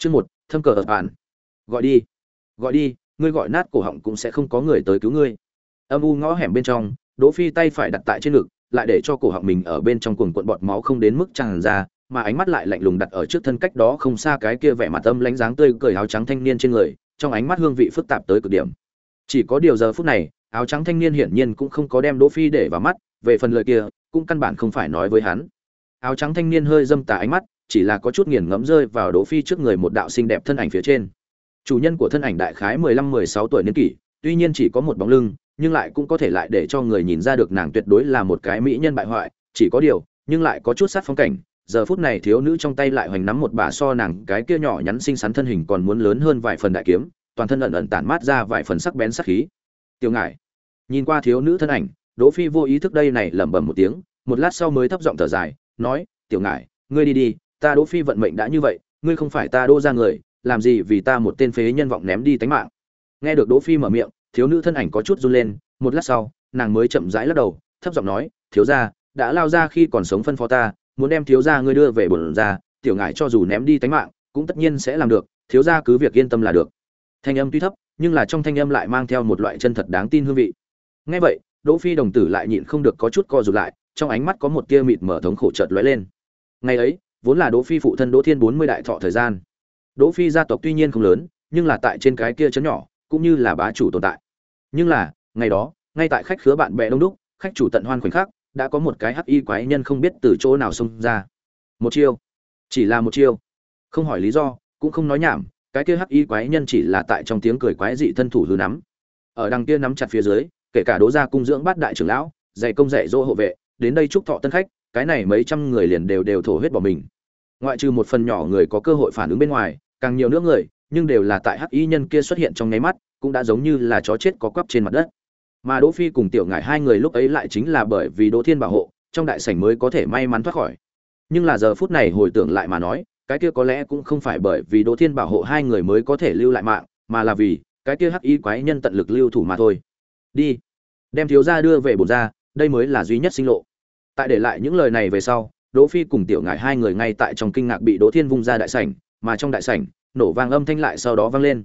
Chương một, thâm cờ ở bạn. Gọi đi, gọi đi, ngươi gọi nát cổ họng cũng sẽ không có người tới cứu ngươi. Âm u ngõ hẻm bên trong, Đỗ Phi tay phải đặt tại trên ngực, lại để cho cổ họng mình ở bên trong cuồng cuộn bọt máu không đến mức tràn ra, mà ánh mắt lại lạnh lùng đặt ở trước thân cách đó không xa cái kia vẻ mặt âm lãnh dáng tươi cười áo trắng thanh niên trên người, trong ánh mắt hương vị phức tạp tới cực điểm. Chỉ có điều giờ phút này, áo trắng thanh niên hiển nhiên cũng không có đem Đỗ Phi để vào mắt, về phần lời kia, cũng căn bản không phải nói với hắn. Áo trắng thanh niên hơi dâm tà ánh mắt, chỉ là có chút nghiền ngẫm rơi vào Đỗ Phi trước người một đạo xinh đẹp thân ảnh phía trên. Chủ nhân của thân ảnh đại khái 15-16 tuổi niên kỷ, tuy nhiên chỉ có một bóng lưng, nhưng lại cũng có thể lại để cho người nhìn ra được nàng tuyệt đối là một cái mỹ nhân bại hoại, chỉ có điều, nhưng lại có chút sát phong cảnh, giờ phút này thiếu nữ trong tay lại hoành nắm một bà so nàng cái kia nhỏ nhắn xinh xắn thân hình còn muốn lớn hơn vài phần đại kiếm, toàn thân ẩn ẩn tản mát ra vài phần sắc bén sắc khí. Tiểu ngải, nhìn qua thiếu nữ thân ảnh, Đỗ Phi vô ý thức đây này lẩm bẩm một tiếng, một lát sau mới thấp giọng thở dài, nói: "Tiểu ngải, ngươi đi đi, ta Đỗ Phi vận mệnh đã như vậy, ngươi không phải ta Đỗ gia người, làm gì vì ta một tên phế nhân vọng ném đi tánh mạng." Nghe được Đỗ Phi mở miệng, thiếu nữ thân ảnh có chút run lên, một lát sau, nàng mới chậm rãi lắc đầu, thấp giọng nói: "Thiếu gia, đã lao ra khi còn sống phân phó ta, muốn đem thiếu gia ngươi đưa về bổn gia, tiểu ngải cho dù ném đi tánh mạng, cũng tất nhiên sẽ làm được, thiếu gia cứ việc yên tâm là được." Thanh âm tuy thấp, nhưng là trong thanh âm lại mang theo một loại chân thật đáng tin hương vị. Nghe vậy, Đỗ Phi đồng tử lại nhịn không được có chút co rụt lại, trong ánh mắt có một tia mịt mở thống khổ chợt lóe lên. Ngày ấy, vốn là Đỗ Phi phụ thân Đỗ Thiên 40 đại thọ thời gian. Đỗ Phi gia tộc tuy nhiên không lớn, nhưng là tại trên cái kia chấn nhỏ, cũng như là bá chủ tồn tại. Nhưng là, ngày đó, ngay tại khách khứa bạn bè đông đúc, khách chủ tận hoan khoảnh khắc, đã có một cái hắc y quái nhân không biết từ chỗ nào xông ra. Một chiêu, chỉ là một chiêu. Không hỏi lý do, cũng không nói nhảm, cái kia hắc y quái nhân chỉ là tại trong tiếng cười quái dị thân thủ hư nắm. Ở đằng kia nắm chặt phía dưới, kể cả Đỗ gia cung dưỡng bát đại trưởng lão, dạy công dạy dỗ hộ vệ, đến đây chúc thọ tân khách, cái này mấy trăm người liền đều đều thổ huyết bỏ mình. Ngoại trừ một phần nhỏ người có cơ hội phản ứng bên ngoài, càng nhiều nữa người, nhưng đều là tại hắc y nhân kia xuất hiện trong nháy mắt, cũng đã giống như là chó chết có quắp trên mặt đất. Mà Đỗ Phi cùng Tiểu Ngải hai người lúc ấy lại chính là bởi vì Đỗ Thiên bảo hộ, trong đại sảnh mới có thể may mắn thoát khỏi. Nhưng là giờ phút này hồi tưởng lại mà nói, cái kia có lẽ cũng không phải bởi vì Đỗ Thiên bảo hộ hai người mới có thể lưu lại mạng, mà là vì cái kia hắc y quái nhân tận lực lưu thủ mà thôi. Đi, đem thiếu gia đưa về bổn gia, đây mới là duy nhất sinh lộ. Tại để lại những lời này về sau, Đỗ Phi cùng Tiểu Ngải hai người ngay tại trong kinh ngạc bị Đỗ Thiên vung ra đại sảnh, mà trong đại sảnh, nổ vang âm thanh lại sau đó vang lên.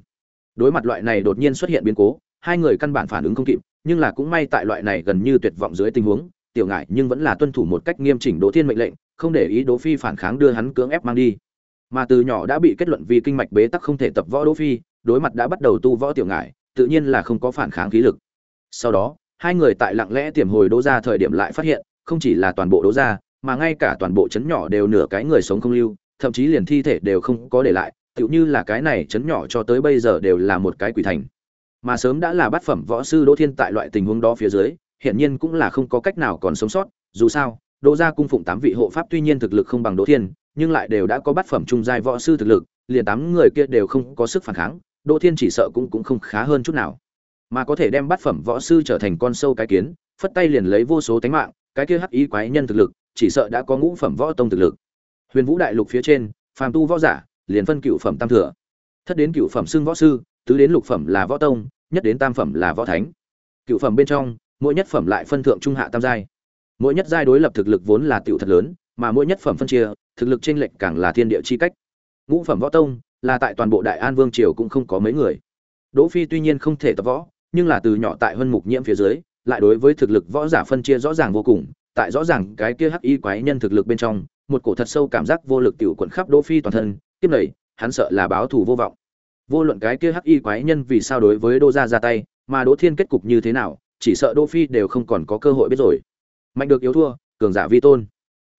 Đối mặt loại này đột nhiên xuất hiện biến cố, hai người căn bản phản ứng không kịp, nhưng là cũng may tại loại này gần như tuyệt vọng dưới tình huống, Tiểu Ngải nhưng vẫn là tuân thủ một cách nghiêm chỉnh Đỗ Thiên mệnh lệnh, không để ý Đỗ Phi phản kháng đưa hắn cưỡng ép mang đi. Mà từ nhỏ đã bị kết luận vì kinh mạch bế tắc không thể tập võ Đỗ Phi, đối mặt đã bắt đầu tu võ Tiểu Ngải, tự nhiên là không có phản kháng khí lực. Sau đó, hai người tại lặng lẽ tiềm hồi Đỗ gia thời điểm lại phát hiện, không chỉ là toàn bộ Đỗ gia, mà ngay cả toàn bộ trấn nhỏ đều nửa cái người sống không lưu, thậm chí liền thi thể đều không có để lại, tựu như là cái này trấn nhỏ cho tới bây giờ đều là một cái quỷ thành. Mà sớm đã là bát phẩm võ sư Đỗ Thiên tại loại tình huống đó phía dưới, hiện nhiên cũng là không có cách nào còn sống sót, dù sao, Đỗ gia cung phụng tám vị hộ pháp tuy nhiên thực lực không bằng Đỗ Thiên, nhưng lại đều đã có bát phẩm trung giai võ sư thực lực, liền tám người kia đều không có sức phản kháng, Đỗ Thiên chỉ sợ cũng cũng không khá hơn chút nào. Mà có thể đem bát phẩm võ sư trở thành con sâu cái kiến, phất tay liền lấy vô số tánh mạng, cái kia hắc ý quái nhân thực lực, chỉ sợ đã có ngũ phẩm võ tông thực lực. Huyền Vũ đại lục phía trên, phàm tu võ giả, liền phân cửu phẩm tam thừa. Thất đến cửu phẩm xưng võ sư, tứ đến lục phẩm là võ tông, nhất đến tam phẩm là võ thánh. Cửu phẩm bên trong, mỗi nhất phẩm lại phân thượng trung hạ tam giai. Mỗi nhất giai đối lập thực lực vốn là tiểu thật lớn, mà mỗi nhất phẩm phân chia, thực lực chênh lệch càng là thiên địa chi cách. Ngũ phẩm võ tông, là tại toàn bộ Đại An Vương triều cũng không có mấy người. Đỗ Phi tuy nhiên không thể tập võ, nhưng là từ nhỏ tại Vân Mục Nhiễm phía dưới, lại đối với thực lực võ giả phân chia rõ ràng vô cùng, tại rõ ràng cái kia hắc y quái nhân thực lực bên trong, một cổ thật sâu cảm giác vô lực tiểu quận khắp Đỗ Phi toàn thân, tiếp này, hắn sợ là báo thù vô vọng. Vô luận cái kia hắc y quái nhân vì sao đối với Đỗ gia ra tay, mà Đỗ Thiên kết cục như thế nào, chỉ sợ Đỗ Phi đều không còn có cơ hội biết rồi. Mạnh được yếu thua, cường giả vi tôn.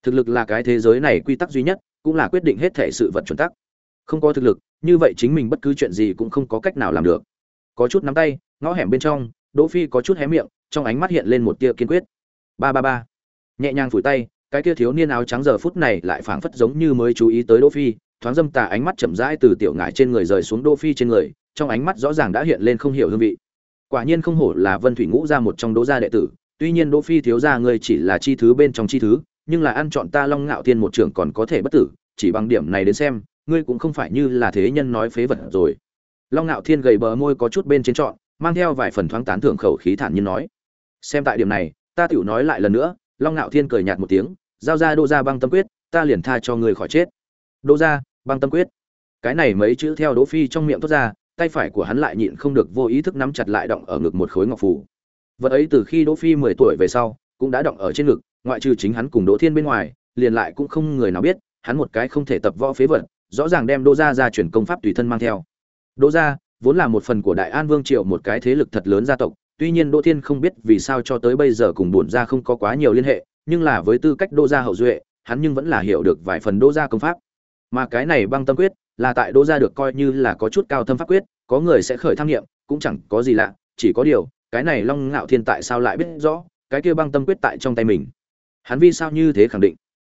Thực lực là cái thế giới này quy tắc duy nhất, cũng là quyết định hết thể sự vật chuẩn tắc. Không có thực lực, như vậy chính mình bất cứ chuyện gì cũng không có cách nào làm được. Có chút nắm tay, ngõ hẻm bên trong, Đỗ Phi có chút hé miệng, trong ánh mắt hiện lên một tia kiên quyết. Ba ba ba. Nhẹ nhàng phủi tay, cái kia thiếu niên áo trắng giờ phút này lại phảng phất giống như mới chú ý tới Đỗ Phi, thoáng dâm tà ánh mắt chậm rãi từ tiểu ngải trên người rời xuống Đỗ Phi trên người, trong ánh mắt rõ ràng đã hiện lên không hiểu hương vị. Quả nhiên không hổ là Vân Thủy Ngũ gia một trong Đỗ gia đệ tử, tuy nhiên Đỗ Phi thiếu gia ngươi chỉ là chi thứ bên trong chi thứ, nhưng là ăn chọn ta Long Ngạo Thiên một trưởng còn có thể bất tử, chỉ bằng điểm này đến xem, ngươi cũng không phải như là thế nhân nói phế vật rồi. Long Ngạo Thiên gầy bờ môi có chút bên trên trọn, mang theo vài phần thoáng tán thưởng khẩu khí thản nhiên nói: "Xem tại điểm này, ta tiểu nói lại lần nữa." Long Ngạo Thiên cười nhạt một tiếng, giao ra Đỗ gia băng tâm quyết, ta liền tha cho ngươi khỏi chết. Đỗ gia, băng tâm quyết. cái này mấy chữ theo đỗ phi trong miệng thoát ra tay phải của hắn lại nhịn không được vô ý thức nắm chặt lại động ở ngực một khối ngọc phù vật ấy từ khi đỗ phi 10 tuổi về sau cũng đã động ở trên ngực ngoại trừ chính hắn cùng đỗ thiên bên ngoài liền lại cũng không người nào biết hắn một cái không thể tập võ phế vật rõ ràng đem đỗ gia gia chuyển công pháp tùy thân mang theo đỗ gia vốn là một phần của đại an vương triều một cái thế lực thật lớn gia tộc tuy nhiên đỗ thiên không biết vì sao cho tới bây giờ cùng bổn gia không có quá nhiều liên hệ, nhưng là với tư cách đỗ gia hậu duệ, hắn nhưng vẫn là hiểu được vài phần đỗ gia công pháp. Mà cái này băng tâm quyết, là tại đỗ gia được coi như là có chút cao thâm pháp quyết, có người sẽ khởi tham nghiệm, cũng chẳng có gì lạ, chỉ có điều, cái này long ngạo thiên tại sao lại biết rõ, cái kia băng tâm quyết tại trong tay mình? Hắn vì sao như thế khẳng định?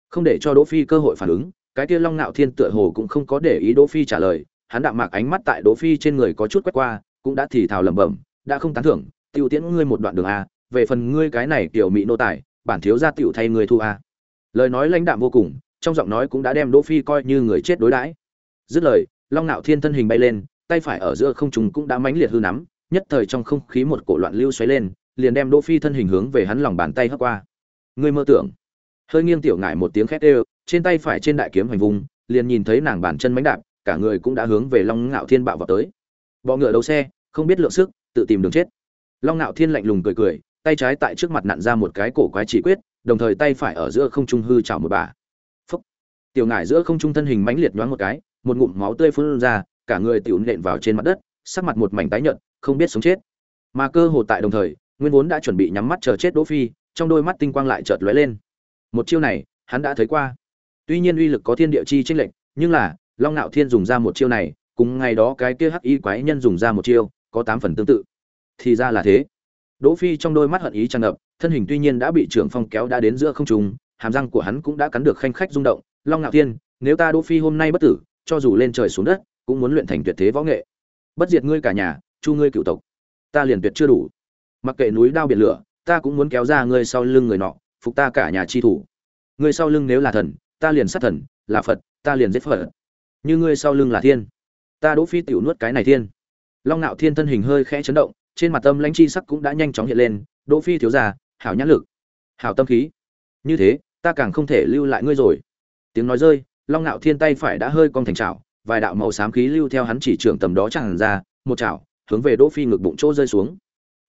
Không để cho đỗ phi cơ hội phản ứng, cái kia long ngạo thiên tựa hồ cũng không có để ý đỗ phi trả lời, hắn đạm mạc ánh mắt tại đỗ phi trên người có chút quét qua, cũng đã thì thào lẩm bẩm, đã không tán thưởng tiêu tiễn, ngươi một đoạn đường a, về phần ngươi cái này tiểu mỹ nô tài, bản thiếu gia tiểu thay ngươi thu a. Lời nói lãnh đạm vô cùng, trong giọng nói cũng đã đem đỗ phi coi như người chết đối đãi. Dứt lời, long nạo thiên thân hình bay lên, tay phải ở giữa không trung cũng đã mãnh liệt hư nắm, nhất thời trong không khí một cổ loạn lưu xoáy lên, liền đem đỗ phi thân hình hướng về hắn lòng bàn tay hất qua. Ngươi mơ tưởng. Hơi nghiêng tiểu ngải một tiếng khét đều, trên tay phải trên đại kiếm hành vùng liền nhìn thấy nàng bàn chân mãnh đạp, cả người cũng đã hướng về long ngạo thiên bạo vào tới. Bọ ngựa đầu xe, không biết lượng sức, tự tìm đường chết long ngạo thiên lạnh lùng cười cười, tay trái tại trước mặt nặn ra một cái cổ quái chỉ quyết, đồng thời tay phải ở giữa không trung hư chảo một bà phúc. Tiểu ngải giữa không trung thân hình mãnh liệt nhoáng một cái, một ngụm máu tươi phun ra, cả người tiểu nện vào trên mặt đất, sắc mặt một mảnh tái nhợt, không biết sống chết. Mà cơ hồ tại đồng thời, nguyên vốn đã chuẩn bị nhắm mắt chờ chết đỗ phi, trong đôi mắt tinh quang lại chợt lóe lên. Một chiêu này, hắn đã thấy qua. Tuy nhiên uy lực có thiên địa chi tranh lệnh nhưng là, long nạo thiên dùng ra một chiêu này, cùng ngày đó cái kia hắc y quái nhân dùng ra một chiêu, có tám phần tương tự thì ra là thế. Đỗ phi trong đôi mắt hận ý tràn ngập, thân hình tuy nhiên đã bị trưởng phong kéo đã đến giữa không trung, hàm răng của hắn cũng đã cắn được khanh khách rung động. Long nạo thiên, nếu ta đỗ phi hôm nay bất tử, cho dù lên trời xuống đất, cũng muốn luyện thành tuyệt thế võ nghệ. Bất diệt ngươi cả nhà, chu ngươi cựu tộc. Ta liền tuyệt chưa đủ. Mặc kệ núi đao biển lửa, ta cũng muốn kéo ra ngươi sau lưng người nọ, phục ta cả nhà chi thủ. Ngươi sau lưng nếu là thần, ta liền sát thần, là phật, ta liền giết phật. Như ngươi sau lưng là thiên. Ta đỗ phi tiểu nuốt cái này thiên. Long nạo thiên thân hình hơi khẽ chấn động trên mặt tâm lãnh chi sắc cũng đã nhanh chóng hiện lên, đỗ phi thiếu gia, hảo nhãn lực, hảo tâm khí. Như thế, ta càng không thể lưu lại ngươi rồi. Tiếng nói rơi, long nạo thiên tay phải đã hơi cong thành chảo, vài đạo màu xám khí lưu theo hắn chỉ trưởng tầm đó chẳng ra, một chảo, hướng về đỗ phi ngực bụng chỗ rơi xuống.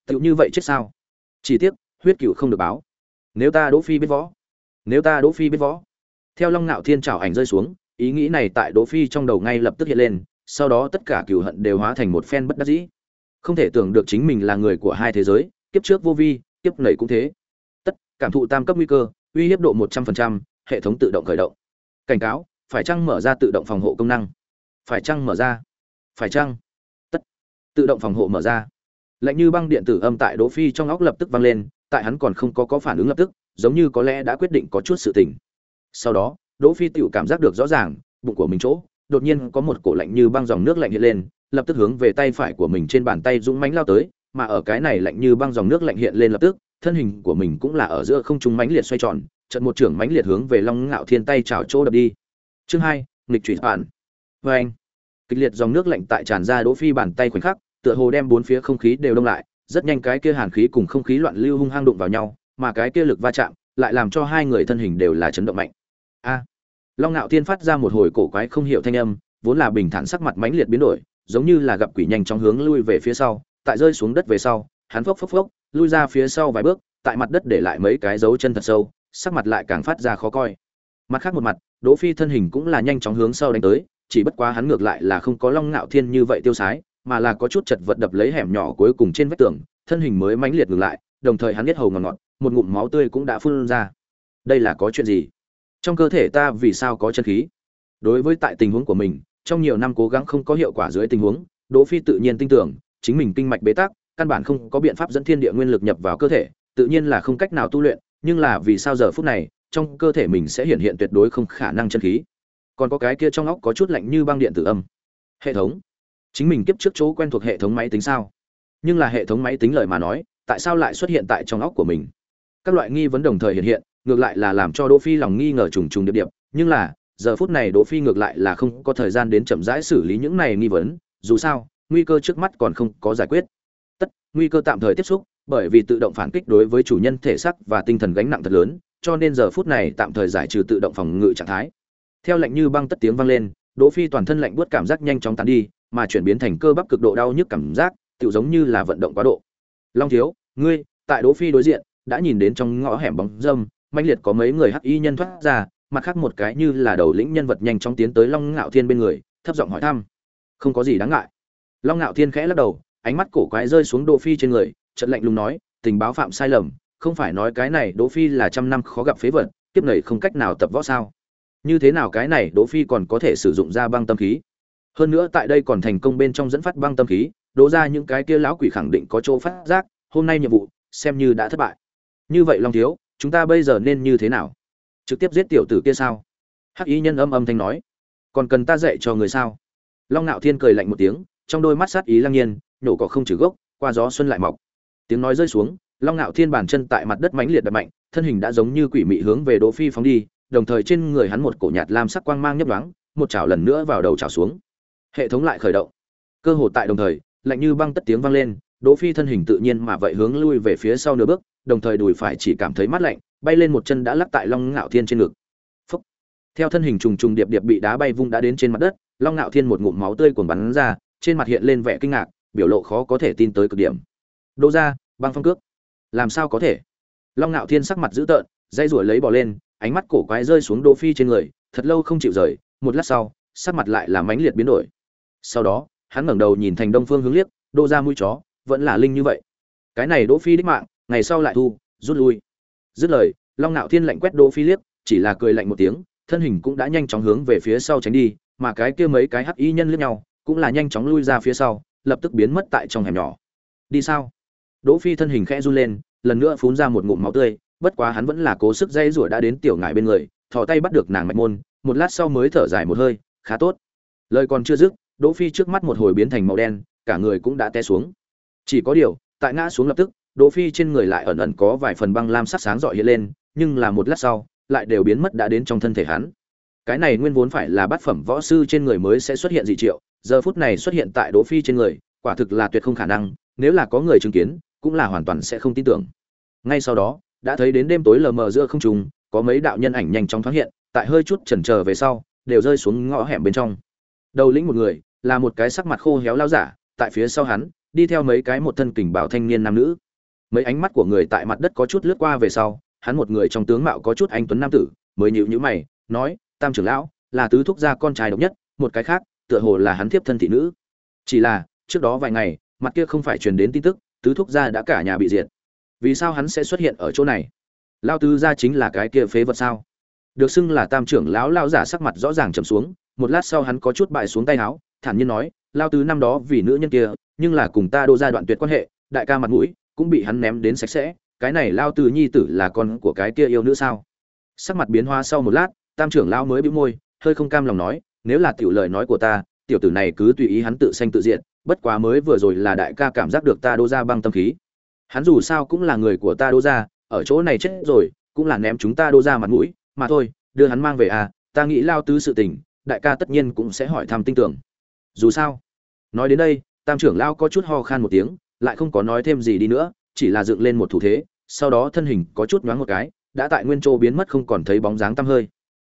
Tựu như vậy chết sao? Chỉ tiếc, huyết cựu không được báo. Nếu ta đỗ phi biết võ, nếu ta đỗ phi biết võ. Theo long nạo thiên chảo ảnh rơi xuống, ý nghĩ này tại đỗ phi trong đầu ngay lập tức hiện lên, sau đó tất cả cừu hận đều hóa thành một phen bất đắc dĩ không thể tưởng được chính mình là người của hai thế giới, kiếp trước vô vi, kiếp nầy cũng thế. Tất, cảm thụ tam cấp nguy cơ, uy hiếp độ một trăm phần trăm, hệ thống tự động khởi động. Cảnh cáo, phải chăng mở ra tự động phòng hộ công năng? Phải chăng mở ra? Phải chăng? Tất, tự động phòng hộ mở ra. Lạnh như băng điện tử âm tại đỗ phi trong óc lập tức vang lên, tại hắn còn không có có phản ứng lập tức, giống như có lẽ đã quyết định có chút sự tình. Sau đó, đỗ phi tiểu cảm giác được rõ ràng, bụng của mình chỗ, đột nhiên có một cổ lạnh như băng dòng nước lạnh hiện lên lập tức hướng về tay phải của mình trên bàn tay dũng mãnh lao tới, mà ở cái này lạnh như băng dòng nước lạnh hiện lên lập tức, thân hình của mình cũng là ở giữa không trung mãnh liệt xoay tròn, trận một trưởng mãnh liệt hướng về long ngạo thiên tay chảo chỗ đập đi chương hai, nghịch chuyển bản Oeng. anh, kịch liệt dòng nước lạnh tại tràn ra đỗ phi bàn tay khoảnh khắc, tựa hồ đem bốn phía không khí đều đông lại, rất nhanh cái kia hàn khí cùng không khí loạn lưu hung hăng đụng vào nhau, mà cái kia lực va chạm lại làm cho hai người thân hình đều là chấn động mạnh a, long ngạo thiên phát ra một hồi cổ quái không hiểu thanh âm, vốn là bình thản sắc mặt mãnh liệt biến đổi giống như là gặp quỷ nhanh chóng hướng lui về phía sau, tại rơi xuống đất về sau, hắn phốc phốc phốc, lui ra phía sau vài bước, tại mặt đất để lại mấy cái dấu chân thật sâu, sắc mặt lại càng phát ra khó coi. Mặt khác một mặt, đỗ phi thân hình cũng là nhanh chóng hướng sau đánh tới, chỉ bất quá hắn ngược lại là không có long ngạo thiên như vậy tiêu sái, mà là có chút chật vật đập lấy hẻm nhỏ cuối cùng trên vách tường, thân hình mới mãnh liệt ngừng lại, đồng thời hắn biết hầu ngọt ngọt, một ngụm máu tươi cũng đã phun ra. Đây là có chuyện gì? Trong cơ thể ta vì sao có chân khí? Đối với tại tình huống của mình trong nhiều năm cố gắng không có hiệu quả dưới tình huống, đỗ phi tự nhiên tin tưởng, chính mình kinh mạch bế tắc, căn bản không có biện pháp dẫn thiên địa nguyên lực nhập vào cơ thể, tự nhiên là không cách nào tu luyện, nhưng là vì sao giờ phút này, trong cơ thể mình sẽ hiện hiện tuyệt đối không khả năng chân khí. Còn có cái kia trong óc có chút lạnh như băng điện tử âm. Hệ thống. Chính mình kiếp trước chỗ quen thuộc hệ thống máy tính sao? Nhưng là hệ thống máy tính lời mà nói, tại sao lại xuất hiện tại trong óc của mình? Các loại nghi vấn đồng thời hiện hiện, ngược lại là làm cho đỗ phi lòng nghi ngờ trùng trùng điệp điệp, nhưng là giờ phút này đỗ phi ngược lại là không có thời gian đến chậm rãi xử lý những này nghi vấn, dù sao, nguy cơ trước mắt còn không có giải quyết. Tất, nguy cơ tạm thời tiếp xúc, bởi vì tự động phản kích đối với chủ nhân thể xác và tinh thần gánh nặng thật lớn, cho nên giờ phút này tạm thời giải trừ tự động phòng ngự trạng thái. Theo lệnh như băng tất tiếng vang lên, đỗ phi toàn thân lạnh buốt cảm giác nhanh chóng tán đi, mà chuyển biến thành cơ bắp cực độ đau nhức cảm giác tự giống như là vận động quá độ. Long thiếu, ngươi, tại đỗ phi đối diện, đã nhìn đến trong ngõ hẻm bóng dâm manh liệt có mấy người hắc y nhân thoát ra mặt khác một cái như là đầu lĩnh nhân vật nhanh chóng tiến tới long ngạo thiên bên người, thấp giọng hỏi thăm. Không có gì đáng ngại. Long ngạo thiên khẽ lắc đầu, ánh mắt cổ quái rơi xuống đỗ phi trên người trận lạnh lùng nói, tình báo phạm sai lầm, không phải nói cái này đỗ phi là trăm năm khó gặp phế vật tiếp này không cách nào tập võ sao? Như thế nào cái này đỗ phi còn có thể sử dụng ra băng tâm khí? Hơn nữa tại đây còn thành công bên trong dẫn phát băng tâm khí đỗ ra những cái kia lão quỷ khẳng định có chỗ phát giác, hôm nay nhiệm vụ, xem như đã thất bại. Như vậy long thiếu, chúng ta bây giờ nên như thế nào? Trực tiếp giết tiểu tử kia sao? Hắc y nhân âm âm thanh nói. Còn cần ta dạy cho người sao? Long nạo thiên cười lạnh một tiếng, trong đôi mắt sát ý lăng nhiên nổ cỏ không trừ gốc, qua gió xuân lại mọc. Tiếng nói rơi xuống, long nạo thiên bàn chân tại mặt đất mãnh liệt đập mạnh, thân hình đã giống như quỷ mị hướng về đỗ phi phóng đi, đồng thời trên người hắn một cổ nhạt lam sắc quang mang nhấp đoáng một chảo lần nữa vào đầu chảo xuống. Hệ thống lại khởi động. Cơ hội tại đồng thời, lạnh như băng tất tiếng vang lên, đỗ phi thân hình tự nhiên mà vậy hướng lui về phía sau nửa bước, đồng thời đùi phải chỉ cảm thấy mát lạnh bay lên một chân đã lắc tại long ngạo thiên trên ngực. Phúc. theo thân hình trùng trùng điệp điệp bị đá bay vung đã đến trên mặt đất, long ngạo thiên một ngụm máu tươi cuồn bắn ra, trên mặt hiện lên vẻ kinh ngạc, biểu lộ khó có thể tin tới cực điểm. Đỗ ra, băng phong cước. Làm sao có thể? Long ngạo thiên sắc mặt dữ tợn, dây ruổi lấy bỏ lên, ánh mắt cổ quái rơi xuống đỗ phi trên người, thật lâu không chịu rời, một lát sau, sắc mặt lại là mãnh liệt biến đổi. Sau đó, hắn ngẩng đầu nhìn thành đông phương hướng liếc đô ra mũi chó, vẫn là linh như vậy. Cái này đỗ phi đích mạng, ngày sau lại thu, rút lui dứt lời, long nạo thiên lạnh quét đỗ phi liếc, chỉ là cười lạnh một tiếng, thân hình cũng đã nhanh chóng hướng về phía sau tránh đi, mà cái kia mấy cái hắc y nhân liếc nhau, cũng là nhanh chóng lui ra phía sau, lập tức biến mất tại trong hẻm nhỏ. Đi sao? Đỗ phi thân hình khẽ run lên, lần nữa phun ra một ngụm máu tươi, bất quá hắn vẫn là cố sức dây rủa đã đến tiểu ngải bên người, thò tay bắt được nàng mạch môn, một lát sau mới thở dài một hơi, khá tốt. Lời còn chưa dứt, đỗ phi trước mắt một hồi biến thành màu đen, cả người cũng đã té xuống. Chỉ có điều, tại ngã xuống lập tức đỗ phi trên người lại ẩn ẩn có vài phần băng lam sắc sáng rọi hiện lên, nhưng là một lát sau, lại đều biến mất đã đến trong thân thể hắn. Cái này nguyên vốn phải là bát phẩm võ sư trên người mới sẽ xuất hiện dị triệu, giờ phút này xuất hiện tại đỗ phi trên người, quả thực là tuyệt không khả năng, nếu là có người chứng kiến, cũng là hoàn toàn sẽ không tin tưởng. Ngay sau đó, đã thấy đến đêm tối lờ mờ giữa không trung, có mấy đạo nhân ảnh nhanh chóng thoáng hiện, tại hơi chút chần chờ về sau, đều rơi xuống ngõ hẻm bên trong. Đầu lĩnh một người, là một cái sắc mặt khô héo lao giả, tại phía sau hắn, đi theo mấy cái một thân kình bảo thanh niên nam nữ mấy ánh mắt của người tại mặt đất có chút lướt qua về sau, hắn một người trong tướng mạo có chút anh tuấn nam tử, mới nhịu nhữ mày, nói, tam trưởng lão, là tứ thúc gia con trai độc nhất, một cái khác, tựa hồ là hắn thiếp thân thị nữ. Chỉ là, trước đó vài ngày, mặt kia không phải truyền đến tin tức, tứ thúc gia đã cả nhà bị diệt. Vì sao hắn sẽ xuất hiện ở chỗ này? Lao tứ gia chính là cái kia phế vật sao? Được xưng là tam trưởng lão lao giả sắc mặt rõ ràng trầm xuống, một lát sau hắn có chút bại xuống tay áo thản nhiên nói lao tứ năm đó vì nữ nhân kia, nhưng là cùng ta đô ra đoạn tuyệt quan hệ, đại ca mặt mũi cũng bị hắn ném đến sạch sẽ, cái này lao từ nhi tử là con của cái kia yêu nữ sao? Sắc mặt biến hoa sau một lát, tam trưởng lão mới bĩu môi, hơi không cam lòng nói, nếu là tiểu lời nói của ta, tiểu tử này cứ tùy ý hắn tự sanh tự diện, bất quá mới vừa rồi là đại ca cảm giác được ta đô ra băng tâm khí. Hắn dù sao cũng là người của ta đô ra, ở chỗ này chết rồi, cũng là ném chúng ta đô ra mặt mũi, mà thôi, đưa hắn mang về à ta nghĩ lao tứ sự tình, đại ca tất nhiên cũng sẽ hỏi thăm tin tưởng. Dù sao, nói đến đây, tam trưởng lao có chút ho khan một tiếng lại không có nói thêm gì đi nữa, chỉ là dựng lên một thủ thế, sau đó thân hình có chút nhoáng một cái, đã tại nguyên châu biến mất không còn thấy bóng dáng tăm hơi.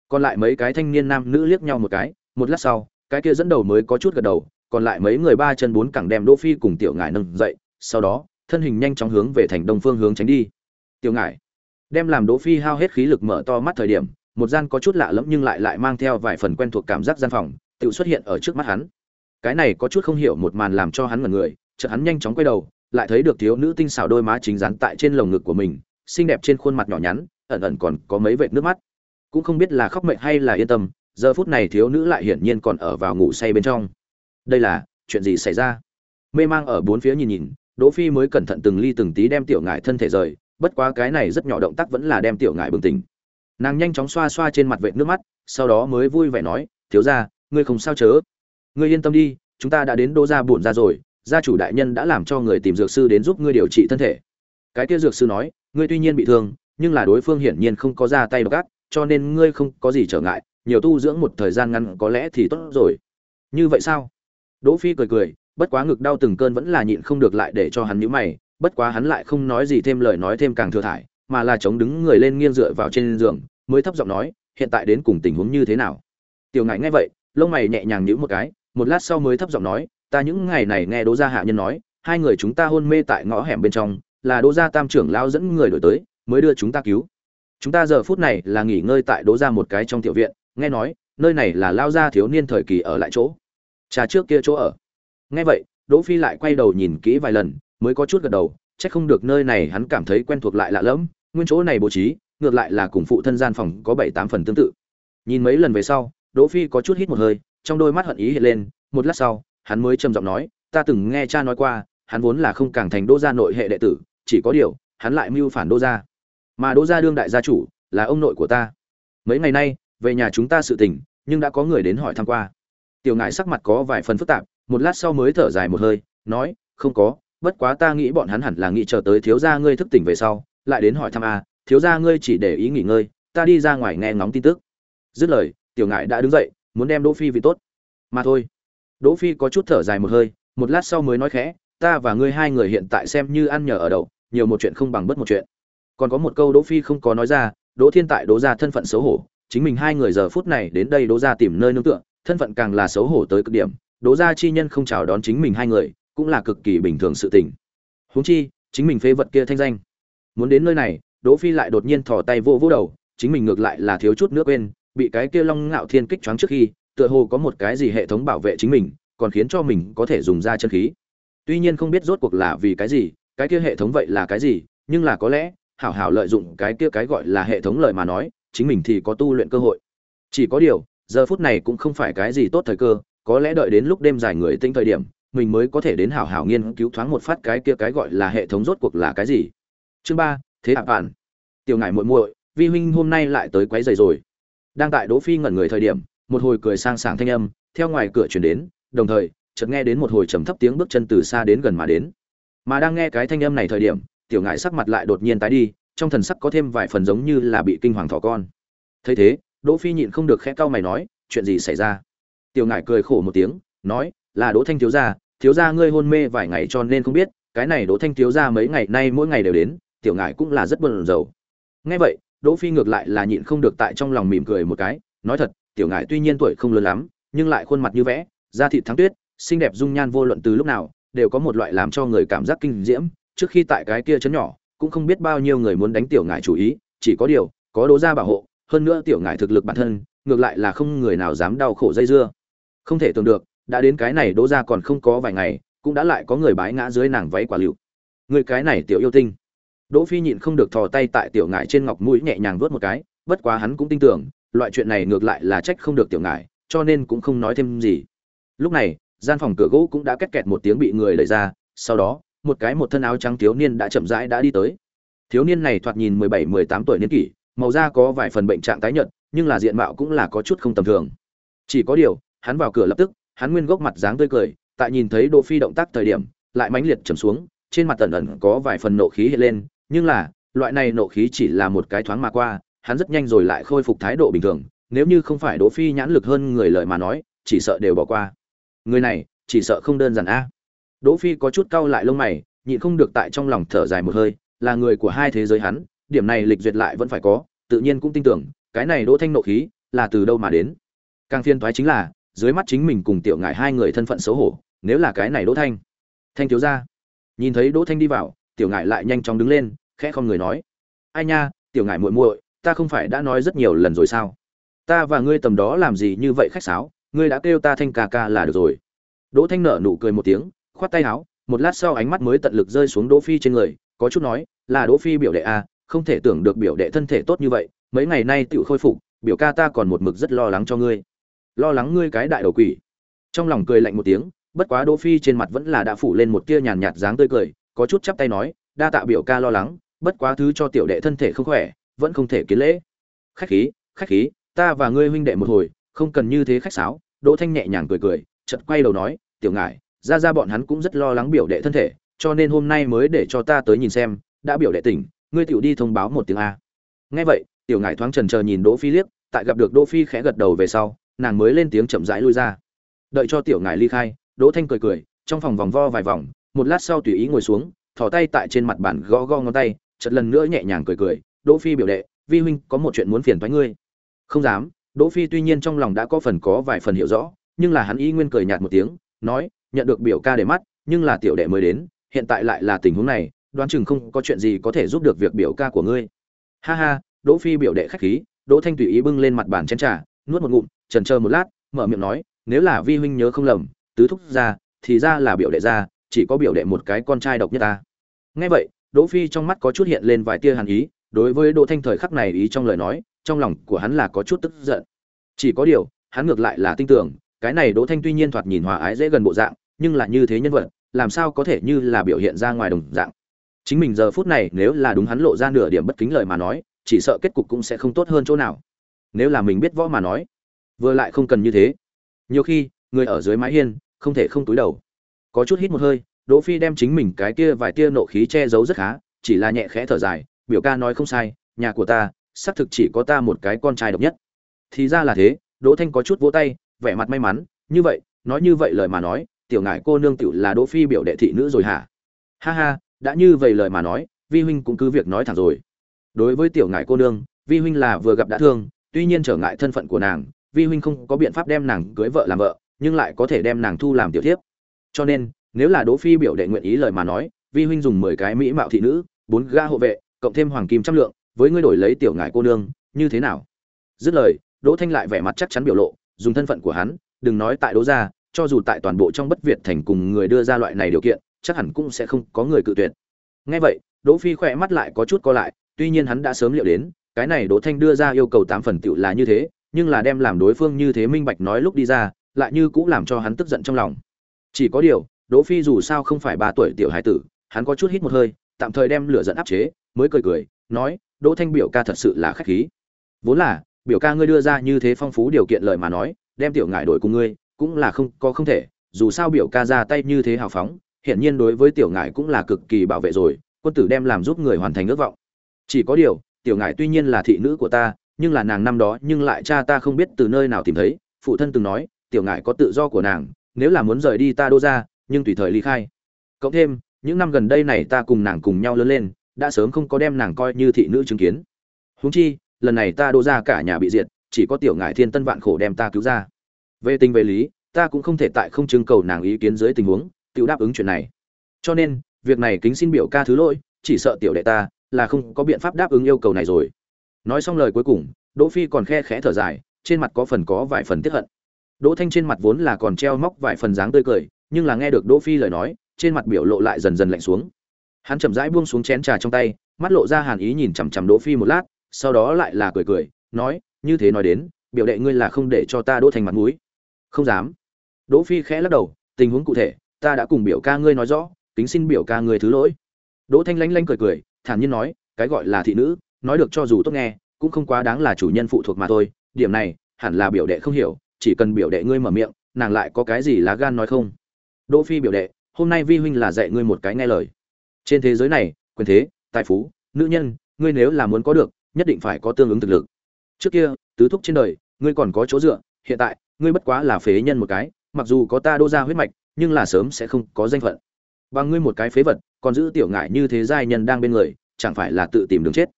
Còn lại mấy cái thanh niên nam nữ liếc nhau một cái, một lát sau, cái kia dẫn đầu mới có chút gật đầu, còn lại mấy người ba chân bốn cẳng đem đỗ phi cùng tiểu ngải nâng dậy, sau đó, thân hình nhanh chóng hướng về thành đông phương hướng tránh đi. Tiểu ngải đem làm đỗ phi hao hết khí lực mở to mắt thời điểm, một gian có chút lạ lẫm nhưng lại lại mang theo vài phần quen thuộc cảm giác gian phòng, tự xuất hiện ở trước mắt hắn. Cái này có chút không hiểu một màn làm cho hắn ngẩn người chợt hắn nhanh chóng quay đầu, lại thấy được thiếu nữ tinh xảo đôi má chính dán tại trên lồng ngực của mình, xinh đẹp trên khuôn mặt nhỏ nhắn, ẩn ẩn còn có mấy vệt nước mắt. Cũng không biết là khóc mệt hay là yên tâm, giờ phút này thiếu nữ lại hiển nhiên còn ở vào ngủ say bên trong. Đây là, chuyện gì xảy ra? Mê mang ở bốn phía nhìn nhìn, đỗ phi mới cẩn thận từng ly từng tí đem tiểu ngải thân thể rời, bất quá cái này rất nhỏ động tác vẫn là đem tiểu ngải bừng tỉnh. Nàng nhanh chóng xoa xoa trên mặt vệt nước mắt, sau đó mới vui vẻ nói, thiếu gia, ngươi không sao chớ. Ngươi yên tâm đi, chúng ta đã đến đô gia buồn ra rồi gia chủ đại nhân đã làm cho người tìm dược sư đến giúp ngươi điều trị thân thể. Cái kia dược sư nói, ngươi tuy nhiên bị thương, nhưng là đối phương hiển nhiên không có ra tay gắt cho nên ngươi không có gì trở ngại, nhiều tu dưỡng một thời gian ngắn có lẽ thì tốt rồi. Như vậy sao? Đỗ phi cười cười, bất quá ngực đau từng cơn vẫn là nhịn không được lại để cho hắn nhíu mày, bất quá hắn lại không nói gì thêm lời nói thêm càng thừa thải, mà là chống đứng người lên nghiêng dựa vào trên giường, mới thấp giọng nói, hiện tại đến cùng tình huống như thế nào? Tiểu ngải nghe vậy, lông mày nhẹ nhàng nhíu một cái, một lát sau mới thấp giọng nói ta những ngày này nghe đỗ gia hạ nhân nói, hai người chúng ta hôn mê tại ngõ hẻm bên trong, là đỗ gia tam trưởng lao dẫn người đổi tới, mới đưa chúng ta cứu. Chúng ta giờ phút này là nghỉ ngơi tại đỗ gia một cái trong tiểu viện, nghe nói, nơi này là lao gia thiếu niên thời kỳ ở lại chỗ. Trà trước kia chỗ ở. Nghe vậy, đỗ phi lại quay đầu nhìn kỹ vài lần, mới có chút gật đầu, chắc không được nơi này hắn cảm thấy quen thuộc lại lạ lẫm, nguyên chỗ này bố trí, ngược lại là cùng phụ thân gian phòng có bảy tám phần tương tự. Nhìn mấy lần về sau, đỗ phi có chút hít một hơi, trong đôi mắt hận ý hiện lên, một lát sau hắn mới trầm giọng nói, ta từng nghe cha nói qua, hắn vốn là không càng thành đỗ gia nội hệ đệ tử, chỉ có điều, hắn lại mưu phản đỗ gia. Mà đỗ gia đương đại gia chủ, là ông nội của ta. Mấy ngày nay, về nhà chúng ta sự tình, nhưng đã có người đến hỏi thăm qua. Tiểu ngải sắc mặt có vài phần phức tạp, một lát sau mới thở dài một hơi, nói, không có, bất quá ta nghĩ bọn hắn hẳn là nghĩ chờ tới thiếu gia ngươi thức tỉnh về sau, lại đến hỏi thăm a, thiếu gia ngươi chỉ để ý nghỉ ngơi, ta đi ra ngoài nghe ngóng tin tức. Dứt lời, tiểu ngải đã đứng dậy, muốn đem đỗ phi vì tốt. Mà thôi đỗ phi có chút thở dài một hơi, một lát sau mới nói khẽ, ta và ngươi hai người hiện tại xem như ăn nhờ ở đậu, nhiều một chuyện không bằng bất một chuyện. Còn có một câu đỗ phi không có nói ra, đỗ thiên tại đỗ gia thân phận xấu hổ, chính mình hai người giờ phút này đến đây đỗ gia tìm nơi nương tựa, thân phận càng là xấu hổ tới cực điểm, đỗ gia chi nhân không chào đón chính mình hai người, cũng là cực kỳ bình thường sự tình. Huống chi, chính mình phế vật kia thanh danh. Muốn đến nơi này, đỗ phi lại đột nhiên thò tay vô vô đầu, chính mình ngược lại là thiếu chút nước quên, bị cái kia long ngạo thiên kích choáng trước khi tựa hồ có một cái gì hệ thống bảo vệ chính mình, còn khiến cho mình có thể dùng ra chân khí. Tuy nhiên không biết rốt cuộc là vì cái gì, cái kia hệ thống vậy là cái gì, nhưng là có lẽ, hảo hảo lợi dụng cái kia cái gọi là hệ thống lợi mà nói, chính mình thì có tu luyện cơ hội. Chỉ có điều, giờ phút này cũng không phải cái gì tốt thời cơ, có lẽ đợi đến lúc đêm dài người tinh thời điểm, mình mới có thể đến hảo hảo nghiên cứu thoáng một phát cái kia cái gọi là hệ thống rốt cuộc là cái gì. Chương ba, thế hạ bạn tiểu ngải muội muội, vi huynh hôm nay lại tới quấy rầy rồi. Đang tại đỗ phi ngẩn người thời điểm một hồi cười sang sảng thanh âm, theo ngoài cửa truyền đến, đồng thời, chợt nghe đến một hồi trầm thấp tiếng bước chân từ xa đến gần mà đến. Mà đang nghe cái thanh âm này thời điểm, tiểu ngải sắc mặt lại đột nhiên tái đi, trong thần sắc có thêm vài phần giống như là bị kinh hoàng thỏ con. Thấy thế, đỗ phi nhịn không được khẽ cau mày nói, chuyện gì xảy ra? Tiểu ngải cười khổ một tiếng, nói, là đỗ thanh thiếu gia thiếu gia ngươi hôn mê vài ngày cho nên không biết, cái này đỗ thanh thiếu gia mấy ngày nay mỗi ngày đều đến, tiểu ngải cũng là rất buồn rầu. Nghe vậy, đỗ phi ngược lại là nhịn không được tại trong lòng mỉm cười một cái, nói thật tiểu ngải tuy nhiên tuổi không lớn lắm, nhưng lại khuôn mặt như vẽ, da thịt thắng tuyết, xinh đẹp dung nhan vô luận từ lúc nào, đều có một loại làm cho người cảm giác kinh diễm. Trước khi tại cái kia chấn nhỏ, cũng không biết bao nhiêu người muốn đánh tiểu ngải chủ ý, chỉ có điều, có đố gia bảo hộ, hơn nữa tiểu ngải thực lực bản thân, ngược lại là không người nào dám đau khổ dây dưa. Không thể tưởng được, đã đến cái này đố gia còn không có vài ngày, cũng đã lại có người bái ngã dưới nàng váy quả liệu. Người cái này tiểu yêu tinh. Đỗ phi nhịn không được thò tay tại tiểu ngải trên ngọc mũi nhẹ nhàng vuốt một cái, bất quá hắn cũng tin tưởng loại chuyện này ngược lại là trách không được tiểu ngải, cho nên cũng không nói thêm gì. Lúc này, gian phòng cửa gỗ cũng đã két kẹt một tiếng bị người đẩy ra, sau đó, một cái một thân áo trắng thiếu niên đã chậm rãi đã đi tới. Thiếu niên này thoạt nhìn mười bảy, mười tám tuổi niên kỷ, màu da có vài phần bệnh trạng tái nhợt, nhưng là diện mạo cũng là có chút không tầm thường. Chỉ có điều, hắn vào cửa lập tức, hắn nguyên gốc mặt dáng tươi cười, tại nhìn thấy đỗ phi động tác thời điểm, lại mãnh liệt trầm xuống, trên mặt tần ẩn có vài phần nộ khí hiện lên, nhưng là, loại này nộ khí chỉ là một cái thoáng mà qua hắn rất nhanh rồi lại khôi phục thái độ bình thường, nếu như không phải đỗ phi nhãn lực hơn người lợi mà nói, chỉ sợ đều bỏ qua. Người này, chỉ sợ không đơn giản a. Đỗ phi có chút cau lại lông mày, nhịn không được tại trong lòng thở dài một hơi, là người của hai thế giới hắn, điểm này lịch duyệt lại vẫn phải có, tự nhiên cũng tin tưởng, cái này đỗ thanh nộ khí, là từ đâu mà đến. Càng phiên Thoái chính là, dưới mắt chính mình cùng tiểu ngải hai người thân phận xấu hổ, nếu là cái này đỗ thanh. Thanh thiếu gia. Nhìn thấy đỗ thanh đi vào, tiểu ngải lại nhanh chóng đứng lên, khẽ không người nói. Ai nha, tiểu ngải muội muội ta không phải đã nói rất nhiều lần rồi sao? Ta và ngươi tầm đó làm gì như vậy khách sáo? Ngươi đã kêu ta thanh ca ca là được rồi. Đỗ thanh nở nụ cười một tiếng, khoát tay áo, một lát sau ánh mắt mới tận lực rơi xuống đỗ phi trên người, có chút nói, là đỗ phi biểu đệ a, không thể tưởng được biểu đệ thân thể tốt như vậy, mấy ngày nay tự khôi phục, biểu ca ta còn một mực rất lo lắng cho ngươi. Lo lắng ngươi cái đại đầu quỷ. Trong lòng cười lạnh một tiếng, bất quá đỗ phi trên mặt vẫn là đã phủ lên một tia nhàn nhạt dáng tươi cười, có chút chắp tay nói, đa tạ biểu ca lo lắng, bất quá thứ cho tiểu đệ thân thể không khỏe vẫn không thể kiến lễ. Khách khí khách khí, ta và ngươi huynh đệ một hồi, không cần như thế khách sáo. Đỗ thanh nhẹ nhàng cười cười, chợt quay đầu nói, tiểu ngải, ra ra bọn hắn cũng rất lo lắng biểu đệ thân thể, cho nên hôm nay mới để cho ta tới nhìn xem, đã biểu đệ tỉnh, ngươi tiểu đi thông báo một tiếng a. Nghe vậy, tiểu ngải thoáng trần chờ nhìn đỗ phi liếc, tại gặp được đỗ phi khẽ gật đầu về sau, nàng mới lên tiếng chậm rãi lui ra. Đợi cho tiểu ngải ly khai, đỗ thanh cười cười, trong phòng vòng vo vài vòng, một lát sau tùy ý ngồi xuống, thò tay tại trên mặt bàn gõ gõ ngón tay, chợt lần nữa nhẹ nhàng cười cười đỗ phi biểu đệ, vi huynh, có một chuyện muốn phiền toái ngươi. Không dám. Đỗ phi tuy nhiên trong lòng đã có phần có vài phần hiểu rõ, nhưng là hắn y nguyên cười nhạt một tiếng, nói, nhận được biểu ca để mắt, nhưng là tiểu đệ mới đến, hiện tại lại là tình huống này, đoán chừng không có chuyện gì có thể giúp được việc biểu ca của ngươi. Ha ha, đỗ phi biểu đệ khách khí, đỗ thanh tùy ý bưng lên mặt bàn chén trà, nuốt một ngụm chần chờ một lát, mở miệng nói, nếu là vi huynh nhớ không lầm, tứ thúc ra thì ra là biểu đệ ra chỉ có biểu đệ một cái con trai độc nhất ta. Nghe vậy, đỗ phi trong mắt có chút hiện lên vài tia hàn ý đối với đỗ thanh thời khắc này ý trong lời nói, trong lòng của hắn là có chút tức giận. Chỉ có điều, hắn ngược lại là tin tưởng, cái này đỗ thanh tuy nhiên thoạt nhìn hòa ái dễ gần bộ dạng, nhưng là như thế nhân vật, làm sao có thể như là biểu hiện ra ngoài đồng dạng. Chính mình giờ phút này nếu là đúng hắn lộ ra nửa điểm bất kính lời mà nói, chỉ sợ kết cục cũng sẽ không tốt hơn chỗ nào. Nếu là mình biết võ mà nói, vừa lại không cần như thế. Nhiều khi, người ở dưới mái hiên, không thể không túi đầu. Có chút hít một hơi, đỗ phi đem chính mình cái kia vài tia nộ khí che giấu rất khá, chỉ là nhẹ khẽ thở dài biểu ca nói không sai, nhà của ta, xác thực chỉ có ta một cái con trai độc nhất. Thì ra là thế, đỗ thanh có chút vỗ tay, vẻ mặt may mắn, như vậy, nói như vậy lời mà nói, tiểu ngại cô nương tiểu là đỗ phi biểu đệ thị nữ rồi hả? Ha ha, đã như vậy lời mà nói, vi huynh cũng cứ việc nói thẳng rồi. Đối với tiểu ngại cô nương, vi huynh là vừa gặp đã thương, tuy nhiên trở ngại thân phận của nàng, vi huynh không có biện pháp đem nàng cưới vợ làm vợ, nhưng lại có thể đem nàng thu làm tiểu thiếp. Cho nên, nếu là đỗ phi biểu đệ nguyện ý lời mà nói, vi huynh dùng mười cái mỹ mạo thị nữ, bốn ga hộ vệ cộng thêm hoàng kim trăm lượng, với ngươi đổi lấy tiểu ngải cô nương, như thế nào? Dứt lời, đỗ thanh lại vẻ mặt chắc chắn biểu lộ, dùng thân phận của hắn, đừng nói tại đỗ gia, cho dù tại toàn bộ trong bất việt thành cùng người đưa ra loại này điều kiện, chắc hẳn cũng sẽ không có người cự tuyệt. Nghe vậy, đỗ phi khỏe mắt lại có chút co lại, tuy nhiên hắn đã sớm liệu đến, cái này đỗ thanh đưa ra yêu cầu tám phần tiểu là như thế, nhưng là đem làm đối phương như thế minh bạch nói lúc đi ra, lại như cũng làm cho hắn tức giận trong lòng. Chỉ có điều, đỗ phi dù sao không phải ba tuổi tiểu hải tử, hắn có chút hít một hơi, tạm thời đem lửa giận áp chế mới cười cười, nói, đỗ thanh biểu ca thật sự là khách khí. Vốn là, biểu ca ngươi đưa ra như thế phong phú điều kiện lời mà nói, đem tiểu ngải đổi cùng ngươi, cũng là không, có không thể, dù sao biểu ca ra tay như thế hào phóng, hiển nhiên đối với tiểu ngải cũng là cực kỳ bảo vệ rồi, quân tử đem làm giúp người hoàn thành ước vọng. Chỉ có điều, tiểu ngải tuy nhiên là thị nữ của ta, nhưng là nàng năm đó, nhưng lại cha ta không biết từ nơi nào tìm thấy, phụ thân từng nói, tiểu ngải có tự do của nàng, nếu là muốn rời đi ta đô ra, nhưng tùy thời ly khai. Cộng thêm, những năm gần đây này ta cùng nàng cùng nhau lớn lên đã sớm không có đem nàng coi như thị nữ chứng kiến. Huống chi, lần này ta đô ra cả nhà bị diệt, chỉ có tiểu ngải thiên tân vạn khổ đem ta cứu ra. Về tình về lý, ta cũng không thể tại không trưng cầu nàng ý kiến dưới tình huống, tự đáp ứng chuyện này. Cho nên, việc này kính xin biểu ca thứ lỗi, chỉ sợ tiểu đệ ta là không có biện pháp đáp ứng yêu cầu này rồi. Nói xong lời cuối cùng, đỗ phi còn khe khẽ thở dài, trên mặt có phần có vài phần tiếc hận. Đỗ thanh trên mặt vốn là còn treo móc vài phần dáng tươi cười, nhưng là nghe được đỗ phi lời nói, trên mặt biểu lộ lại dần dần lạnh xuống hắn chậm rãi buông xuống chén trà trong tay, mắt lộ ra hàn ý nhìn chằm chằm đỗ phi một lát, sau đó lại là cười cười, nói, như thế nói đến, biểu đệ ngươi là không để cho ta đỗ thành mặt mũi. Không dám. Đỗ phi khẽ lắc đầu, tình huống cụ thể, ta đã cùng biểu ca ngươi nói rõ tính xin biểu ca ngươi thứ lỗi. Đỗ thanh lanh lanh cười cười, thản nhiên nói, cái gọi là thị nữ, nói được cho dù tốt nghe, cũng không quá đáng là chủ nhân phụ thuộc mà thôi, điểm này, hẳn là biểu đệ không hiểu, chỉ cần biểu đệ ngươi mở miệng, nàng lại có cái gì lá gan nói không? Đỗ phi biểu đệ, hôm nay vi huynh là dạy ngươi một cái nghe lời trên thế giới này, quyền thế, tài phú, nữ nhân, ngươi nếu là muốn có được, nhất định phải có tương ứng thực lực. Trước kia, tứ thúc trên đời, ngươi còn có chỗ dựa, hiện tại, ngươi bất quá là phế nhân một cái, mặc dù có ta đô ra huyết mạch, nhưng là sớm sẽ không có danh phận. Bằng ngươi một cái phế vật, còn giữ tiểu ngại như thế giai nhân đang bên người, chẳng phải là tự tìm đường chết.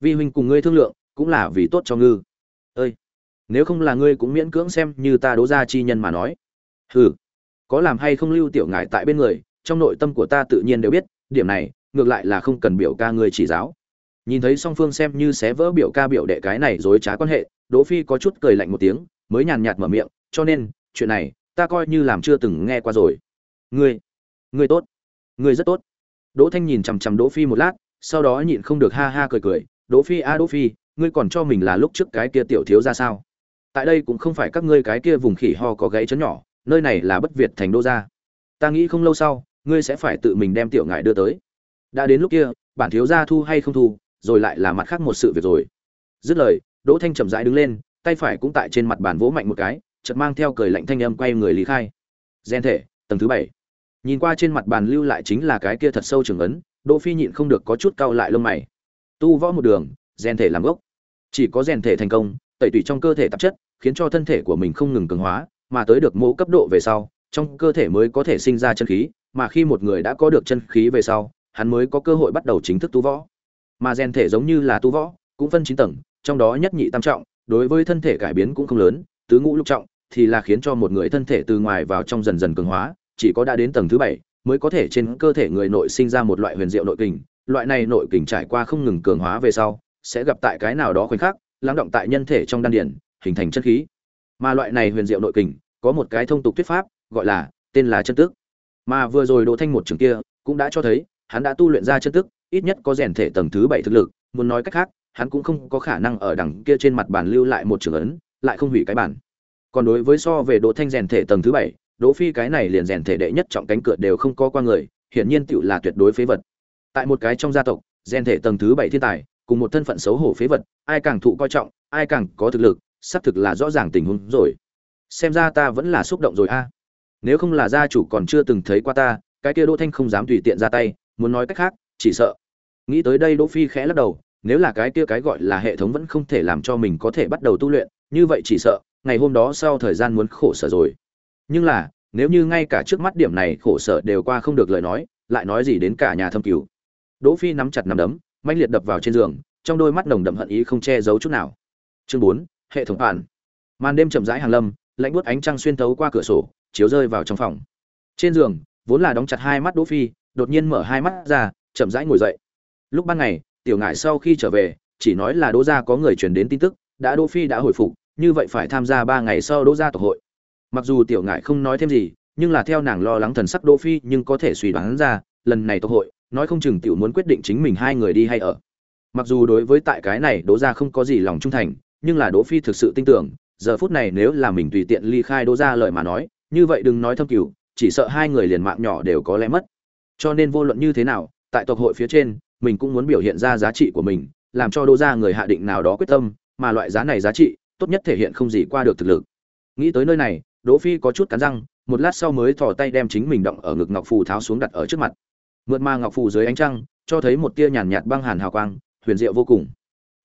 Vi huynh cùng ngươi thương lượng, cũng là vì tốt cho ngư. Ơi, nếu không là ngươi cũng miễn cưỡng xem như ta đố ra chi nhân mà nói. Hừ, có làm hay không lưu tiểu ngại tại bên người, trong nội tâm của ta tự nhiên đều biết điểm này, ngược lại là không cần biểu ca ngươi chỉ giáo. Nhìn thấy song phương xem như xé vỡ biểu ca biểu đệ cái này dối trá quan hệ, đỗ phi có chút cười lạnh một tiếng, mới nhàn nhạt mở miệng, cho nên, chuyện này, ta coi như làm chưa từng nghe qua rồi. Ngươi ngươi tốt, ngươi rất tốt. Đỗ thanh nhìn chằm chằm đỗ phi một lát, sau đó nhịn không được ha ha cười cười, đỗ phi, a đỗ phi, ngươi còn cho mình là lúc trước cái kia tiểu thiếu ra sao? Tại đây cũng không phải các ngươi cái kia vùng khỉ ho có gãy chấn nhỏ, nơi này là bất việt thành đô gia. Ta nghĩ không lâu sau ngươi sẽ phải tự mình đem tiểu ngải đưa tới. Đã đến lúc kia, bản thiếu gia thu hay không thu, rồi lại là mặt khác một sự việc rồi. Dứt lời, đỗ thanh chậm rãi đứng lên, tay phải cũng tại trên mặt bàn vỗ mạnh một cái, chợt mang theo cười lạnh thanh âm quay người lý khai. Gen thể, tầng thứ bảy. Nhìn qua trên mặt bàn lưu lại chính là cái kia thật sâu trường ấn, đỗ phi nhịn không được có chút cau lại lông mày. Tu võ một đường, gen thể làm gốc. Chỉ có rèn thể thành công, tẩy tủy trong cơ thể tạp chất, khiến cho thân thể của mình không ngừng cường hóa, mà tới được mẫu cấp độ về sau, trong cơ thể mới có thể sinh ra chân khí mà khi một người đã có được chân khí về sau, hắn mới có cơ hội bắt đầu chính thức tu võ. Mà rèn thể giống như là tu võ, cũng phân chín tầng, trong đó nhất nhị tam trọng, đối với thân thể cải biến cũng không lớn, tứ ngũ lục trọng, thì là khiến cho một người thân thể từ ngoài vào trong dần dần cường hóa, chỉ có đã đến tầng thứ bảy mới có thể trên cơ thể người nội sinh ra một loại huyền diệu nội kình. Loại này nội kình trải qua không ngừng cường hóa về sau, sẽ gặp tại cái nào đó khoảnh khắc, lắng động tại nhân thể trong đan điển hình thành chân khí. Mà loại này huyền diệu nội kình, có một cái thông tục thuyết pháp, gọi là tên là chân tức mà vừa rồi đỗ thanh một trường kia cũng đã cho thấy hắn đã tu luyện ra chân tức, ít nhất có rèn thể tầng thứ bảy thực lực, muốn nói cách khác, hắn cũng không có khả năng ở đằng kia trên mặt bàn lưu lại một trường ấn, lại không hủy cái bản còn đối với so về đỗ thanh rèn thể tầng thứ bảy, đỗ phi cái này liền rèn thể đệ nhất trọng cánh cửa đều không có qua người, hiển nhiên tiểu là tuyệt đối phế vật. Tại một cái trong gia tộc, rèn thể tầng thứ bảy thiên tài, cùng một thân phận xấu hổ phế vật, ai càng thụ coi trọng, ai càng có thực lực sắp thực là rõ ràng tình huống rồi. Xem ra ta vẫn là xúc động rồi a nếu không là gia chủ còn chưa từng thấy qua ta cái kia đỗ thanh không dám tùy tiện ra tay muốn nói cách khác chỉ sợ. Nghĩ tới đây đỗ phi khẽ lắc đầu nếu là cái kia cái gọi là hệ thống vẫn không thể làm cho mình có thể bắt đầu tu luyện như vậy chỉ sợ ngày hôm đó sau thời gian muốn khổ sở rồi. Nhưng là nếu như ngay cả trước mắt điểm này khổ sở đều qua không được lời nói lại nói gì đến cả nhà thâm cứu. Đỗ phi nắm chặt nắm đấm mãnh liệt đập vào trên giường trong đôi mắt nồng đậm hận ý không che giấu chút nào. Chương 4, hệ thống bản màn đêm chậm rãi hàng lâm lạnh buốt ánh trăng xuyên thấu qua cửa sổ chiếu rơi vào trong phòng. Trên giường, vốn là đóng chặt hai mắt đỗ phi, đột nhiên mở hai mắt ra, chậm rãi ngồi dậy. Lúc ban ngày, tiểu ngải sau khi trở về, chỉ nói là đỗ gia có người truyền đến tin tức, đã đỗ phi đã hồi phục, như vậy phải tham gia ba ngày sau đỗ gia tộc hội. Mặc dù tiểu ngải không nói thêm gì, nhưng là theo nàng lo lắng thần sắc đỗ phi nhưng có thể suy đoán ra, lần này tộc hội, nói không chừng tiểu muốn quyết định chính mình hai người đi hay ở. Mặc dù đối với tại cái này đỗ gia không có gì lòng trung thành, nhưng là đỗ phi thực sự tin tưởng, giờ phút này nếu là mình tùy tiện ly khai đỗ gia lời mà nói như vậy đừng nói thâm cửu, chỉ sợ hai người liền mạng nhỏ đều có lẽ mất. Cho nên vô luận như thế nào, tại tộc hội phía trên, mình cũng muốn biểu hiện ra giá trị của mình, làm cho đỗ gia người hạ định nào đó quyết tâm, mà loại giá này giá trị, tốt nhất thể hiện không gì qua được thực lực. Nghĩ tới nơi này, đỗ phi có chút cắn răng, một lát sau mới thò tay đem chính mình động ở ngực ngọc phù tháo xuống đặt ở trước mặt. Mượt mà ngọc phù dưới ánh trăng, cho thấy một tia nhàn nhạt băng hàn hào quang, huyền diệu vô cùng.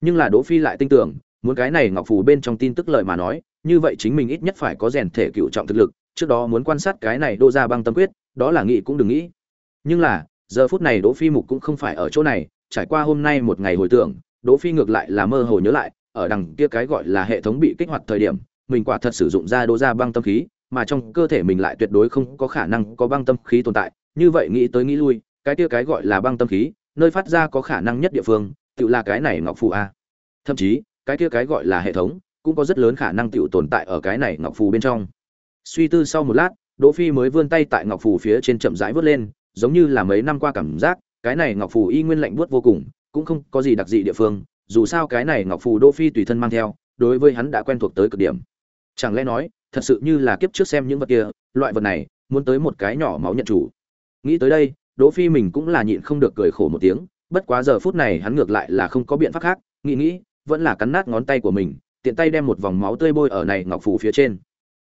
Nhưng là đỗ phi lại tin tưởng, muốn cái này ngọc phù bên trong tin tức lời mà nói, như vậy chính mình ít nhất phải có rèn thể cựu trọng thực lực trước đó muốn quan sát cái này đô ra băng tâm quyết, đó là nghĩ cũng đừng nghĩ. Nhưng là, giờ phút này đỗ phi mục cũng không phải ở chỗ này, trải qua hôm nay một ngày hồi tưởng, đỗ phi ngược lại là mơ hồ nhớ lại, ở đằng kia cái gọi là hệ thống bị kích hoạt thời điểm, mình quả thật sử dụng ra đô ra băng tâm khí, mà trong cơ thể mình lại tuyệt đối không có khả năng có băng tâm khí tồn tại. Như vậy nghĩ tới nghĩ lui, cái kia cái gọi là băng tâm khí, nơi phát ra có khả năng nhất địa phương tự là cái này ngọc phù a. Thậm chí, cái kia cái gọi là hệ thống, cũng có rất lớn khả năng tự tồn tại ở cái này ngọc phù bên trong suy tư sau một lát, đỗ phi mới vươn tay tại ngọc phù phía trên chậm rãi vớt lên, giống như là mấy năm qua cảm giác, cái này ngọc phù y nguyên lạnh buốt vô cùng, cũng không có gì đặc dị địa phương, dù sao cái này ngọc phù đỗ phi tùy thân mang theo, đối với hắn đã quen thuộc tới cực điểm. Chẳng lẽ nói, thật sự như là kiếp trước xem những vật kia, loại vật này, muốn tới một cái nhỏ máu nhận chủ. Nghĩ tới đây, đỗ phi mình cũng là nhịn không được cười khổ một tiếng, bất quá giờ phút này hắn ngược lại là không có biện pháp khác, nghĩ nghĩ, vẫn là cắn nát ngón tay của mình, tiện tay đem một vòng máu tươi bôi ở này ngọc phù phía trên.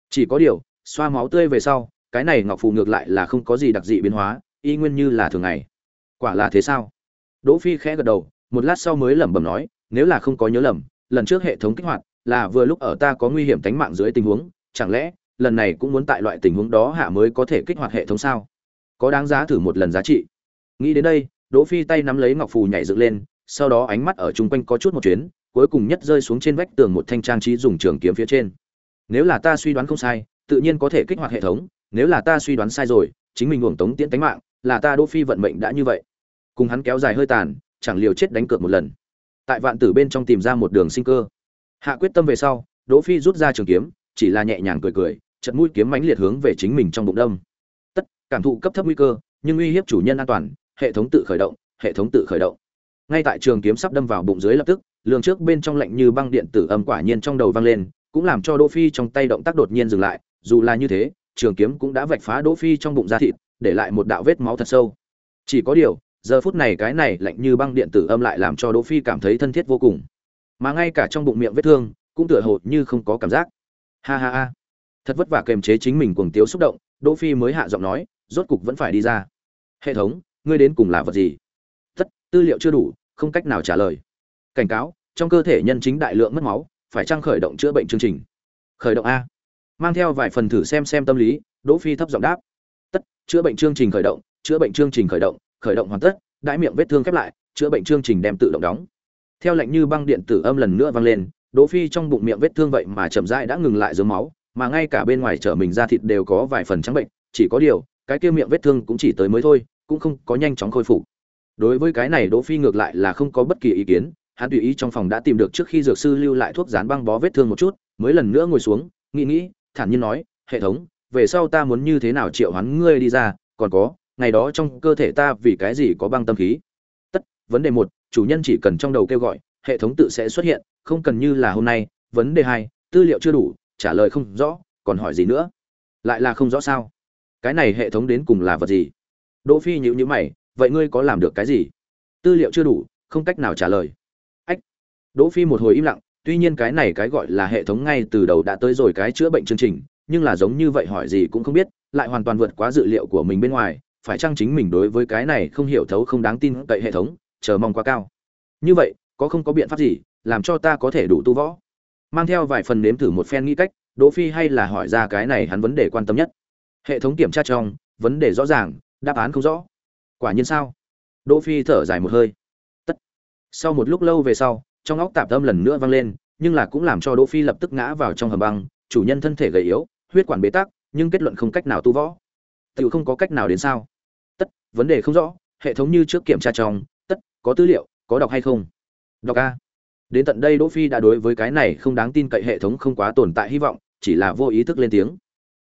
Chỉ có điều xoa máu tươi về sau, cái này ngọc phù ngược lại là không có gì đặc dị biến hóa, y nguyên như là thường ngày. Quả là thế sao? Đỗ phi khẽ gật đầu, một lát sau mới lẩm bẩm nói, nếu là không có nhớ lầm, lần trước hệ thống kích hoạt là vừa lúc ở ta có nguy hiểm tính mạng dưới tình huống, chẳng lẽ lần này cũng muốn tại loại tình huống đó hạ mới có thể kích hoạt hệ thống sao? Có đáng giá thử một lần giá trị. Nghĩ đến đây, đỗ phi tay nắm lấy ngọc phù nhảy dựng lên, sau đó ánh mắt ở chung quanh có chút một chuyến, cuối cùng nhất rơi xuống trên vách tường một thanh trang trí dùng trường kiếm phía trên. Nếu là ta suy đoán không sai tự nhiên có thể kích hoạt hệ thống, nếu là ta suy đoán sai rồi, chính mình uổng tống tiễn tánh mạng, là ta đỗ phi vận mệnh đã như vậy. Cùng hắn kéo dài hơi tàn, chẳng liều chết đánh cược một lần. Tại vạn tử bên trong tìm ra một đường sinh cơ. Hạ quyết tâm về sau, đỗ phi rút ra trường kiếm, chỉ là nhẹ nhàng cười cười, trận mũi kiếm mãnh liệt hướng về chính mình trong bụng đông. tất, cảm thụ cấp thấp nguy cơ, nhưng uy hiếp chủ nhân an toàn, hệ thống tự khởi động, hệ thống tự khởi động. Ngay tại trường kiếm sắp đâm vào bụng dưới lập tức, lường trước bên trong lạnh như băng điện tử âm quả nhiên trong đầu vang lên cũng làm cho đỗ phi trong tay động tác đột nhiên dừng lại, dù là như thế, trường kiếm cũng đã vạch phá đỗ phi trong bụng da thịt, để lại một đạo vết máu thật sâu. Chỉ có điều, giờ phút này cái này lạnh như băng điện tử âm lại làm cho đỗ phi cảm thấy thân thiết vô cùng. Mà ngay cả trong bụng miệng vết thương, cũng tựa hồ như không có cảm giác. Ha ha ha. Thật vất vả kềm chế chính mình cuồng tiếu xúc động, đỗ phi mới hạ giọng nói, rốt cục vẫn phải đi ra. Hệ thống, ngươi đến cùng là vật gì? Tất, tư liệu chưa đủ, không cách nào trả lời. Cảnh cáo, trong cơ thể nhân chính đại lượng mất máu phải trang khởi động chữa bệnh chương trình? Khởi động a. Mang theo vài phần thử xem xem tâm lý, đỗ phi thấp giọng đáp. Tất, chữa bệnh chương trình khởi động, chữa bệnh chương trình khởi động khởi động hoàn tất, đãi miệng vết thương khép lại, chữa bệnh chương trình đem tự động đóng. Theo lệnh như băng điện tử âm lần nữa vang lên, đỗ phi trong bụng miệng vết thương vậy mà chậm rãi đã ngừng lại dưới máu, mà ngay cả bên ngoài trở mình ra thịt đều có vài phần trắng bệnh, chỉ có điều, cái kia miệng vết thương cũng chỉ tới mới thôi, cũng không có nhanh chóng khôi phục. Đối với cái này đỗ phi ngược lại là không có bất kỳ ý kiến hắn tùy ý trong phòng đã tìm được trước khi dược sư lưu lại thuốc dán băng bó vết thương một chút, mới lần nữa ngồi xuống, nghĩ nghĩ, thản nhiên nói, hệ thống, về sau ta muốn như thế nào triệu hắn ngươi đi ra, còn có, ngày đó trong cơ thể ta vì cái gì có băng tâm khí? Tất, vấn đề một, chủ nhân chỉ cần trong đầu kêu gọi, hệ thống tự sẽ xuất hiện, không cần như là hôm nay, vấn đề hai, tư liệu chưa đủ, trả lời không rõ, còn hỏi gì nữa? Lại là không rõ sao? Cái này hệ thống đến cùng là vật gì? Đỗ phi nhíu nhíu mày, vậy ngươi có làm được cái gì? Tư liệu chưa đủ, không cách nào trả lời đỗ phi một hồi im lặng, tuy nhiên cái này cái gọi là hệ thống ngay từ đầu đã tới rồi cái chữa bệnh chương trình, nhưng là giống như vậy hỏi gì cũng không biết, lại hoàn toàn vượt quá dự liệu của mình bên ngoài, phải chăng chính mình đối với cái này không hiểu thấu, không đáng tin cậy hệ thống, chờ mong quá cao. Như vậy, có không có biện pháp gì làm cho ta có thể đủ tu võ? Mang theo vài phần nếm thử một phen nghĩ cách, đỗ phi hay là hỏi ra cái này hắn vấn đề quan tâm nhất. Hệ thống kiểm tra trong, vấn đề rõ ràng, đáp án không rõ. Quả nhiên sao? Đỗ phi thở dài một hơi. Tất. Sau một lúc lâu về sau trong óc tạp tâm lần nữa vang lên, nhưng là cũng làm cho đỗ phi lập tức ngã vào trong hầm băng, chủ nhân thân thể gầy yếu, huyết quản bế tắc, nhưng kết luận không cách nào tu võ. Tự không có cách nào đến sao? Tất, vấn đề không rõ, hệ thống như trước kiểm tra trong, tất, có tư liệu, có đọc hay không? Đọc a. Đến tận đây đỗ phi đã đối với cái này không đáng tin cậy hệ thống không quá tồn tại hy vọng, chỉ là vô ý thức lên tiếng.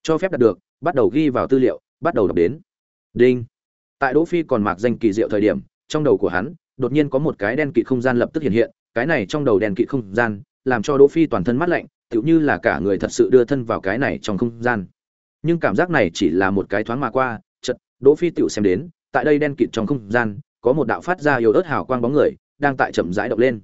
Cho phép đạt được, bắt đầu ghi vào tư liệu, bắt đầu đọc đến. Đinh. Tại đỗ phi còn mặc danh kỳ diệu thời điểm, trong đầu của hắn, đột nhiên có một cái đen kịt không gian lập tức hiện hiện cái này trong đầu đen kịt không gian, làm cho đỗ phi toàn thân mát lạnh, tựu như là cả người thật sự đưa thân vào cái này trong không gian. Nhưng cảm giác này chỉ là một cái thoáng mà qua chật đỗ phi tựu xem đến, tại đây đen kịt trong không gian, có một đạo phát ra yếu ớt hào quang bóng người, đang tại chậm rãi động lên.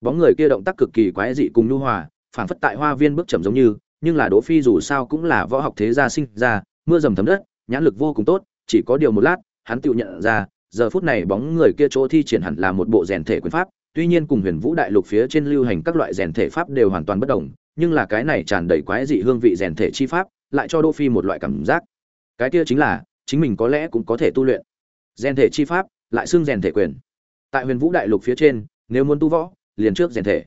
Bóng người kia động tác cực kỳ quái dị cùng nhu hòa, phảng phất tại hoa viên bước chậm giống như, nhưng là đỗ phi dù sao cũng là võ học thế gia sinh ra, mưa dầm thấm đất, nhãn lực vô cùng tốt, chỉ có điều một lát, hắn tựu nhận ra, giờ phút này bóng người kia chỗ thi triển hẳn là một bộ rèn thể quyền pháp tuy nhiên cùng huyền vũ đại lục phía trên lưu hành các loại rèn thể pháp đều hoàn toàn bất đồng, nhưng là cái này tràn đầy quái dị hương vị rèn thể chi pháp, lại cho đỗ phi một loại cảm giác. Cái kia chính là, chính mình có lẽ cũng có thể tu luyện. Rèn thể chi pháp, lại xưng rèn thể quyền. Tại huyền vũ đại lục phía trên, nếu muốn tu võ, liền trước rèn thể.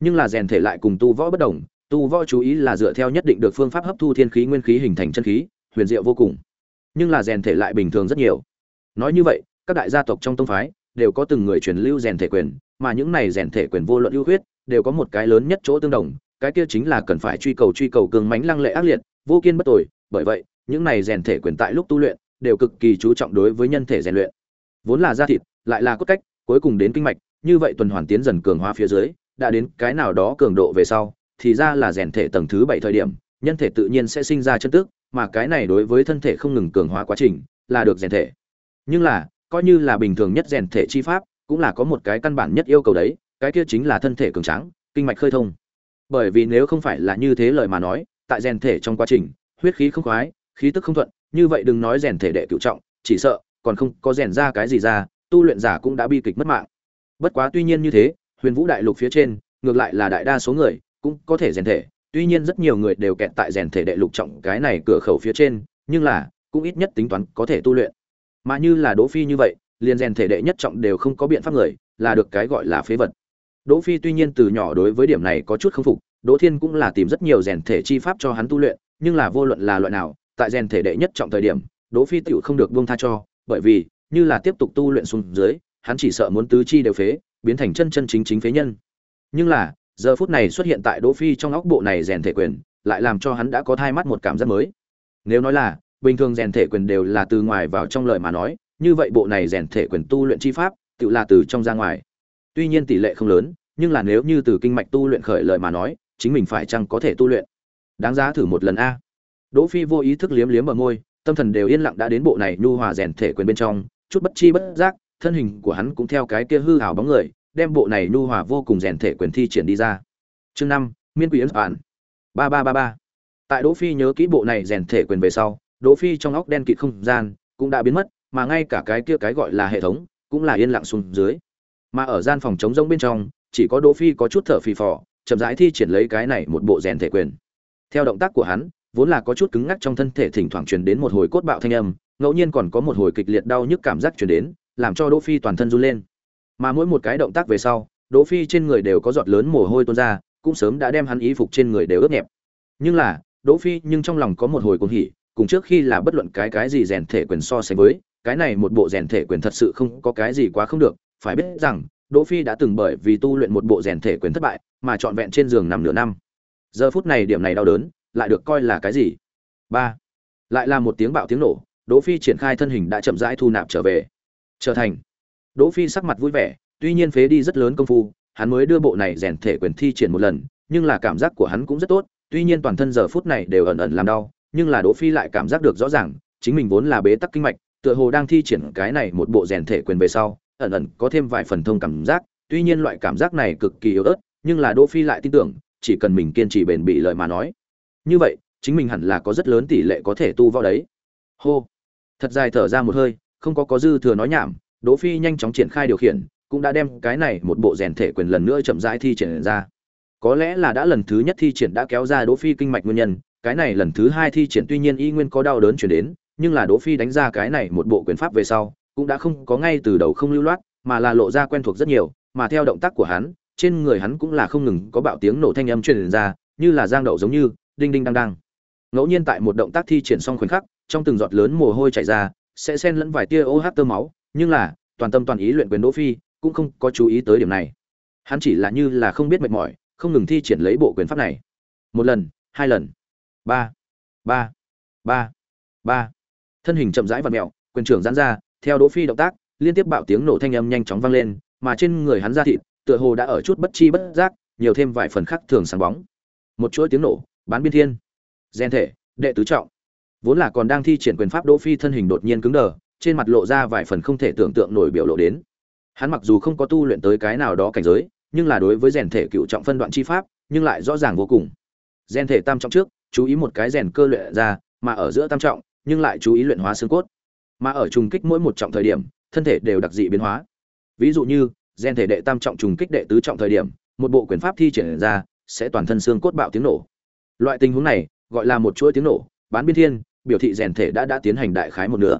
Nhưng là rèn thể lại cùng tu võ bất đồng, tu võ chú ý là dựa theo nhất định được phương pháp hấp thu thiên khí nguyên khí hình thành chân khí, huyền diệu vô cùng. Nhưng là rèn thể lại bình thường rất nhiều. Nói như vậy, các đại gia tộc trong tông phái đều có từng người truyền lưu rèn thể quyền mà những này rèn thể quyền vô luận ưu huyết đều có một cái lớn nhất chỗ tương đồng, cái kia chính là cần phải truy cầu truy cầu cường mãnh lăng lệ ác liệt, vô kiên bất tồi, bởi vậy, những này rèn thể quyền tại lúc tu luyện, đều cực kỳ chú trọng đối với nhân thể rèn luyện. Vốn là da thịt, lại là cốt cách, cuối cùng đến kinh mạch, như vậy tuần hoàn tiến dần cường hóa phía dưới, đã đến cái nào đó cường độ về sau, thì ra là rèn thể tầng thứ bảy thời điểm, nhân thể tự nhiên sẽ sinh ra chân tức, mà cái này đối với thân thể không ngừng cường hóa quá trình, là được rèn thể. Nhưng là, coi như là bình thường nhất rèn thể chi pháp cũng là có một cái căn bản nhất yêu cầu đấy, cái kia chính là thân thể cường tráng, kinh mạch khơi thông. Bởi vì nếu không phải là như thế lời mà nói, tại rèn thể trong quá trình, huyết khí không khoái, khí tức không thuận, như vậy đừng nói rèn thể đệ cựu trọng, chỉ sợ, còn không có rèn ra cái gì ra, tu luyện giả cũng đã bi kịch mất mạng. Bất quá tuy nhiên như thế, huyền vũ đại lục phía trên, ngược lại là đại đa số người cũng có thể rèn thể, tuy nhiên rất nhiều người đều kẹt tại rèn thể đệ lục trọng cái này cửa khẩu phía trên, nhưng là, cũng ít nhất tính toán có thể tu luyện. Mà như là đỗ phi như vậy liền rèn thể đệ nhất trọng đều không có biện pháp người, là được cái gọi là phế vật. Đỗ phi tuy nhiên từ nhỏ đối với điểm này có chút không phục, đỗ thiên cũng là tìm rất nhiều rèn thể chi pháp cho hắn tu luyện, nhưng là vô luận là loại nào, tại rèn thể đệ nhất trọng thời điểm, đỗ phi tiểu không được buông tha cho, bởi vì, như là tiếp tục tu luyện xuống dưới, hắn chỉ sợ muốn tứ chi đều phế, biến thành chân chân chính chính phế nhân. Nhưng là, giờ phút này xuất hiện tại đỗ phi trong óc bộ này rèn thể quyền, lại làm cho hắn đã có thai mắt một cảm giác mới. Nếu nói là, bình thường rèn thể quyền đều là từ ngoài vào trong lời mà nói như vậy bộ này rèn thể quyền tu luyện chi pháp, tự là từ trong ra ngoài. Tuy nhiên tỷ lệ không lớn, nhưng là nếu như từ kinh mạch tu luyện khởi lời mà nói, chính mình phải chăng có thể tu luyện? Đáng giá thử một lần a. Đỗ phi vô ý thức liếm liếm ở môi, tâm thần đều yên lặng đã đến bộ này nhu hòa rèn thể quyền bên trong, chút bất chi bất giác, thân hình của hắn cũng theo cái kia hư ảo bóng người, đem bộ này nhu hòa vô cùng rèn thể quyền thi triển đi ra. Chương năm, miên quỷ ấn Phản. ba ba ba ba. Tại đỗ phi nhớ kỹ bộ này rèn thể quyền về sau, đỗ phi trong óc đen kịt không gian cũng đã biến mất mà ngay cả cái kia cái gọi là hệ thống cũng là yên lặng xuống dưới. Mà ở gian phòng chống rông bên trong, chỉ có đỗ phi có chút thở phì phò, chậm rãi thi triển lấy cái này một bộ rèn thể quyền. Theo động tác của hắn, vốn là có chút cứng ngắc trong thân thể thỉnh thoảng truyền đến một hồi cốt bạo thanh âm, ngẫu nhiên còn có một hồi kịch liệt đau nhức cảm giác truyền đến, làm cho đỗ phi toàn thân run lên. Mà mỗi một cái động tác về sau, đỗ phi trên người đều có giọt lớn mồ hôi tuôn ra, cũng sớm đã đem hắn y phục trên người đều ướt nhẹp. Nhưng là, đỗ phi nhưng trong lòng có một hồi cuồng hỉ, cùng trước khi là bất luận cái cái gì rèn thể quyền so sánh với cái này một bộ rèn thể quyền thật sự không có cái gì quá không được, phải biết rằng, đỗ phi đã từng bởi vì tu luyện một bộ rèn thể quyền thất bại, mà trọn vẹn trên giường nằm nửa năm. Giờ phút này điểm này đau đớn, lại được coi là cái gì? Ba. Lại là một tiếng bạo tiếng nổ, đỗ phi triển khai thân hình đã chậm rãi thu nạp trở về. Trở thành. Đỗ phi sắc mặt vui vẻ, tuy nhiên phế đi rất lớn công phu, hắn mới đưa bộ này rèn thể quyền thi triển một lần, nhưng là cảm giác của hắn cũng rất tốt, tuy nhiên toàn thân giờ phút này đều ẩn ẩn làm đau, nhưng là đỗ phi lại cảm giác được rõ ràng, chính mình vốn là bế tắc kinh mạch tựa hồ đang thi triển cái này một bộ rèn thể quyền về sau, ẩn ẩn có thêm vài phần thông cảm giác, tuy nhiên loại cảm giác này cực kỳ yếu ớt, nhưng là đỗ phi lại tin tưởng, chỉ cần mình kiên trì bền bỉ lời mà nói. Như vậy, chính mình hẳn là có rất lớn tỷ lệ có thể tu võ đấy. Hô. Thật dài thở ra một hơi, không có có dư thừa nói nhảm, đỗ phi nhanh chóng triển khai điều khiển, cũng đã đem cái này một bộ rèn thể quyền lần nữa chậm rãi thi triển ra. Có lẽ là đã lần thứ nhất thi triển đã kéo ra đỗ phi kinh mạch nguyên nhân, cái này lần thứ hai thi triển tuy nhiên y nguyên có đau đớn chuyển đến nhưng là đỗ phi đánh ra cái này một bộ quyền pháp về sau, cũng đã không có ngay từ đầu không lưu loát, mà là lộ ra quen thuộc rất nhiều, mà theo động tác của hắn, trên người hắn cũng là không ngừng có bạo tiếng nổ thanh âm truyền ra, như là giang đậu giống như, đinh đinh đang đang ngẫu nhiên tại một động tác thi triển xong khoảnh khắc, trong từng giọt lớn mồ hôi chảy ra, sẽ xen lẫn vài tia OH tơ máu, nhưng là, toàn tâm toàn ý luyện quyền đỗ phi, cũng không có chú ý tới điểm này. Hắn chỉ là như là không biết mệt mỏi, không ngừng thi triển lấy bộ quyền pháp này. Một lần, hai lần, ba ba ba ba thân hình chậm rãi và mẹo, quyền trưởng giãn ra, theo đỗ phi động tác, liên tiếp bạo tiếng nổ thanh âm nhanh chóng vang lên, mà trên người hắn ra thịt, tựa hồ đã ở chút bất chi bất giác, nhiều thêm vài phần khác thường sáng bóng. Một chuỗi tiếng nổ, bán biên thiên. Gen thể, đệ tứ trọng. Vốn là còn đang thi triển quyền pháp đỗ phi thân hình đột nhiên cứng đờ, trên mặt lộ ra vài phần không thể tưởng tượng nổi biểu lộ đến. Hắn mặc dù không có tu luyện tới cái nào đó cảnh giới, nhưng là đối với rèn thể cựu trọng phân đoạn chi pháp, nhưng lại rõ ràng vô cùng. Rèn thể tam trọng trước, chú ý một cái rèn cơ luyện ra, mà ở giữa tam trọng nhưng lại chú ý luyện hóa xương cốt. Mà ở trùng kích mỗi một trọng thời điểm, thân thể đều đặc dị biến hóa. Ví dụ như rèn thể đệ tam trọng trùng kích đệ tứ trọng thời điểm, một bộ quyền pháp thi triển ra, sẽ toàn thân xương cốt bạo tiếng nổ. Loại tình huống này, gọi là một chuỗi tiếng nổ, bán biên thiên, biểu thị rèn thể đã đã tiến hành đại khái một nửa.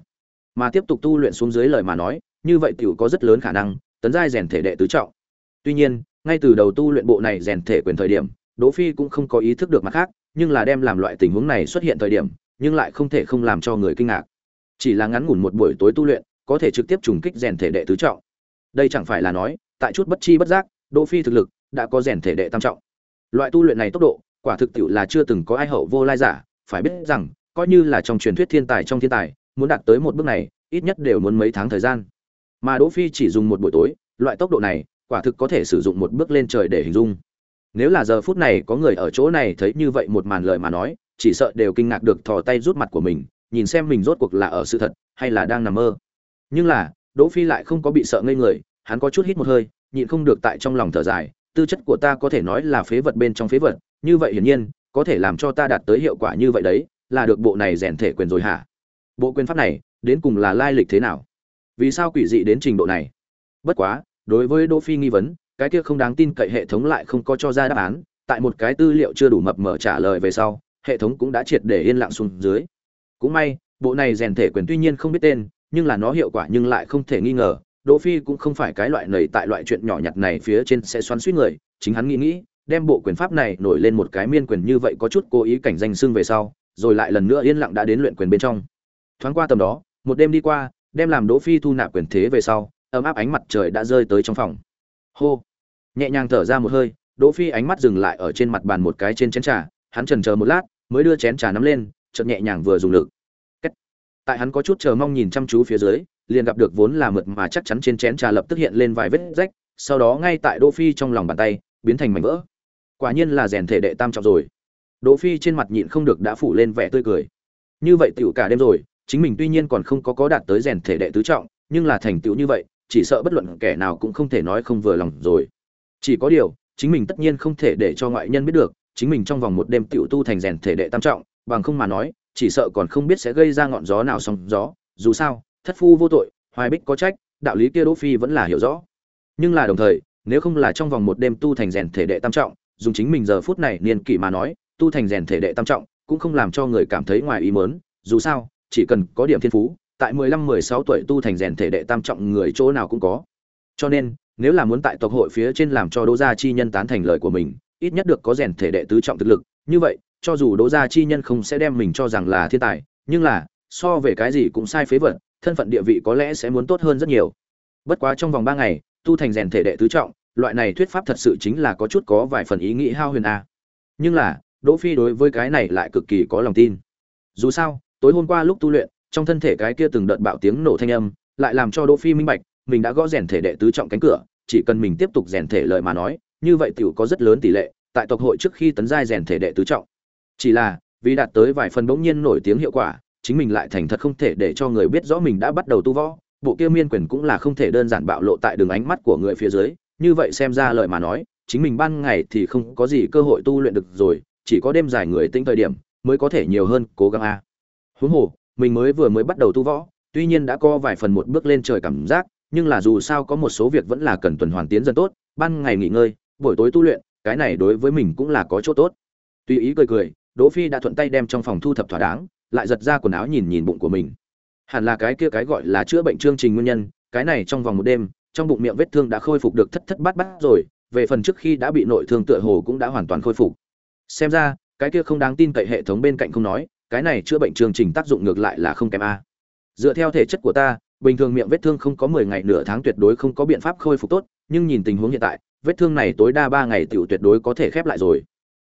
Mà tiếp tục tu luyện xuống dưới lời mà nói, như vậy tiểu có rất lớn khả năng, tấn giai rèn thể đệ tứ trọng. Tuy nhiên, ngay từ đầu tu luyện bộ này rèn thể quyền thời điểm, đỗ phi cũng không có ý thức được mặt khác, nhưng là đem làm loại tình huống này xuất hiện thời điểm nhưng lại không thể không làm cho người kinh ngạc. Chỉ là ngắn ngủn một buổi tối tu luyện, có thể trực tiếp trùng kích rèn thể đệ tứ trọng. Đây chẳng phải là nói, tại chút bất chi bất giác, đỗ phi thực lực đã có rèn thể đệ tam trọng. Loại tu luyện này tốc độ, quả thực tiệu là chưa từng có ai hậu vô lai giả, phải biết rằng, coi như là trong truyền thuyết thiên tài trong thiên tài, muốn đạt tới một bước này, ít nhất đều muốn mấy tháng thời gian. Mà đỗ phi chỉ dùng một buổi tối, loại tốc độ này, quả thực có thể sử dụng một bước lên trời để hình dung. Nếu là giờ phút này có người ở chỗ này thấy như vậy một màn lời mà nói chỉ sợ đều kinh ngạc được thò tay rút mặt của mình, nhìn xem mình rốt cuộc là ở sự thật, hay là đang nằm mơ. Nhưng là, đỗ phi lại không có bị sợ ngây người, hắn có chút hít một hơi, nhịn không được tại trong lòng thở dài, tư chất của ta có thể nói là phế vật bên trong phế vật, như vậy hiển nhiên, có thể làm cho ta đạt tới hiệu quả như vậy đấy, là được bộ này rèn thể quyền rồi hả? Bộ quyền pháp này, đến cùng là lai lịch thế nào? Vì sao quỷ dị đến trình độ này? Bất quá, đối với đỗ phi nghi vấn, cái kia không đáng tin cậy hệ thống lại không có cho ra đáp án, tại một cái tư liệu chưa đủ mập mở trả lời về sau hệ thống cũng đã triệt để yên lặng xuống dưới. Cũng may, bộ này rèn thể quyền tuy nhiên không biết tên, nhưng là nó hiệu quả nhưng lại không thể nghi ngờ, đỗ phi cũng không phải cái loại nầy tại loại chuyện nhỏ nhặt này phía trên sẽ xoắn suýt người, chính hắn nghĩ nghĩ, đem bộ quyền pháp này nổi lên một cái miên quyền như vậy có chút cố ý cảnh danh xưng về sau, rồi lại lần nữa yên lặng đã đến luyện quyền bên trong. Thoáng qua tầm đó, một đêm đi qua, đem làm đỗ phi thu nạp quyền thế về sau, ấm áp ánh mặt trời đã rơi tới trong phòng. Hô! Nhẹ nhàng thở ra một hơi, đỗ phi ánh mắt dừng lại ở trên mặt bàn một cái trên chén trà, hắn chần chờ một lát mới đưa chén trà nắm lên, chợt nhẹ nhàng vừa dùng lực. Kết. tại hắn có chút chờ mong nhìn chăm chú phía dưới, liền gặp được vốn là mượt mà chắc chắn trên chén trà lập tức hiện lên vài vết rách, sau đó ngay tại đỗ phi trong lòng bàn tay, biến thành mảnh vỡ. Quả nhiên là rèn thể đệ tam trọng rồi. Đỗ phi trên mặt nhịn không được đã phủ lên vẻ tươi cười. Như vậy tiểu cả đêm rồi, chính mình tuy nhiên còn không có có đạt tới rèn thể đệ tứ trọng, nhưng là thành tựu như vậy, chỉ sợ bất luận kẻ nào cũng không thể nói không vừa lòng rồi. Chỉ có điều, chính mình tất nhiên không thể để cho ngoại nhân biết được chính mình trong vòng một đêm tiểu tu thành rèn thể đệ tam trọng, bằng không mà nói, chỉ sợ còn không biết sẽ gây ra ngọn gió nào sóng gió. Dù sao, thất phu vô tội, hoài bích có trách, đạo lý kia đỗ phi vẫn là hiểu rõ. Nhưng là đồng thời, nếu không là trong vòng một đêm tu thành rèn thể đệ tam trọng, dùng chính mình giờ phút này niên kỷ mà nói, tu thành rèn thể đệ tam trọng cũng không làm cho người cảm thấy ngoài ý muốn. dù sao, chỉ cần có điểm thiên phú, tại 15-16 tuổi tu thành rèn thể đệ tam trọng người chỗ nào cũng có. Cho nên, nếu là muốn tại tộc hội phía trên làm cho đỗ gia chi nhân tán thành lời của mình ít nhất được có rèn thể đệ tứ trọng thực lực. Như vậy, cho dù đỗ gia chi nhân không sẽ đem mình cho rằng là thiên tài, nhưng là, so về cái gì cũng sai phế vật, thân phận địa vị có lẽ sẽ muốn tốt hơn rất nhiều. Bất quá trong vòng ba ngày, tu thành rèn thể đệ tứ trọng, loại này thuyết pháp thật sự chính là có chút có vài phần ý nghĩ hao huyền a. Nhưng là, đỗ phi đối với cái này lại cực kỳ có lòng tin. Dù sao, tối hôm qua lúc tu luyện, trong thân thể cái kia từng đợt bạo tiếng nổ thanh âm, lại làm cho đỗ phi minh bạch, mình đã gõ rèn thể đệ tứ trọng cánh cửa, chỉ cần mình tiếp tục rèn thể lợi mà nói như vậy tiểu có rất lớn tỷ lệ, tại tộc hội trước khi tấn giai rèn thể đệ tứ trọng. Chỉ là, vì đạt tới vài phần bỗng nhiên nổi tiếng hiệu quả, chính mình lại thành thật không thể để cho người biết rõ mình đã bắt đầu tu võ, bộ kia miên quyền cũng là không thể đơn giản bạo lộ tại đường ánh mắt của người phía dưới. Như vậy xem ra lời mà nói, chính mình ban ngày thì không có gì cơ hội tu luyện được rồi, chỉ có đêm dài người tính thời điểm mới có thể nhiều hơn, cố gắng a. Huống hồ, mình mới vừa mới bắt đầu tu võ, tuy nhiên đã có vài phần một bước lên trời cảm giác, nhưng là dù sao có một số việc vẫn là cần tuần hoàn tiến dần tốt, ban ngày nghỉ ngơi buổi tối tu luyện, cái này đối với mình cũng là có chỗ tốt. Tùy ý cười cười, đỗ phi đã thuận tay đem trong phòng thu thập thỏa đáng, lại giật ra quần áo nhìn nhìn bụng của mình. Hẳn là cái kia cái gọi là chữa bệnh chương trình nguyên nhân, cái này trong vòng một đêm, trong bụng miệng vết thương đã khôi phục được thất thất bát bát rồi, về phần trước khi đã bị nội thương tựa hồ cũng đã hoàn toàn khôi phục. Xem ra, cái kia không đáng tin cậy hệ thống bên cạnh không nói, cái này chữa bệnh chương trình tác dụng ngược lại là không kém a. Dựa theo thể chất của ta, bình thường miệng vết thương không có mười ngày nửa tháng tuyệt đối không có biện pháp khôi phục tốt, nhưng nhìn tình huống hiện tại vết thương này tối đa ba ngày tiểu tuyệt đối có thể khép lại rồi.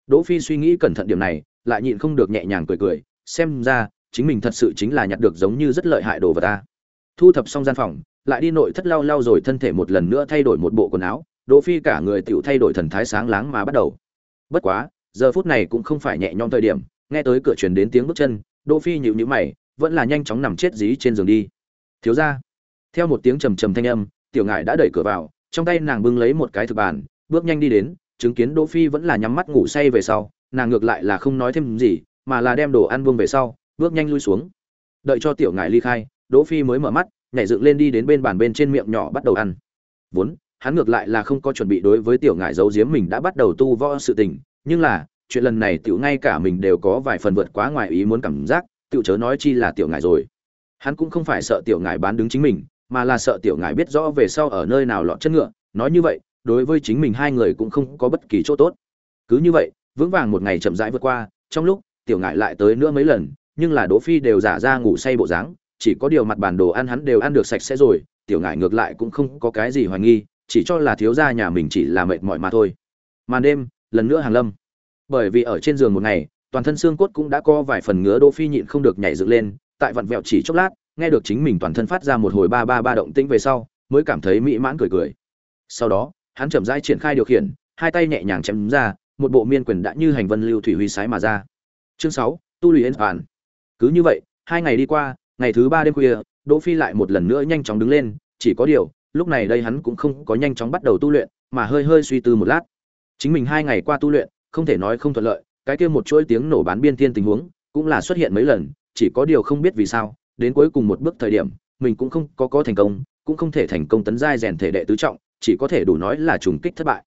Đỗ phi suy nghĩ cẩn thận điểm này, lại nhịn không được nhẹ nhàng cười cười, xem ra, chính mình thật sự chính là nhặt được giống như rất lợi hại đồ vật ta. Thu thập xong gian phòng, lại đi nội thất lau lau rồi thân thể một lần nữa thay đổi một bộ quần áo, đỗ phi cả người tiểu thay đổi thần thái sáng láng mà bắt đầu. Bất quá, giờ phút này cũng không phải nhẹ nhõm thời điểm, nghe tới cửa truyền đến tiếng bước chân, đỗ phi nhíu nhíu mày, vẫn là nhanh chóng nằm chết dí trên giường đi. Thiếu gia. Theo một tiếng trầm trầm thanh âm, tiểu ngải đã đẩy cửa vào trong tay nàng bưng lấy một cái thực bàn, bước nhanh đi đến, chứng kiến đỗ phi vẫn là nhắm mắt ngủ say về sau, nàng ngược lại là không nói thêm gì, mà là đem đồ ăn buông về sau, bước nhanh lui xuống. Đợi cho tiểu ngải ly khai, đỗ phi mới mở mắt, nhảy dựng lên đi đến bên bàn bên trên miệng nhỏ bắt đầu ăn. Vốn, hắn ngược lại là không có chuẩn bị đối với tiểu ngải giấu giếm mình đã bắt đầu tu võ sự tình, nhưng là, chuyện lần này tiểu ngay cả mình đều có vài phần vượt quá ngoài ý muốn cảm giác, tiểu chớ nói chi là tiểu ngải rồi. Hắn cũng không phải sợ tiểu ngải bán đứng chính mình mà là sợ tiểu ngải biết rõ về sau ở nơi nào lọt chân ngựa, nói như vậy, đối với chính mình hai người cũng không có bất kỳ chỗ tốt. Cứ như vậy, vững vàng một ngày chậm rãi vượt qua, trong lúc, tiểu ngải lại tới nữa mấy lần, nhưng là đỗ phi đều giả ra ngủ say bộ dáng, chỉ có điều mặt bản đồ ăn hắn đều ăn được sạch sẽ rồi, tiểu ngải ngược lại cũng không có cái gì hoài nghi, chỉ cho là thiếu gia nhà mình chỉ là mệt mỏi mà thôi. Màn đêm, lần nữa hàng lâm. Bởi vì ở trên giường một ngày, toàn thân xương cốt cũng đã có vài phần ngứa, đỗ phi nhịn không được nhảy dựng lên, tại vặn vẹo chỉ chốc lát nghe được chính mình toàn thân phát ra một hồi ba ba ba động tĩnh về sau, mới cảm thấy mỹ mãn cười cười. Sau đó, hắn chậm rãi triển khai điều khiển, hai tay nhẹ nhàng chém ra, một bộ miên quyền đã như hành vân lưu thủy huy sái mà ra. Chương sáu, tu luyện hoàn cứ như vậy, hai ngày đi qua, ngày thứ ba đêm khuya, đỗ phi lại một lần nữa nhanh chóng đứng lên, chỉ có điều, lúc này đây hắn cũng không có nhanh chóng bắt đầu tu luyện, mà hơi hơi suy tư một lát. Chính mình hai ngày qua tu luyện, không thể nói không thuận lợi, cái kia một chuỗi tiếng nổ bán biên thiên tình huống, cũng là xuất hiện mấy lần, chỉ có điều không biết vì sao đến cuối cùng một bước thời điểm, mình cũng không có có thành công, cũng không thể thành công tấn giai rèn thể đệ tứ trọng, chỉ có thể đủ nói là trùng kích thất bại.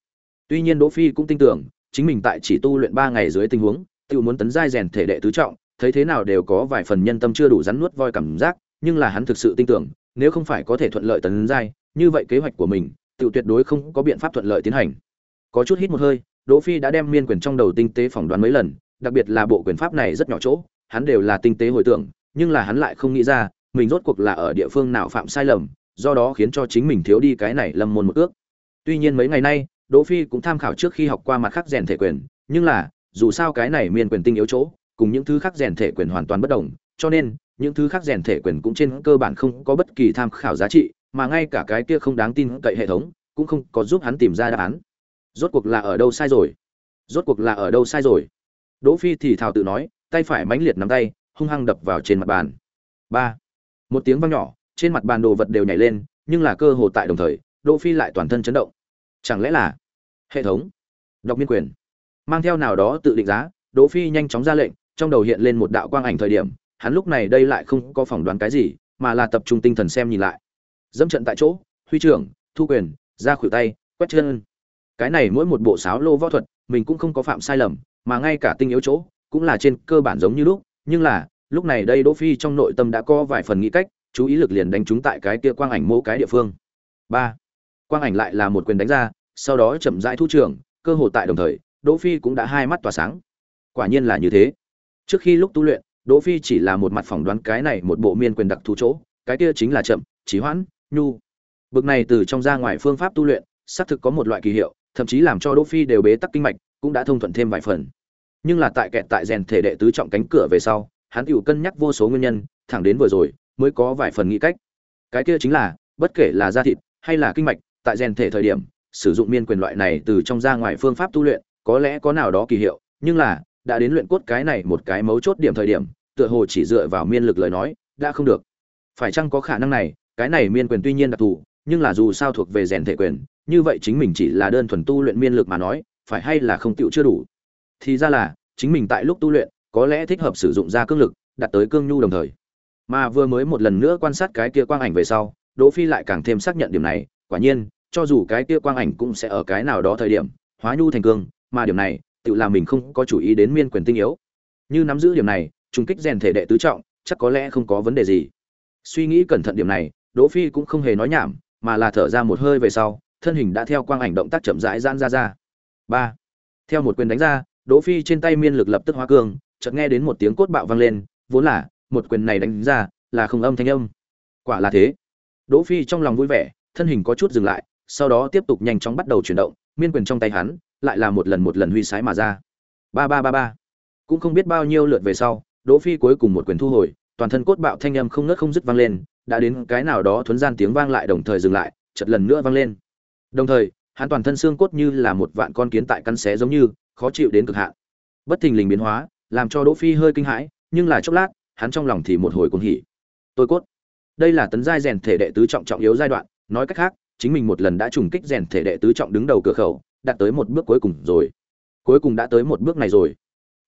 Tuy nhiên đỗ phi cũng tin tưởng, chính mình tại chỉ tu luyện ba ngày dưới tình huống, tự muốn tấn giai rèn thể đệ tứ trọng, thấy thế nào đều có vài phần nhân tâm chưa đủ rắn nuốt voi cảm giác, nhưng là hắn thực sự tin tưởng, nếu không phải có thể thuận lợi tấn giai, như vậy kế hoạch của mình, tự tuyệt đối không có biện pháp thuận lợi tiến hành. Có chút hít một hơi, đỗ phi đã đem miên quyền trong đầu tinh tế phỏng đoán mấy lần, đặc biệt là bộ quyền pháp này rất nhỏ chỗ, hắn đều là tinh tế hồi tưởng nhưng là hắn lại không nghĩ ra, mình rốt cuộc là ở địa phương nào phạm sai lầm, do đó khiến cho chính mình thiếu đi cái này lâm môn một ước. Tuy nhiên mấy ngày nay, đỗ phi cũng tham khảo trước khi học qua mặt khác rèn thể quyền, nhưng là, dù sao cái này miền quyền tinh yếu chỗ, cùng những thứ khác rèn thể quyền hoàn toàn bất đồng, cho nên, những thứ khác rèn thể quyền cũng trên cơ bản không có bất kỳ tham khảo giá trị, mà ngay cả cái kia không đáng tin cậy hệ thống, cũng không có giúp hắn tìm ra đáp án. Rốt cuộc là ở đâu sai rồi? Rốt cuộc là ở đâu sai rồi? Đỗ phi thì thào tự nói, tay phải mãnh liệt nắm tay hung hăng đập vào trên mặt bàn. Ba. Một tiếng vang nhỏ, trên mặt bàn đồ vật đều nhảy lên, nhưng là cơ hồ tại đồng thời, đỗ phi lại toàn thân chấn động. Chẳng lẽ là hệ thống? Đọc miên quyền. Mang theo nào đó tự định giá, đỗ phi nhanh chóng ra lệnh, trong đầu hiện lên một đạo quang ảnh thời điểm, hắn lúc này đây lại không có phỏng đoán cái gì, mà là tập trung tinh thần xem nhìn lại. Dẫm trận tại chỗ, huy trưởng, thu quyền, ra khuỷu tay, quét chân. Cái này mỗi một bộ sáo lô võ thuật, mình cũng không có phạm sai lầm, mà ngay cả tinh yếu chỗ, cũng là trên cơ bản giống như lúc nhưng là, lúc này đây đỗ phi trong nội tâm đã có vài phần nghĩ cách, chú ý lực liền đánh trúng tại cái kia quang ảnh mô cái địa phương. Ba, quang ảnh lại là một quyền đánh ra, sau đó chậm rãi thu trưởng cơ hội tại đồng thời, đỗ phi cũng đã hai mắt tỏa sáng. Quả nhiên là như thế. Trước khi lúc tu luyện, đỗ phi chỉ là một mặt phỏng đoán cái này một bộ miên quyền đặc thù chỗ, cái kia chính là chậm trí hoãn, nhu. Bực này từ trong ra ngoài phương pháp tu luyện, xác thực có một loại kỳ hiệu, thậm chí làm cho đỗ phi đều bế tắc kinh mạch, cũng đã thông thuận thêm vài phần nhưng là tại kẹt tại rèn thể đệ tứ trọng cánh cửa về sau, hắn tựu cân nhắc vô số nguyên nhân, thẳng đến vừa rồi, mới có vài phần nghĩ cách. Cái kia chính là, bất kể là da thịt hay là kinh mạch, tại rèn thể thời điểm, sử dụng miên quyền loại này từ trong ra ngoài phương pháp tu luyện, có lẽ có nào đó kỳ hiệu, nhưng là, đã đến luyện cốt cái này một cái mấu chốt điểm thời điểm, tựa hồ chỉ dựa vào miên lực lời nói, đã không được. Phải chăng có khả năng này, cái này miên quyền tuy nhiên đặc thù, nhưng là dù sao thuộc về rèn thể quyền, như vậy chính mình chỉ là đơn thuần tu luyện miên lực mà nói, phải hay là không tựu chưa đủ thì ra là, chính mình tại lúc tu luyện, có lẽ thích hợp sử dụng ra cương lực đặt tới cương nhu đồng thời. Mà vừa mới một lần nữa quan sát cái kia quang ảnh về sau, đỗ phi lại càng thêm xác nhận điểm này, quả nhiên, cho dù cái kia quang ảnh cũng sẽ ở cái nào đó thời điểm, hóa nhu thành cương, mà điểm này, tự làm mình không có chủ ý đến miên quyền tinh yếu. Như nắm giữ điểm này, trùng kích rèn thể đệ tứ trọng, chắc có lẽ không có vấn đề gì. Suy nghĩ cẩn thận điểm này, đỗ phi cũng không hề nói nhảm, mà là thở ra một hơi về sau, thân hình đã theo quang ảnh động tác chậm rãi giãn ra ra. Ba. Theo một quyền đánh ra đỗ phi trên tay miên lực lập tức hóa cương, chợt nghe đến một tiếng cốt bạo vang lên, vốn là, một quyền này đánh ra, là không âm thanh âm. Quả là thế. Đỗ phi trong lòng vui vẻ, thân hình có chút dừng lại, sau đó tiếp tục nhanh chóng bắt đầu chuyển động, miên quyền trong tay hắn, lại là một lần một lần huy sái mà ra. Ba ba ba ba. Cũng không biết bao nhiêu lượt về sau, đỗ phi cuối cùng một quyền thu hồi, toàn thân cốt bạo thanh âm không ngớt không dứt vang lên, đã đến cái nào đó thuấn gian tiếng vang lại đồng thời dừng lại, chợt lần nữa vang lên. Đồng thời, hắn toàn thân xương cốt như là một vạn con kiến tại căn xé giống như khó chịu đến cực hạn. Bất thình lình biến hóa, làm cho đỗ phi hơi kinh hãi, nhưng là chốc lát, hắn trong lòng thì một hồi cuồng hỉ. Tôi cốt. Đây là tấn giai rèn thể đệ tứ trọng trọng yếu giai đoạn, nói cách khác, chính mình một lần đã trùng kích rèn thể đệ tứ trọng đứng đầu cửa khẩu, đạt tới một bước cuối cùng rồi. Cuối cùng đã tới một bước này rồi.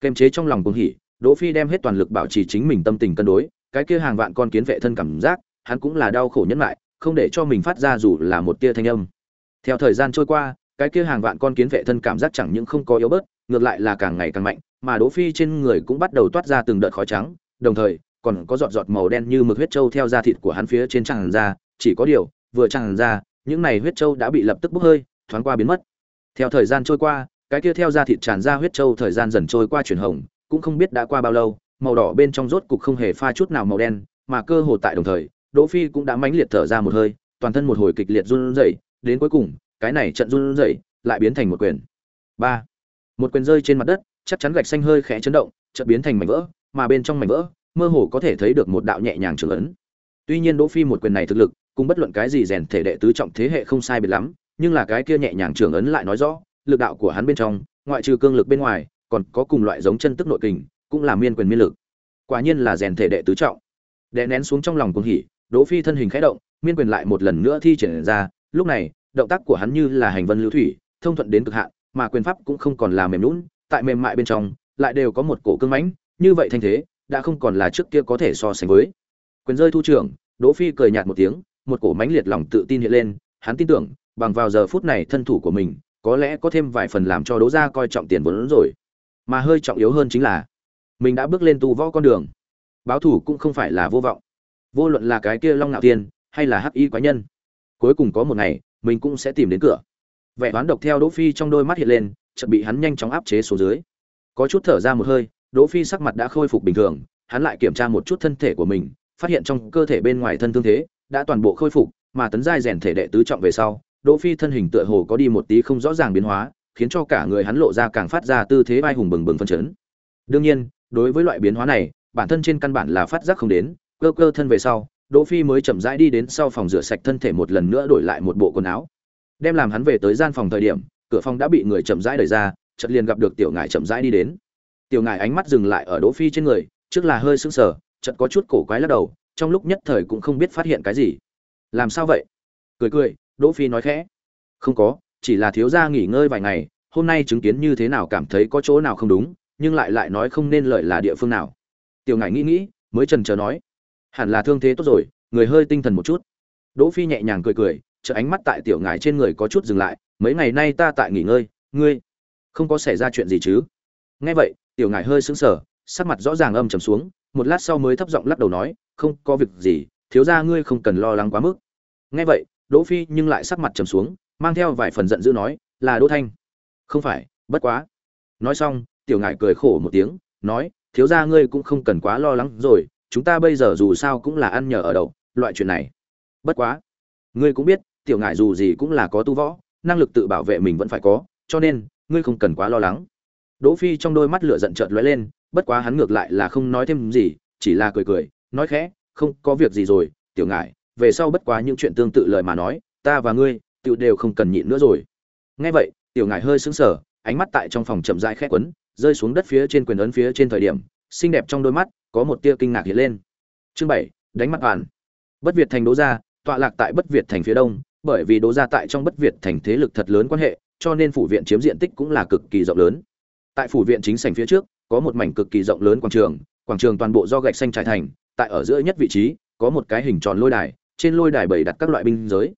Kềm chế trong lòng cuồng hỉ, đỗ phi đem hết toàn lực bảo trì chính mình tâm tình cân đối, cái kia hàng vạn con kiến vệ thân cảm giác, hắn cũng là đau khổ nhẫn lại không để cho mình phát ra dù là một tia thanh âm. Theo thời gian trôi qua cái kia hàng vạn con kiến vệ thân cảm giác chẳng những không có yếu bớt, ngược lại là càng ngày càng mạnh, mà đỗ phi trên người cũng bắt đầu toát ra từng đợt khói trắng, đồng thời, còn có giọt giọt màu đen như mực huyết châu theo da thịt của hắn phía trên tràn ra, chỉ có điều, vừa tràn ra, những này huyết châu đã bị lập tức bốc hơi, thoáng qua biến mất. Theo thời gian trôi qua, cái kia theo da thịt tràn ra huyết châu thời gian dần trôi qua chuyển hồng, cũng không biết đã qua bao lâu, màu đỏ bên trong rốt cục không hề pha chút nào màu đen, mà cơ hồ tại đồng thời, đỗ phi cũng đã mãnh liệt thở ra một hơi, toàn thân một hồi kịch liệt run rẩy, đến cuối cùng cái này trận run rẩy, lại biến thành một quyền. Ba. Một quyền rơi trên mặt đất, chắc chắn gạch xanh hơi khẽ chấn động, chợt biến thành mảnh vỡ, mà bên trong mảnh vỡ, mơ hồ có thể thấy được một đạo nhẹ nhàng trường ấn. Tuy nhiên đỗ phi một quyền này thực lực, cùng bất luận cái gì rèn thể đệ tứ trọng thế hệ không sai biệt lắm, nhưng là cái kia nhẹ nhàng trường ấn lại nói rõ, lực đạo của hắn bên trong, ngoại trừ cương lực bên ngoài, còn có cùng loại giống chân tức nội kình, cũng là miên quyền miên lực. Quả nhiên là rèn thể đệ tứ trọng. Đè nén xuống trong lòng cuồng hỉ, đỗ phi thân hình khẽ động, miên quyền lại một lần nữa thi triển ra, lúc này động tác của hắn như là hành vân lưu thủy, thông thuận đến cực hạn, mà quyền pháp cũng không còn là mềm lún tại mềm mại bên trong, lại đều có một cổ cương mãnh, như vậy thanh thế, đã không còn là trước kia có thể so sánh với. Quyền rơi thu trưởng, đỗ phi cười nhạt một tiếng, một cổ mãnh liệt lòng tự tin hiện lên, hắn tin tưởng, bằng vào giờ phút này thân thủ của mình, có lẽ có thêm vài phần làm cho đỗ gia coi trọng tiền vốn rồi. Mà hơi trọng yếu hơn chính là, mình đã bước lên tu võ con đường. Báo thủ cũng không phải là vô vọng. Vô luận là cái kia long nạo tiên hay là hắc y quái nhân, cuối cùng có một ngày mình cũng sẽ tìm đến cửa. Vẻ đoán độc theo đỗ phi trong đôi mắt hiện lên, chợt bị hắn nhanh chóng áp chế xuống dưới. Có chút thở ra một hơi, đỗ phi sắc mặt đã khôi phục bình thường, hắn lại kiểm tra một chút thân thể của mình, phát hiện trong cơ thể bên ngoài thân thương thế đã toàn bộ khôi phục, mà tấn giai rèn thể đệ tứ trọng về sau, đỗ phi thân hình tựa hồ có đi một tí không rõ ràng biến hóa, khiến cho cả người hắn lộ ra càng phát ra tư thế vai hùng bừng bừng phân chấn. Đương nhiên, đối với loại biến hóa này, bản thân trên căn bản là phát giác không đến, cơ cơ thân về sau đỗ phi mới chậm rãi đi đến sau phòng rửa sạch thân thể một lần nữa đổi lại một bộ quần áo. Đem làm hắn về tới gian phòng thời điểm, cửa phòng đã bị người chậm rãi đẩy ra, chợt liền gặp được tiểu ngải chậm rãi đi đến. Tiểu ngải ánh mắt dừng lại ở đỗ phi trên người, trước là hơi sững sờ, chợt có chút cổ quái lắc đầu, trong lúc nhất thời cũng không biết phát hiện cái gì. Làm sao vậy? Cười cười, đỗ phi nói khẽ. Không có, chỉ là thiếu gia nghỉ ngơi vài ngày, hôm nay chứng kiến như thế nào cảm thấy có chỗ nào không đúng, nhưng lại lại nói không nên lợi là địa phương nào. Tiểu ngải nghĩ nghĩ, mới trần chờ nói hẳn là thương thế tốt rồi, người hơi tinh thần một chút. Đỗ phi nhẹ nhàng cười cười chợ ánh mắt tại tiểu ngải trên người có chút dừng lại, mấy ngày nay ta tại nghỉ ngơi, ngươi không có xảy ra chuyện gì chứ? Nghe vậy, tiểu ngải hơi sững sờ, sắc mặt rõ ràng âm trầm xuống, một lát sau mới thấp giọng lắc đầu nói, không có việc gì, thiếu gia ngươi không cần lo lắng quá mức. Nghe vậy, đỗ phi nhưng lại sắc mặt trầm xuống, mang theo vài phần giận dữ nói, là đỗ thanh. Không phải, bất quá. Nói xong, tiểu ngải cười khổ một tiếng, nói, thiếu gia ngươi cũng không cần quá lo lắng rồi chúng ta bây giờ dù sao cũng là ăn nhờ ở đậu, loại chuyện này. Bất quá, ngươi cũng biết, tiểu ngải dù gì cũng là có tu võ, năng lực tự bảo vệ mình vẫn phải có, cho nên, ngươi không cần quá lo lắng. Đỗ phi trong đôi mắt lửa giận chợt lóe lên, bất quá hắn ngược lại là không nói thêm gì, chỉ là cười cười, nói khẽ, không có việc gì rồi, tiểu ngải, về sau bất quá những chuyện tương tự lời mà nói, ta và ngươi, tiểu đều không cần nhịn nữa rồi. Nghe vậy, tiểu ngải hơi sững sờ, ánh mắt tại trong phòng chậm rãi khẽ quấn, rơi xuống đất phía trên quyền ấn phía trên thời điểm, xinh đẹp trong đôi mắt có một tia kinh ngạc hiện lên. Chương bảy, đánh mặt toàn. Bất việt thành đỗ gia, tọa lạc tại bất việt thành phía đông, bởi vì đỗ gia tại trong bất việt thành thế lực thật lớn quan hệ, cho nên phủ viện chiếm diện tích cũng là cực kỳ rộng lớn. Tại phủ viện chính sảnh phía trước, có một mảnh cực kỳ rộng lớn quảng trường quảng trường toàn bộ do gạch xanh trải thành, tại ở giữa nhất vị trí, có một cái hình tròn lôi đài, trên lôi đài bày đặt các loại binh giới.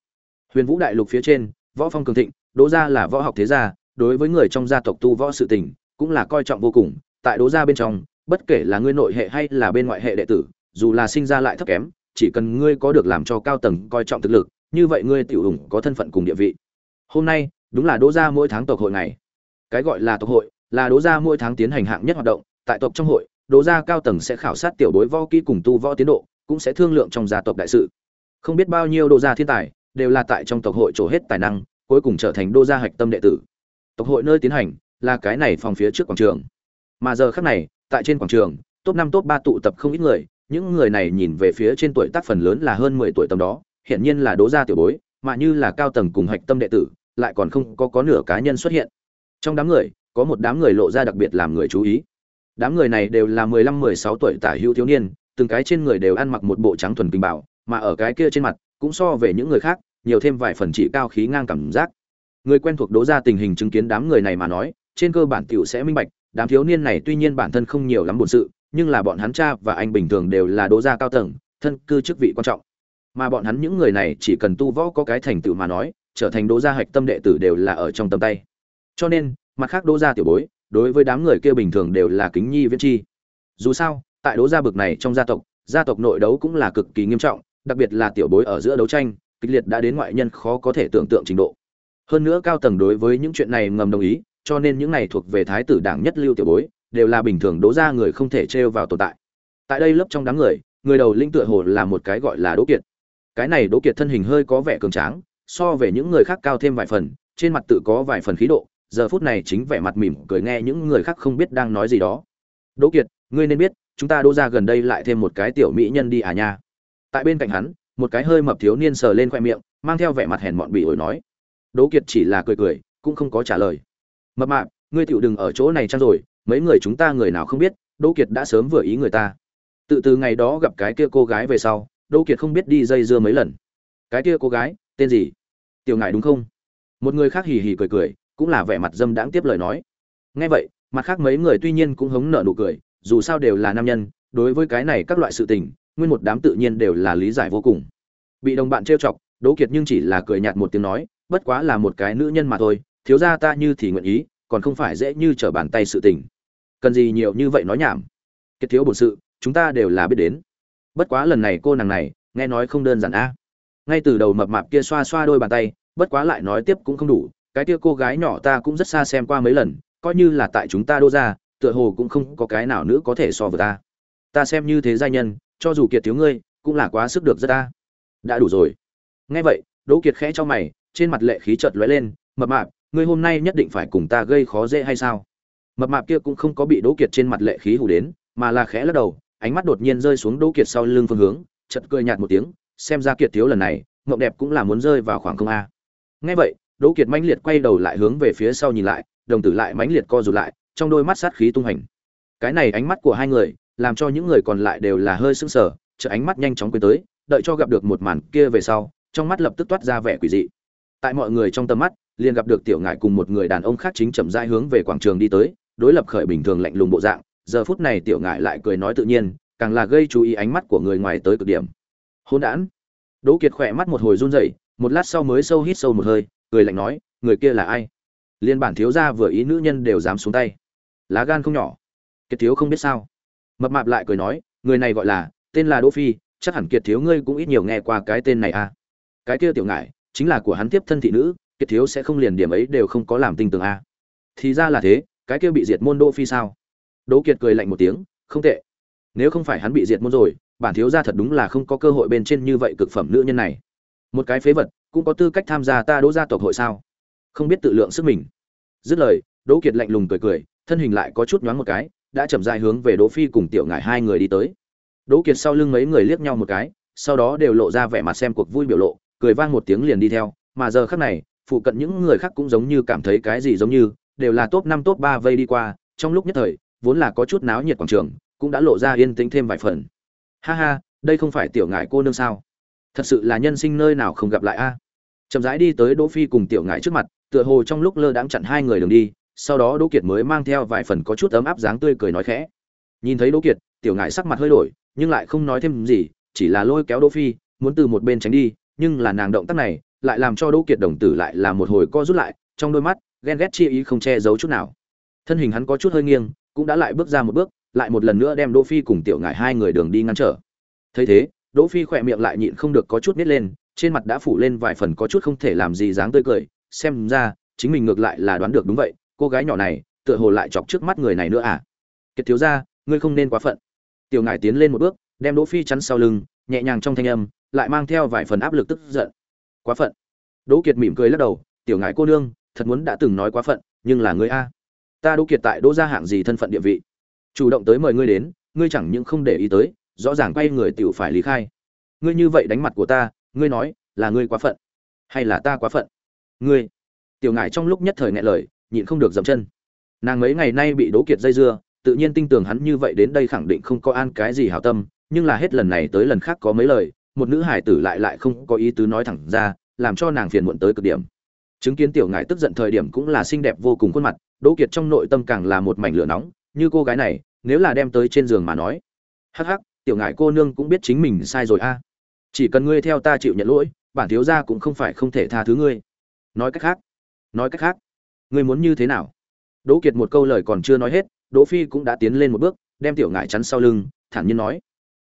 Huyền vũ đại lục phía trên, võ phong cường thịnh, đỗ gia là võ học thế gia, đối với người trong gia tộc tu võ sự tình, cũng là coi trọng vô cùng, tại đỗ gia bên trong bất kể là ngươi nội hệ hay là bên ngoại hệ đệ tử, dù là sinh ra lại thấp kém, chỉ cần ngươi có được làm cho cao tầng coi trọng thực lực, như vậy ngươi tiểu ủng có thân phận cùng địa vị. Hôm nay, đúng là đỗ gia mỗi tháng tộc hội này cái gọi là tộc hội, là đỗ gia mỗi tháng tiến hành hạng nhất hoạt động, tại tộc trong hội, đỗ gia cao tầng sẽ khảo sát tiểu bối võ kỹ cùng tu võ tiến độ, cũng sẽ thương lượng trong gia tộc đại sự. Không biết bao nhiêu đỗ gia thiên tài, đều là tại trong tộc hội trổ hết tài năng, cuối cùng trở thành đô gia hạch tâm đệ tử. Tộc hội nơi tiến hành, là cái này phòng phía trước quảng trường. Mà giờ khắc này tại trên quảng trường, top năm, top ba tụ tập không ít người, những người này nhìn về phía trên tuổi tác phần lớn là hơn mười tuổi tầm đó, hiển nhiên là đố gia tiểu bối, mà như là cao tầng cùng hạch tâm đệ tử, lại còn không có có nửa cá nhân xuất hiện. Trong đám người, có một đám người lộ ra đặc biệt làm người chú ý. Đám người này đều là mười lăm, mười sáu tuổi tả hữu thiếu niên, từng cái trên người đều ăn mặc một bộ trắng thuần kinh bảo mà ở cái kia trên mặt, cũng so về những người khác, nhiều thêm vài phần trị cao khí ngang cảm giác. Người quen thuộc đố ra tình hình chứng kiến đám người này mà nói, trên cơ bản tiểu sẽ minh bạch đám thiếu niên này tuy nhiên bản thân không nhiều lắm buồn sự, nhưng là bọn hắn cha và anh bình thường đều là đố gia cao tầng, thân cư chức vị quan trọng. Mà bọn hắn những người này chỉ cần tu võ có cái thành tựu mà nói, trở thành đố gia hạch tâm đệ tử đều là ở trong tầm tay. Cho nên, mặt khác đố gia tiểu bối, đối với đám người kia bình thường đều là kính nhi viễn chi. Dù sao, tại đố gia bực này trong gia tộc gia tộc nội đấu cũng là cực kỳ nghiêm trọng, đặc biệt là tiểu bối ở giữa đấu tranh, kịch liệt đã đến ngoại nhân khó có thể tưởng tượng trình độ. Hơn nữa cao tầng đối với những chuyện này ngầm đồng ý cho nên những này thuộc về thái tử đảng nhất lưu tiểu bối, đều là bình thường đố ra người không thể trêu vào tồn tại. Tại đây lớp trong đám người người đầu linh tựa hồ là một cái gọi là đỗ kiệt. Cái này đỗ kiệt thân hình hơi có vẻ cường tráng, so về những người khác cao thêm vài phần, trên mặt tự có vài phần khí độ, giờ phút này chính vẻ mặt mỉm cười nghe những người khác không biết đang nói gì đó. Đỗ kiệt, ngươi nên biết, chúng ta đỗ ra gần đây lại thêm một cái tiểu mỹ nhân đi à nha. Tại bên cạnh hắn, một cái hơi mập thiếu niên sờ lên khoe miệng, mang theo vẻ mặt hèn mọn bị ổi nói. Đỗ kiệt chỉ là cười cười, cũng không có trả lời mập mạp, ngươi tựu đừng ở chỗ này chăng rồi, mấy người chúng ta người nào không biết, đỗ kiệt đã sớm vừa ý người ta. Tự từ ngày đó gặp cái kia cô gái về sau, đỗ kiệt không biết đi dây dưa mấy lần. Cái kia cô gái, tên gì? Tiểu ngại đúng không? Một người khác hì hì cười cười, cũng là vẻ mặt dâm đãng tiếp lời nói. Nghe vậy, mặt khác mấy người tuy nhiên cũng hống nợ nụ cười, dù sao đều là nam nhân, đối với cái này các loại sự tình, nguyên một đám tự nhiên đều là lý giải vô cùng. Bị đồng bạn trêu chọc, đỗ kiệt nhưng chỉ là cười nhạt một tiếng nói, bất quá là một cái nữ nhân mà thôi thiếu gia ta như thì nguyện ý, còn không phải dễ như trở bàn tay sự tình. Cần gì nhiều như vậy nói nhảm? Kiệt thiếu bổn sự, chúng ta đều là biết đến. Bất quá lần này cô nàng này, nghe nói không đơn giản a. Ngay từ đầu mập mạp kia xoa xoa đôi bàn tay, bất quá lại nói tiếp cũng không đủ. Cái kia cô gái nhỏ ta cũng rất xa xem qua mấy lần, coi như là tại chúng ta đô ra tựa hồ cũng không có cái nào nữa có thể so với ta. Ta xem như thế giai nhân, cho dù kiệt thiếu ngươi, cũng là quá sức được rất ta đã đủ rồi. Nghe vậy, đỗ kiệt khẽ cho mày, trên mặt lệ khí chợt lóe lên, mập mạp ngươi hôm nay nhất định phải cùng ta gây khó dễ hay sao? Mập mạp kia cũng không có bị đỗ kiệt trên mặt lệ khí hù đến, mà là khẽ lắc đầu, ánh mắt đột nhiên rơi xuống đỗ kiệt sau lưng phương hướng, chợt cười nhạt một tiếng, xem ra kiệt thiếu lần này ngọc đẹp cũng là muốn rơi vào khoảng không a. Nghe vậy, đỗ kiệt mãnh liệt quay đầu lại hướng về phía sau nhìn lại, đồng tử lại mãnh liệt co rụt lại, trong đôi mắt sát khí tung hành cái này ánh mắt của hai người, làm cho những người còn lại đều là hơi sững sờ chợ ánh mắt nhanh chóng quay tới, đợi cho gặp được một màn kia về sau, trong mắt lập tức toát ra vẻ quỷ dị. Tại mọi người trong tầm mắt liền gặp được tiểu ngải cùng một người đàn ông khác chính chậm rãi hướng về quảng trường đi tới, đối lập khởi bình thường lạnh lùng bộ dạng. Giờ phút này tiểu ngải lại cười nói tự nhiên, càng là gây chú ý ánh mắt của người ngoài tới cực điểm. Hôn đản. Đỗ kiệt khỏe mắt một hồi run rẩy, một lát sau mới sâu hít sâu một hơi, cười lạnh nói, người kia là ai? Liên bản thiếu gia vừa ý nữ nhân đều dám xuống tay. Lá gan không nhỏ. Kiệt thiếu không biết sao. Mập mạp lại cười nói, người này gọi là, tên là đỗ phi, chắc hẳn kiệt thiếu ngươi cũng ít nhiều nghe qua cái tên này à. Cái kia tiểu ngải, chính là của hắn tiếp thân thị nữ kiệt thiếu sẽ không liền điểm ấy đều không có làm tinh tường a. Thì ra là thế, cái kia bị diệt môn đỗ phi sao? Đỗ kiệt cười lạnh một tiếng, không tệ. Nếu không phải hắn bị diệt môn rồi, bản thiếu gia thật đúng là không có cơ hội bên trên như vậy cực phẩm nữ nhân này. Một cái phế vật, cũng có tư cách tham gia ta đỗ gia tộc hội sao? Không biết tự lượng sức mình. Dứt lời, đỗ kiệt lạnh lùng cười cười, thân hình lại có chút nhoáng một cái, đã chậm rãi hướng về đỗ phi cùng tiểu ngải hai người đi tới. Đỗ kiệt sau lưng mấy người liếc nhau một cái, sau đó đều lộ ra vẻ mặt xem cuộc vui biểu lộ, cười vang một tiếng liền đi theo, mà giờ khắc này phụ cận những người khác cũng giống như cảm thấy cái gì giống như, đều là top năm, top ba vây đi qua, trong lúc nhất thời, vốn là có chút náo nhiệt quảng trường, cũng đã lộ ra yên tĩnh thêm vài phần. Ha ha, đây không phải tiểu ngải cô nương sao? Thật sự là nhân sinh nơi nào không gặp lại a? Chậm rãi đi tới đỗ phi cùng tiểu ngải trước mặt, tựa hồ trong lúc lơ đãng chặn hai người đường đi, sau đó đỗ kiệt mới mang theo vài phần có chút ấm áp dáng tươi cười nói khẽ. Nhìn thấy đỗ kiệt, tiểu ngải sắc mặt hơi đổi, nhưng lại không nói thêm gì, chỉ là lôi kéo đỗ phi, muốn từ một bên tránh đi, nhưng là nàng động tác này lại làm cho đỗ kiệt đồng tử lại là một hồi co rút lại, trong đôi mắt, ghen ghét chi ý không che giấu chút nào. Thân hình hắn có chút hơi nghiêng, cũng đã lại bước ra một bước, lại một lần nữa đem đỗ phi cùng tiểu ngải hai người đường đi ngăn trở. Thấy thế, đỗ phi khỏe miệng lại nhịn không được có chút nít lên, trên mặt đã phủ lên vài phần có chút không thể làm gì dáng tươi cười, xem ra, chính mình ngược lại là đoán được đúng vậy, cô gái nhỏ này, tựa hồ lại chọc trước mắt người này nữa à? Kiệt thiếu gia, ngươi không nên quá phận. Tiểu ngải tiến lên một bước, đem đỗ phi chắn sau lưng, nhẹ nhàng trong thanh âm, lại mang theo vài phần áp lực tức giận quá phận. Đỗ kiệt mỉm cười lắc đầu, tiểu ngải cô nương, thật muốn đã từng nói quá phận, nhưng là ngươi a. Ta đỗ kiệt tại đỗ gia hạng gì thân phận địa vị? Chủ động tới mời ngươi đến, ngươi chẳng những không để ý tới, rõ ràng quay người tiểu phải lý khai. Ngươi như vậy đánh mặt của ta, ngươi nói là ngươi quá phận, hay là ta quá phận? Ngươi. Tiểu ngải trong lúc nhất thời ngại lời, nhịn không được dậm chân. Nàng mấy ngày nay bị đỗ kiệt dây dưa, tự nhiên tin tưởng hắn như vậy đến đây khẳng định không có an cái gì hảo tâm, nhưng là hết lần này tới lần khác có mấy lời một nữ hải tử lại lại không có ý tứ nói thẳng ra, làm cho nàng phiền muộn tới cực điểm. Chứng kiến tiểu ngải tức giận thời điểm cũng là xinh đẹp vô cùng khuôn mặt, đỗ kiệt trong nội tâm càng là một mảnh lửa nóng, như cô gái này, nếu là đem tới trên giường mà nói. Hắc hắc, tiểu ngải cô nương cũng biết chính mình sai rồi a. Chỉ cần ngươi theo ta chịu nhận lỗi, bản thiếu gia cũng không phải không thể tha thứ ngươi. Nói cách khác, nói cách khác, ngươi muốn như thế nào? Đỗ kiệt một câu lời còn chưa nói hết, đỗ phi cũng đã tiến lên một bước, đem tiểu ngải chắn sau lưng, thản nhiên nói.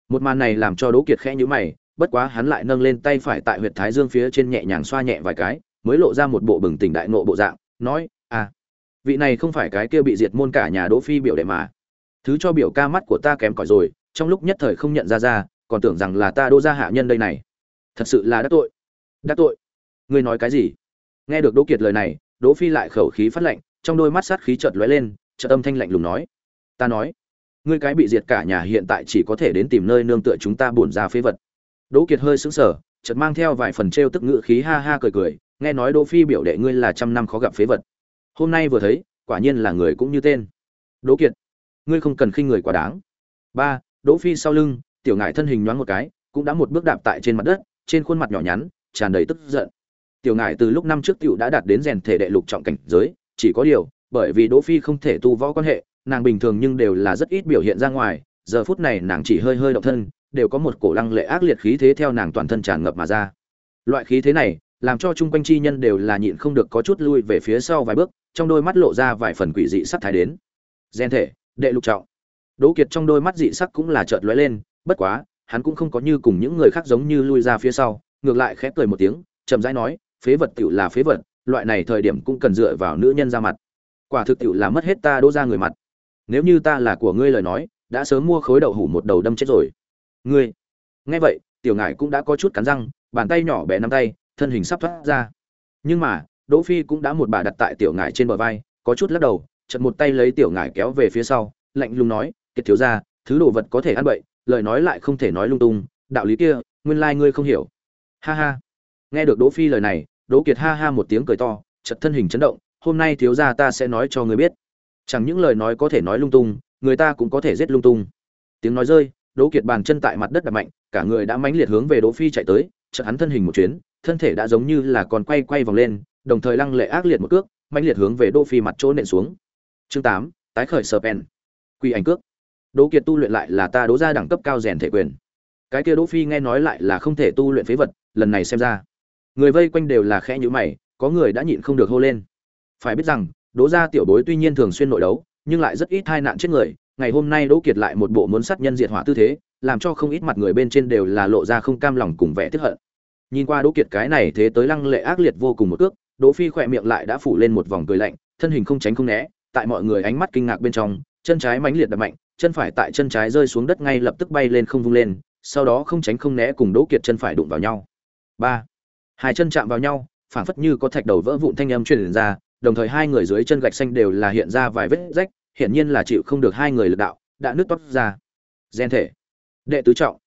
Một màn này làm cho đỗ kiệt khẽ nhíu mày bất quá hắn lại nâng lên tay phải tại huyệt thái dương phía trên nhẹ nhàng xoa nhẹ vài cái, mới lộ ra một bộ bừng tỉnh đại nộ bộ dạng, nói à vị này không phải cái kia bị diệt môn cả nhà đỗ phi biểu đệ mà. Thứ cho biểu ca mắt của ta kém cỏi rồi, trong lúc nhất thời không nhận ra ra, còn tưởng rằng là ta đỗ gia hạ nhân đây này. Thật sự là đắc tội đắc tội. Ngươi nói cái gì? Nghe được đỗ kiệt lời này, đỗ phi lại khẩu khí phát lạnh, trong đôi mắt sát khí chợt lóe lên, chợt âm thanh lạnh lùng nói, ta nói, ngươi cái bị diệt cả nhà hiện tại chỉ có thể đến tìm nơi nương tựa chúng ta buồn ra phế vật đỗ kiệt hơi sững sờ, chợt mang theo vài phần trêu tức ngữ khí ha ha cười cười, nghe nói đỗ phi biểu đệ ngươi là trăm năm khó gặp phế vật. Hôm nay vừa thấy, quả nhiên là người cũng như tên. Đỗ kiệt, ngươi không cần khinh người quá đáng. Ba, đỗ phi sau lưng, tiểu ngải thân hình nhoáng một cái, cũng đã một bước đạp tại trên mặt đất, trên khuôn mặt nhỏ nhắn, tràn đầy tức giận. Tiểu ngải từ lúc năm trước tiểu đã đạt đến rèn thể đệ lục trọng cảnh giới, chỉ có điều, bởi vì đỗ phi không thể tu võ quan hệ, nàng bình thường nhưng đều là rất ít biểu hiện ra ngoài, giờ phút này nàng chỉ hơi hơi động thân đều có một cổ lăng lệ ác liệt khí thế theo nàng toàn thân tràn ngập mà ra. Loại khí thế này, làm cho chung quanh chi nhân đều là nhịn không được có chút lui về phía sau vài bước, trong đôi mắt lộ ra vài phần quỷ dị sắc thái đến. Gen thể, đệ lục trọng. Đỗ kiệt trong đôi mắt dị sắc cũng là chợt lóe lên, bất quá, hắn cũng không có như cùng những người khác giống như lui ra phía sau, ngược lại khẽ cười một tiếng, chậm rãi nói, phế vật tiểu là phế vật, loại này thời điểm cũng cần dựa vào nữ nhân ra mặt. Quả thực tiểu là mất hết ta đỗ ra người mặt. Nếu như ta là của ngươi lời nói, đã sớm mua khối đậu hủ một đầu đâm chết rồi ngươi. Nghe vậy, tiểu ngải cũng đã có chút cắn răng, bàn tay nhỏ bé nắm tay, thân hình sắp thoát ra. Nhưng mà, đỗ phi cũng đã một bà đặt tại tiểu ngải trên bờ vai, có chút lắc đầu chật một tay lấy tiểu ngải kéo về phía sau, lạnh lùng nói, kiệt thiếu gia, thứ đồ vật có thể ăn bậy, lời nói lại không thể nói lung tung, đạo lý kia, nguyên lai ngươi không hiểu. Ha ha. Nghe được đỗ phi lời này, đỗ kiệt ha ha một tiếng cười to chật thân hình chấn động, hôm nay thiếu gia ta sẽ nói cho ngươi biết. Chẳng những lời nói có thể nói lung tung, người ta cũng có thể giết lung tung. Tiếng nói rơi đỗ kiệt bàn chân tại mặt đất đạp mạnh cả người đã mãnh liệt hướng về đỗ phi chạy tới chợt hắn thân hình một chuyến thân thể đã giống như là còn quay quay vòng lên đồng thời lăng lệ ác liệt một cước mãnh liệt hướng về đỗ phi mặt chỗ nện xuống. Chương 8, tái khởi Serpent. Quỷ quy ảnh cước. Đỗ kiệt tu luyện lại là ta đỗ gia đẳng cấp cao rèn thể quyền. Cái kia đỗ phi nghe nói lại là không thể tu luyện phế vật lần này xem ra người vây quanh đều là khẽ nhíu mày có người đã nhịn không được hô lên. Phải biết rằng đỗ gia tiểu bối tuy nhiên thường xuyên nội đấu nhưng lại rất ít tai nạn chết người ngày hôm nay đỗ kiệt lại một bộ muốn sát nhân diệt hỏa tư thế, làm cho không ít mặt người bên trên đều là lộ ra không cam lòng cùng vẻ tức hận. Nhìn qua đỗ kiệt cái này thế tới lăng lệ ác liệt vô cùng một cước, đỗ phi khỏe miệng lại đã phủ lên một vòng cười lạnh, thân hình không tránh không né, tại mọi người ánh mắt kinh ngạc bên trong, chân trái mãnh liệt đập mạnh, chân phải tại chân trái rơi xuống đất ngay lập tức bay lên không vung lên, sau đó không tránh không né cùng đỗ kiệt chân phải đụng vào nhau. Ba, hai chân chạm vào nhau, phảng phất như có thạch đầu vỡ vụn thanh âm truyền ra, đồng thời hai người dưới chân gạch xanh đều là hiện ra vài vết rách hiển nhiên là chịu không được hai người lực đạo, đã nứt toát ra. Gen thể. Đệ tứ trọng.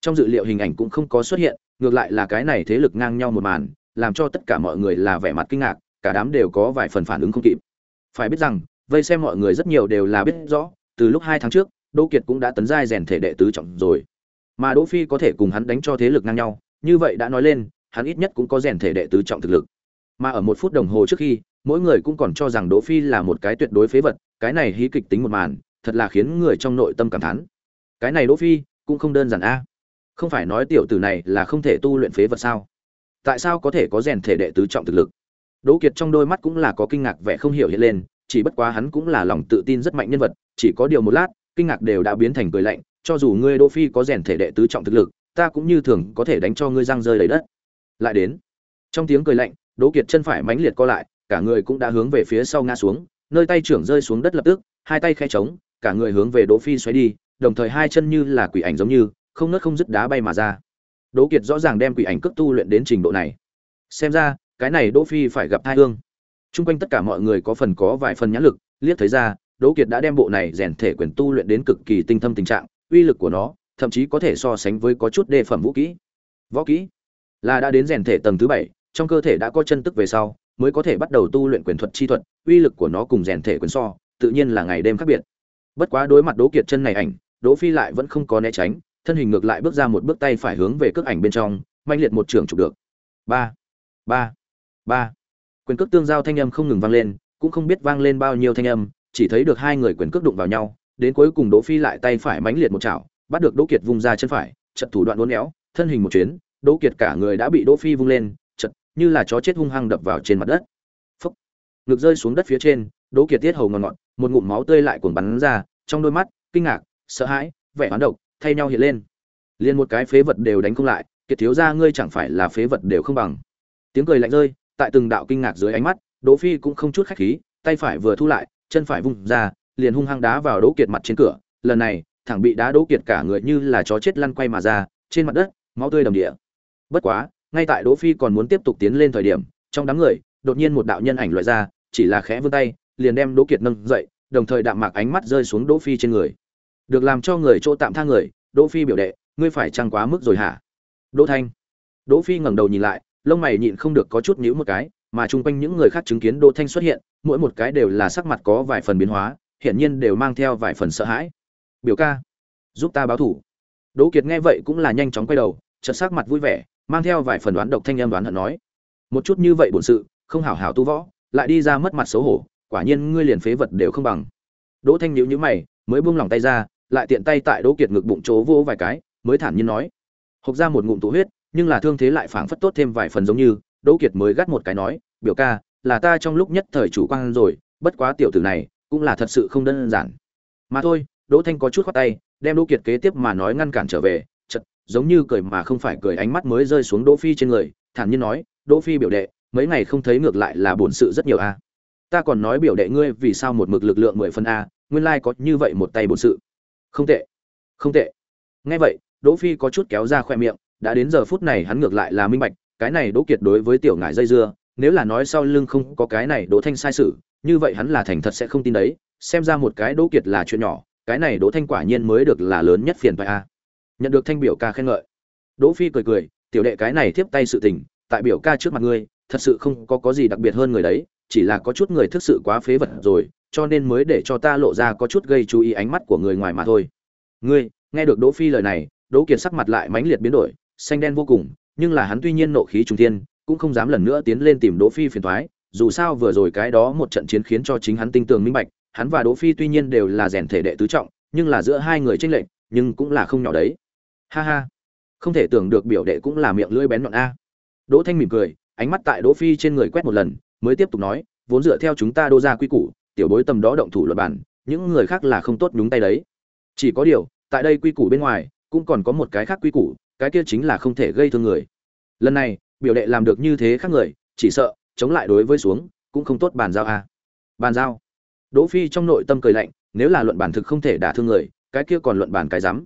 Trong dự liệu hình ảnh cũng không có xuất hiện, ngược lại là cái này thế lực ngang nhau một màn, làm cho tất cả mọi người là vẻ mặt kinh ngạc, cả đám đều có vài phần phản ứng không kịp. Phải biết rằng, vây xem mọi người rất nhiều đều là biết rõ, từ lúc hai tháng trước, đỗ kiệt cũng đã tấn giai rèn thể đệ tứ trọng rồi. Mà đỗ phi có thể cùng hắn đánh cho thế lực ngang nhau, như vậy đã nói lên, hắn ít nhất cũng có rèn thể đệ tứ trọng thực lực. Mà ở một phút đồng hồ trước khi mỗi người cũng còn cho rằng đỗ phi là một cái tuyệt đối phế vật, cái này hí kịch tính một màn, thật là khiến người trong nội tâm cảm thán. Cái này đỗ phi cũng không đơn giản a. Không phải nói tiểu tử này là không thể tu luyện phế vật sao? Tại sao có thể có rèn thể đệ tứ trọng thực lực? Đỗ kiệt trong đôi mắt cũng là có kinh ngạc vẻ không hiểu hiện lên, chỉ bất quá hắn cũng là lòng tự tin rất mạnh nhân vật, chỉ có điều một lát, kinh ngạc đều đã biến thành cười lạnh, cho dù ngươi đỗ phi có rèn thể đệ tứ trọng thực lực, ta cũng như thường có thể đánh cho ngươi răng rơi đầy đất. Lại đến, trong tiếng cười lạnh, đỗ kiệt chân phải mãnh liệt co lại cả người cũng đã hướng về phía sau ngã xuống, nơi tay trưởng rơi xuống đất lập tức, hai tay khẽ trống cả người hướng về đỗ phi xoáy đi, đồng thời hai chân như là quỷ ảnh giống như, không nứt không dứt đá bay mà ra. Đỗ kiệt rõ ràng đem quỷ ảnh cấp tu luyện đến trình độ này. Xem ra, cái này đỗ phi phải gặp tai ương. Trung quanh tất cả mọi người có phần có vài phần nhãn lực, liếc thấy ra, đỗ kiệt đã đem bộ này rèn thể quyền tu luyện đến cực kỳ tinh thâm tình trạng, uy lực của nó, thậm chí có thể so sánh với có chút đề phẩm vũ kỹ. Võ kỹ là đã đến rèn thể tầng thứ bảy, trong cơ thể đã có chân tức về sau mới có thể bắt đầu tu luyện quyền thuật chi thuật, uy lực của nó cùng rèn thể quyền so, tự nhiên là ngày đêm khác biệt. Bất quá đối mặt đỗ kiệt chân này ảnh, đỗ phi lại vẫn không có né tránh, thân hình ngược lại bước ra một bước tay phải hướng về cước ảnh bên trong manh liệt một trường chụp được. Ba ba ba. Quyền cước tương giao thanh âm không ngừng vang lên, cũng không biết vang lên bao nhiêu thanh âm, chỉ thấy được hai người quyền cước đụng vào nhau, đến cuối cùng đỗ phi lại tay phải mãnh liệt một chảo, bắt được đỗ kiệt vung ra chân phải, trận thủ đoạn uốn éo, thân hình một chuyến, đỗ kiệt cả người đã bị đỗ phi vung lên như là chó chết hung hăng đập vào trên mặt đất. Phúc. Ngực rơi xuống đất phía trên, đỗ kiệt tiết hầu ngọt ngọt, một ngụm máu tươi lại cuồng bắn ra, trong đôi mắt, kinh ngạc, sợ hãi, vẻ hoán độc, thay nhau hiện lên. Liền một cái phế vật đều đánh không lại, kiệt thiếu gia ngươi chẳng phải là phế vật đều không bằng. Tiếng cười lạnh rơi, tại từng đạo kinh ngạc dưới ánh mắt, đỗ phi cũng không chút khách khí, tay phải vừa thu lại, chân phải vung ra, liền hung hăng đá vào đỗ kiệt mặt trên cửa. Lần này, thẳng bị đá đỗ kiệt cả người như là chó chết lăn quay mà ra, trên mặt đất, máu tươi đầm địa. Bất quá ngay tại đỗ phi còn muốn tiếp tục tiến lên thời điểm, trong đám người, đột nhiên một đạo nhân ảnh loại ra, chỉ là khẽ vươn tay, liền đem đỗ kiệt nâng dậy, đồng thời đạm mạc ánh mắt rơi xuống đỗ phi trên người. Được làm cho người chỗ tạm tha người, đỗ phi biểu đệ, ngươi phải chăng quá mức rồi hả? Đỗ thanh. Đỗ phi ngẩng đầu nhìn lại, lông mày nhịn không được có chút nhíu một cái, mà chung quanh những người khác chứng kiến đỗ thanh xuất hiện, mỗi một cái đều là sắc mặt có vài phần biến hóa, hiển nhiên đều mang theo vài phần sợ hãi. Biểu ca, giúp ta báo thủ. Đỗ kiệt nghe vậy cũng là nhanh chóng quay đầu, chợt sắc mặt vui vẻ mang theo vài phần đoán độc thanh em đoán hận nói, một chút như vậy bổn sự, không hảo hảo tu võ, lại đi ra mất mặt xấu hổ, quả nhiên ngươi liền phế vật đều không bằng. Đỗ thanh nhíu nhíu mày, mới buông lòng tay ra, lại tiện tay tại đỗ kiệt ngực bụng chỗ vô vài cái, mới thản nhiên nói, hộc ra một ngụm tụ huyết, nhưng là thương thế lại phảng phất tốt thêm vài phần giống như. Đỗ kiệt mới gắt một cái nói, biểu ca, là ta trong lúc nhất thời chủ quan rồi, bất quá tiểu tử này, cũng là thật sự không đơn giản. Mà thôi, đỗ thanh có chút khoát tay, đem đỗ kiệt kế tiếp mà nói ngăn cản trở về giống như cười mà không phải cười, ánh mắt mới rơi xuống đỗ phi trên người, thản nhiên nói, đỗ phi biểu đệ, mấy ngày không thấy ngược lại là buồn sự rất nhiều a. Ta còn nói biểu đệ ngươi vì sao một mực lực lượng mười phân a, nguyên lai có như vậy một tay buồn sự. Không tệ không tệ. Nghe vậy, đỗ phi có chút kéo ra khoe miệng, đã đến giờ phút này hắn ngược lại là minh bạch, cái này đỗ kiệt đối với tiểu ngải dây dưa, nếu là nói sau lưng không có cái này đỗ thanh sai sự, như vậy hắn là thành thật sẽ không tin đấy, xem ra một cái đỗ kiệt là chuyện nhỏ, cái này đỗ thanh quả nhiên mới được là lớn nhất phiền phải a nhận được thanh biểu ca khen ngợi. Đỗ phi cười cười, tiểu đệ, cái này tiếp tay sự tình, tại biểu ca trước mặt ngươi, thật sự không có có gì đặc biệt hơn người đấy, chỉ là có chút người thực sự quá phế vật rồi, cho nên mới để cho ta lộ ra có chút gây chú ý ánh mắt của người ngoài mà thôi. Ngươi, nghe được đỗ phi lời này, đỗ kiệt sắc mặt lại mãnh liệt biến đổi, xanh đen vô cùng, nhưng là hắn tuy nhiên nộ khí trung thiên, cũng không dám lần nữa tiến lên tìm đỗ phi phiền toái, dù sao vừa rồi cái đó một trận chiến khiến cho chính hắn tinh tường minh bạch, hắn và đỗ phi tuy nhiên đều là rèn thể đệ tứ trọng, nhưng là giữa hai người tranh lệch, nhưng cũng là không nhỏ đấy ha ha. Không thể tưởng được biểu đệ cũng là miệng lưỡi bén nhọn a. Đỗ thanh mỉm cười ánh mắt tại đỗ phi trên người quét một lần mới tiếp tục nói vốn dựa theo chúng ta đô ra quy củ tiểu bối tầm đó động thủ luật bản những người khác là không tốt nhúng tay đấy. Chỉ có điều tại đây quy củ bên ngoài cũng còn có một cái khác quy củ cái kia chính là không thể gây thương người. Lần này biểu đệ làm được như thế khác người chỉ sợ chống lại đối với xuống cũng không tốt bàn giao a. Bàn giao. Đỗ Phi trong nội tâm cười lạnh, nếu là luận bản thực không thể đả thương người, cái kia còn luận bản cái dám.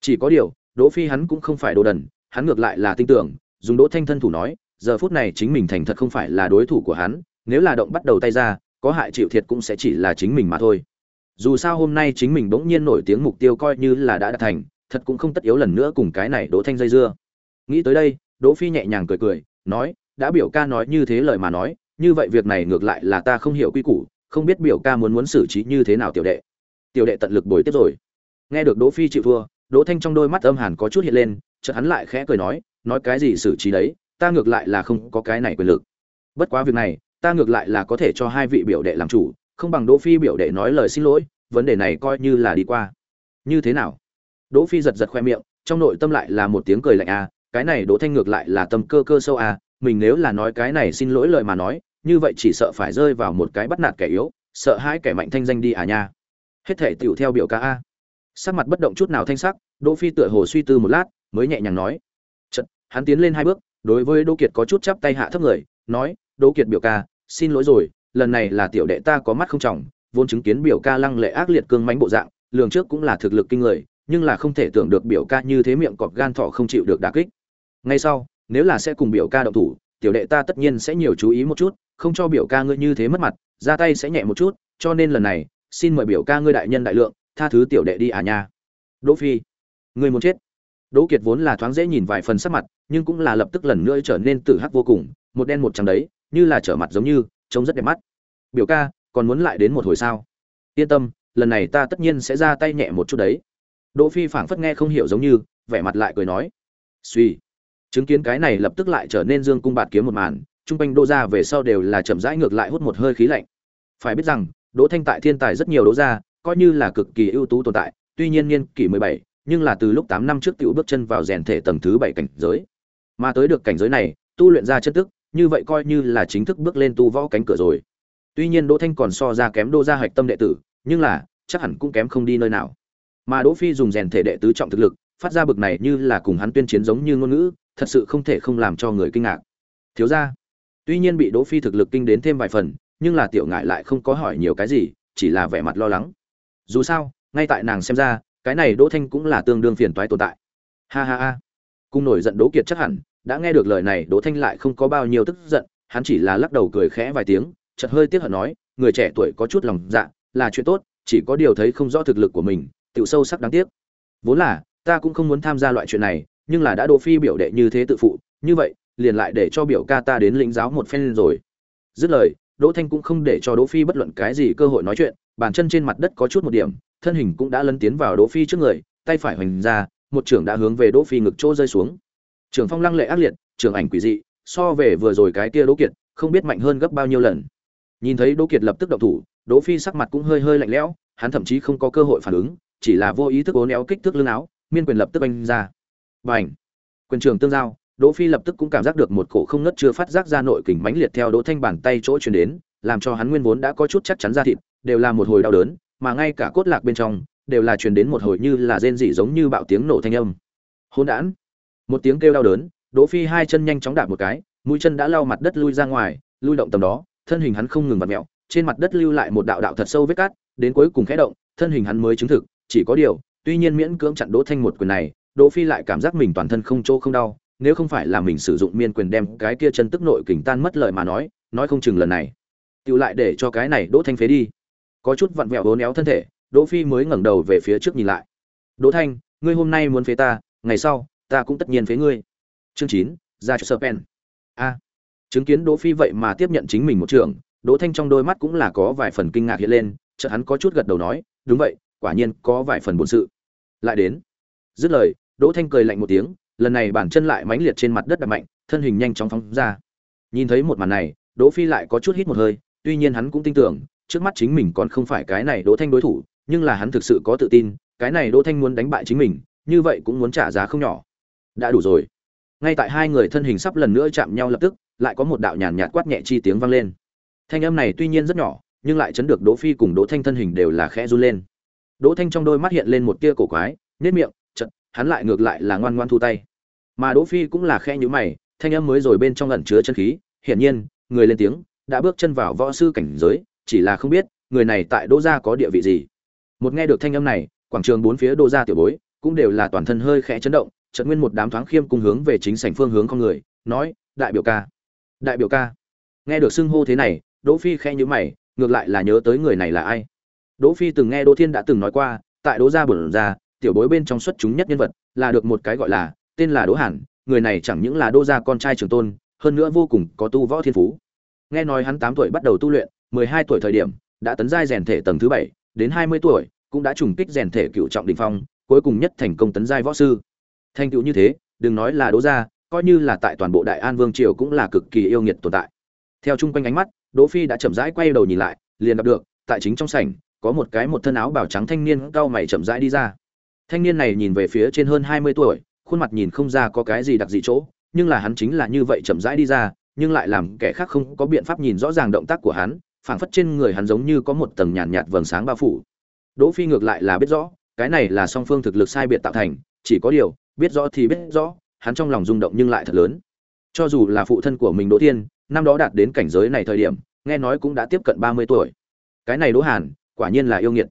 Chỉ có điều, Đỗ Phi hắn cũng không phải đồ đần, hắn ngược lại là tin tưởng, dùng Đỗ Thanh thân thủ nói, giờ phút này chính mình thành thật không phải là đối thủ của hắn, nếu là động bắt đầu tay ra, có hại chịu thiệt cũng sẽ chỉ là chính mình mà thôi. Dù sao hôm nay chính mình bỗng nhiên nổi tiếng mục tiêu coi như là đã đạt thành, thật cũng không tất yếu lần nữa cùng cái này Đỗ Thanh dây dưa. Nghĩ tới đây, Đỗ Phi nhẹ nhàng cười cười, nói, đã biểu ca nói như thế lời mà nói, như vậy việc này ngược lại là ta không hiểu quy củ, không biết biểu ca muốn muốn xử trí như thế nào tiểu đệ. Tiểu đệ tận lực bồi tiếp rồi. Nghe được Đỗ Phi chịu thua, Đỗ Thanh trong đôi mắt âm hàn có chút hiện lên, chợt hắn lại khẽ cười nói, nói cái gì xử trí đấy, ta ngược lại là không có cái này quyền lực. Bất quá việc này, ta ngược lại là có thể cho hai vị biểu đệ làm chủ, không bằng Đỗ Phi biểu đệ nói lời xin lỗi, vấn đề này coi như là đi qua. Như thế nào? Đỗ Phi giật giật khoe miệng, trong nội tâm lại là một tiếng cười lạnh a, à, cái này Đỗ Thanh ngược lại là tâm cơ cơ sâu a, à, mình nếu là nói cái này xin lỗi lời mà nói, như vậy chỉ sợ phải rơi vào một cái bắt nạt kẻ yếu, sợ hãi kẻ mạnh thanh danh đi à nha. Hết thể tiểu theo biểu ca a. Sắc mặt bất động chút nào thanh sắc, Đỗ Phi tựa hồ suy tư một lát, mới nhẹ nhàng nói. chật hắn tiến lên hai bước, đối với Đỗ Kiệt có chút chắp tay hạ thấp người, nói: "Đỗ Kiệt biểu ca, xin lỗi rồi, lần này là tiểu đệ ta có mắt không trọng, vốn chứng kiến biểu ca lăng lệ ác liệt cương mãnh bộ dạng, lường trước cũng là thực lực kinh người, nhưng là không thể tưởng được biểu ca như thế miệng cọp gan thọ không chịu được đả kích. Ngay sau, nếu là sẽ cùng biểu ca động thủ, tiểu đệ ta tất nhiên sẽ nhiều chú ý một chút, không cho biểu ca ngươi như thế mất mặt, ra tay sẽ nhẹ một chút, cho nên lần này, xin mời biểu ca ngươi đại nhân đại lượng, tha thứ tiểu đệ đi à nha. Đỗ Phi, ngươi muốn chết. Đỗ Kiệt vốn là thoáng dễ nhìn vài phần sắc mặt, nhưng cũng là lập tức lần nữa trở nên tử hắc vô cùng, một đen một trắng đấy, như là trở mặt giống như, trông rất đẹp mắt. Biểu ca, còn muốn lại đến một hồi sao? Yên tâm, lần này ta tất nhiên sẽ ra tay nhẹ một chút đấy. Đỗ Phi phảng phất nghe không hiểu giống như, vẻ mặt lại cười nói. Suy. Chứng kiến cái này lập tức lại trở nên dương cung bạt kiếm một màn, trung quanh Đỗ gia về sau đều là chậm rãi ngược lại hút một hơi khí lạnh. Phải biết rằng, Đỗ Thanh tại thiên tài rất nhiều Đỗ gia, coi như là cực kỳ ưu tú tồn tại, tuy nhiên niên kỷ 17, nhưng là từ lúc 8 năm trước tiểu bước chân vào rèn thể tầng thứ 7 cảnh giới. Mà tới được cảnh giới này, tu luyện ra chất tức, như vậy coi như là chính thức bước lên tu võ cánh cửa rồi. Tuy nhiên Đỗ Thanh còn so ra kém Đỗ gia hạch tâm đệ tử, nhưng là chắc hẳn cũng kém không đi nơi nào. Mà Đỗ Phi dùng rèn thể đệ tứ trọng thực lực, phát ra bực này như là cùng hắn tuyên chiến giống như ngôn ngữ, thật sự không thể không làm cho người kinh ngạc. Thiếu gia, tuy nhiên bị Đỗ Phi thực lực kinh đến thêm vài phần, nhưng là tiểu ngại lại không có hỏi nhiều cái gì, chỉ là vẻ mặt lo lắng. Dù sao, ngay tại nàng xem ra, cái này Đỗ Thanh cũng là tương đương phiền toái tồn tại. Ha ha ha. Cung nổi giận Đỗ Kiệt chắc hẳn, đã nghe được lời này Đỗ Thanh lại không có bao nhiêu tức giận, hắn chỉ là lắc đầu cười khẽ vài tiếng, chợt hơi tiếc hận nói, người trẻ tuổi có chút lòng dạ, là chuyện tốt, chỉ có điều thấy không rõ thực lực của mình, tiểu sâu sắc đáng tiếc. Vốn là, ta cũng không muốn tham gia loại chuyện này, nhưng là đã Đỗ Phi biểu đệ như thế tự phụ, như vậy, liền lại để cho biểu ca ta đến lĩnh giáo một phen rồi. Dứt lời, Đỗ Thanh cũng không để cho Đỗ Phi bất luận cái gì cơ hội nói chuyện, bàn chân trên mặt đất có chút một điểm, thân hình cũng đã lấn tiến vào Đỗ Phi trước người, tay phải hoành ra, một trường đã hướng về Đỗ Phi ngực chỗ rơi xuống. Trường phong lăng lệ ác liệt, trường ảnh quỷ dị, so về vừa rồi cái kia Đỗ Kiệt, không biết mạnh hơn gấp bao nhiêu lần. Nhìn thấy Đỗ Kiệt lập tức động thủ, Đỗ Phi sắc mặt cũng hơi hơi lạnh lẽo, hắn thậm chí không có cơ hội phản ứng, chỉ là vô ý thức uốn éo kích thước lưng áo, miên quyền lập tức banh ra. Bành! Quyền trường tương giao, Đỗ Phi lập tức cũng cảm giác được một cổ không ngất chưa phát giác ra nội kình mãnh liệt theo Đỗ Thanh bàn tay chỗ truyền đến, làm cho hắn nguyên vốn đã có chút chắc chắn ra thịt, đều là một hồi đau đớn, mà ngay cả cốt lạc bên trong đều là truyền đến một hồi như là rên rỉ giống như bạo tiếng nổ thanh âm. Hỗn đản! Một tiếng kêu đau đớn, Đỗ Phi hai chân nhanh chóng đạp một cái, mũi chân đã lao mặt đất lui ra ngoài, lui động tầm đó, thân hình hắn không ngừng vặn mèo, trên mặt đất lưu lại một đạo đạo thật sâu vết cắt, đến cuối cùng khẽ động, thân hình hắn mới chứng thực, chỉ có điều, tuy nhiên miễn cưỡng chặn Đỗ Thanh một quyền này, Đỗ Phi lại cảm giác mình toàn thân không chỗ không đau, nếu không phải là mình sử dụng miên quyền đem cái kia chân tức nội kình tan mất lời mà nói, nói không chừng lần này, tiêu lại để cho cái này Đỗ Thanh phế đi. Có chút vặn vẹo uốn éo thân thể, Đỗ Phi mới ngẩng đầu về phía trước nhìn lại. "Đỗ Thanh, ngươi hôm nay muốn phế ta, ngày sau, ta cũng tất nhiên phế ngươi." Chương 9, ra cho Serpen. A. chứng kiến Đỗ Phi vậy mà tiếp nhận chính mình một trường, Đỗ Thanh trong đôi mắt cũng là có vài phần kinh ngạc hiện lên, chợt hắn có chút gật đầu nói, "Đúng vậy, quả nhiên có vài phần buồn sự." Lại đến. Dứt lời, Đỗ Thanh cười lạnh một tiếng, lần này bản chân lại mãnh liệt trên mặt đất đập mạnh, thân hình nhanh chóng phóng ra. Nhìn thấy một màn này, Đỗ Phi lại có chút hít một hơi, tuy nhiên hắn cũng tin tưởng, trước mắt chính mình còn không phải cái này Đỗ Thanh đối thủ, nhưng là hắn thực sự có tự tin, cái này Đỗ Thanh muốn đánh bại chính mình, như vậy cũng muốn trả giá không nhỏ. Đã đủ rồi. Ngay tại hai người thân hình sắp lần nữa chạm nhau lập tức, lại có một đạo nhàn nhạt quát nhẹ chi tiếng vang lên. Thanh âm này tuy nhiên rất nhỏ, nhưng lại chấn được Đỗ Phi cùng Đỗ Thanh thân hình đều là khẽ run lên. Đỗ Thanh trong đôi mắt hiện lên một tia cổ quái, nhếch miệng, chợt, hắn lại ngược lại là ngoan ngoan thu tay. Mà Đỗ Phi cũng là khẽ nhíu mày, thanh âm mới rồi bên trong ẩn chứa chân khí, hiển nhiên, người lên tiếng, đã bước chân vào võ sư cảnh giới, chỉ là không biết, người này tại đỗ gia có địa vị gì. Một nghe được thanh âm này quảng trường bốn phía đỗ gia tiểu bối cũng đều là toàn thân hơi khẽ chấn động chợt nguyên một đám thoáng khiêm cùng hướng về chính sảnh phương hướng con người nói đại biểu ca đại biểu ca. Nghe được xưng hô thế này đỗ phi khẽ nhíu mày ngược lại là nhớ tới người này là ai. Đỗ phi từng nghe đỗ thiên đã từng nói qua tại đỗ gia bẩn gia tiểu bối bên trong xuất chúng nhất nhân vật là được một cái gọi là tên là đỗ hàn người này chẳng những là đỗ gia con trai trưởng tôn hơn nữa vô cùng có tu võ thiên phú nghe nói hắn 8 tuổi bắt đầu tu luyện 12 tuổi thời điểm đã tấn giai rèn thể tầng thứ 7, đến 20 tuổi cũng đã trùng kích rèn thể cựu trọng đỉnh phong cuối cùng nhất thành công tấn giai võ sư. Thành tựu như thế đừng nói là đỗ gia coi như là tại toàn bộ đại an vương triều cũng là cực kỳ yêu nghiệt tồn tại. Theo chung quanh ánh mắt đỗ phi đã chậm rãi quay đầu nhìn lại liền gặp được tại chính trong sảnh có một cái một thân áo bào trắng thanh niên cao mày chậm rãi đi ra. Thanh niên này nhìn về phía trên hơn 20 tuổi khuôn mặt nhìn không ra có cái gì đặc dị chỗ nhưng là hắn chính là như vậy chậm rãi đi ra nhưng lại làm kẻ khác không có biện pháp nhìn rõ ràng động tác của hắn phảng phất trên người hắn giống như có một tầng nhàn nhạt, nhạt vầng sáng bao phủ. Đỗ phi ngược lại là biết rõ cái này là song phương thực lực sai biệt tạo thành chỉ có điều biết rõ thì biết rõ hắn trong lòng rung động nhưng lại thật lớn. Cho dù là phụ thân của mình đỗ thiên năm đó đạt đến cảnh giới này thời điểm nghe nói cũng đã tiếp cận ba mươi tuổi. Cái này đỗ hàn quả nhiên là yêu nghiệt.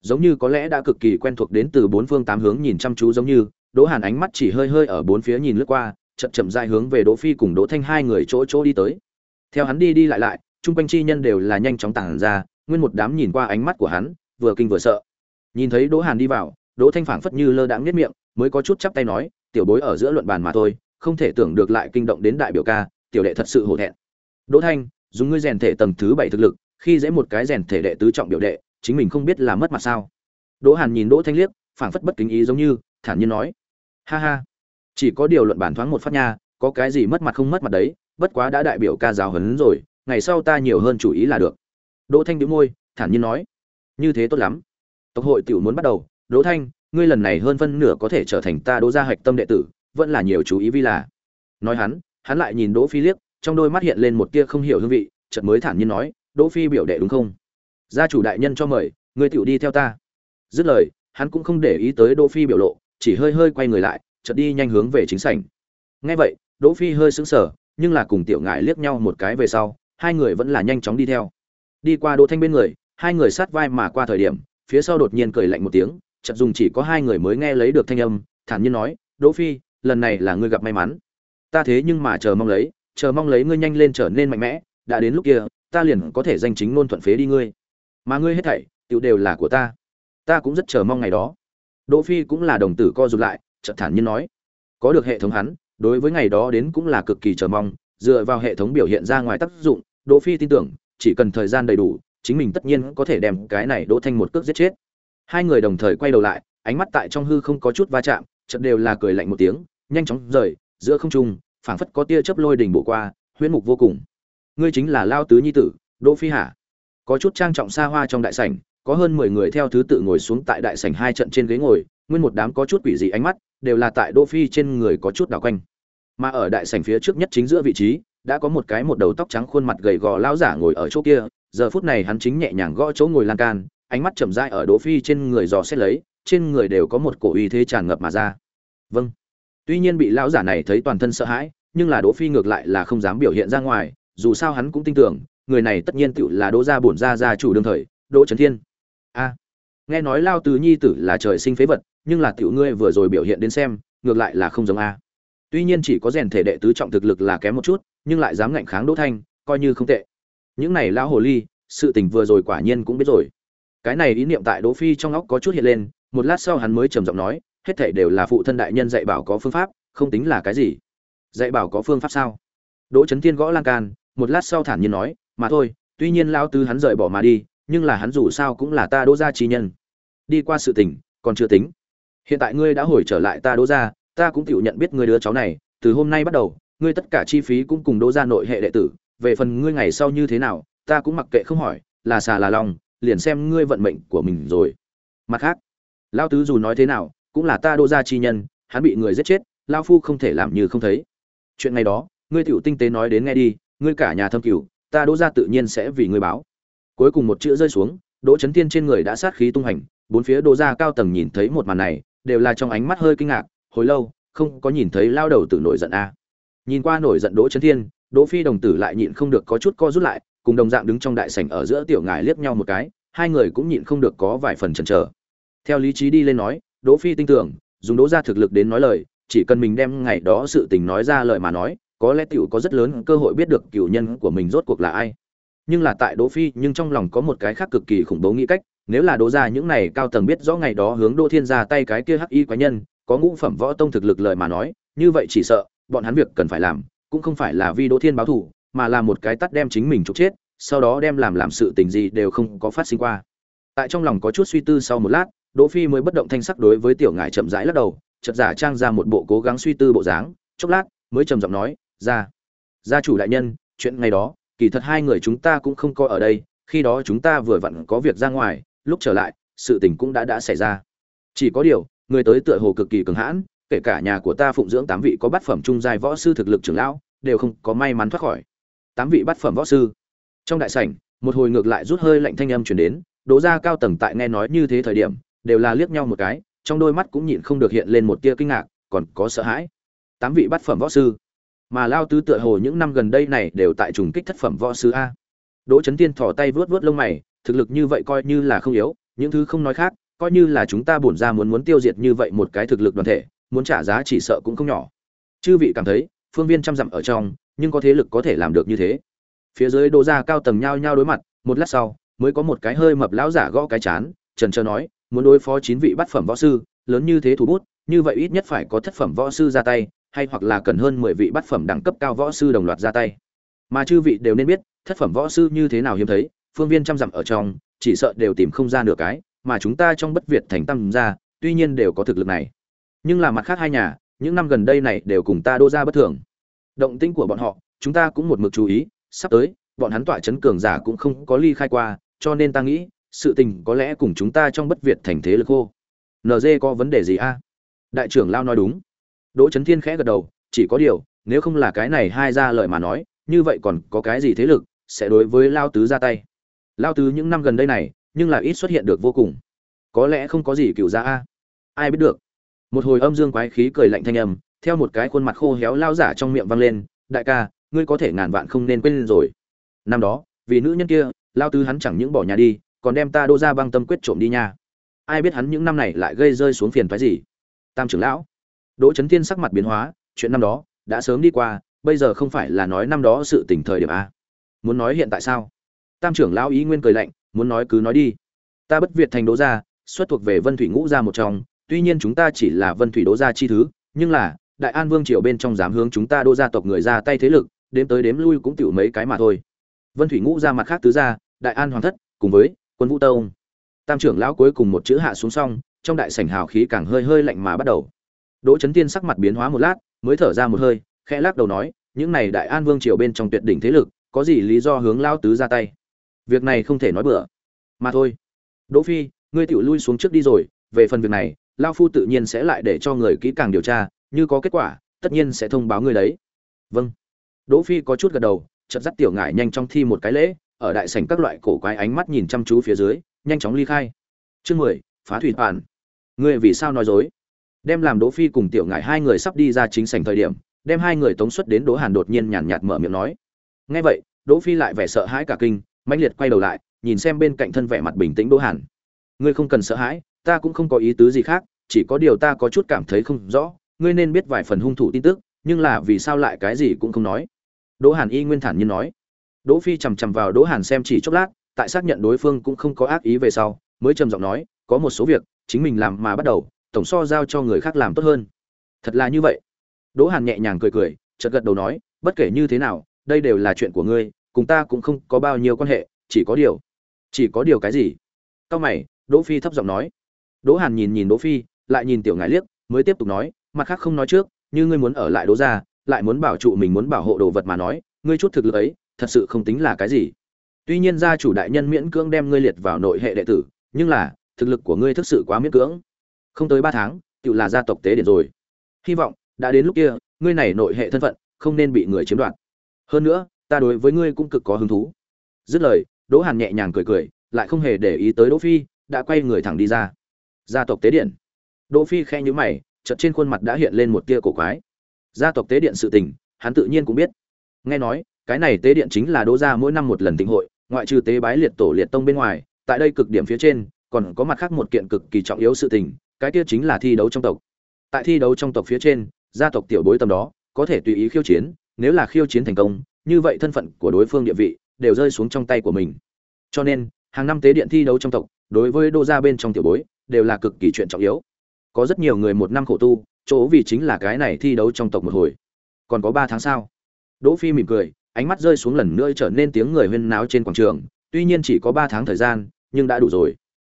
Giống như có lẽ đã cực kỳ quen thuộc đến từ bốn phương tám hướng nhìn chăm chú giống như đỗ hàn ánh mắt chỉ hơi hơi ở bốn phía nhìn lướt qua chậm chậm dài hướng về đỗ phi cùng đỗ thanh hai người chỗ chỗ đi tới. Theo hắn đi đi lại lại trung quanh chi nhân đều là nhanh chóng tản ra, nguyên một đám nhìn qua ánh mắt của hắn, vừa kinh vừa sợ. Nhìn thấy đỗ hàn đi vào, đỗ thanh phảng phất như lơ đãng nhất miệng, mới có chút chắp tay nói, tiểu bối ở giữa luận bàn mà thôi, không thể tưởng được lại kinh động đến đại biểu ca, tiểu đệ thật sự hổ thẹn. Đỗ thanh, dùng ngươi rèn thể tầng thứ bảy thực lực, khi dễ một cái rèn thể đệ tứ trọng biểu đệ, chính mình không biết là mất mặt sao? Đỗ hàn nhìn đỗ thanh liếc, phảng phất bất kính ý giống như, thản nhiên nói, ha ha chỉ có điều luận bản thoáng một phát nha, có cái gì mất mặt không mất mặt đấy, bất quá đã đại biểu ca giáo huấn rồi, ngày sau ta nhiều hơn chủ ý là được. Đỗ thanh đĩu môi, thản nhiên nói. Như thế tốt lắm. Tộc hội tiểu muốn bắt đầu. Đỗ thanh, ngươi lần này hơn phân nửa có thể trở thành ta đỗ gia hạch tâm đệ tử, vẫn là nhiều chú ý vi là. Nói hắn hắn lại nhìn đỗ phi liếc, trong đôi mắt hiện lên một tia không hiểu hương vị, chợt mới thản nhiên nói, đỗ phi biểu đệ đúng không? Gia chủ đại nhân cho mời, ngươi tiểu đi theo ta. Dứt lời, hắn cũng không để ý tới đỗ phi biểu lộ, chỉ hơi hơi quay người lại chợt đi nhanh hướng về chính sảnh. Nghe vậy, đỗ phi hơi sững sờ, nhưng là cùng tiểu ngải liếc nhau một cái về sau, hai người vẫn là nhanh chóng đi theo. Đi qua đỗ thanh bên người, hai người sát vai mà qua thời điểm, phía sau đột nhiên cười lạnh một tiếng, chợt dùng chỉ có hai người mới nghe lấy được thanh âm, thản nhiên nói, đỗ phi, lần này là ngươi gặp may mắn. Ta thế nhưng mà chờ mong lấy, chờ mong lấy ngươi nhanh lên trở nên mạnh mẽ, đã đến lúc kia, ta liền có thể danh chính ngôn thuận phế đi ngươi. Mà ngươi hết thảy, tiểu đều là của ta. Ta cũng rất chờ mong ngày đó. Đỗ phi cũng là đồng tử co rụt lại chợt thản nhiên nói. Có được hệ thống hắn, đối với ngày đó đến cũng là cực kỳ chờ mong, dựa vào hệ thống biểu hiện ra ngoài tác dụng, đỗ phi tin tưởng, chỉ cần thời gian đầy đủ, chính mình tất nhiên có thể đem cái này đỗ thanh một cước giết chết. Hai người đồng thời quay đầu lại, ánh mắt tại trong hư không có chút va chạm, chợt đều là cười lạnh một tiếng, nhanh chóng rời, giữa không trung, phảng phất có tia chớp lôi đỉnh bổ qua, huyễn mục vô cùng. Ngươi chính là lao tứ nhi tử, đỗ phi hả? Có chút trang trọng xa hoa trong đại sảnh, có hơn mười người theo thứ tự ngồi xuống tại đại sảnh hai trận trên ghế ngồi nguyên một đám có chút quỷ dị ánh mắt, đều là tại đỗ phi trên người có chút đảo quanh. Mà ở đại sảnh phía trước nhất chính giữa vị trí, đã có một cái một đầu tóc trắng khuôn mặt gầy gò lão giả ngồi ở chỗ kia, giờ phút này hắn chính nhẹ nhàng gõ chỗ ngồi lan can, ánh mắt chậm rãi ở đỗ phi trên người dò xét lấy, trên người đều có một cổ uy thế tràn ngập mà ra. Vâng. Tuy nhiên bị lão giả này thấy toàn thân sợ hãi, nhưng là đỗ phi ngược lại là không dám biểu hiện ra ngoài, dù sao hắn cũng tin tưởng, người này tất nhiên tựu là đỗ gia bổn gia gia chủ đương thời, đỗ trấn thiên nghe nói lao tứ nhi tử là trời sinh phế vật, nhưng là tiểu ngươi vừa rồi biểu hiện đến xem, ngược lại là không giống a. Tuy nhiên chỉ có rèn thể đệ tứ trọng thực lực là kém một chút, nhưng lại dám ngạnh kháng đỗ thanh, coi như không tệ. Những này lão hồ ly, sự tình vừa rồi quả nhiên cũng biết rồi. Cái này ý niệm tại đỗ phi trong óc có chút hiện lên, một lát sau hắn mới trầm giọng nói, hết thảy đều là phụ thân đại nhân dạy bảo có phương pháp, không tính là cái gì. Dạy bảo có phương pháp sao? Đỗ trấn thiên gõ lan can, một lát sau thản nhiên nói, mà thôi, tuy nhiên lao tứ hắn rời bỏ mà đi nhưng là hắn dù sao cũng là ta đỗ gia chi nhân. Đi qua sự tình, còn chưa tính. Hiện tại ngươi đã hồi trở lại ta đỗ gia, ta cũng tự nhận biết ngươi đứa cháu này, từ hôm nay bắt đầu, ngươi tất cả chi phí cũng cùng đỗ gia nội hệ đệ tử, về phần ngươi ngày sau như thế nào, ta cũng mặc kệ không hỏi, là xà là lòng, liền xem ngươi vận mệnh của mình rồi. Mặt khác lao tứ dù nói thế nào, cũng là ta đỗ gia chi nhân, hắn bị người giết chết lao phu không thể làm như không thấy. Chuyện ngày đó, ngươi tiểu tinh tế nói đến nghe đi, ngươi cả nhà thâm cửu, ta đỗ gia tự nhiên sẽ vì ngươi báo cuối cùng một chữ rơi xuống, đỗ chấn thiên trên người đã sát khí tung hành, bốn phía đỗ gia cao tầng nhìn thấy một màn này, đều là trong ánh mắt hơi kinh ngạc, hồi lâu, không có nhìn thấy lao đầu tử nổi giận a. Nhìn qua nổi giận đỗ chấn thiên, đỗ phi đồng tử lại nhịn không được có chút co rút lại, cùng đồng dạng đứng trong đại sảnh ở giữa tiểu ngài liếc nhau một cái, hai người cũng nhịn không được có vài phần chần chờ. Theo lý trí đi lên nói, đỗ phi tin tưởng, dùng đỗ gia thực lực đến nói lời, chỉ cần mình đem ngày đó sự tình nói ra lời mà nói, có lẽ tiểu có rất lớn cơ hội biết được cựu nhân của mình rốt cuộc là ai nhưng là tại đỗ phi nhưng trong lòng có một cái khác cực kỳ khủng bố nghĩ cách, nếu là đỗ ra những này cao tầng biết rõ ngày đó hướng đỗ thiên ra tay cái kia hắc y quái nhân, có ngũ phẩm võ tông thực lực lời mà nói, như vậy chỉ sợ, bọn hắn việc cần phải làm, cũng không phải là vì đỗ thiên báo thù, mà là một cái tắt đem chính mình trục chết, sau đó đem làm làm sự tình gì đều không có phát sinh qua. Tại trong lòng có chút suy tư sau một lát, đỗ phi mới bất động thanh sắc đối với tiểu ngải chậm rãi lắc đầu, chợt giả trang ra một bộ cố gắng suy tư bộ dáng, chốc lát, mới trầm giọng nói ra gia chủ đại nhân, chuyện ngày đó kỳ thật hai người chúng ta cũng không có ở đây, khi đó chúng ta vừa vặn có việc ra ngoài, lúc trở lại, sự tình cũng đã đã xảy ra. Chỉ có điều, người tới tựa hồ cực kỳ cường hãn, kể cả nhà của ta phụng dưỡng tám vị có bát phẩm trung giai võ sư thực lực trưởng lão, đều không có may mắn thoát khỏi. Tám vị bát phẩm võ sư. Trong đại sảnh, một hồi ngược lại rút hơi lạnh thanh âm truyền đến, đỗ gia cao tầng tại nghe nói như thế thời điểm, đều là liếc nhau một cái, trong đôi mắt cũng nhịn không được hiện lên một tia kinh ngạc, còn có sợ hãi. Tám vị bát phẩm võ sư mà lao tứ tựa hồ những năm gần đây này đều tại trùng kích thất phẩm võ sư a. Đỗ trấn tiên thò tay vớt vớt lông mày, thực lực như vậy coi như là không yếu, những thứ không nói khác, coi như là chúng ta bổn ra muốn muốn tiêu diệt như vậy một cái thực lực đoàn thể, muốn trả giá chỉ sợ cũng không nhỏ. Chư vị cảm thấy, phương viên trăm dặm ở trong, nhưng có thế lực có thể làm được như thế. Phía dưới đỗ gia cao tầng nhao nhao đối mặt, một lát sau, mới có một cái hơi mập lão giả gõ cái chán, trần trơ nói, muốn đối phó chín vị bát phẩm võ sư, lớn như thế thủ bút, như vậy ít nhất phải có thất phẩm võ sư ra tay hay hoặc là cần hơn mười vị bát phẩm đẳng cấp cao võ sư đồng loạt ra tay. Mà chư vị đều nên biết, thất phẩm võ sư như thế nào hiếm thấy, phương viên trăm dặm ở trong, chỉ sợ đều tìm không ra nửa cái, mà chúng ta trong bất việt thành tâm ra, tuy nhiên đều có thực lực này. Nhưng là mặt khác hai nhà, những năm gần đây này đều cùng ta đô ra bất thường. Động tĩnh của bọn họ, chúng ta cũng một mực chú ý, sắp tới, bọn hắn tỏa chấn cường giả cũng không có ly khai qua, cho nên ta nghĩ, sự tình có lẽ cùng chúng ta trong bất việt thành thế lực khô. NG có vấn đề gì a? Đại trưởng lao nói đúng đỗ Chấn thiên khẽ gật đầu, chỉ có điều, nếu không là cái này hai ra lời mà nói, như vậy còn có cái gì thế lực sẽ đối với lao tứ ra tay? Lao tứ những năm gần đây này, nhưng là ít xuất hiện được vô cùng. Có lẽ không có gì cựu gia a. Ai biết được? Một hồi âm dương quái khí cười lạnh thanh âm, theo một cái khuôn mặt khô héo lao giả trong miệng vang lên, đại ca, ngươi có thể ngàn vạn không nên quên rồi. Năm đó, vì nữ nhân kia, lao tứ hắn chẳng những bỏ nhà đi, còn đem ta đô ra băng tâm quyết trộm đi nha. Ai biết hắn những năm này lại gây rơi xuống phiền phái gì? Tam trưởng lão đỗ trấn thiên sắc mặt biến hóa, chuyện năm đó, đã sớm đi qua, bây giờ không phải là nói năm đó sự tình thời điểm a. Muốn nói hiện tại sao? Tam trưởng lão ý nguyên cười lạnh, muốn nói cứ nói đi. Ta bất việt thành đỗ gia, xuất thuộc về vân thủy ngũ gia một trong, tuy nhiên chúng ta chỉ là vân thủy đỗ gia chi thứ, nhưng là, đại an vương triều bên trong dám hướng chúng ta đỗ gia tộc người ra tay thế lực, đếm tới đếm lui cũng tiểu mấy cái mà thôi. Vân thủy ngũ gia mặt khác tứ gia, đại an hoàng thất, cùng với quân vũ tông. Tam trưởng lão cuối cùng một chữ hạ xuống xong, trong đại sảnh hào khí càng hơi hơi lạnh mà bắt đầu đỗ chấn tiên sắc mặt biến hóa một lát, mới thở ra một hơi, khẽ lắc đầu nói, những này đại an vương triều bên trong tuyệt đỉnh thế lực, có gì lý do hướng lao tứ ra tay? Việc này không thể nói bừa. Mà thôi. Đỗ phi, ngươi tiểu lui xuống trước đi rồi, về phần việc này, lao phu tự nhiên sẽ lại để cho người kỹ càng điều tra, như có kết quả, tất nhiên sẽ thông báo ngươi đấy. Vâng. Đỗ phi có chút gật đầu, chợt dắt tiểu ngải nhanh trong thi một cái lễ, ở đại sảnh các loại cổ quái ánh mắt nhìn chăm chú phía dưới, nhanh chóng ly khai. Chương mười, phá thủy bản ngươi vì sao nói dối? Đem làm đỗ phi cùng tiểu ngải hai người sắp đi ra chính sảnh thời điểm, đem hai người tống xuất đến đỗ hàn đột nhiên nhàn nhạt mở miệng nói. Nghe vậy, đỗ phi lại vẻ sợ hãi cả kinh, mãnh liệt quay đầu lại, nhìn xem bên cạnh thân vẻ mặt bình tĩnh đỗ hàn. Ngươi không cần sợ hãi, ta cũng không có ý tứ gì khác, chỉ có điều ta có chút cảm thấy không rõ, ngươi nên biết vài phần hung thủ tin tức, nhưng là vì sao lại cái gì cũng không nói. Đỗ hàn y nguyên thản nhiên nói. Đỗ phi chầm chằm vào đỗ hàn xem chỉ chốc lát, tại xác nhận đối phương cũng không có ác ý về sau, mới trầm giọng nói, có một số việc, chính mình làm mà bắt đầu tổng so giao cho người khác làm tốt hơn. Thật là như vậy. Đỗ hàn nhẹ nhàng cười cười, chợt gật đầu nói, bất kể như thế nào, đây đều là chuyện của ngươi, cùng ta cũng không có bao nhiêu quan hệ, chỉ có điều, chỉ có điều cái gì? Cao mày, đỗ phi thấp giọng nói. Đỗ hàn nhìn nhìn đỗ phi, lại nhìn tiểu ngải liếc, mới tiếp tục nói, mặt khác không nói trước, như ngươi muốn ở lại đỗ gia, lại muốn bảo trụ mình muốn bảo hộ đồ vật mà nói, ngươi chút thực lực ấy, thật sự không tính là cái gì. Tuy nhiên gia chủ đại nhân miễn cưỡng đem ngươi liệt vào nội hệ đệ tử, nhưng là, thực lực của ngươi thực sự quá miễn cưỡng không tới ba tháng, tự là gia tộc tế điện rồi. Hy vọng, đã đến lúc kia, ngươi này nội hệ thân phận, không nên bị người chiếm đoạt. Hơn nữa, ta đối với ngươi cũng cực có hứng thú. Dứt lời, đỗ hàn nhẹ nhàng cười cười, lại không hề để ý tới đỗ phi, đã quay người thẳng đi ra. Gia tộc tế điện đỗ phi khe nhíu mày, chợt trên khuôn mặt đã hiện lên một tia cổ quái. Gia tộc tế điện sự tình, hắn tự nhiên cũng biết. Nghe nói, cái này tế điện chính là đỗ gia mỗi năm một lần tịnh hội, ngoại trừ tế bái liệt tổ liệt tông bên ngoài, tại đây cực điểm phía trên, còn có mặt khác một kiện cực kỳ trọng yếu sự tình cái kia chính là thi đấu trong tộc. Tại thi đấu trong tộc phía trên, gia tộc tiểu bối tầm đó, có thể tùy ý khiêu chiến, nếu là khiêu chiến thành công, như vậy thân phận của đối phương địa vị, đều rơi xuống trong tay của mình. Cho nên, hàng năm tế điện thi đấu trong tộc, đối với đô gia bên trong tiểu bối, đều là cực kỳ chuyện trọng yếu. Có rất nhiều người một năm khổ tu, chỗ vì chính là cái này thi đấu trong tộc một hồi. Còn có ba tháng sau, đỗ phi mỉm cười, ánh mắt rơi xuống lần nữa trở nên tiếng người huyên náo trên quảng trường. Tuy nhiên chỉ có ba tháng thời gian, nhưng đã đủ rồi.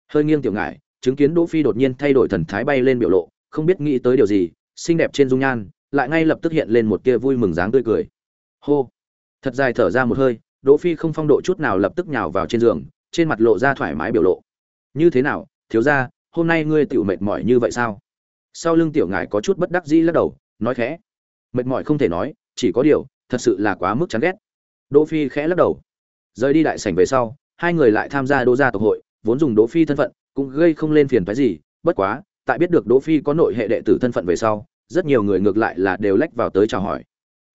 Hơi nghiêng tiểu ngải chứng kiến đỗ phi đột nhiên thay đổi thần thái bay lên biểu lộ, không biết nghĩ tới điều gì, xinh đẹp trên dung nhan, lại ngay lập tức hiện lên một tia vui mừng dáng tươi cười. Hô! Thật dài thở ra một hơi, đỗ phi không phong độ chút nào lập tức nhào vào trên giường, trên mặt lộ ra thoải mái biểu lộ. Như thế nào, thiếu gia, hôm nay ngươi tiểu mệt mỏi như vậy sao? Sau lưng tiểu ngải có chút bất đắc dĩ lắc đầu, nói khẽ. Mệt mỏi không thể nói, chỉ có điều, thật sự là quá mức chán ghét. Đỗ phi khẽ lắc đầu. Rời đi đại sảnh về sau, hai người lại tham gia Đỗ gia tộc hội, vốn dùng đỗ phi thân phận cũng gây không lên phiền phức gì, bất quá, tại biết được đỗ phi có nội hệ đệ tử thân phận về sau, rất nhiều người ngược lại là đều lách vào tới chào hỏi.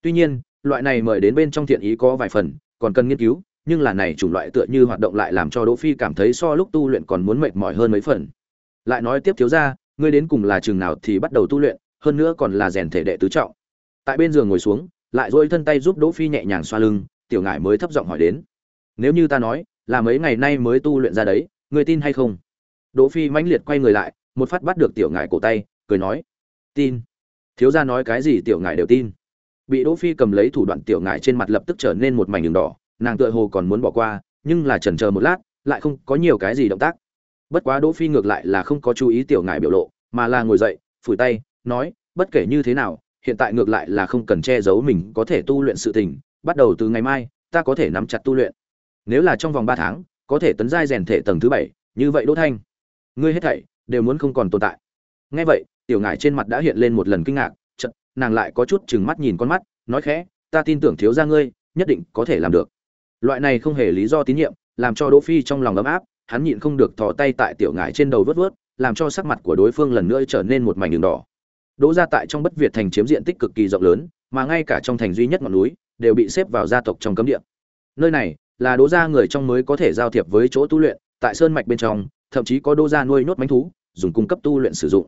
Tuy nhiên, loại này mời đến bên trong thiện ý có vài phần, còn cần nghiên cứu, nhưng là này chủng loại tựa như hoạt động lại làm cho đỗ phi cảm thấy so lúc tu luyện còn muốn mệt mỏi hơn mấy phần. Lại nói tiếp thiếu gia, ngươi đến cùng là trường nào thì bắt đầu tu luyện, hơn nữa còn là rèn thể đệ tứ trọng. Tại bên giường ngồi xuống, lại duỗi thân tay giúp đỗ phi nhẹ nhàng xoa lưng, tiểu ngải mới thấp giọng hỏi đến. Nếu như ta nói, là mấy ngày nay mới tu luyện ra đấy, ngươi tin hay không? Đỗ phi mãnh liệt quay người lại, một phát bắt được tiểu ngải cổ tay, cười nói, tin. Thiếu gia nói cái gì tiểu ngải đều tin. Bị đỗ phi cầm lấy thủ đoạn tiểu ngải trên mặt lập tức trở nên một mảnh đường đỏ, nàng tựa hồ còn muốn bỏ qua, nhưng là chần chờ một lát, lại không có nhiều cái gì động tác. Bất quá đỗ phi ngược lại là không có chú ý tiểu ngải biểu lộ, mà là ngồi dậy, phủi tay, nói, bất kể như thế nào, hiện tại ngược lại là không cần che giấu mình có thể tu luyện sự tình, bắt đầu từ ngày mai, ta có thể nắm chặt tu luyện. Nếu là trong vòng ba tháng, có thể tấn giai rèn thể tầng thứ bảy, như vậy đỗ thanh ngươi hết thảy đều muốn không còn tồn tại. Nghe vậy, tiểu ngải trên mặt đã hiện lên một lần kinh ngạc, chợt, nàng lại có chút chừng mắt nhìn con mắt, nói khẽ, ta tin tưởng thiếu gia ngươi, nhất định có thể làm được. Loại này không hề lý do tín nhiệm, làm cho đỗ phi trong lòng ấm áp, hắn nhịn không được thò tay tại tiểu ngải trên đầu vớt vớt, làm cho sắc mặt của đối phương lần nữa trở nên một mảnh đường đỏ. Đỗ gia tại trong bất việt thành chiếm diện tích cực kỳ rộng lớn, mà ngay cả trong thành duy nhất ngọn núi, đều bị xếp vào gia tộc trong cấm địa. Nơi này là đỗ gia người trong mới có thể giao thiệp với chỗ tu luyện, tại sơn mạch bên trong thậm chí có đỗ gia nuôi nhốt mánh thú, dùng cung cấp tu luyện sử dụng.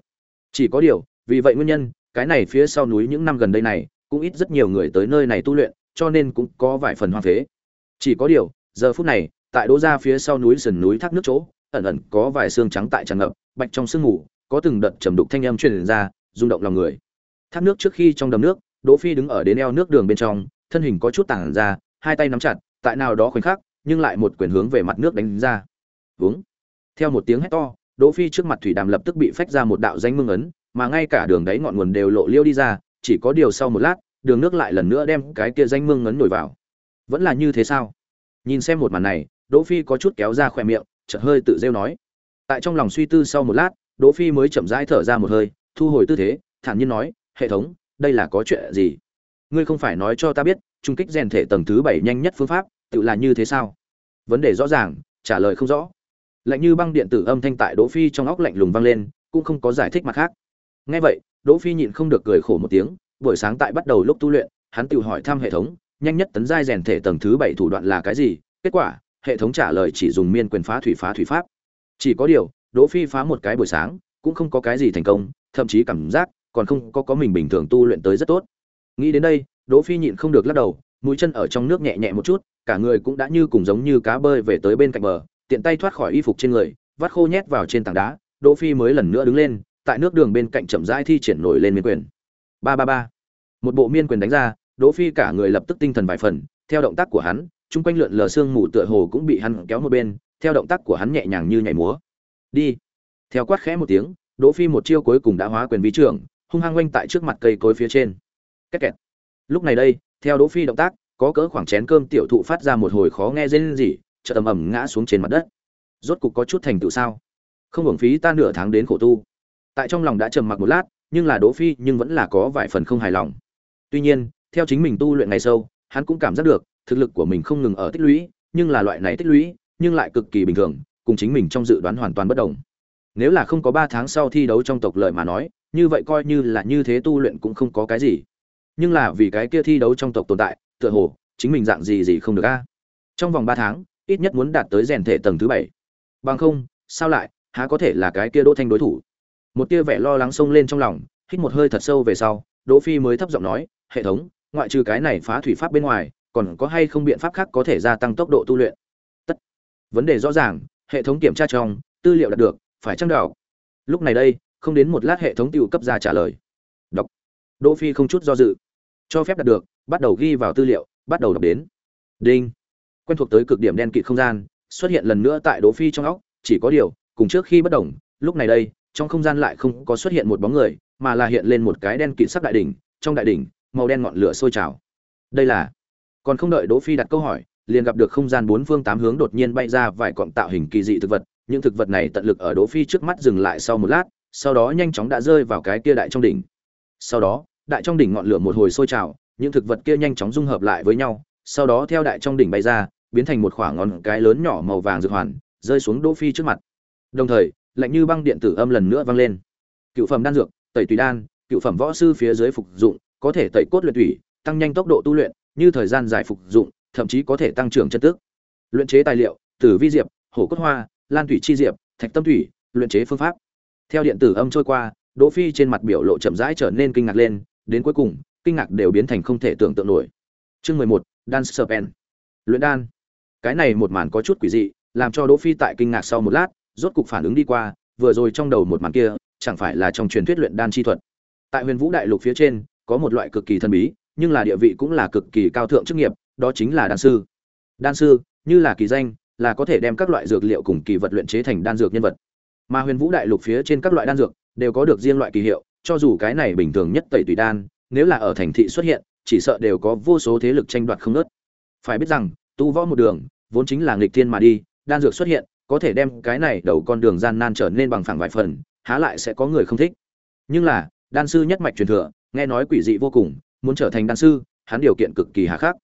Chỉ có điều, vì vậy nguyên nhân, cái này phía sau núi những năm gần đây này, cũng ít rất nhiều người tới nơi này tu luyện, cho nên cũng có vài phần hoang phế. Chỉ có điều, giờ phút này, tại đỗ gia phía sau núi sườn núi thác nước chỗ, ẩn ẩn có vài xương trắng tại tràn ngập, bạch trong sương mù, có từng đợt trầm đục thanh âm truyền ra, rung động lòng người. Thác nước trước khi trong đầm nước, đỗ phi đứng ở đến eo nước đường bên trong, thân hình có chút tản ra, hai tay nắm chặt, tại nào đó khoảnh khắc, nhưng lại một quyền hướng về mặt nước đánh ra. Uống theo một tiếng hét to, đỗ phi trước mặt thủy đàm lập tức bị phách ra một đạo danh mương ấn, mà ngay cả đường đáy ngọn nguồn đều lộ liêu đi ra, chỉ có điều sau một lát, đường nước lại lần nữa đem cái kia danh mương ấn nổi vào. Vẫn là như thế sao? Nhìn xem một màn này, đỗ phi có chút kéo ra khỏe miệng, chợt hơi tự rêu nói. Tại trong lòng suy tư sau một lát, đỗ phi mới chậm rãi thở ra một hơi, thu hồi tư thế, thản nhiên nói, hệ thống, đây là có chuyện gì? Ngươi không phải nói cho ta biết, trung kích rèn thể tầng thứ bảy nhanh nhất phương pháp, tự là như thế sao? Vấn đề rõ ràng, trả lời không rõ lạnh như băng điện tử âm thanh tại đỗ phi trong óc lạnh lùng vang lên, cũng không có giải thích mặt khác. Nghe vậy, đỗ phi nhịn không được cười khổ một tiếng, buổi sáng tại bắt đầu lúc tu luyện, hắn tự hỏi thăm hệ thống, nhanh nhất tấn giai rèn thể tầng thứ bảy thủ đoạn là cái gì, kết quả, hệ thống trả lời chỉ dùng miên quyền phá thủy phá thủy pháp. Chỉ có điều, đỗ phi phá một cái buổi sáng, cũng không có cái gì thành công, thậm chí cảm giác, còn không có có mình bình thường tu luyện tới rất tốt. Nghĩ đến đây, đỗ phi nhịn không được lắc đầu, mũi chân ở trong nước nhẹ nhẹ một chút, cả người cũng đã như cùng giống như cá bơi về tới bên cạnh bờ tiện tay thoát khỏi y phục trên người, vắt khô nhét vào trên tảng đá, đỗ phi mới lần nữa đứng lên, tại nước đường bên cạnh chậm rãi thi triển nổi lên miên quyền. Ba ba ba. Một bộ miên quyền đánh ra, đỗ phi cả người lập tức tinh thần vài phần, theo động tác của hắn, chung quanh lượn lờ xương mù tựa hồ cũng bị hắn kéo một bên, theo động tác của hắn nhẹ nhàng như nhảy múa. Đi. Theo quát khẽ một tiếng, đỗ phi một chiêu cuối cùng đã hóa quyền vi trưởng, hung hăng quanh tại trước mặt cây cối phía trên. Két kẹt lúc này đây, theo đỗ phi động tác, có cỡ khoảng chén cơm tiểu thụ phát ra một hồi khó nghe rên rỉ chợt ầm ầm ngã xuống trên mặt đất. Rốt cục có chút thành tựu sao? Không hưởng phí ta nửa tháng đến khổ tu. Tại trong lòng đã trầm mặc một lát, nhưng là đỗ phi nhưng vẫn là có vài phần không hài lòng. Tuy nhiên, theo chính mình tu luyện ngày sâu, hắn cũng cảm giác được, thực lực của mình không ngừng ở tích lũy, nhưng là loại này tích lũy, nhưng lại cực kỳ bình thường, cùng chính mình trong dự đoán hoàn toàn bất đồng. Nếu là không có ba tháng sau thi đấu trong tộc lợi mà nói, như vậy coi như là như thế tu luyện cũng không có cái gì. Nhưng là vì cái kia thi đấu trong tộc tồn tại, tựa hồ, chính mình dạng gì gì không được a. Trong vòng ba tháng ít nhất muốn đạt tới rèn thể tầng thứ bảy. Bằng không, sao lại, há có thể là cái kia đỗ thanh đối thủ? Một tia vẻ lo lắng xông lên trong lòng, hít một hơi thật sâu về sau, đỗ phi mới thấp giọng nói, hệ thống, ngoại trừ cái này phá thủy pháp bên ngoài, còn có hay không biện pháp khác có thể gia tăng tốc độ tu luyện? Tất. Vấn đề rõ ràng, hệ thống kiểm tra trong, tư liệu đạt được, phải chăng đạo lúc này đây, không đến một lát hệ thống tiêu cấp ra trả lời. Đọc. Đỗ phi không chút do dự. Cho phép đạt được, bắt đầu ghi vào tư liệu, bắt đầu đọc đến. Đinh quen thuộc tới cực điểm đen kịt không gian, xuất hiện lần nữa tại đỗ phi trong óc, chỉ có điều, cùng trước khi bất động lúc này đây, trong không gian lại không có xuất hiện một bóng người, mà là hiện lên một cái đen kịt sắc đại đỉnh, trong đại đỉnh, màu đen ngọn lửa sôi trào. Đây là, còn không đợi đỗ phi đặt câu hỏi, liền gặp được không gian bốn phương tám hướng đột nhiên bay ra vài cọng tạo hình kỳ dị thực vật, những thực vật này tận lực ở đỗ phi trước mắt dừng lại sau một lát, sau đó nhanh chóng đã rơi vào cái kia đại trong đỉnh. Sau đó, đại trong đỉnh ngọn lửa một hồi sôi trào, những thực vật kia nhanh chóng dung hợp lại với nhau, sau đó theo đại trong đỉnh bay ra biến thành một khoảng ngón cái lớn nhỏ màu vàng dược hoàn, rơi xuống đỗ phi trước mặt. Đồng thời, lạnh như băng điện tử âm lần nữa vang lên. Cựu phẩm đan dược, tẩy tùy đan, cựu phẩm võ sư phía dưới phục dụng, có thể tẩy cốt luyện thủy, tăng nhanh tốc độ tu luyện, như thời gian dài phục dụng, thậm chí có thể tăng trưởng chân tức luyện chế tài liệu, tử vi diệp, hổ cốt hoa, lan thủy chi diệp, thạch tâm thủy, luyện chế phương pháp. Theo điện tử âm trôi qua, đỗ phi trên mặt biểu lộ chậm rãi trở nên kinh ngạc lên, đến cuối cùng, kinh ngạc đều biến thành không thể tưởng tượng nổi. Chương mười một, đan serpent. Luyện đan cái này một màn có chút quỷ dị, làm cho đỗ phi tại kinh ngạc sau một lát, rốt cục phản ứng đi qua, vừa rồi trong đầu một màn kia, chẳng phải là trong truyền thuyết luyện đan chi thuật. Tại huyền vũ đại lục phía trên, có một loại cực kỳ thần bí, nhưng là địa vị cũng là cực kỳ cao thượng chức nghiệp, đó chính là đan sư. Đan sư, như là kỳ danh, là có thể đem các loại dược liệu cùng kỳ vật luyện chế thành đan dược nhân vật. Mà huyền vũ đại lục phía trên các loại đan dược, đều có được riêng loại kỳ hiệu, cho dù cái này bình thường nhất tẩy tùy đan, nếu là ở thành thị xuất hiện, chỉ sợ đều có vô số thế lực tranh đoạt không nớt phải biết rằng tu võ một đường, vốn chính là nghịch thiên mà đi, đan dược xuất hiện, có thể đem cái này đầu con đường gian nan trở nên bằng phẳng vài phần, há lại sẽ có người không thích. Nhưng là, đan sư nhất mạch truyền thừa, nghe nói quỷ dị vô cùng, muốn trở thành đan sư, hắn điều kiện cực kỳ hà khắc.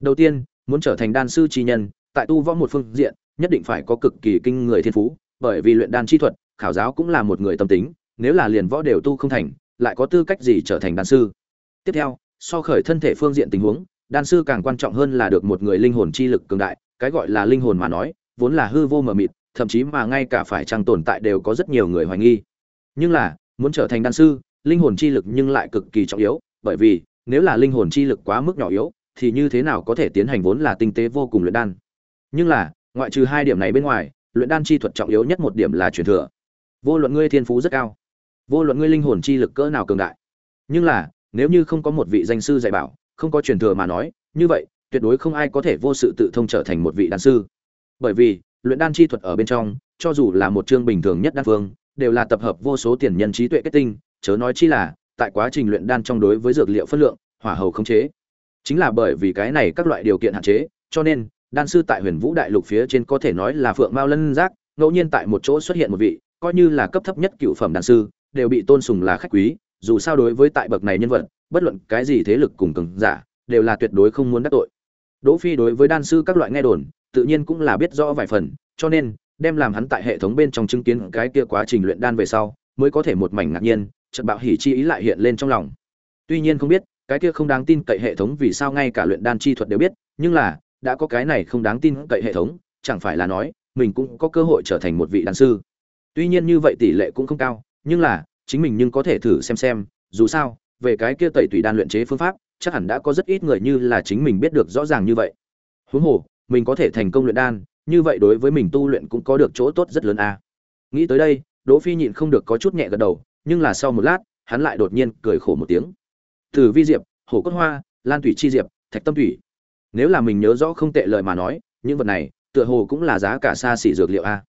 Đầu tiên, muốn trở thành đan sư chi nhân, tại tu võ một phương diện, nhất định phải có cực kỳ kinh người thiên phú, bởi vì luyện đan chi thuật, khảo giáo cũng là một người tâm tính, nếu là liền võ đều tu không thành, lại có tư cách gì trở thành đan sư? Tiếp theo, so khởi thân thể phương diện tình huống đan sư càng quan trọng hơn là được một người linh hồn chi lực cường đại, cái gọi là linh hồn mà nói, vốn là hư vô mờ mịt, thậm chí mà ngay cả phải chăng tồn tại đều có rất nhiều người hoài nghi. Nhưng là, muốn trở thành đan sư, linh hồn chi lực nhưng lại cực kỳ trọng yếu, bởi vì, nếu là linh hồn chi lực quá mức nhỏ yếu, thì như thế nào có thể tiến hành vốn là tinh tế vô cùng luyện đan? Nhưng là, ngoại trừ hai điểm này bên ngoài, luyện đan chi thuật trọng yếu nhất một điểm là truyền thừa. Vô luận ngươi thiên phú rất cao, vô luận ngươi linh hồn chi lực cỡ nào cường đại, nhưng là, nếu như không có một vị danh sư dạy bảo không có truyền thừa mà nói, như vậy, tuyệt đối không ai có thể vô sự tự thông trở thành một vị đan sư. Bởi vì, luyện đan chi thuật ở bên trong, cho dù là một chương bình thường nhất đan phương đều là tập hợp vô số tiền nhân trí tuệ kết tinh, chớ nói chi là, tại quá trình luyện đan trong đối với dược liệu phân lượng, hỏa hầu khống chế. Chính là bởi vì cái này các loại điều kiện hạn chế, cho nên, đan sư tại huyền vũ đại lục phía trên có thể nói là phượng mao lân giác, ngẫu nhiên tại một chỗ xuất hiện một vị, coi như là cấp thấp nhất cựu phẩm đan sư, đều bị tôn sùng là khách quý, dù sao đối với tại bậc này nhân vật bất luận cái gì thế lực cùng cường giả, đều là tuyệt đối không muốn đắc tội. Đỗ phi đối với đan sư các loại nghe đồn, tự nhiên cũng là biết rõ vài phần, cho nên, đem làm hắn tại hệ thống bên trong chứng kiến cái kia quá trình luyện đan về sau, mới có thể một mảnh ngạc nhiên, chợt bạo hỉ chi ý lại hiện lên trong lòng. Tuy nhiên không biết, cái kia không đáng tin cậy hệ thống vì sao ngay cả luyện đan chi thuật đều biết, nhưng là, đã có cái này không đáng tin cậy hệ thống, chẳng phải là nói, mình cũng có cơ hội trở thành một vị đan sư. Tuy nhiên như vậy tỷ lệ cũng không cao, nhưng là, chính mình nhưng có thể thử xem xem, dù sao về cái kia tẩy tùy đan luyện chế phương pháp, chắc hẳn đã có rất ít người như là chính mình biết được rõ ràng như vậy. Huống hồ, mình có thể thành công luyện đan, như vậy đối với mình tu luyện cũng có được chỗ tốt rất lớn a. À. nghĩ tới đây, đỗ phi nhịn không được có chút nhẹ gật đầu, nhưng là sau một lát, hắn lại đột nhiên cười khổ một tiếng. Từ vi diệp hổ cốt hoa, lan thủy chi diệp, thạch tâm thủy. Nếu là mình nhớ rõ không tệ lời mà nói, những vật này, tựa hồ cũng là giá cả xa xỉ dược liệu a.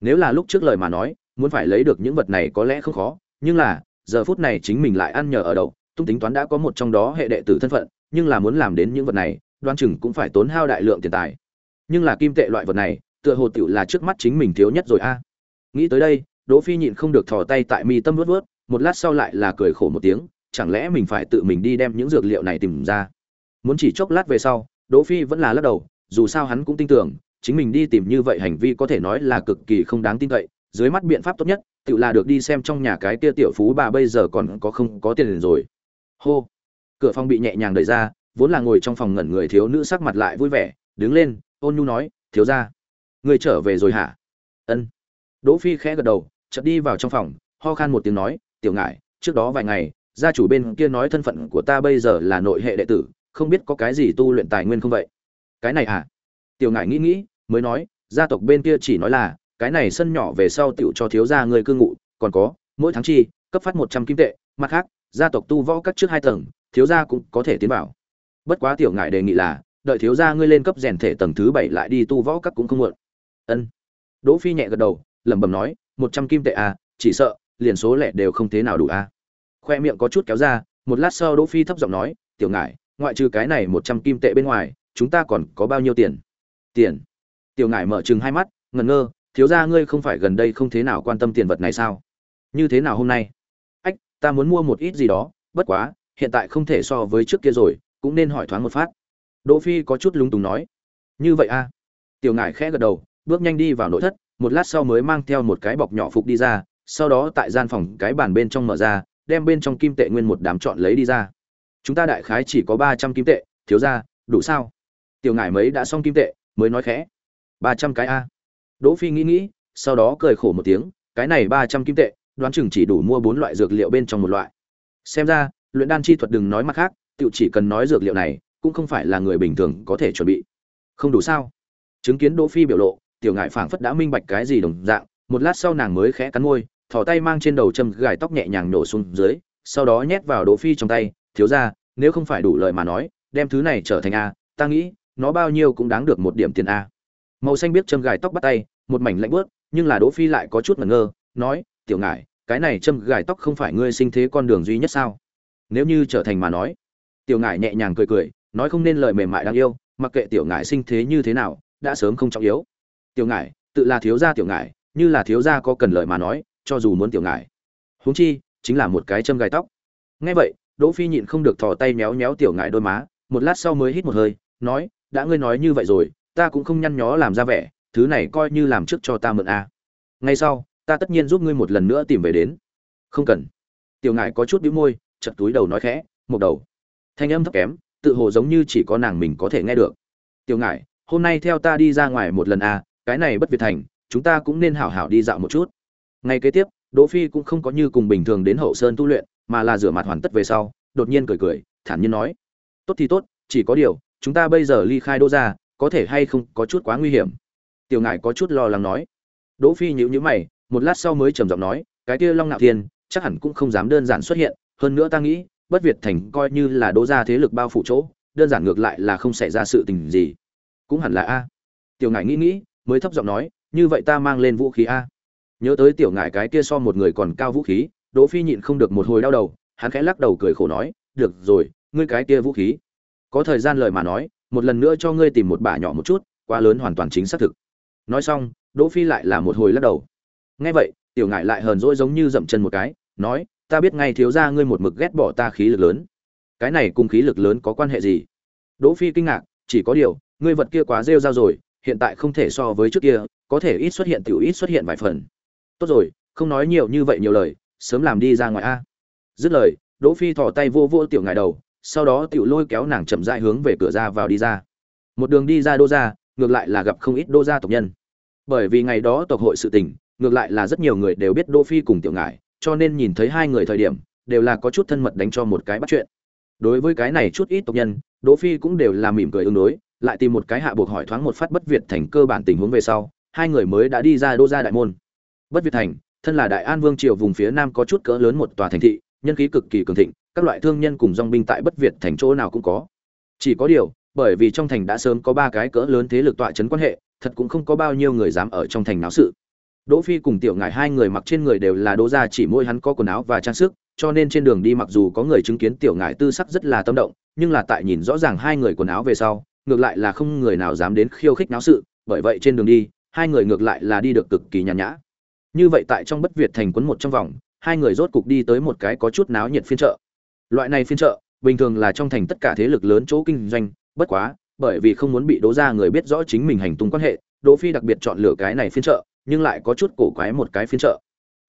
Nếu là lúc trước lời mà nói, muốn phải lấy được những vật này có lẽ không khó, nhưng là giờ phút này chính mình lại ăn nhờ ở đậu, tung tính toán đã có một trong đó hệ đệ tử thân phận, nhưng là muốn làm đến những vật này đoan chừng cũng phải tốn hao đại lượng tiền tài. Nhưng là kim tệ loại vật này, tựa hồ tiểu là trước mắt chính mình thiếu nhất rồi a. Nghĩ tới đây, đỗ phi nhịn không được thò tay tại mi tâm vớt vớt một lát sau lại là cười khổ một tiếng, chẳng lẽ mình phải tự mình đi đem những dược liệu này tìm ra? Muốn chỉ chốc lát về sau, đỗ phi vẫn là lắc đầu, dù sao hắn cũng tin tưởng, chính mình đi tìm như vậy hành vi có thể nói là cực kỳ không đáng tin cậy dưới mắt biện pháp tốt nhất, tự là được đi xem trong nhà cái kia tiểu phú bà bây giờ còn có không có tiền rồi. Hô. Cửa phòng bị nhẹ nhàng đẩy ra, vốn là ngồi trong phòng ngẩn người thiếu nữ sắc mặt lại vui vẻ, đứng lên, ôn nhu nói, thiếu gia, người trở về rồi hả? Ân. Đỗ phi khẽ gật đầu, chợt đi vào trong phòng, ho khan một tiếng nói, tiểu ngải, trước đó vài ngày, gia chủ bên kia nói thân phận của ta bây giờ là nội hệ đệ tử, không biết có cái gì tu luyện tài nguyên không vậy? Cái này à tiểu ngải nghĩ nghĩ, mới nói, gia tộc bên kia chỉ nói là cái này sân nhỏ về sau tiểu cho thiếu gia người cư ngụ, còn có, mỗi tháng chi, cấp phát một trăm kim tệ, mặt khác, gia tộc tu võ các trước hai tầng, thiếu gia cũng có thể tiến vào. Bất quá tiểu ngải đề nghị là, đợi thiếu gia ngươi lên cấp rèn thể tầng thứ bảy lại đi tu võ các cũng không muộn. Ân. Đỗ phi nhẹ gật đầu, lẩm bẩm nói, một trăm kim tệ à chỉ sợ, liền số lẻ đều không thế nào đủ à. Khoe miệng có chút kéo ra, một lát sau đỗ phi thấp giọng nói, tiểu ngải ngoại trừ cái này một trăm kim tệ bên ngoài, chúng ta còn có bao nhiêu tiền? Tiền. Tiểu ngải mở trừng hai mắt, ngẩn ngơ thiếu gia ngươi không phải gần đây không thế nào quan tâm tiền vật này sao? Như thế nào hôm nay? Ách ta muốn mua một ít gì đó bất quá hiện tại không thể so với trước kia rồi cũng nên hỏi thoáng một phát. Đỗ phi có chút lúng túng nói. Như vậy a à? tiểu ngải khẽ gật đầu bước nhanh đi vào nội thất một lát sau mới mang theo một cái bọc nhỏ phục đi ra sau đó tại gian phòng cái bàn bên trong mở ra đem bên trong kim tệ nguyên một đám chọn lấy đi ra. Chúng ta đại khái chỉ có ba trăm kim tệ thiếu gia, đủ sao? Tiểu ngải mấy đã xong kim tệ mới nói khẽ. Ba trăm cái a đỗ phi nghĩ nghĩ, sau đó cười khổ một tiếng, cái này ba trăm kim tệ, đoán chừng chỉ đủ mua bốn loại dược liệu bên trong một loại. Xem ra, luyện đan chi thuật đừng nói mặt khác Tiểu chỉ cần nói dược liệu này, cũng không phải là người bình thường có thể chuẩn bị. Không đủ sao? Chứng kiến đỗ phi biểu lộ, tiểu ngải phảng phất đã minh bạch cái gì đồng dạng, một lát sau nàng mới khẽ cắn môi, thò tay mang trên đầu châm gài tóc nhẹ nhàng nổ xuống dưới, sau đó nhét vào đỗ phi trong tay, thiếu ra, nếu không phải đủ lời mà nói, đem thứ này trở thành a, ta nghĩ, nó bao nhiêu cũng đáng được một điểm tiền a màu xanh biết châm gài tóc bắt tay, một mảnh lạnh bớt nhưng là đỗ phi lại có chút ngẩn ngơ, nói, tiểu ngải, cái này châm gài tóc không phải ngươi sinh thế con đường duy nhất sao? Nếu như trở thành mà nói. Tiểu ngải nhẹ nhàng cười cười, nói không nên lời mềm mại đáng yêu, mặc kệ tiểu ngải sinh thế như thế nào, đã sớm không trọng yếu. Tiểu ngải, tự là thiếu gia tiểu ngải, như là thiếu gia có cần lời mà nói, cho dù muốn tiểu ngải. Huống chi, chính là một cái châm gai tóc. Nghe vậy, đỗ phi nhịn không được thò tay méo méo tiểu ngải đôi má, một lát sau mới hít một hơi, nói, đã ngươi nói như vậy rồi ta cũng không nhăn nhó làm ra vẻ, thứ này coi như làm trước cho ta mượn a. Ngay sau, ta tất nhiên giúp ngươi một lần nữa tìm về đến. Không cần. Tiểu ngải có chút đĩu môi chật túi đầu nói khẽ, một đầu. Thanh âm thấp kém, tự hồ giống như chỉ có nàng mình có thể nghe được. Tiểu ngải, hôm nay theo ta đi ra ngoài một lần a, cái này bất việt thành, chúng ta cũng nên hảo hảo đi dạo một chút. Ngay kế tiếp, đỗ phi cũng không có như cùng bình thường đến hậu sơn tu luyện, mà là rửa mặt hoàn tất về sau, đột nhiên cười cười, thản nhiên nói. Tốt thì tốt, chỉ có điều, chúng ta bây giờ ly khai đô ra có thể hay không có chút quá nguy hiểm. Tiểu ngải có chút lo lắng nói. Đỗ phi nhíu nhíu mày, một lát sau mới trầm giọng nói, cái kia long nạo thiên, chắc hẳn cũng không dám đơn giản xuất hiện, hơn nữa ta nghĩ, bất việt thành coi như là đỗ gia thế lực bao phủ chỗ, đơn giản ngược lại là không xảy ra sự tình gì. Cũng hẳn là a. Tiểu ngải nghĩ nghĩ, mới thấp giọng nói, như vậy ta mang lên vũ khí a. Nhớ tới tiểu ngải cái kia so một người còn cao vũ khí, đỗ phi nhịn không được một hồi đau đầu, hắn khẽ lắc đầu cười khổ nói, được rồi, ngươi cái kia vũ khí. Có thời gian lời mà nói một lần nữa cho ngươi tìm một bả nhỏ một chút, quá lớn hoàn toàn chính xác thực. Nói xong, đỗ phi lại là một hồi lắc đầu. Nghe vậy, tiểu ngải lại hờn dỗi giống như dậm chân một cái, nói, ta biết ngay thiếu gia ngươi một mực ghét bỏ ta khí lực lớn. Cái này cùng khí lực lớn có quan hệ gì? Đỗ phi kinh ngạc, chỉ có điều, ngươi vật kia quá rêu rao rồi, hiện tại không thể so với trước kia, có thể ít xuất hiện tiểu ít xuất hiện vài phần. Tốt rồi, không nói nhiều như vậy nhiều lời, sớm làm đi ra ngoài a. Dứt lời, đỗ phi thò tay vô vô tiểu Ngại đầu sau đó tiểu lôi kéo nàng chậm rãi hướng về cửa ra vào đi ra. Một đường đi ra đô gia, ngược lại là gặp không ít đô gia tộc nhân. Bởi vì ngày đó tộc hội sự tình, ngược lại là rất nhiều người đều biết đỗ phi cùng tiểu ngải, cho nên nhìn thấy hai người thời điểm, đều là có chút thân mật đánh cho một cái bắt chuyện. Đối với cái này chút ít tộc nhân đỗ phi cũng đều là mỉm cười ứng đối, lại tìm một cái hạ buộc hỏi thoáng một phát bất việt thành cơ bản tình huống về sau, hai người mới đã đi ra đô gia đại môn. Bất việt thành, thân là đại an vương triều vùng phía nam có chút cỡ lớn một tòa thành thị, nhân khí cực kỳ cường thịnh các loại thương nhân cùng dòng binh tại bất việt thành chỗ nào cũng có. Chỉ có điều, bởi vì trong thành đã sớm có ba cái cỡ lớn thế lực tọa chấn quan hệ, thật cũng không có bao nhiêu người dám ở trong thành náo sự. Đỗ phi cùng tiểu ngải hai người mặc trên người đều là đỗ gia, chỉ mỗi hắn có quần áo và trang sức, cho nên trên đường đi mặc dù có người chứng kiến tiểu ngải tư sắc rất là tâm động, nhưng là tại nhìn rõ ràng hai người quần áo về sau, ngược lại là không người nào dám đến khiêu khích náo sự, bởi vậy trên đường đi, hai người ngược lại là đi được cực kỳ nhàn nhã. Như vậy tại trong bất việt thành quấn một trong vòng, hai người rốt cục đi tới một cái có chút náo nhiệt phiên chợ loại này phiên chợ, bình thường là trong thành tất cả thế lực lớn chỗ kinh doanh, bất quá, bởi vì không muốn bị đố ra người biết rõ chính mình hành tung quan hệ, đỗ phi đặc biệt chọn lựa cái này phiên chợ, nhưng lại có chút cổ quái một cái phiên chợ.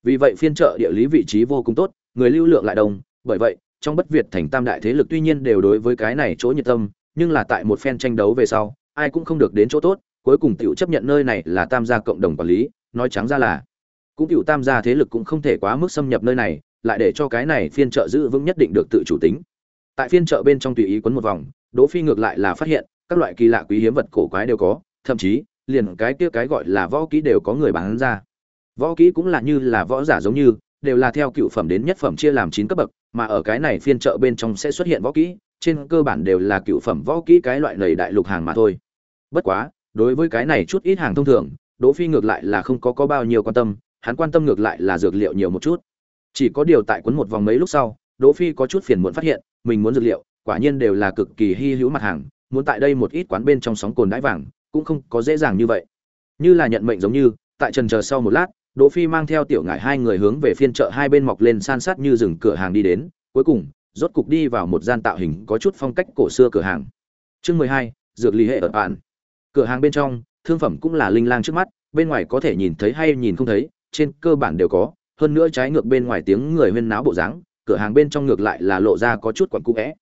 Vì vậy phiên chợ địa lý vị trí vô cùng tốt, người lưu lượng lại đông, bởi vậy, trong bất việt thành tam đại thế lực tuy nhiên đều đối với cái này chỗ nhiệt tâm, nhưng là tại một phen tranh đấu về sau, ai cũng không được đến chỗ tốt, cuối cùng tiểu chấp nhận nơi này là tam gia cộng đồng quản lý, nói trắng ra là, cũng tiểu tam gia thế lực cũng không thể quá mức xâm nhập nơi này lại để cho cái này phiên chợ giữ vững nhất định được tự chủ tính. Tại phiên chợ bên trong tùy ý quấn một vòng, đỗ phi ngược lại là phát hiện, các loại kỳ lạ quý hiếm vật cổ quái đều có, thậm chí, liền cái kia cái gọi là võ kỹ đều có người bán ra. Võ kỹ cũng là như là võ giả giống như, đều là theo cựu phẩm đến nhất phẩm chia làm chín cấp bậc, mà ở cái này phiên chợ bên trong sẽ xuất hiện võ kỹ, trên cơ bản đều là cựu phẩm võ kỹ cái loại lầy đại lục hàng mà thôi. Bất quá, đối với cái này chút ít hàng thông thường, đỗ phi ngược lại là không có có bao nhiêu quan tâm, hắn quan tâm ngược lại là dược liệu nhiều một chút chỉ có điều tại cuốn một vòng mấy lúc sau, đỗ phi có chút phiền muộn phát hiện, mình muốn dược liệu, quả nhiên đều là cực kỳ hi hữu mặt hàng, muốn tại đây một ít quán bên trong sóng cồn đáy vàng, cũng không có dễ dàng như vậy. Như là nhận mệnh giống như, tại trần chờ sau một lát, đỗ phi mang theo tiểu ngải hai người hướng về phiên chợ hai bên mọc lên san sát như rừng cửa hàng đi đến, cuối cùng, rốt cục đi vào một gian tạo hình có chút phong cách cổ xưa cửa hàng. Chương mười hai, dược lý hệ ở bạn. Cửa hàng bên trong, thương phẩm cũng là linh lang trước mắt, bên ngoài có thể nhìn thấy hay nhìn không thấy, trên cơ bản đều có hơn nữa trái ngược bên ngoài tiếng người huyên náo bộ dáng, cửa hàng bên trong ngược lại là lộ ra có chút quặn cũ vẽ.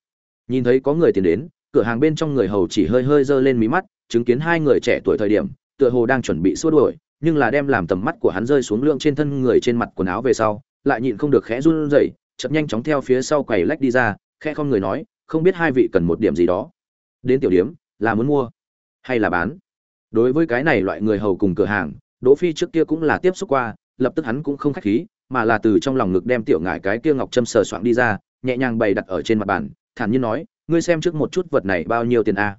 Nhìn thấy có người tiến đến, cửa hàng bên trong người hầu chỉ hơi hơi giơ lên mí mắt, chứng kiến hai người trẻ tuổi thời điểm, tựa hồ đang chuẩn bị xua đuổi, nhưng là đem làm tầm mắt của hắn rơi xuống lượng trên thân người trên mặt quần áo về sau, lại nhịn không được khẽ run rẩy chậm nhanh chóng theo phía sau quầy lách đi ra, khẽ không người nói, không biết hai vị cần một điểm gì đó. Đến tiểu điếm là muốn mua hay là bán? Đối với cái này loại người hầu cùng cửa hàng, đỗ phi trước kia cũng là tiếp xúc qua lập tức hắn cũng không khách khí, mà là từ trong lòng ngực đem tiểu ngải cái kia ngọc châm sờ soạng đi ra, nhẹ nhàng bày đặt ở trên mặt bàn, thản nhiên nói, ngươi xem trước một chút vật này bao nhiêu tiền a?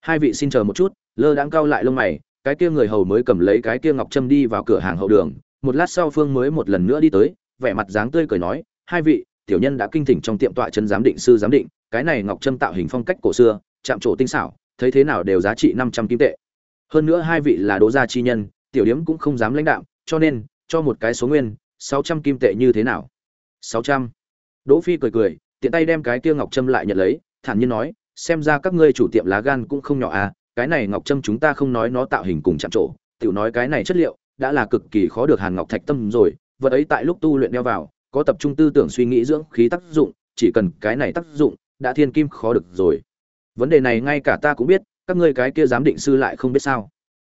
Hai vị xin chờ một chút, lơ đãng cau lại lông mày, cái kia người hầu mới cầm lấy cái kia ngọc trâm đi vào cửa hàng hậu đường, một lát sau phương mới một lần nữa đi tới, vẻ mặt dáng tươi cười nói, hai vị, tiểu nhân đã kinh thỉnh trong tiệm tọa chân giám định sư giám định, cái này ngọc trâm tạo hình phong cách cổ xưa, chạm trổ tinh xảo, thấy thế nào đều giá trị năm trăm kim tệ. Hơn nữa hai vị là đố gia chi nhân, tiểu điếm cũng không dám lãnh đạo, cho nên cho một cái số nguyên, sáu trăm kim tệ như thế nào? sáu trăm. Đỗ phi cười cười, tiện tay đem cái kia ngọc trâm lại nhận lấy, thản nhiên nói, xem ra các ngươi chủ tiệm lá gan cũng không nhỏ à cái này ngọc trâm chúng ta không nói nó tạo hình cùng chạm trổ, tiểu nói cái này chất liệu, đã là cực kỳ khó được hàn ngọc thạch tâm rồi, vật ấy tại lúc tu luyện đeo vào, có tập trung tư tưởng suy nghĩ dưỡng khí tác dụng, chỉ cần cái này tác dụng, đã thiên kim khó được rồi. Vấn đề này ngay cả ta cũng biết, các ngươi cái kia giám định sư lại không biết sao.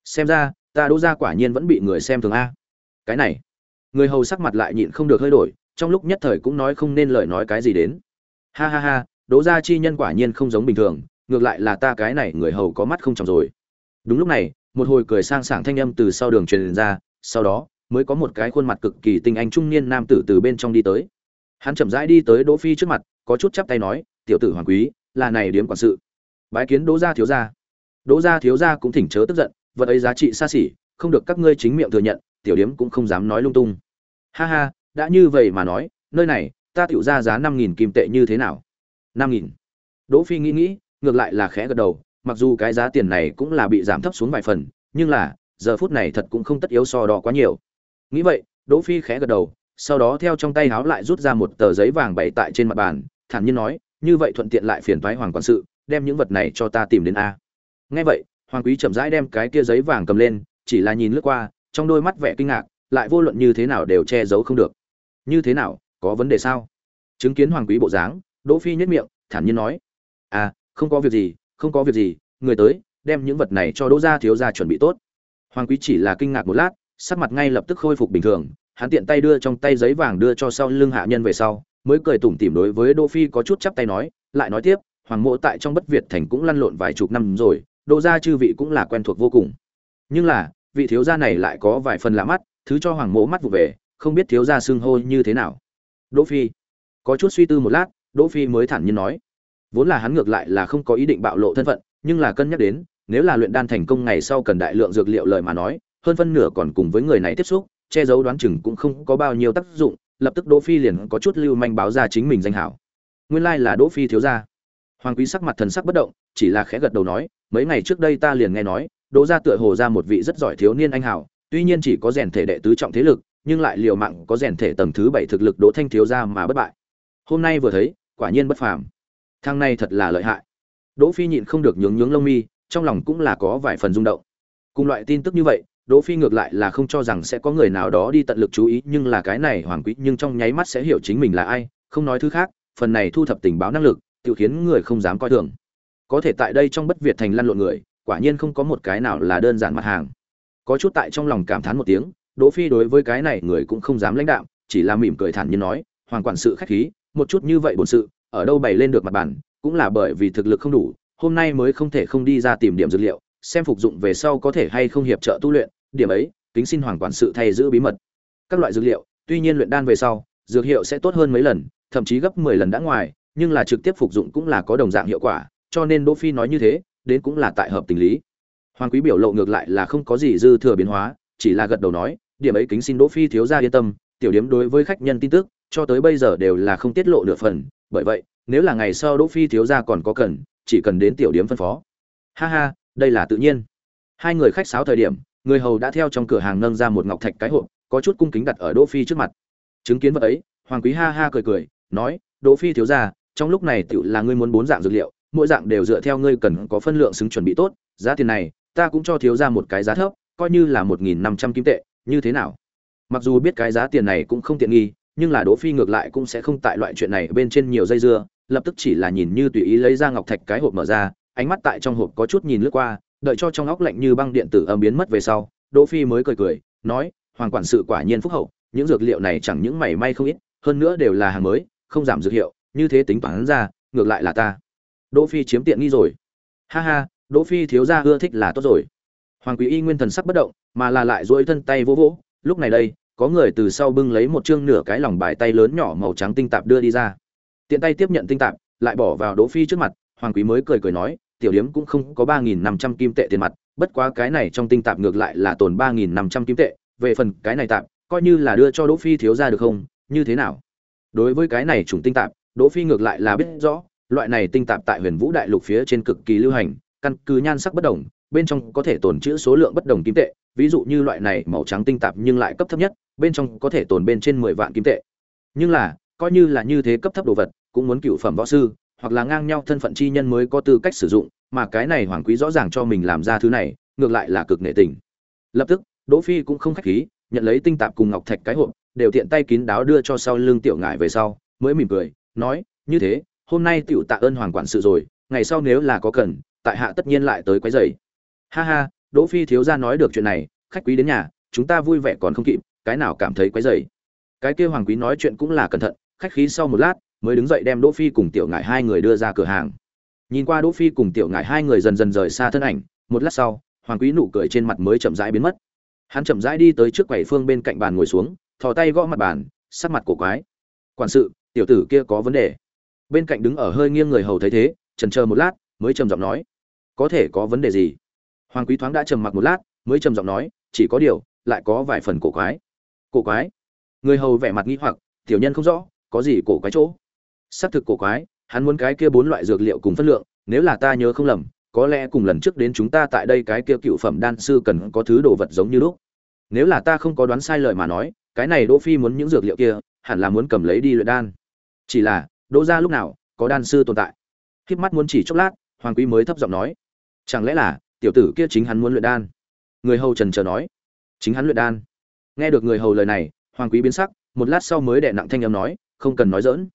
Xem ra, ta đỗ gia quả nhiên vẫn bị người xem thường a cái này. Người hầu sắc mặt lại nhịn không được hơi đổi, trong lúc nhất thời cũng nói không nên lời nói cái gì đến. Ha ha ha, đỗ gia chi nhân quả nhiên không giống bình thường, ngược lại là ta cái này người hầu có mắt không trọng rồi. Đúng lúc này, một hồi cười sang sảng thanh âm từ sau đường truyền ra, sau đó mới có một cái khuôn mặt cực kỳ tinh anh trung niên nam tử từ bên trong đi tới. Hắn chậm rãi đi tới đỗ phi trước mặt, có chút chắp tay nói, tiểu tử hoàng quý, là này điếm quản sự. Bái kiến đỗ gia thiếu gia. Đỗ gia thiếu gia cũng thỉnh chớ tức giận, vật ấy giá trị xa xỉ, không được các ngươi chính miệng thừa nhận tiểu điếm cũng không dám nói lung tung. Ha ha, đã như vậy mà nói, nơi này, ta tiểu ra giá năm nghìn kim tệ như thế nào? năm nghìn. Đỗ phi nghĩ nghĩ, ngược lại là khẽ gật đầu, mặc dù cái giá tiền này cũng là bị giảm thấp xuống vài phần, nhưng là, giờ phút này thật cũng không tất yếu so đo quá nhiều. Nghĩ vậy, đỗ phi khẽ gật đầu, sau đó theo trong tay háo lại rút ra một tờ giấy vàng bày tại trên mặt bàn, thản nhiên nói, như vậy thuận tiện lại phiền toái hoàng quản sự, đem những vật này cho ta tìm đến a. Nghe vậy, hoàng quý chậm rãi đem cái kia giấy vàng cầm lên, chỉ là nhìn lướt qua trong đôi mắt vẻ kinh ngạc, lại vô luận như thế nào đều che giấu không được. Như thế nào, có vấn đề sao? Chứng kiến hoàng quý bộ dáng, đỗ phi nhếch miệng, thản nhiên nói. À không có việc gì, không có việc gì, người tới, đem những vật này cho đỗ gia thiếu gia chuẩn bị tốt. Hoàng quý chỉ là kinh ngạc một lát, sắc mặt ngay lập tức khôi phục bình thường, hắn tiện tay đưa trong tay giấy vàng đưa cho sau lưng hạ nhân về sau, mới cười tủm tỉm đối với đỗ phi có chút chắp tay nói, lại nói tiếp, hoàng mộ tại trong bất việt thành cũng lăn lộn vài chục năm rồi, đỗ gia chư vị cũng là quen thuộc vô cùng. Nhưng là vị thiếu gia này lại có vài phần lạ mắt, thứ cho hoàng mộ mắt vụ về, không biết thiếu gia xưng hô như thế nào. Đỗ phi, có chút suy tư một lát, đỗ phi mới thản nhiên nói. Vốn là hắn ngược lại là không có ý định bạo lộ thân phận, nhưng là cân nhắc đến, nếu là luyện đan thành công ngày sau cần đại lượng dược liệu lời mà nói, hơn phân nửa còn cùng với người này tiếp xúc, che giấu đoán chừng cũng không có bao nhiêu tác dụng, lập tức đỗ phi liền có chút lưu manh báo ra chính mình danh hảo. Nguyên lai like là đỗ phi thiếu gia. Hoàng quý sắc mặt thần sắc bất động, chỉ là khẽ gật đầu nói, mấy ngày trước đây ta liền nghe nói đỗ gia tựa hồ ra một vị rất giỏi thiếu niên anh hào, tuy nhiên chỉ có rèn thể đệ tứ trọng thế lực nhưng lại liều mạng có rèn thể tầng thứ bảy thực lực đỗ thanh thiếu gia mà bất bại. Hôm nay vừa thấy quả nhiên bất phàm. Thằng này thật là lợi hại. Đỗ phi nhịn không được nhướng nhướng lông mi trong lòng cũng là có vài phần rung động. Cùng loại tin tức như vậy đỗ phi ngược lại là không cho rằng sẽ có người nào đó đi tận lực chú ý nhưng là cái này hoàng quý nhưng trong nháy mắt sẽ hiểu chính mình là ai không nói thứ khác phần này thu thập tình báo năng lực tự khiến người không dám coi thường. Có thể tại đây trong bất việt thành lăn lộn người quả nhiên không có một cái nào là đơn giản mặt hàng. Có chút tại trong lòng cảm thán một tiếng, đỗ phi đối với cái này người cũng không dám lãnh đạo chỉ là mỉm cười thản nhiên nói, hoàng quản sự khách khí, một chút như vậy bổn sự, ở đâu bày lên được mặt bản, cũng là bởi vì thực lực không đủ, hôm nay mới không thể không đi ra tìm điểm dược liệu, xem phục dụng về sau có thể hay không hiệp trợ tu luyện, điểm ấy, kính xin hoàng quản sự thay giữ bí mật. Các loại dược liệu, tuy nhiên luyện đan về sau, dược hiệu sẽ tốt hơn mấy lần, thậm chí gấp 10 lần đã ngoài, nhưng là trực tiếp phục dụng cũng là có đồng dạng hiệu quả, cho nên đỗ phi nói như thế đến cũng là tại hợp tình lý. Hoàng quý biểu lộ ngược lại là không có gì dư thừa biến hóa, chỉ là gật đầu nói, điểm ấy kính xin đỗ phi thiếu gia yên tâm, tiểu điểm đối với khách nhân tin tức, cho tới bây giờ đều là không tiết lộ nửa phần, bởi vậy, nếu là ngày sau đỗ phi thiếu gia còn có cần, chỉ cần đến tiểu điểm phân phó. Ha ha, đây là tự nhiên. Hai người khách sáo thời điểm, người hầu đã theo trong cửa hàng nâng ra một ngọc thạch cái hộp, có chút cung kính đặt ở đỗ phi trước mặt. Chứng kiến vật ấy, hoàng quý ha ha cười cười, nói, đỗ phi thiếu gia, trong lúc này tiểu là ngươi muốn bốn dạng dược liệu mỗi dạng đều dựa theo ngươi cần có phân lượng xứng chuẩn bị tốt, giá tiền này, ta cũng cho thiếu gia một cái giá thấp, coi như là một nghìn năm trăm kim tệ, như thế nào? Mặc dù biết cái giá tiền này cũng không tiện nghi, nhưng là đỗ phi ngược lại cũng sẽ không tại loại chuyện này bên trên nhiều dây dưa, lập tức chỉ là nhìn như tùy ý lấy ra ngọc thạch cái hộp mở ra, ánh mắt tại trong hộp có chút nhìn lướt qua, đợi cho trong óc lạnh như băng điện tử âm biến mất về sau, đỗ phi mới cười cười, nói, hoàng quản sự quả nhiên phúc hậu, những dược liệu này chẳng những mảy may không ít, hơn nữa đều là hàng mới, không giảm dược hiệu, như thế tính toán ra, ngược lại là ta đỗ phi chiếm tiện nghi rồi. Ha ha, đỗ phi thiếu gia ưa thích là tốt rồi. Hoàng quý y nguyên thần sắc bất động, mà là lại duỗi thân tay vỗ vỗ. Lúc này đây, có người từ sau bưng lấy một chương nửa cái lòng bài tay lớn nhỏ màu trắng tinh tạp đưa đi ra. Tiện tay tiếp nhận tinh tạp, lại bỏ vào đỗ phi trước mặt. Hoàng quý mới cười cười nói, tiểu điếm cũng không có ba nghìn năm trăm kim tệ tiền mặt, bất quá cái này trong tinh tạp ngược lại là tồn ba nghìn năm trăm kim tệ. Về phần cái này tạp, coi như là đưa cho đỗ phi thiếu gia được không? Như thế nào? Đối với cái này chủng tinh tạp, đỗ phi ngược lại là biết rõ loại này tinh tạp tại huyền vũ đại lục phía trên cực kỳ lưu hành, căn cứ nhan sắc bất đồng, bên trong có thể tồn trữ số lượng bất đồng kim tệ, ví dụ như loại này màu trắng tinh tạp nhưng lại cấp thấp nhất, bên trong có thể tồn bên trên mười vạn kim tệ. Nhưng là, coi như là như thế cấp thấp đồ vật, cũng muốn cựu phẩm võ sư, hoặc là ngang nhau thân phận chi nhân mới có tư cách sử dụng, mà cái này hoàng quý rõ ràng cho mình làm ra thứ này, ngược lại là cực nghệ tình. Lập tức, đỗ phi cũng không khách khí, nhận lấy tinh tạp cùng ngọc thạch cái hộp, đều tiện tay kín đáo đưa cho sau lưng tiểu ngải về sau, mới mỉm cười, nói, như thế hôm nay tiểu tạ ơn hoàng quản sự rồi, ngày sau nếu là có cần, tại hạ tất nhiên lại tới quấy rầy. Ha ha, đỗ phi thiếu gia nói được chuyện này, khách quý đến nhà, chúng ta vui vẻ còn không kịp, cái nào cảm thấy quấy rầy? Cái kia hoàng quý nói chuyện cũng là cẩn thận, khách khí sau một lát, mới đứng dậy đem đỗ phi cùng tiểu ngải hai người đưa ra cửa hàng. Nhìn qua đỗ phi cùng tiểu ngải hai người dần dần rời xa thân ảnh, một lát sau, hoàng quý nụ cười trên mặt mới chậm rãi biến mất. Hắn chậm rãi đi tới trước quầy phương bên cạnh bàn ngồi xuống, thò tay gõ mặt bàn, sắc mặt cổ quái. Quản sự, tiểu tử kia có vấn đề bên cạnh đứng ở hơi nghiêng người hầu thấy thế, trần chờ một lát, mới trầm giọng nói, có thể có vấn đề gì? Hoàng quý thoáng đã trầm mặc một lát, mới trầm giọng nói, chỉ có điều, lại có vài phần cổ quái. Cổ quái? Người hầu vẻ mặt nghi hoặc, tiểu nhân không rõ, có gì cổ quái chỗ? Xác thực cổ quái, hắn muốn cái kia bốn loại dược liệu cùng phân lượng, nếu là ta nhớ không lầm, có lẽ cùng lần trước đến chúng ta tại đây cái kia cựu phẩm đan sư cần có thứ đồ vật giống như lúc. Nếu là ta không có đoán sai lời mà nói, cái này đỗ phi muốn những dược liệu kia, hẳn là muốn cầm lấy đi luyện đan. Chỉ là đỗ ra lúc nào có đan sư tồn tại? Khiếp mắt muốn chỉ chốc lát, hoàng quý mới thấp giọng nói. Chẳng lẽ là tiểu tử kia chính hắn muốn luyện đan? Người hầu trần chờ nói. Chính hắn luyện đan. Nghe được người hầu lời này, hoàng quý biến sắc, một lát sau mới đệ nặng thanh âm nói, không cần nói dỡn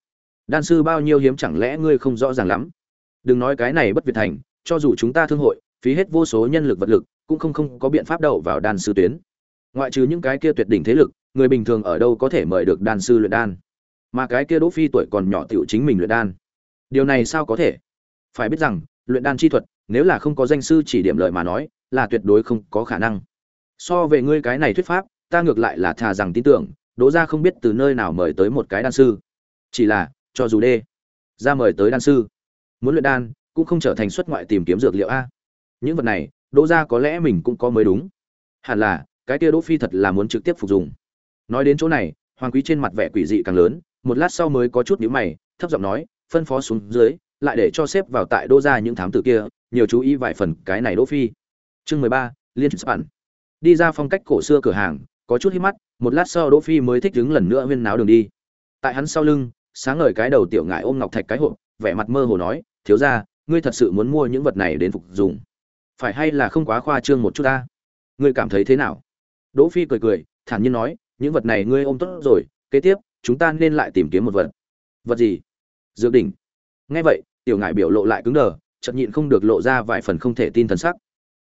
đan sư bao nhiêu hiếm chẳng lẽ ngươi không rõ ràng lắm? Đừng nói cái này bất việt thành, cho dù chúng ta thương hội, phí hết vô số nhân lực vật lực, cũng không không có biện pháp đậu vào đan sư tuyến. Ngoại trừ những cái kia tuyệt đỉnh thế lực, người bình thường ở đâu có thể mời được đan sư luyện đan? Mà cái kia đỗ phi tuổi còn nhỏ tiểu chính mình luyện đan. Điều này sao có thể? Phải biết rằng, luyện đan chi thuật, nếu là không có danh sư chỉ điểm lợi mà nói, là tuyệt đối không có khả năng. So về ngươi cái này thuyết pháp, ta ngược lại là thà rằng tin tưởng, đỗ gia không biết từ nơi nào mời tới một cái đan sư. Chỉ là, cho dù đê, ra mời tới đan sư. Muốn luyện đan, cũng không trở thành xuất ngoại tìm kiếm dược liệu a. Những vật này, đỗ gia có lẽ mình cũng có mới đúng. Hẳn là, cái kia đỗ phi thật là muốn trực tiếp phục dụng. Nói đến chỗ này, hoàng quý trên mặt vẻ quỷ dị càng lớn một lát sau mới có chút nhíu mày, thấp giọng nói, phân phó xuống dưới, lại để cho xếp vào tại đỗ gia những thám tử kia, nhiều chú ý vài phần cái này đỗ phi. Chương mười ba, liên chuyển đi ra phong cách cổ xưa cửa hàng, có chút hí mắt, một lát sau đỗ phi mới thích đứng lần nữa huyên náo đường đi. Tại hắn sau lưng, sáng ngời cái đầu tiểu ngải ôm ngọc thạch cái hộp, vẻ mặt mơ hồ nói, thiếu gia, ngươi thật sự muốn mua những vật này đến phục dùng? Phải hay là không quá khoa trương một chút ta? Ngươi cảm thấy thế nào? Đỗ phi cười cười, thản nhiên nói, những vật này ngươi ôm tốt rồi, kế tiếp chúng ta nên lại tìm kiếm một vật. Vật gì? Dược đỉnh. Nghe vậy, tiểu ngải biểu lộ lại cứng đờ, chợt nhịn không được lộ ra vài phần không thể tin thần sắc.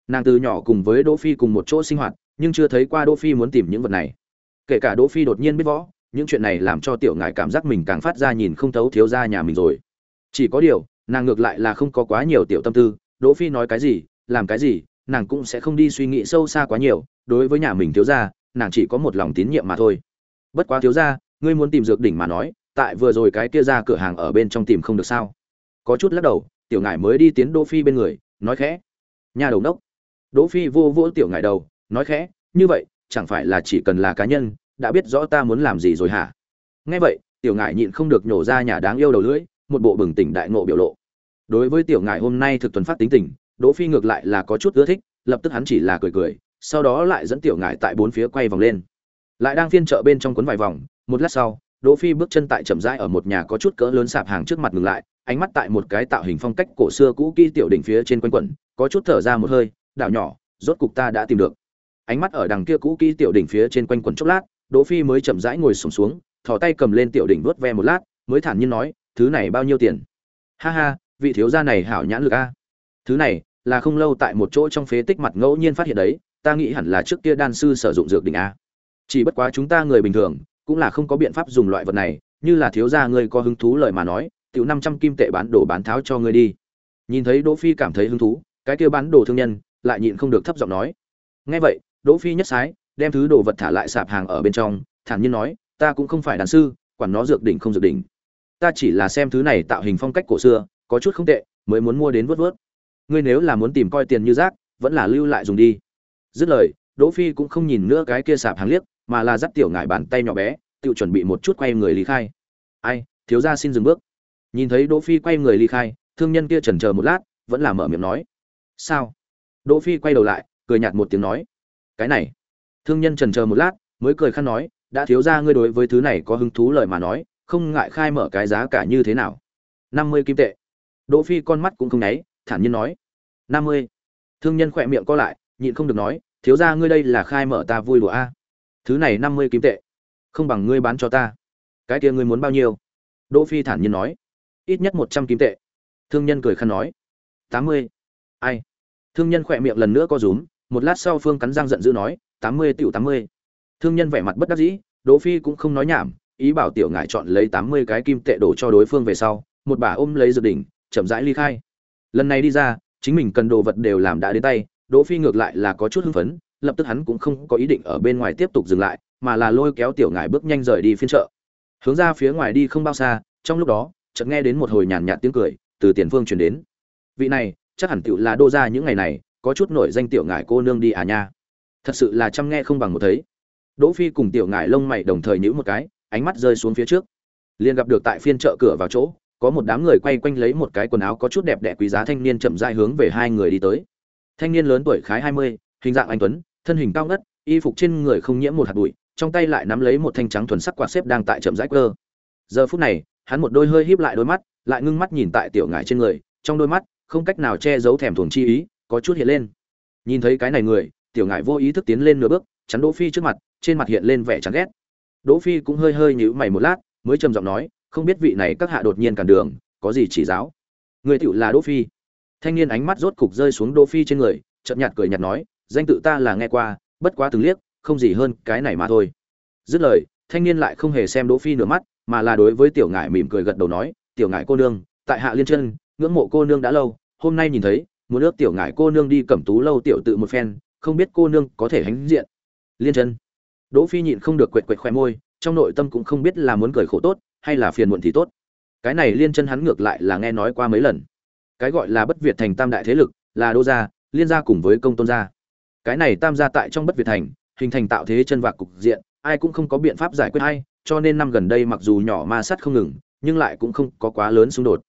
Nàng từ nhỏ cùng với đỗ phi cùng một chỗ sinh hoạt, nhưng chưa thấy qua đỗ phi muốn tìm những vật này. Kể cả đỗ phi đột nhiên biết võ, những chuyện này làm cho tiểu ngải cảm giác mình càng phát ra nhìn không thấu thiếu gia nhà mình rồi. Chỉ có điều, nàng ngược lại là không có quá nhiều tiểu tâm tư, đỗ phi nói cái gì, làm cái gì, nàng cũng sẽ không đi suy nghĩ sâu xa quá nhiều, đối với nhà mình thiếu gia, nàng chỉ có một lòng tín nhiệm mà thôi. Bất quá thiếu gia ngươi muốn tìm dược đỉnh mà nói, tại vừa rồi cái kia ra cửa hàng ở bên trong tìm không được sao? Có chút lắc đầu, tiểu ngải mới đi tiến đỗ phi bên người, nói khẽ. Nhà đầu đốc. Đỗ phi vô vỗ tiểu ngải đầu, nói khẽ, như vậy, chẳng phải là chỉ cần là cá nhân, đã biết rõ ta muốn làm gì rồi hả? Nghe vậy, tiểu ngải nhịn không được nhổ ra nhà đáng yêu đầu lưỡi, một bộ bừng tỉnh đại ngộ biểu lộ. Đối với tiểu ngải hôm nay thực tuần phát tính tình, đỗ phi ngược lại là có chút ưa thích, lập tức hắn chỉ là cười cười, sau đó lại dẫn tiểu ngải tại bốn phía quay vòng lên. Lại đang phiên chợ bên trong cuốn vài vòng một lát sau đỗ phi bước chân tại chậm rãi ở một nhà có chút cỡ lớn sạp hàng trước mặt ngừng lại ánh mắt tại một cái tạo hình phong cách cổ xưa cũ kỹ tiểu đỉnh phía trên quanh quẩn có chút thở ra một hơi đảo nhỏ rốt cục ta đã tìm được. Ánh mắt ở đằng kia cũ kỹ tiểu đỉnh phía trên quanh quẩn chốc lát đỗ phi mới chậm rãi ngồi sụp xuống, xuống thò tay cầm lên tiểu đỉnh vuốt ve một lát mới thản nhiên nói thứ này bao nhiêu tiền? Ha ha vị thiếu gia này hảo nhãn lực a. Thứ này là không lâu tại một chỗ trong phế tích mặt ngẫu nhiên phát hiện đấy ta nghĩ hẳn là trước kia đan sư sử dụng dược đỉnh a. Chỉ bất quá chúng ta người bình thường cũng là không có biện pháp dùng loại vật này, như là thiếu gia ngươi có hứng thú lời mà nói, tiểu năm trăm kim tệ bán đồ bán tháo cho ngươi đi. Nhìn thấy đỗ phi cảm thấy hứng thú, cái kia bán đồ thương nhân lại nhịn không được thấp giọng nói. Nghe vậy, đỗ phi nhất sái, đem thứ đồ vật thả lại sạp hàng ở bên trong, thản nhiên nói, ta cũng không phải đàn sư, quản nó dược đỉnh không dược đỉnh. Ta chỉ là xem thứ này tạo hình phong cách cổ xưa, có chút không tệ, mới muốn mua đến vớt vớt. Ngươi nếu là muốn tìm coi tiền như rác, vẫn là lưu lại dùng đi. Dứt lời, đỗ phi cũng không nhìn nữa cái kia sạp hàng liếc mà là dắt tiểu ngải bàn tay nhỏ bé, tự chuẩn bị một chút quay người lý khai. Ai, thiếu gia xin dừng bước. Nhìn thấy đỗ phi quay người ly khai, thương nhân kia chần chờ một lát, vẫn là mở miệng nói. Sao? Đỗ phi quay đầu lại, cười nhạt một tiếng nói. Cái này. Thương nhân chần chờ một lát, mới cười khăn nói, đã thiếu gia ngươi đối với thứ này có hứng thú lời mà nói, không ngại khai mở cái giá cả như thế nào? Năm mươi kim tệ. Đỗ phi con mắt cũng không nháy, thản nhiên nói. Năm mươi. Thương nhân khỏe miệng co lại, nhịn không được nói, thiếu gia ngươi đây là khai mở ta vui đùa a thứ này năm mươi kim tệ. Không bằng ngươi bán cho ta. Cái kia ngươi muốn bao nhiêu? Đỗ phi thản nhiên nói. Ít nhất một trăm kim tệ. Thương nhân cười khăn nói. Tám mươi. Ai? Thương nhân khỏe miệng lần nữa co rúm, một lát sau phương cắn răng giận dữ nói, tám mươi tiểu tám mươi. Thương nhân vẻ mặt bất đắc dĩ, đỗ phi cũng không nói nhảm, ý bảo tiểu ngải chọn lấy tám mươi cái kim tệ đổ cho đối phương về sau, một bà ôm lấy dự đỉnh chậm rãi ly khai. Lần này đi ra, chính mình cần đồ vật đều làm đã đến tay, đỗ phi ngược lại là có chút hưng phấn lập tức hắn cũng không có ý định ở bên ngoài tiếp tục dừng lại mà là lôi kéo tiểu ngải bước nhanh rời đi phiên chợ. Hướng ra phía ngoài đi không bao xa trong lúc đó chợt nghe đến một hồi nhàn nhạt tiếng cười từ tiền phương truyền đến. Vị này chắc hẳn tiểu là đô gia những ngày này có chút nổi danh tiểu ngải cô nương đi à nha. Thật sự là chăm nghe không bằng một thấy. Đỗ phi cùng tiểu ngải lông mày đồng thời nhíu một cái ánh mắt rơi xuống phía trước. Liền gặp được tại phiên chợ cửa vào chỗ có một đám người quay quanh lấy một cái quần áo có chút đẹp đẽ quý giá thanh niên chậm rãi hướng về hai người đi tới. Thanh niên lớn tuổi khái hai mươi, hình dạng anh tuấn thân hình cao ngất, y phục trên người không nhiễm một hạt bụi, trong tay lại nắm lấy một thanh trắng thuần sắc quạt xếp đang tại chậm rãi cơ giờ phút này, hắn một đôi hơi híp lại đôi mắt, lại ngưng mắt nhìn tại tiểu ngải trên người, trong đôi mắt, không cách nào che giấu thèm thuồng chi ý, có chút hiện lên. Nhìn thấy cái này người, tiểu ngải vô ý thức tiến lên nửa bước, chắn đỗ phi trước mặt, trên mặt hiện lên vẻ chán ghét. Đỗ phi cũng hơi hơi nhíu mày một lát, mới trầm giọng nói, không biết vị này các hạ đột nhiên cản đường, có gì chỉ giáo? Người tiểu là đỗ phi. Thanh niên ánh mắt rốt cục rơi xuống đỗ phi trên người chậm nhạt cười nhạt nói danh tự ta là nghe qua, bất quá từng liếc, không gì hơn cái này mà thôi. Dứt lời, thanh niên lại không hề xem đỗ phi nửa mắt, mà là đối với tiểu ngải mỉm cười gật đầu nói, tiểu ngải cô nương, tại hạ liên chân ngưỡng mộ cô nương đã lâu, hôm nay nhìn thấy, muốn ước tiểu ngải cô nương đi cẩm tú lâu tiểu tự một phen, không biết cô nương có thể hãnh diện. Liên chân đỗ phi nhịn không được quệt quệt khoe môi, trong nội tâm cũng không biết là muốn cười khổ tốt, hay là phiền muộn thì tốt. Cái này liên chân hắn ngược lại là nghe nói qua mấy lần. Cái gọi là bất việt thành tam đại thế lực là đô gia, liên gia cùng với công tôn gia cái này tam gia tại trong bất việt thành, hình thành tạo thế chân vạc cục diện, ai cũng không có biện pháp giải quyết hay cho nên năm gần đây mặc dù nhỏ ma sát không ngừng, nhưng lại cũng không có quá lớn xung đột.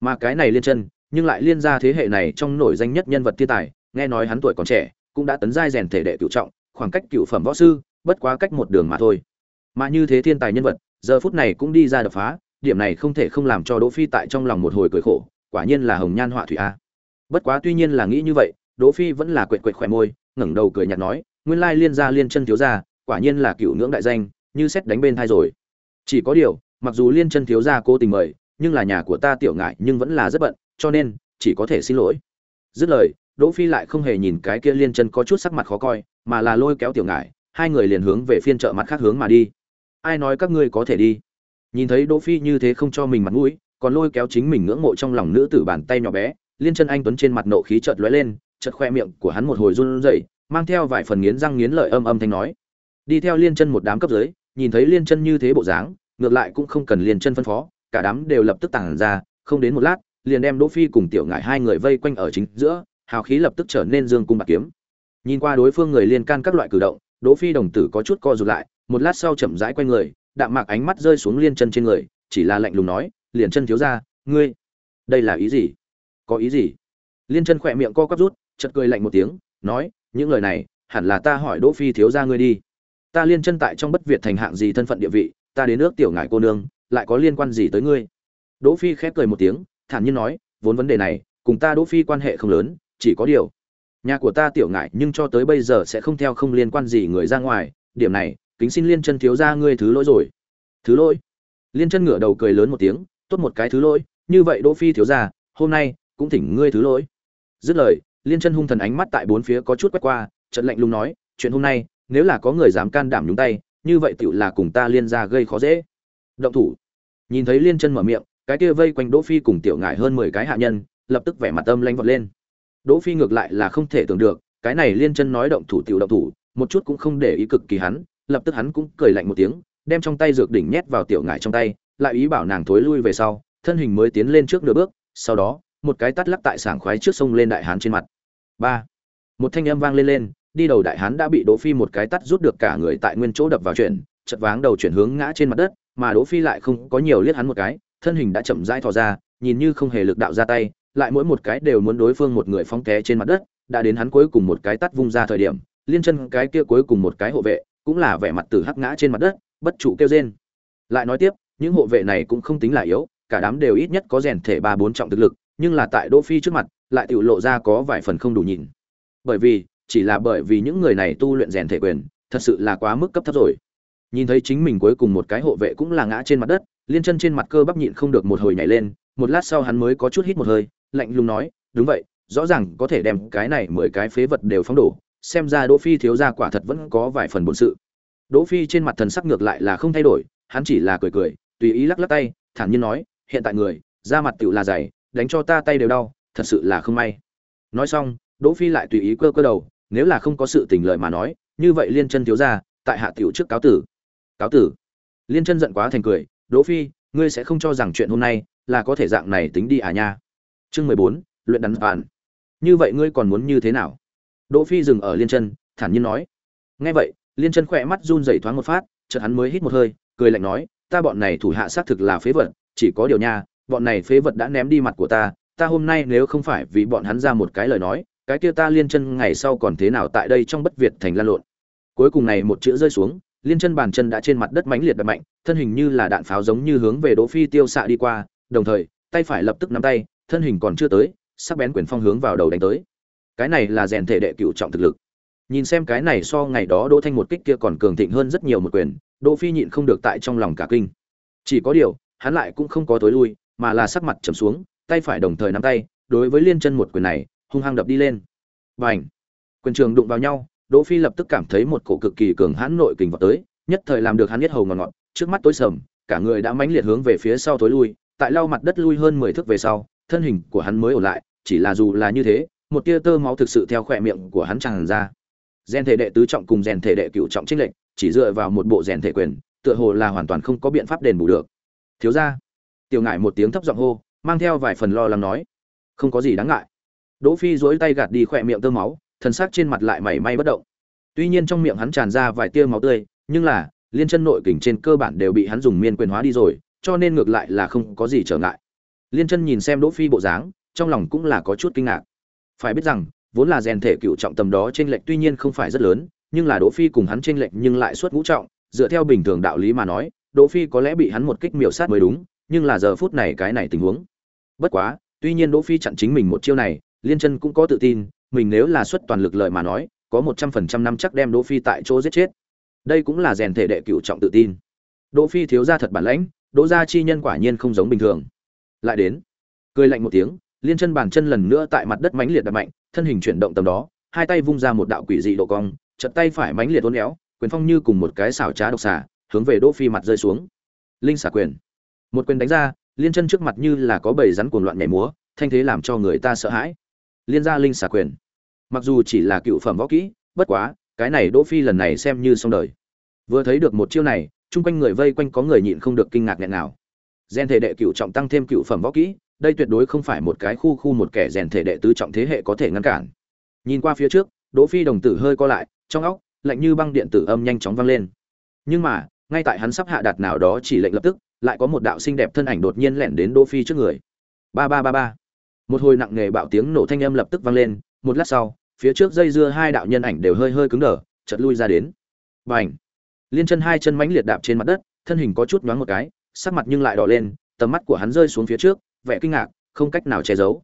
Mà cái này liên chân, nhưng lại liên ra thế hệ này trong nổi danh nhất nhân vật thiên tài, nghe nói hắn tuổi còn trẻ, cũng đã tấn giai rèn thể đệ cựu trọng, khoảng cách cựu phẩm võ sư, bất quá cách một đường mà thôi. Mà như thế thiên tài nhân vật, giờ phút này cũng đi ra đập phá, điểm này không thể không làm cho đỗ phi tại trong lòng một hồi cười khổ, quả nhiên là hồng nhan họa thủy a. Bất quá tuy nhiên là nghĩ như vậy đỗ phi vẫn là quệt quệt khỏe môi, ngẩng đầu cười nhạt nói, nguyên lai liên gia liên chân thiếu gia, quả nhiên là cựu ngưỡng đại danh, như xét đánh bên thai rồi. Chỉ có điều, mặc dù liên chân thiếu gia cố tình mời, nhưng là nhà của ta tiểu ngại nhưng vẫn là rất bận, cho nên, chỉ có thể xin lỗi. Dứt lời, đỗ phi lại không hề nhìn cái kia liên chân có chút sắc mặt khó coi, mà là lôi kéo tiểu ngải hai người liền hướng về phiên chợ mặt khác hướng mà đi. Ai nói các ngươi có thể đi? Nhìn thấy đỗ phi như thế không cho mình mặt mũi, còn lôi kéo chính mình ngưỡng mộ trong lòng nữ tử bàn tay nhỏ bé, liên chân anh tuấn trên mặt nộ khí chợt lóe lên chật khoe miệng của hắn một hồi run rẩy, mang theo vài phần nghiến răng nghiến lợi âm âm thanh nói. Đi theo liên chân một đám cấp dưới, nhìn thấy liên chân như thế bộ dáng, ngược lại cũng không cần liên chân phân phó, cả đám đều lập tức tản ra, không đến một lát, liền đem đỗ phi cùng tiểu ngải hai người vây quanh ở chính giữa, hào khí lập tức trở nên dương cung bạc kiếm. Nhìn qua đối phương người liên can các loại cử động, đỗ phi đồng tử có chút co rụt lại, một lát sau chậm rãi quay người, đạm mạc ánh mắt rơi xuống liên chân trên người, chỉ là lạnh lùng nói liền chân thiếu ra ngươi, đây là ý gì? Có ý gì? Liên chân khỏe miệng co quắp rút chợt cười lạnh một tiếng nói những lời này hẳn là ta hỏi đỗ phi thiếu gia ngươi đi. Ta liên chân tại trong bất việt thành hạng gì thân phận địa vị ta đến nước tiểu ngải cô nương lại có liên quan gì tới ngươi? Đỗ phi khép cười một tiếng thản nhiên nói vốn vấn đề này cùng ta đỗ phi quan hệ không lớn chỉ có điều nhà của ta tiểu ngại nhưng cho tới bây giờ sẽ không theo không liên quan gì người ra ngoài điểm này kính xin liên chân thiếu gia ngươi thứ lỗi rồi. Thứ lỗi? Liên chân ngửa đầu cười lớn một tiếng tốt một cái thứ lỗi như vậy đỗ phi thiếu gia, hôm nay cũng thỉnh ngươi thứ lỗi. Dứt lời liên chân hung thần ánh mắt tại bốn phía có chút quét qua trận lạnh lùng nói, chuyện hôm nay, nếu là có người dám can đảm nhúng tay, như vậy tựu là cùng ta liên ra gây khó dễ. Động thủ. Nhìn thấy liên chân mở miệng, cái kia vây quanh đỗ phi cùng tiểu ngải hơn mười cái hạ nhân, lập tức vẻ mặt âm lanh vọt lên. Đỗ phi ngược lại là không thể tưởng được, cái này liên chân nói động thủ tiểu động thủ, một chút cũng không để ý cực kỳ hắn, lập tức hắn cũng cười lạnh một tiếng, đem trong tay dược đỉnh nhét vào tiểu ngải trong tay, lại ý bảo nàng thối lui về sau, thân hình mới tiến lên trước nửa bước, sau đó, một cái tát lắc tại sảng khoái trước sông lên đại hán trên mặt ba. Một thanh âm vang lên lên, đi đầu đại hán đã bị đỗ phi một cái tát rút được cả người tại nguyên chỗ đập vào chuyển chật váng đầu chuyển hướng ngã trên mặt đất, mà đỗ phi lại không có nhiều liếc hắn một cái, thân hình đã chậm rãi thò ra, nhìn như không hề lực đạo ra tay, lại mỗi một cái đều muốn đối phương một người phóng té trên mặt đất, đã đến hắn cuối cùng một cái tát vung ra thời điểm, liên chân cái kia cuối cùng một cái hộ vệ, cũng là vẻ mặt tử hắc ngã trên mặt đất, bất trụ kêu rên. Lại nói tiếp, những hộ vệ này cũng không tính là yếu, cả đám đều ít nhất có rèn thể ba bốn trọng thực lực, nhưng là tại đỗ phi trước mặt lại tự lộ ra có vài phần không đủ nhìn. Bởi vì, chỉ là bởi vì những người này tu luyện rèn thể quyền, thật sự là quá mức cấp thấp rồi. Nhìn thấy chính mình cuối cùng một cái hộ vệ cũng là ngã trên mặt đất, liên chân trên mặt cơ bắp nhịn không được một hồi nhảy lên, một lát sau hắn mới có chút hít một hơi, lạnh lùng nói, đúng vậy, rõ ràng có thể đem cái này mười cái phế vật đều phóng đổ, xem ra đỗ phi thiếu gia quả thật vẫn có vài phần bổn sự. Đỗ phi trên mặt thần sắc ngược lại là không thay đổi, hắn chỉ là cười cười, tùy ý lắc lắc tay, thản nhiên nói, hiện tại người, da mặt tiểu là dày, đánh cho ta tay đều đau thật sự là không may. Nói xong, đỗ phi lại tùy ý cơ cơ đầu, nếu là không có sự tình lợi mà nói, như vậy liên chân thiếu gia, tại hạ tiểu trước cáo tử. Cáo tử? Liên chân giận quá thành cười, đỗ phi, ngươi sẽ không cho rằng chuyện hôm nay là có thể dạng này tính đi à nha. Chương mười bốn, luyện đắn phản. Như vậy ngươi còn muốn như thế nào? Đỗ phi dừng ở liên chân, thản nhiên nói. Nghe vậy, liên chân khỏe mắt run rẩy thoáng một phát, chợt hắn mới hít một hơi, cười lạnh nói, ta bọn này thủ hạ xác thực là phế vật, chỉ có điều nha, bọn này phế vật đã ném đi mặt của ta ta hôm nay nếu không phải vì bọn hắn ra một cái lời nói, cái kia ta liên chân ngày sau còn thế nào tại đây trong bất việt thành lan lộn. Cuối cùng này một chữ rơi xuống, liên chân bàn chân đã trên mặt đất mãnh liệt đập mạnh, thân hình như là đạn pháo giống như hướng về đỗ phi tiêu xạ đi qua, đồng thời, tay phải lập tức nắm tay, thân hình còn chưa tới, sắc bén quyền phong hướng vào đầu đánh tới. Cái này là rèn thể đệ cựu trọng thực lực. Nhìn xem cái này so ngày đó đỗ thanh một kích kia còn cường thịnh hơn rất nhiều một quyền, đỗ phi nhịn không được tại trong lòng cả kinh. Chỉ có điều, hắn lại cũng không có tối lui, mà là sắc mặt trầm xuống tay phải đồng thời nắm tay, đối với liên chân một quyền này, hung hăng đập đi lên. Bành! Quyền trường đụng vào nhau, đỗ phi lập tức cảm thấy một cổ cực kỳ cường hãn nội kình vọt tới, nhất thời làm được hắn biết hầu ngọt ngọt trước mắt tối sầm, cả người đã mãnh liệt hướng về phía sau tối lui, tại lau mặt đất lui hơn mười thước về sau, thân hình của hắn mới ổn lại, chỉ là dù là như thế, một tia tơ máu thực sự theo khỏe miệng của hắn tràn ra. Gen thể đệ tứ trọng cùng rèn thể đệ cửu trọng trinh lệnh chỉ dựa vào một bộ rèn thể quyền, tựa hồ là hoàn toàn không có biện pháp đền bù được. Thiếu gia! Tiểu ngải một tiếng thấp giọng hô mang theo vài phần lo lắng nói. Không có gì đáng ngại. Đỗ phi duỗi tay gạt đi khỏe miệng tơ máu, thần sắc trên mặt lại mảy may bất động. Tuy nhiên trong miệng hắn tràn ra vài tia máu tươi, nhưng là, liên chân nội kình trên cơ bản đều bị hắn dùng miên quyền hóa đi rồi, cho nên ngược lại là không có gì trở ngại. Liên chân nhìn xem đỗ phi bộ dáng, trong lòng cũng là có chút kinh ngạc. Phải biết rằng, vốn là rèn thể cựu trọng tầm đó trên lệnh tuy nhiên không phải rất lớn, nhưng là đỗ phi cùng hắn trên lệnh nhưng lại suốt ngũ trọng, dựa theo bình thường đạo lý mà nói, đỗ phi có lẽ bị hắn một kích miểu sát mới đúng, nhưng là giờ phút này cái này tình huống bất quá, tuy nhiên đỗ phi chặn chính mình một chiêu này, liên chân cũng có tự tin, mình nếu là xuất toàn lực lợi mà nói, có một trăm phần trăm năm chắc đem đỗ phi tại chỗ giết chết. Đây cũng là rèn thể đệ cửu trọng tự tin. Đỗ phi thiếu gia thật bản lãnh, đỗ gia chi nhân quả nhiên không giống bình thường. Lại đến, cười lạnh một tiếng, liên chân bàn chân lần nữa tại mặt đất mãnh liệt đập mạnh, thân hình chuyển động tầm đó, hai tay vung ra một đạo quỷ dị độ cong, chật tay phải mãnh liệt uốn éo, quyền phong như cùng một cái xảo trá độc xà, hướng về đỗ phi mặt rơi xuống. Linh xả quyền. Một quyền đánh ra liên chân trước mặt như là có bầy rắn cuồng loạn nhảy múa, thanh thế làm cho người ta sợ hãi. Liên gia linh xả quyền. Mặc dù chỉ là cựu phẩm võ kỹ, bất quá, cái này đỗ phi lần này xem như xong đời. Vừa thấy được một chiêu này, chung quanh người vây quanh có người nhịn không được kinh ngạc nghẹn nào gen thể đệ cựu trọng tăng thêm cựu phẩm võ kỹ, đây tuyệt đối không phải một cái khu khu một kẻ rèn thể đệ tứ trọng thế hệ có thể ngăn cản. Nhìn qua phía trước, đỗ phi đồng tử hơi co lại, trong óc, lạnh như băng điện tử âm nhanh chóng vang lên. Nhưng mà, ngay tại hắn sắp hạ đạt nào đó chỉ lệnh lập tức lại có một đạo xinh đẹp thân ảnh đột nhiên lẻn đến đỗ phi trước người. Ba ba ba ba. Một hồi nặng nề bạo tiếng nổ thanh âm lập tức vang lên, một lát sau, phía trước dây dưa hai đạo nhân ảnh đều hơi hơi cứng đờ, chợt lui ra đến. Bành! Liên chân hai chân mãnh liệt đạp trên mặt đất, thân hình có chút nhoáng một cái, sắc mặt nhưng lại đỏ lên, tầm mắt của hắn rơi xuống phía trước, vẻ kinh ngạc, không cách nào che giấu.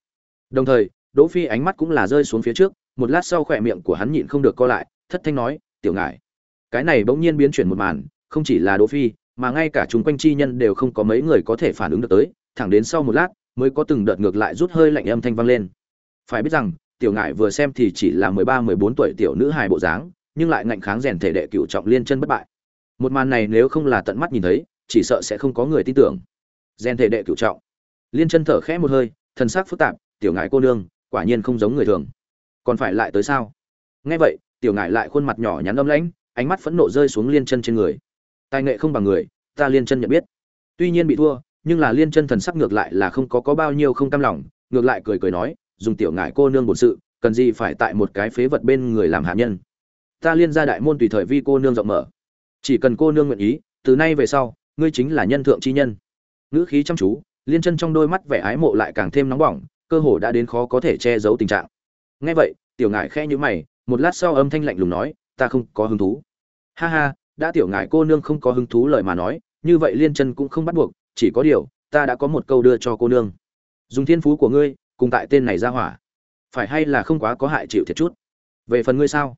Đồng thời, đỗ phi ánh mắt cũng là rơi xuống phía trước, một lát sau khỏe miệng của hắn nhịn không được co lại, thất thanh nói, tiểu ngải, cái này bỗng nhiên biến chuyển một màn, không chỉ là đỗ phi mà ngay cả chúng quanh chi nhân đều không có mấy người có thể phản ứng được tới, thẳng đến sau một lát, mới có từng đợt ngược lại rút hơi lạnh âm thanh vang lên. Phải biết rằng, tiểu ngải vừa xem thì chỉ là mười ba, mười bốn tuổi tiểu nữ hài bộ dáng, nhưng lại ngạnh kháng rèn thể đệ cựu trọng liên chân bất bại. Một màn này nếu không là tận mắt nhìn thấy, chỉ sợ sẽ không có người tin tưởng. Rèn thể đệ cựu trọng. Liên chân thở khẽ một hơi thần sắc phức tạp, tiểu ngải cô nương, quả nhiên không giống người thường. Còn phải lại tới sao? Nghe vậy, tiểu ngải lại khuôn mặt nhỏ nhắn âm lãnh, ánh mắt phẫn nộ rơi xuống liên chân trên người tài nghệ không bằng người, ta liên chân nhận biết. Tuy nhiên bị thua, nhưng là liên chân thần sắc ngược lại là không có có bao nhiêu không cam lòng, ngược lại cười cười nói, dùng tiểu ngải cô nương bổn sự, cần gì phải tại một cái phế vật bên người làm hạ nhân. Ta liên ra đại môn tùy thời vi cô nương rộng mở. Chỉ cần cô nương nguyện ý, từ nay về sau, ngươi chính là nhân thượng chi nhân. Ngữ khí chăm chú, liên chân trong đôi mắt vẻ ái mộ lại càng thêm nóng bỏng, cơ hồ đã đến khó có thể che giấu tình trạng. Nghe vậy, tiểu ngải khẽ nhữ mày, một lát sau âm thanh lạnh lùng nói, ta không có hứng thú. Ha ha đã tiểu ngài cô nương không có hứng thú lời mà nói, như vậy liên chân cũng không bắt buộc, chỉ có điều, ta đã có một câu đưa cho cô nương. Dùng thiên phú của ngươi, cùng tại tên này ra hỏa. Phải hay là không quá có hại chịu thiệt chút? Về phần ngươi sao?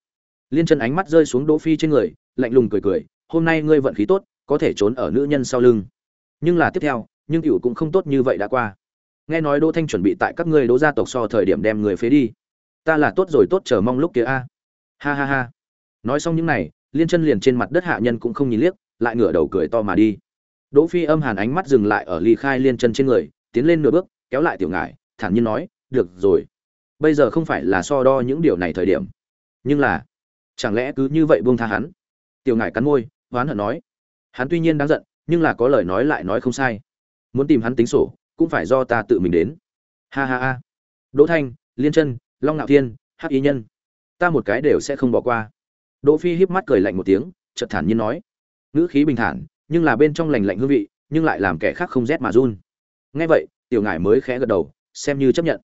Liên chân ánh mắt rơi xuống đỗ phi trên người, lạnh lùng cười cười, hôm nay ngươi vận khí tốt, có thể trốn ở nữ nhân sau lưng. Nhưng là tiếp theo, nhưng cựu cũng không tốt như vậy đã qua. Nghe nói đỗ thanh chuẩn bị tại các ngươi đỗ gia tộc so thời điểm đem người phế đi. Ta là tốt rồi tốt chờ mong lúc kia a. Ha ha ha. Nói xong những này liên chân liền trên mặt đất hạ nhân cũng không nhìn liếc, lại ngửa đầu cười to mà đi. Đỗ phi âm hàn ánh mắt dừng lại ở ly khai liên chân trên người, tiến lên nửa bước, kéo lại tiểu ngải, thản nhiên nói, được rồi. Bây giờ không phải là so đo những điều này thời điểm, nhưng là, chẳng lẽ cứ như vậy buông tha hắn? Tiểu ngải cắn môi hoán hận nói, hắn tuy nhiên đáng giận, nhưng là có lời nói lại nói không sai. Muốn tìm hắn tính sổ, cũng phải do ta tự mình đến. Ha ha ha. Đỗ thanh, liên chân, long ngạo thiên, hắc ý nhân, ta một cái đều sẽ không bỏ qua đỗ phi híp mắt cười lạnh một tiếng, chợt thản nhiên nói, ngữ khí bình thản, nhưng là bên trong lành lạnh hương vị, nhưng lại làm kẻ khác không rét mà run. Nghe vậy, tiểu ngải mới khẽ gật đầu, xem như chấp nhận.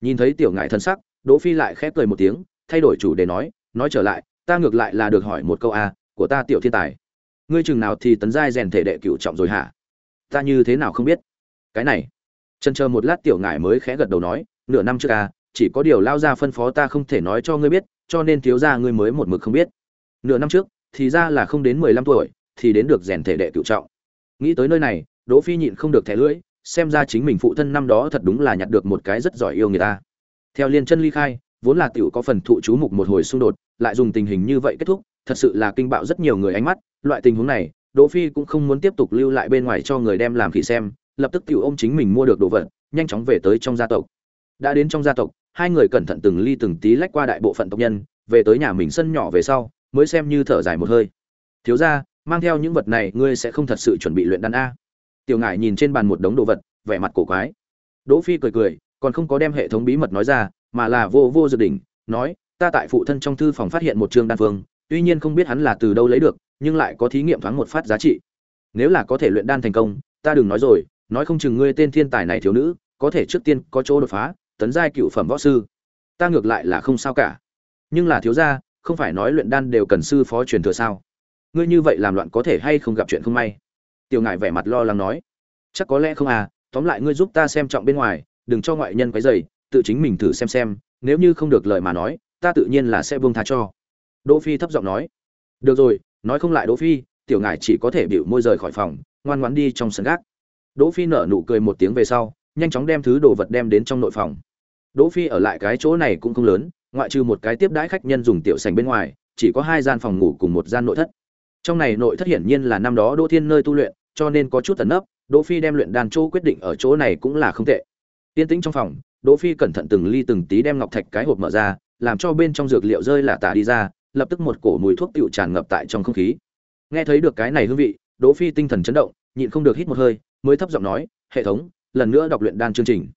Nhìn thấy tiểu ngải thân sắc, đỗ phi lại khẽ cười một tiếng, thay đổi chủ đề nói nói trở lại, ta ngược lại là được hỏi một câu a, của ta tiểu thiên tài. Ngươi chừng nào thì tấn giai rèn thể đệ cửu trọng rồi hả? Ta như thế nào không biết? Cái này chân chờ một lát tiểu ngải mới khẽ gật đầu nói, nửa năm trước a, chỉ có điều lao ra phân phó ta không thể nói cho ngươi biết, cho nên thiếu gia ngươi mới một mực không biết nửa năm trước, thì ra là không đến mười lăm tuổi, thì đến được rèn thể đệ cửu trọng. Nghĩ tới nơi này, đỗ phi nhịn không được thẻ lưỡi, xem ra chính mình phụ thân năm đó thật đúng là nhặt được một cái rất giỏi yêu người ta. Theo liên chân ly khai, vốn là tiểu có phần thụ chú mục một hồi xung đột, lại dùng tình hình như vậy kết thúc, thật sự là kinh bạo rất nhiều người ánh mắt. Loại tình huống này, đỗ phi cũng không muốn tiếp tục lưu lại bên ngoài cho người đem làm khỉ xem, lập tức tiểu ôm chính mình mua được đồ vật, nhanh chóng về tới trong gia tộc. Đã đến trong gia tộc, hai người cẩn thận từng ly từng tí lách qua đại bộ phận tộc nhân, về tới nhà mình sân nhỏ về sau mới xem như thở dài một hơi. Thiếu gia, mang theo những vật này ngươi sẽ không thật sự chuẩn bị luyện đan a. Tiểu ngải nhìn trên bàn một đống đồ vật, vẻ mặt cổ quái. Đỗ phi cười cười, còn không có đem hệ thống bí mật nói ra, mà là vô vô dự đỉnh nói, ta tại phụ thân trong thư phòng phát hiện một chương đan phương, tuy nhiên không biết hắn là từ đâu lấy được, nhưng lại có thí nghiệm thoáng một phát giá trị. Nếu là có thể luyện đan thành công, ta đừng nói rồi, nói không chừng ngươi tên thiên tài này thiếu nữ, có thể trước tiên có chỗ đột phá, tấn giai cựu phẩm võ sư. Ta ngược lại là không sao cả. Nhưng là thiếu gia không phải nói luyện đan đều cần sư phó truyền thừa sao? Ngươi như vậy làm loạn có thể hay không gặp chuyện không may? Tiểu ngải vẻ mặt lo lắng nói. Chắc có lẽ không à tóm lại ngươi giúp ta xem trọng bên ngoài, đừng cho ngoại nhân quấy dày tự chính mình thử xem xem, nếu như không được lời mà nói, ta tự nhiên là sẽ buông tha cho. Đỗ phi thấp giọng nói. Được rồi, nói không lại đỗ phi, tiểu ngải chỉ có thể bịu môi rời khỏi phòng, ngoan ngoãn đi trong sân gác. Đỗ phi nở nụ cười một tiếng về sau, nhanh chóng đem thứ đồ vật đem đến trong nội phòng. Đỗ phi ở lại cái chỗ này cũng không lớn ngoại trừ một cái tiếp đãi khách nhân dùng tiểu sành bên ngoài, chỉ có hai gian phòng ngủ cùng một gian nội thất. Trong này nội thất hiển nhiên là năm đó đỗ thiên nơi tu luyện, cho nên có chút tẩn nấp, đỗ phi đem luyện đan chỗ quyết định ở chỗ này cũng là không tệ. Tiên tĩnh trong phòng, đỗ phi cẩn thận từng ly từng tí đem ngọc thạch cái hộp mở ra, làm cho bên trong dược liệu rơi là tả đi ra, lập tức một cổ mùi thuốc tiểu tràn ngập tại trong không khí. Nghe thấy được cái này hương vị, đỗ phi tinh thần chấn động, nhịn không được hít một hơi, mới thấp giọng nói, hệ thống, lần nữa đọc luyện đan chương trình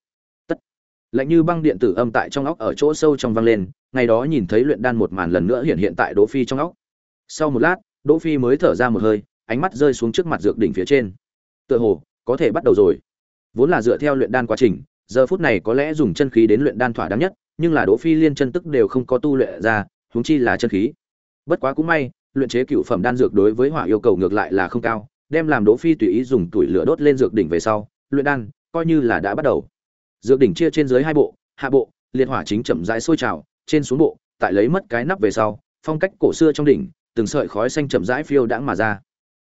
lạnh như băng điện tử âm tại trong óc ở chỗ sâu trong vang lên, ngày đó nhìn thấy luyện đan một màn lần nữa hiện hiện tại đỗ phi trong óc. Sau một lát, đỗ phi mới thở ra một hơi, ánh mắt rơi xuống trước mặt dược đỉnh phía trên. Tựa hồ, có thể bắt đầu rồi. Vốn là dựa theo luyện đan quá trình, giờ phút này có lẽ dùng chân khí đến luyện đan thỏa đáng nhất, nhưng là đỗ phi liên chân tức đều không có tu luyện ra, huống chi là chân khí. Bất quá cũng may, luyện chế cựu phẩm đan dược đối với hỏa yêu cầu ngược lại là không cao, đem làm đỗ phi tùy ý dùng tuổi lửa đốt lên dược đỉnh về sau, luyện đan coi như là đã bắt đầu dược đỉnh chia trên dưới hai bộ, hạ bộ, liệt hỏa chính chậm rãi sôi trào, trên xuống bộ, tại lấy mất cái nắp về sau, phong cách cổ xưa trong đỉnh, từng sợi khói xanh chậm rãi phiêu đãng mà ra.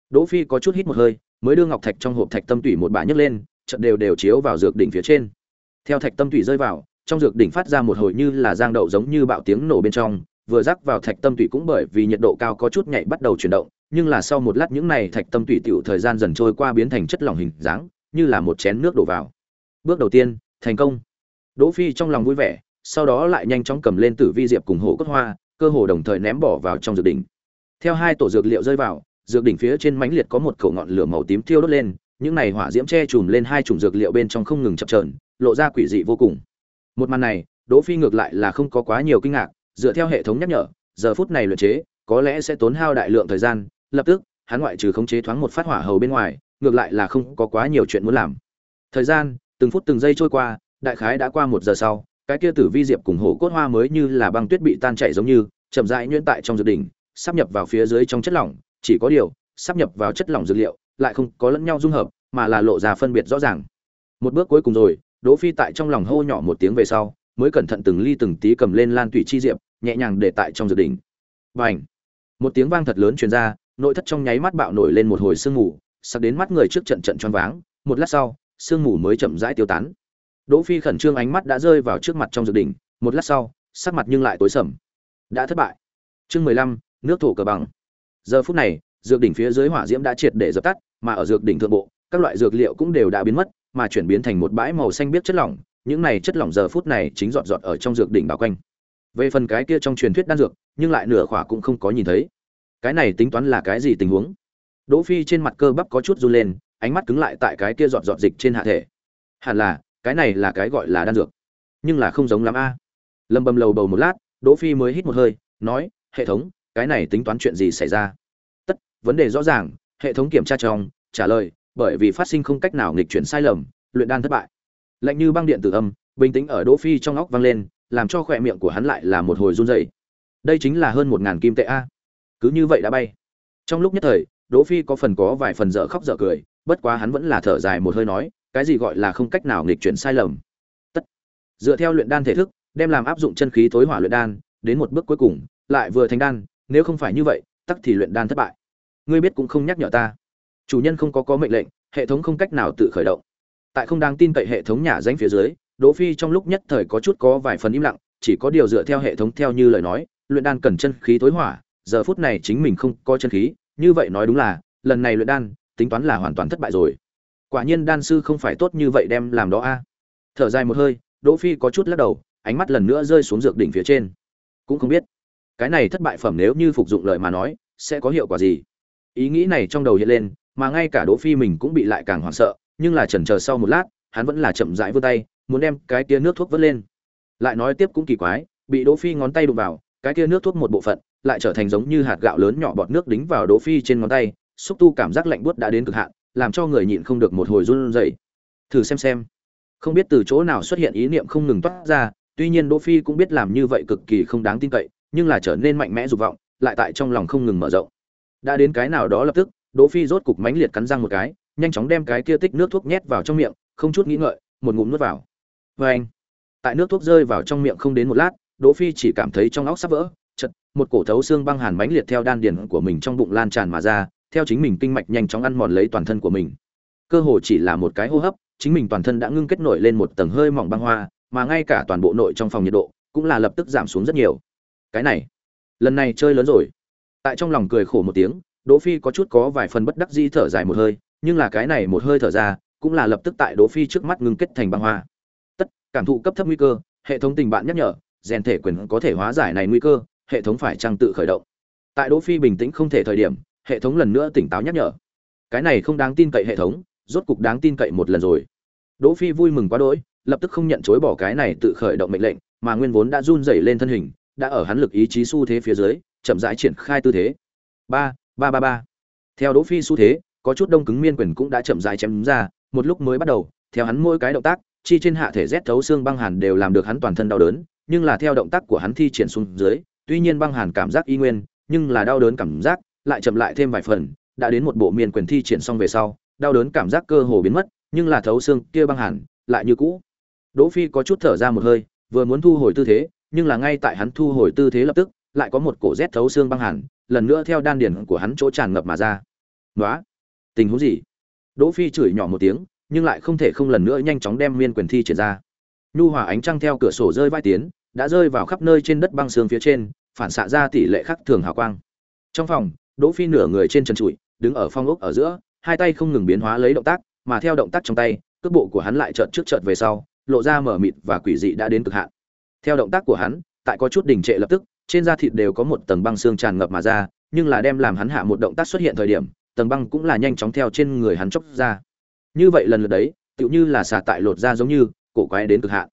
Đỗ phi có chút hít một hơi, mới đưa ngọc thạch trong hộp thạch tâm tủy một bả nhấc lên, chợt đều đều chiếu vào dược đỉnh phía trên. Theo thạch tâm tủy rơi vào, trong dược đỉnh phát ra một hồi như là giang đậu giống như bạo tiếng nổ bên trong, vừa rắc vào thạch tâm tủy cũng bởi vì nhiệt độ cao có chút nhạy bắt đầu chuyển động, nhưng là sau một lát những này thạch tâm tủy tiểu thời gian dần trôi qua biến thành chất lỏng hình dáng, như là một chén nước đổ vào. Bước đầu tiên thành công. Đỗ phi trong lòng vui vẻ, sau đó lại nhanh chóng cầm lên tử vi diệp cùng hổ cốt hoa, cơ hồ đồng thời ném bỏ vào trong dược đỉnh. Theo hai tổ dược liệu rơi vào, dược đỉnh phía trên mảnh liệt có một khẩu ngọn lửa màu tím thiêu đốt lên, những này hỏa diễm che chùm lên hai chủng dược liệu bên trong không ngừng chập chờn, lộ ra quỷ dị vô cùng. Một màn này, đỗ phi ngược lại là không có quá nhiều kinh ngạc, dựa theo hệ thống nhắc nhở, giờ phút này luyện chế, có lẽ sẽ tốn hao đại lượng thời gian, lập tức, hắn ngoại trừ khống chế thoáng một phát hỏa hầu bên ngoài, ngược lại là không có quá nhiều chuyện muốn làm. Thời gian từng phút từng giây trôi qua, đại khái đã qua một giờ sau, cái kia tử vi diệp cùng hổ cốt hoa mới như là băng tuyết bị tan chảy giống như, chậm rãi nhuyễn tại trong dược đỉnh, sắp nhập vào phía dưới trong chất lỏng, chỉ có điều, sắp nhập vào chất lỏng dược liệu, lại không có lẫn nhau dung hợp, mà là lộ ra phân biệt rõ ràng. Một bước cuối cùng rồi, đỗ phi tại trong lòng hô nhỏ một tiếng về sau, mới cẩn thận từng ly từng tí cầm lên lan tủy chi diệp, nhẹ nhàng để tại trong dược đỉnh. Bành! Một tiếng vang thật lớn truyền ra, nội thất trong nháy mắt bạo nổi lên một hồi sương mù sặc đến mắt người trước trận trận choáng váng, một lát sau sương mù mới chậm rãi tiêu tán. Đỗ phi khẩn trương ánh mắt đã rơi vào trước mặt trong dược đỉnh, một lát sau, sắc mặt nhưng lại tối sầm. Đã thất bại. Chương mười lăm, nước thổ cờ bằng. Giờ phút này, dược đỉnh phía dưới hỏa diễm đã triệt để dập tắt, mà ở dược đỉnh thượng bộ, các loại dược liệu cũng đều đã biến mất, mà chuyển biến thành một bãi màu xanh biếc chất lỏng. Những này chất lỏng giờ phút này chính dọn dọn ở trong dược đỉnh bao quanh. Về phần cái kia trong truyền thuyết đan dược, nhưng lại nửa khỏa cũng không có nhìn thấy. Cái này tính toán là cái gì tình huống? Đỗ phi trên mặt cơ bắp có chút run lên ánh mắt cứng lại tại cái kia giọt giọt dịch trên hạ thể. Hẳn là, cái này là cái gọi là đan dược. Nhưng là không giống lắm a. Lâm bầm lầu bầu một lát, đỗ phi mới hít một hơi, nói, hệ thống, cái này tính toán chuyện gì xảy ra? Tất, vấn đề rõ ràng, hệ thống kiểm tra trong, trả lời, bởi vì phát sinh không cách nào nghịch chuyển sai lầm, luyện đan thất bại. Lạnh như băng điện tử âm, bình tĩnh ở đỗ phi trong óc vang lên, làm cho khỏe miệng của hắn lại là một hồi run rẩy. Đây chính là hơn một ngàn kim tệ a. Cứ như vậy đã bay. Trong lúc nhất thời, đỗ phi có phần có vài phần dở khóc dở cười bất quá hắn vẫn là thở dài một hơi nói, cái gì gọi là không cách nào nghịch chuyển sai lầm. Tất. Dựa theo luyện đan thể thức, đem làm áp dụng chân khí tối hỏa luyện đan, đến một bước cuối cùng, lại vừa thành đan, nếu không phải như vậy, tắc thì luyện đan thất bại. Ngươi biết cũng không nhắc nhở ta. Chủ nhân không có có mệnh lệnh, hệ thống không cách nào tự khởi động. Tại không đáng tin cậy hệ thống nhà danh phía dưới, đỗ phi trong lúc nhất thời có chút có vài phần im lặng, chỉ có điều dựa theo hệ thống theo như lời nói, luyện đan cần chân khí tối hỏa, giờ phút này chính mình không có chân khí, như vậy nói đúng là, lần này luyện đan tính toán là hoàn toàn thất bại rồi. Quả nhiên đan sư không phải tốt như vậy đem làm đó a. Thở dài một hơi, đỗ phi có chút lắc đầu, ánh mắt lần nữa rơi xuống dược đỉnh phía trên. Cũng không biết, cái này thất bại phẩm nếu như phục dụng lời mà nói, sẽ có hiệu quả gì? Ý nghĩ này trong đầu hiện lên, mà ngay cả đỗ phi mình cũng bị lại càng hoảng sợ, nhưng là chần chờ sau một lát, hắn vẫn là chậm rãi vươn tay, muốn đem cái kia nước thuốc vớt lên. Lại nói tiếp cũng kỳ quái, bị đỗ phi ngón tay đụng vào, cái kia nước thuốc một bộ phận, lại trở thành giống như hạt gạo lớn nhỏ bọt nước đính vào đỗ phi trên ngón tay xúc tu cảm giác lạnh buốt đã đến cực hạn, làm cho người nhịn không được một hồi run rẩy. Thử xem xem. Không biết từ chỗ nào xuất hiện ý niệm không ngừng toát ra, tuy nhiên đỗ phi cũng biết làm như vậy cực kỳ không đáng tin cậy, nhưng là trở nên mạnh mẽ dục vọng, lại tại trong lòng không ngừng mở rộng. Đã đến cái nào đó lập tức, đỗ phi rốt cục mãnh liệt cắn răng một cái, nhanh chóng đem cái kia tích nước thuốc nhét vào trong miệng, không chút nghĩ ngợi, một ngụm nuốt vào. Và anh, tại nước thuốc rơi vào trong miệng không đến một lát, đỗ phi chỉ cảm thấy trong óc sắp vỡ chật một cổ thấu xương băng hàn mãnh liệt theo đan điền của mình trong bụng lan tràn mà ra theo chính mình kinh mạch nhanh chóng ăn mòn lấy toàn thân của mình. Cơ hồ chỉ là một cái hô hấp, chính mình toàn thân đã ngưng kết nổi lên một tầng hơi mỏng băng hoa, mà ngay cả toàn bộ nội trong phòng nhiệt độ cũng là lập tức giảm xuống rất nhiều. Cái này, lần này chơi lớn rồi. Tại trong lòng cười khổ một tiếng, đỗ phi có chút có vài phần bất đắc dĩ thở dài một hơi, nhưng là cái này một hơi thở ra, cũng là lập tức tại đỗ phi trước mắt ngưng kết thành băng hoa. Tất, cảm thụ cấp thấp nguy cơ, hệ thống tình bạn nhắc nhở, rèn thể quyền có thể hóa giải này nguy cơ, hệ thống phải trang tự khởi động. Tại đỗ phi bình tĩnh không thể thời điểm hệ thống lần nữa tỉnh táo nhắc nhở. Cái này không đáng tin cậy hệ thống, rốt cục đáng tin cậy một lần rồi. Đỗ phi vui mừng quá đỗi, lập tức không nhận chối bỏ cái này tự khởi động mệnh lệnh, mà nguyên vốn đã run rẩy lên thân hình, đã ở hắn lực ý chí xu thế phía dưới, chậm rãi triển khai tư thế. Ba ba ba ba. Theo đỗ phi xu thế, có chút đông cứng miên quyền cũng đã chậm rãi chém ra, một lúc mới bắt đầu, theo hắn mỗi cái động tác, chi trên hạ thể rét thấu xương băng hàn đều làm được hắn toàn thân đau đớn, nhưng là theo động tác của hắn thi triển xuống dưới, tuy nhiên băng hàn cảm giác y nguyên, nhưng là đau đớn cảm giác lại chậm lại thêm vài phần, đã đến một bộ miên quyền thi triển xong về sau, đau đớn cảm giác cơ hồ biến mất, nhưng là thấu xương kia băng hàn lại như cũ. Đỗ phi có chút thở ra một hơi, vừa muốn thu hồi tư thế, nhưng là ngay tại hắn thu hồi tư thế lập tức, lại có một cổ rét thấu xương băng hàn lần nữa theo đan điển của hắn chỗ tràn ngập mà ra. Nói tình huống gì? Đỗ phi chửi nhỏ một tiếng, nhưng lại không thể không lần nữa nhanh chóng đem miên quyền thi triển ra. Nhu hòa ánh trăng theo cửa sổ rơi vai tiến, đã rơi vào khắp nơi trên đất băng xương phía trên, phản xạ ra tỷ lệ khắc thường hào quang. Trong phòng đỗ phi nửa người trên trần trụi, đứng ở phong ốc ở giữa, hai tay không ngừng biến hóa lấy động tác, mà theo động tác trong tay, cước bộ của hắn lại chợt trước chợt về sau, lộ ra mở mịt và quỷ dị đã đến cực hạn. Theo động tác của hắn, tại có chút đình trệ lập tức, trên da thịt đều có một tầng băng xương tràn ngập mà ra, nhưng là đem làm hắn hạ một động tác xuất hiện thời điểm, tầng băng cũng là nhanh chóng theo trên người hắn chốc ra. Như vậy lần lượt đấy, tựu như là xả tại lột ra giống như, cổ quái đến cực hạn.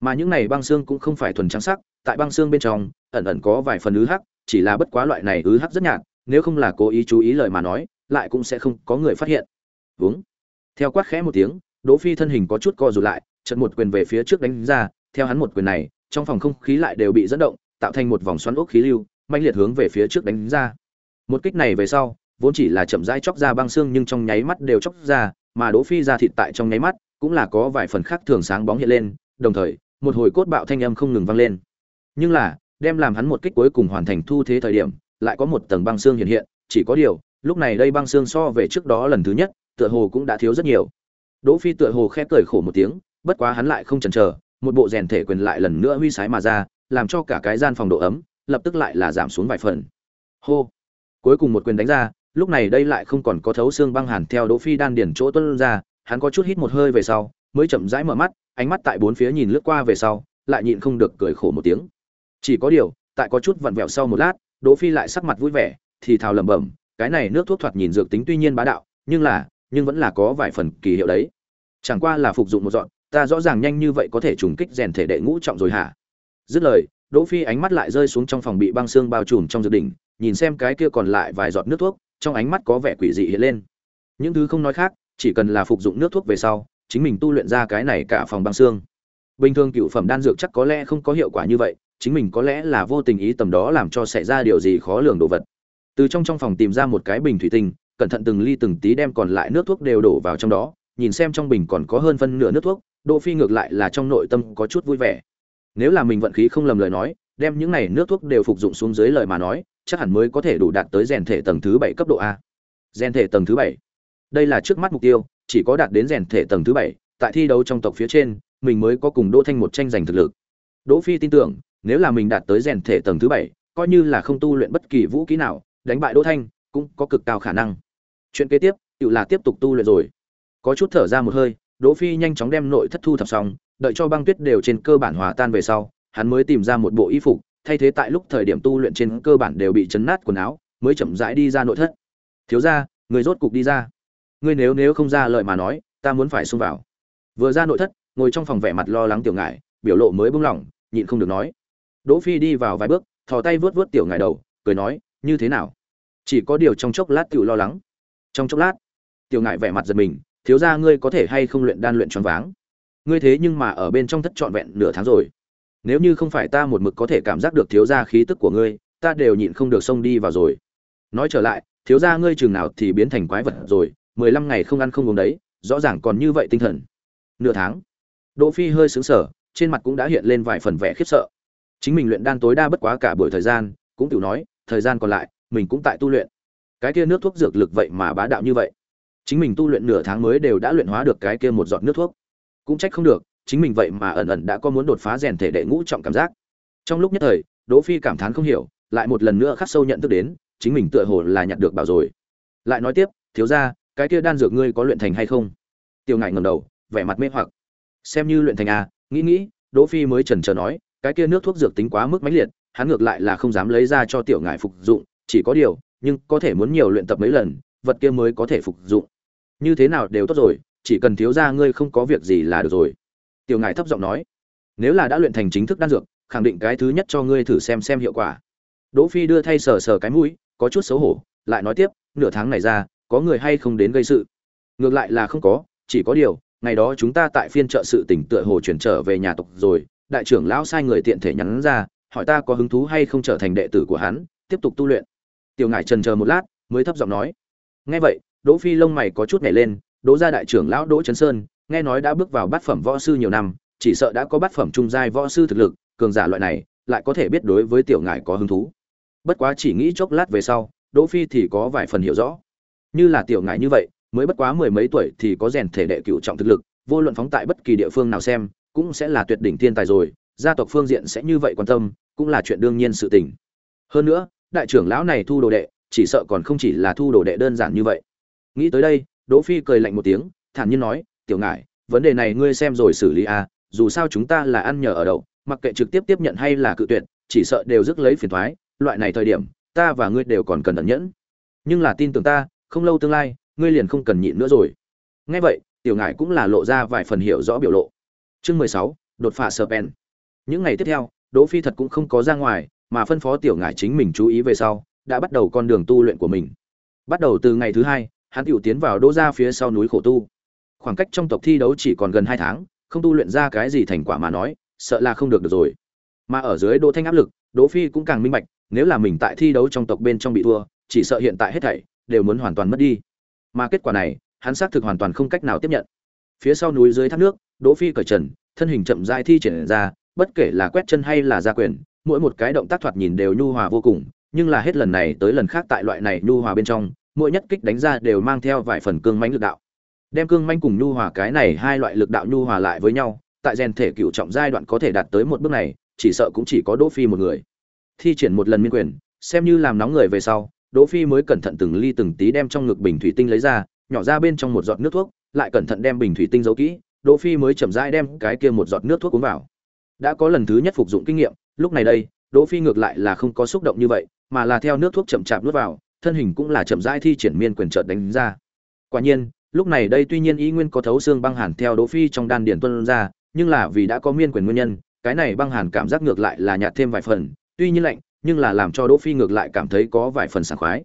Mà những này băng xương cũng không phải thuần trắng sắc, tại băng xương bên trong, ẩn ẩn có vài phần ứ hắc, chỉ là bất quá loại này ứ hắc rất nhạt nếu không là cố ý chú ý lời mà nói, lại cũng sẽ không có người phát hiện. Uống theo quát khẽ một tiếng, đỗ phi thân hình có chút co rụt lại, chợt một quyền về phía trước đánh ra, theo hắn một quyền này, trong phòng không khí lại đều bị dẫn động, tạo thành một vòng xoắn ốc khí lưu mạnh liệt hướng về phía trước đánh ra. Một kích này về sau, vốn chỉ là chậm rãi chóc ra băng xương nhưng trong nháy mắt đều chóc ra, mà đỗ phi ra thịt tại trong nháy mắt, cũng là có vài phần khác thường sáng bóng hiện lên, đồng thời, một hồi cốt bạo thanh âm không ngừng vang lên. Nhưng là, đem làm hắn một kích cuối cùng hoàn thành thu thế thời điểm lại có một tầng băng xương hiện hiện, chỉ có điều, lúc này đây băng xương so về trước đó lần thứ nhất, tựa hồ cũng đã thiếu rất nhiều. Đỗ phi tựa hồ khẽ cười khổ một tiếng, bất quá hắn lại không chần chờ, một bộ rèn thể quyền lại lần nữa huy sái mà ra, làm cho cả cái gian phòng độ ấm, lập tức lại là giảm xuống vài phần. Hô! Cuối cùng một quyền đánh ra, lúc này đây lại không còn có thấu xương băng hàn theo đỗ phi đan điển chỗ tuôn ra, hắn có chút hít một hơi về sau, mới chậm rãi mở mắt, ánh mắt tại bốn phía nhìn lướt qua về sau, lại nhịn không được cười khổ một tiếng. Chỉ có điều, tại có chút vặn vẹo sau một lát đỗ phi lại sắc mặt vui vẻ, thì thào lẩm bẩm, cái này nước thuốc thoạt nhìn dược tính tuy nhiên bá đạo, nhưng là, nhưng vẫn là có vài phần kỳ hiệu đấy. Chẳng qua là phục dụng một dọn, ta rõ ràng nhanh như vậy có thể trùng kích rèn thể đệ ngũ trọng rồi hả? Dứt lời, đỗ phi ánh mắt lại rơi xuống trong phòng bị băng xương bao trùm trong dược đỉnh nhìn xem cái kia còn lại vài giọt nước thuốc, trong ánh mắt có vẻ quỷ dị hiện lên. Những thứ không nói khác, chỉ cần là phục dụng nước thuốc về sau, chính mình tu luyện ra cái này cả phòng băng xương. Bình thường cựu phẩm đan dược chắc có lẽ không có hiệu quả như vậy chính mình có lẽ là vô tình ý tầm đó làm cho xảy ra điều gì khó lường đồ vật. Từ trong trong phòng tìm ra một cái bình thủy tinh, cẩn thận từng ly từng tí đem còn lại nước thuốc đều đổ vào trong đó, nhìn xem trong bình còn có hơn phân nửa nước thuốc, đỗ phi ngược lại là trong nội tâm có chút vui vẻ. Nếu là mình vận khí không lầm lời nói, đem những này nước thuốc đều phục dụng xuống dưới lời mà nói, chắc hẳn mới có thể đủ đạt tới rèn thể tầng thứ bảy cấp độ a. Rèn thể tầng thứ bảy. Đây là trước mắt mục tiêu, chỉ có đạt đến rèn thể tầng thứ bảy, tại thi đấu trong tộc phía trên, mình mới có cùng đỗ thanh một tranh giành thực lực. Đỗ phi tin tưởng nếu là mình đạt tới rèn thể tầng thứ bảy coi như là không tu luyện bất kỳ vũ khí nào đánh bại đỗ thanh cũng có cực cao khả năng. Chuyện kế tiếp tự là tiếp tục tu luyện rồi. Có chút thở ra một hơi đỗ phi nhanh chóng đem nội thất thu thập xong đợi cho băng tuyết đều trên cơ bản hòa tan về sau hắn mới tìm ra một bộ y phục thay thế tại lúc thời điểm tu luyện trên cơ bản đều bị chấn nát quần áo mới chậm rãi đi ra nội thất. Thiếu gia người rốt cục đi ra. Ngươi nếu nếu không ra lời mà nói ta muốn phải xông vào. Vừa ra nội thất ngồi trong phòng vẻ mặt lo lắng tiểu ngại, biểu lộ mới bung lỏng nhịn không được nói đỗ phi đi vào vài bước, thò tay vớt vớt tiểu ngải đầu, cười nói, như thế nào? Chỉ có điều trong chốc lát tiểu lo lắng. Trong chốc lát? Tiểu ngải vẻ mặt giật mình, thiếu gia ngươi có thể hay không luyện đan luyện choáng váng? Ngươi thế nhưng mà ở bên trong thất trọn vẹn nửa tháng rồi. Nếu như không phải ta một mực có thể cảm giác được thiếu gia khí tức của ngươi, ta đều nhịn không được xông đi vào rồi. Nói trở lại, thiếu gia ngươi chừng nào thì biến thành quái vật rồi, mười lăm ngày không ăn không uống đấy, rõ ràng còn như vậy tinh thần. Nửa tháng? Đỗ phi hơi sững sờ, trên mặt cũng đã hiện lên vài phần vẻ khiếp sợ chính mình luyện đan tối đa bất quá cả buổi thời gian, cũng tự nói, thời gian còn lại, mình cũng tại tu luyện. Cái kia nước thuốc dược lực vậy mà bá đạo như vậy. Chính mình tu luyện nửa tháng mới đều đã luyện hóa được cái kia một giọt nước thuốc. Cũng trách không được, chính mình vậy mà ẩn ẩn đã có muốn đột phá rèn thể đệ ngũ trọng cảm giác. Trong lúc nhất thời, đỗ phi cảm thán không hiểu, lại một lần nữa khắc sâu nhận thức đến, chính mình tựa hồ là nhặt được bảo rồi. Lại nói tiếp, thiếu gia, cái kia đan dược ngươi có luyện thành hay không? Tiêu ngải ngẩng đầu, vẻ mặt mê hoặc. Xem như luyện thành à nghĩ nghĩ, đỗ phi mới chần chờ nói cái kia nước thuốc dược tính quá mức mãnh liệt, hắn ngược lại là không dám lấy ra cho tiểu ngải phục dụng, chỉ có điều, nhưng có thể muốn nhiều luyện tập mấy lần, vật kia mới có thể phục dụng. Như thế nào đều tốt rồi, chỉ cần thiếu gia ngươi không có việc gì là được rồi. Tiểu ngải thấp giọng nói. Nếu là đã luyện thành chính thức đan dược, khẳng định cái thứ nhất cho ngươi thử xem xem hiệu quả. Đỗ phi đưa thay sờ sờ cái mũi, có chút xấu hổ, lại nói tiếp, nửa tháng này ra, có người hay không đến gây sự? Ngược lại là không có, chỉ có điều, ngày đó chúng ta tại phiên chợ sự tỉnh tựa hồ chuyển trở về nhà tộc rồi đại trưởng lão sai người tiện thể nhắn ra, hỏi ta có hứng thú hay không trở thành đệ tử của hắn, tiếp tục tu luyện. Tiểu ngải trần chờ một lát, mới thấp giọng nói. Nghe vậy, đỗ phi lông mày có chút nhảy lên, đỗ gia đại trưởng lão đỗ trấn sơn, nghe nói đã bước vào bát phẩm võ sư nhiều năm, chỉ sợ đã có bát phẩm trung giai võ sư thực lực, cường giả loại này, lại có thể biết đối với tiểu ngải có hứng thú. Bất quá chỉ nghĩ chốc lát về sau, đỗ phi thì có vài phần hiểu rõ. Như là tiểu ngải như vậy, mới bất quá mười mấy tuổi thì có rèn thể đệ cựu trọng thực lực, vô luận phóng tại bất kỳ địa phương nào xem cũng sẽ là tuyệt đỉnh thiên tài rồi, gia tộc phương diện sẽ như vậy quan tâm, cũng là chuyện đương nhiên sự tình. Hơn nữa, đại trưởng lão này thu đồ đệ, chỉ sợ còn không chỉ là thu đồ đệ đơn giản như vậy. Nghĩ tới đây, đỗ phi cười lạnh một tiếng, thản nhiên nói, tiểu ngải, vấn đề này ngươi xem rồi xử lý à dù sao chúng ta là ăn nhờ ở đậu, mặc kệ trực tiếp tiếp nhận hay là cự tuyệt, chỉ sợ đều rước lấy phiền toái loại này thời điểm, ta và ngươi đều còn cần ẩn nhẫn. Nhưng là tin tưởng ta, không lâu tương lai, ngươi liền không cần nhịn nữa rồi. Nghe vậy, tiểu ngải cũng là lộ ra vài phần hiểu rõ biểu lộ chương mười sáu, đột phá Serpent. pen. Những ngày tiếp theo, đỗ phi thật cũng không có ra ngoài, mà phân phó tiểu ngải chính mình chú ý về sau, đã bắt đầu con đường tu luyện của mình. Bắt đầu từ ngày thứ hai, hắn tiểu tiến vào đỗ gia phía sau núi khổ tu. Khoảng cách trong tộc thi đấu chỉ còn gần hai tháng, không tu luyện ra cái gì thành quả mà nói, sợ là không được được rồi. Mà ở dưới đỗ thanh áp lực, đỗ phi cũng càng minh bạch, nếu là mình tại thi đấu trong tộc bên trong bị thua, chỉ sợ hiện tại hết thảy đều muốn hoàn toàn mất đi. Mà kết quả này, hắn xác thực hoàn toàn không cách nào tiếp nhận. Phía sau núi dưới thác nước đỗ phi cởi trần, thân hình chậm rãi thi triển ra, bất kể là quét chân hay là ra quyền, mỗi một cái động tác thoạt nhìn đều nhu hòa vô cùng, nhưng là hết lần này tới lần khác tại loại này nhu hòa bên trong, mỗi nhất kích đánh ra đều mang theo vài phần cương mãnh lực đạo. Đem cương mãnh cùng nhu hòa cái này hai loại lực đạo nhu hòa lại với nhau, tại rèn thể cựu trọng giai đoạn có thể đạt tới một bước này, chỉ sợ cũng chỉ có đỗ phi một người. Thi triển một lần miên quyền, xem như làm nóng người về sau, đỗ phi mới cẩn thận từng ly từng tí đem trong ngực bình thủy tinh lấy ra, nhỏ ra bên trong một giọt nước thuốc, lại cẩn thận đem bình thủy tinh giấu kỹ đỗ phi mới chậm rãi đem cái kia một giọt nước thuốc uống vào. Đã có lần thứ nhất phục dụng kinh nghiệm, lúc này đây, đỗ phi ngược lại là không có xúc động như vậy, mà là theo nước thuốc chậm chạp nuốt vào, thân hình cũng là chậm rãi thi triển miên quyền chợt đánh ra. Quả nhiên, lúc này đây tuy nhiên ý nguyên có thấu xương băng hàn theo đỗ phi trong đan điển tuôn ra, nhưng là vì đã có miên quyền nguyên nhân, cái này băng hàn cảm giác ngược lại là nhạt thêm vài phần, tuy nhiên lạnh, nhưng là làm cho đỗ phi ngược lại cảm thấy có vài phần sảng khoái.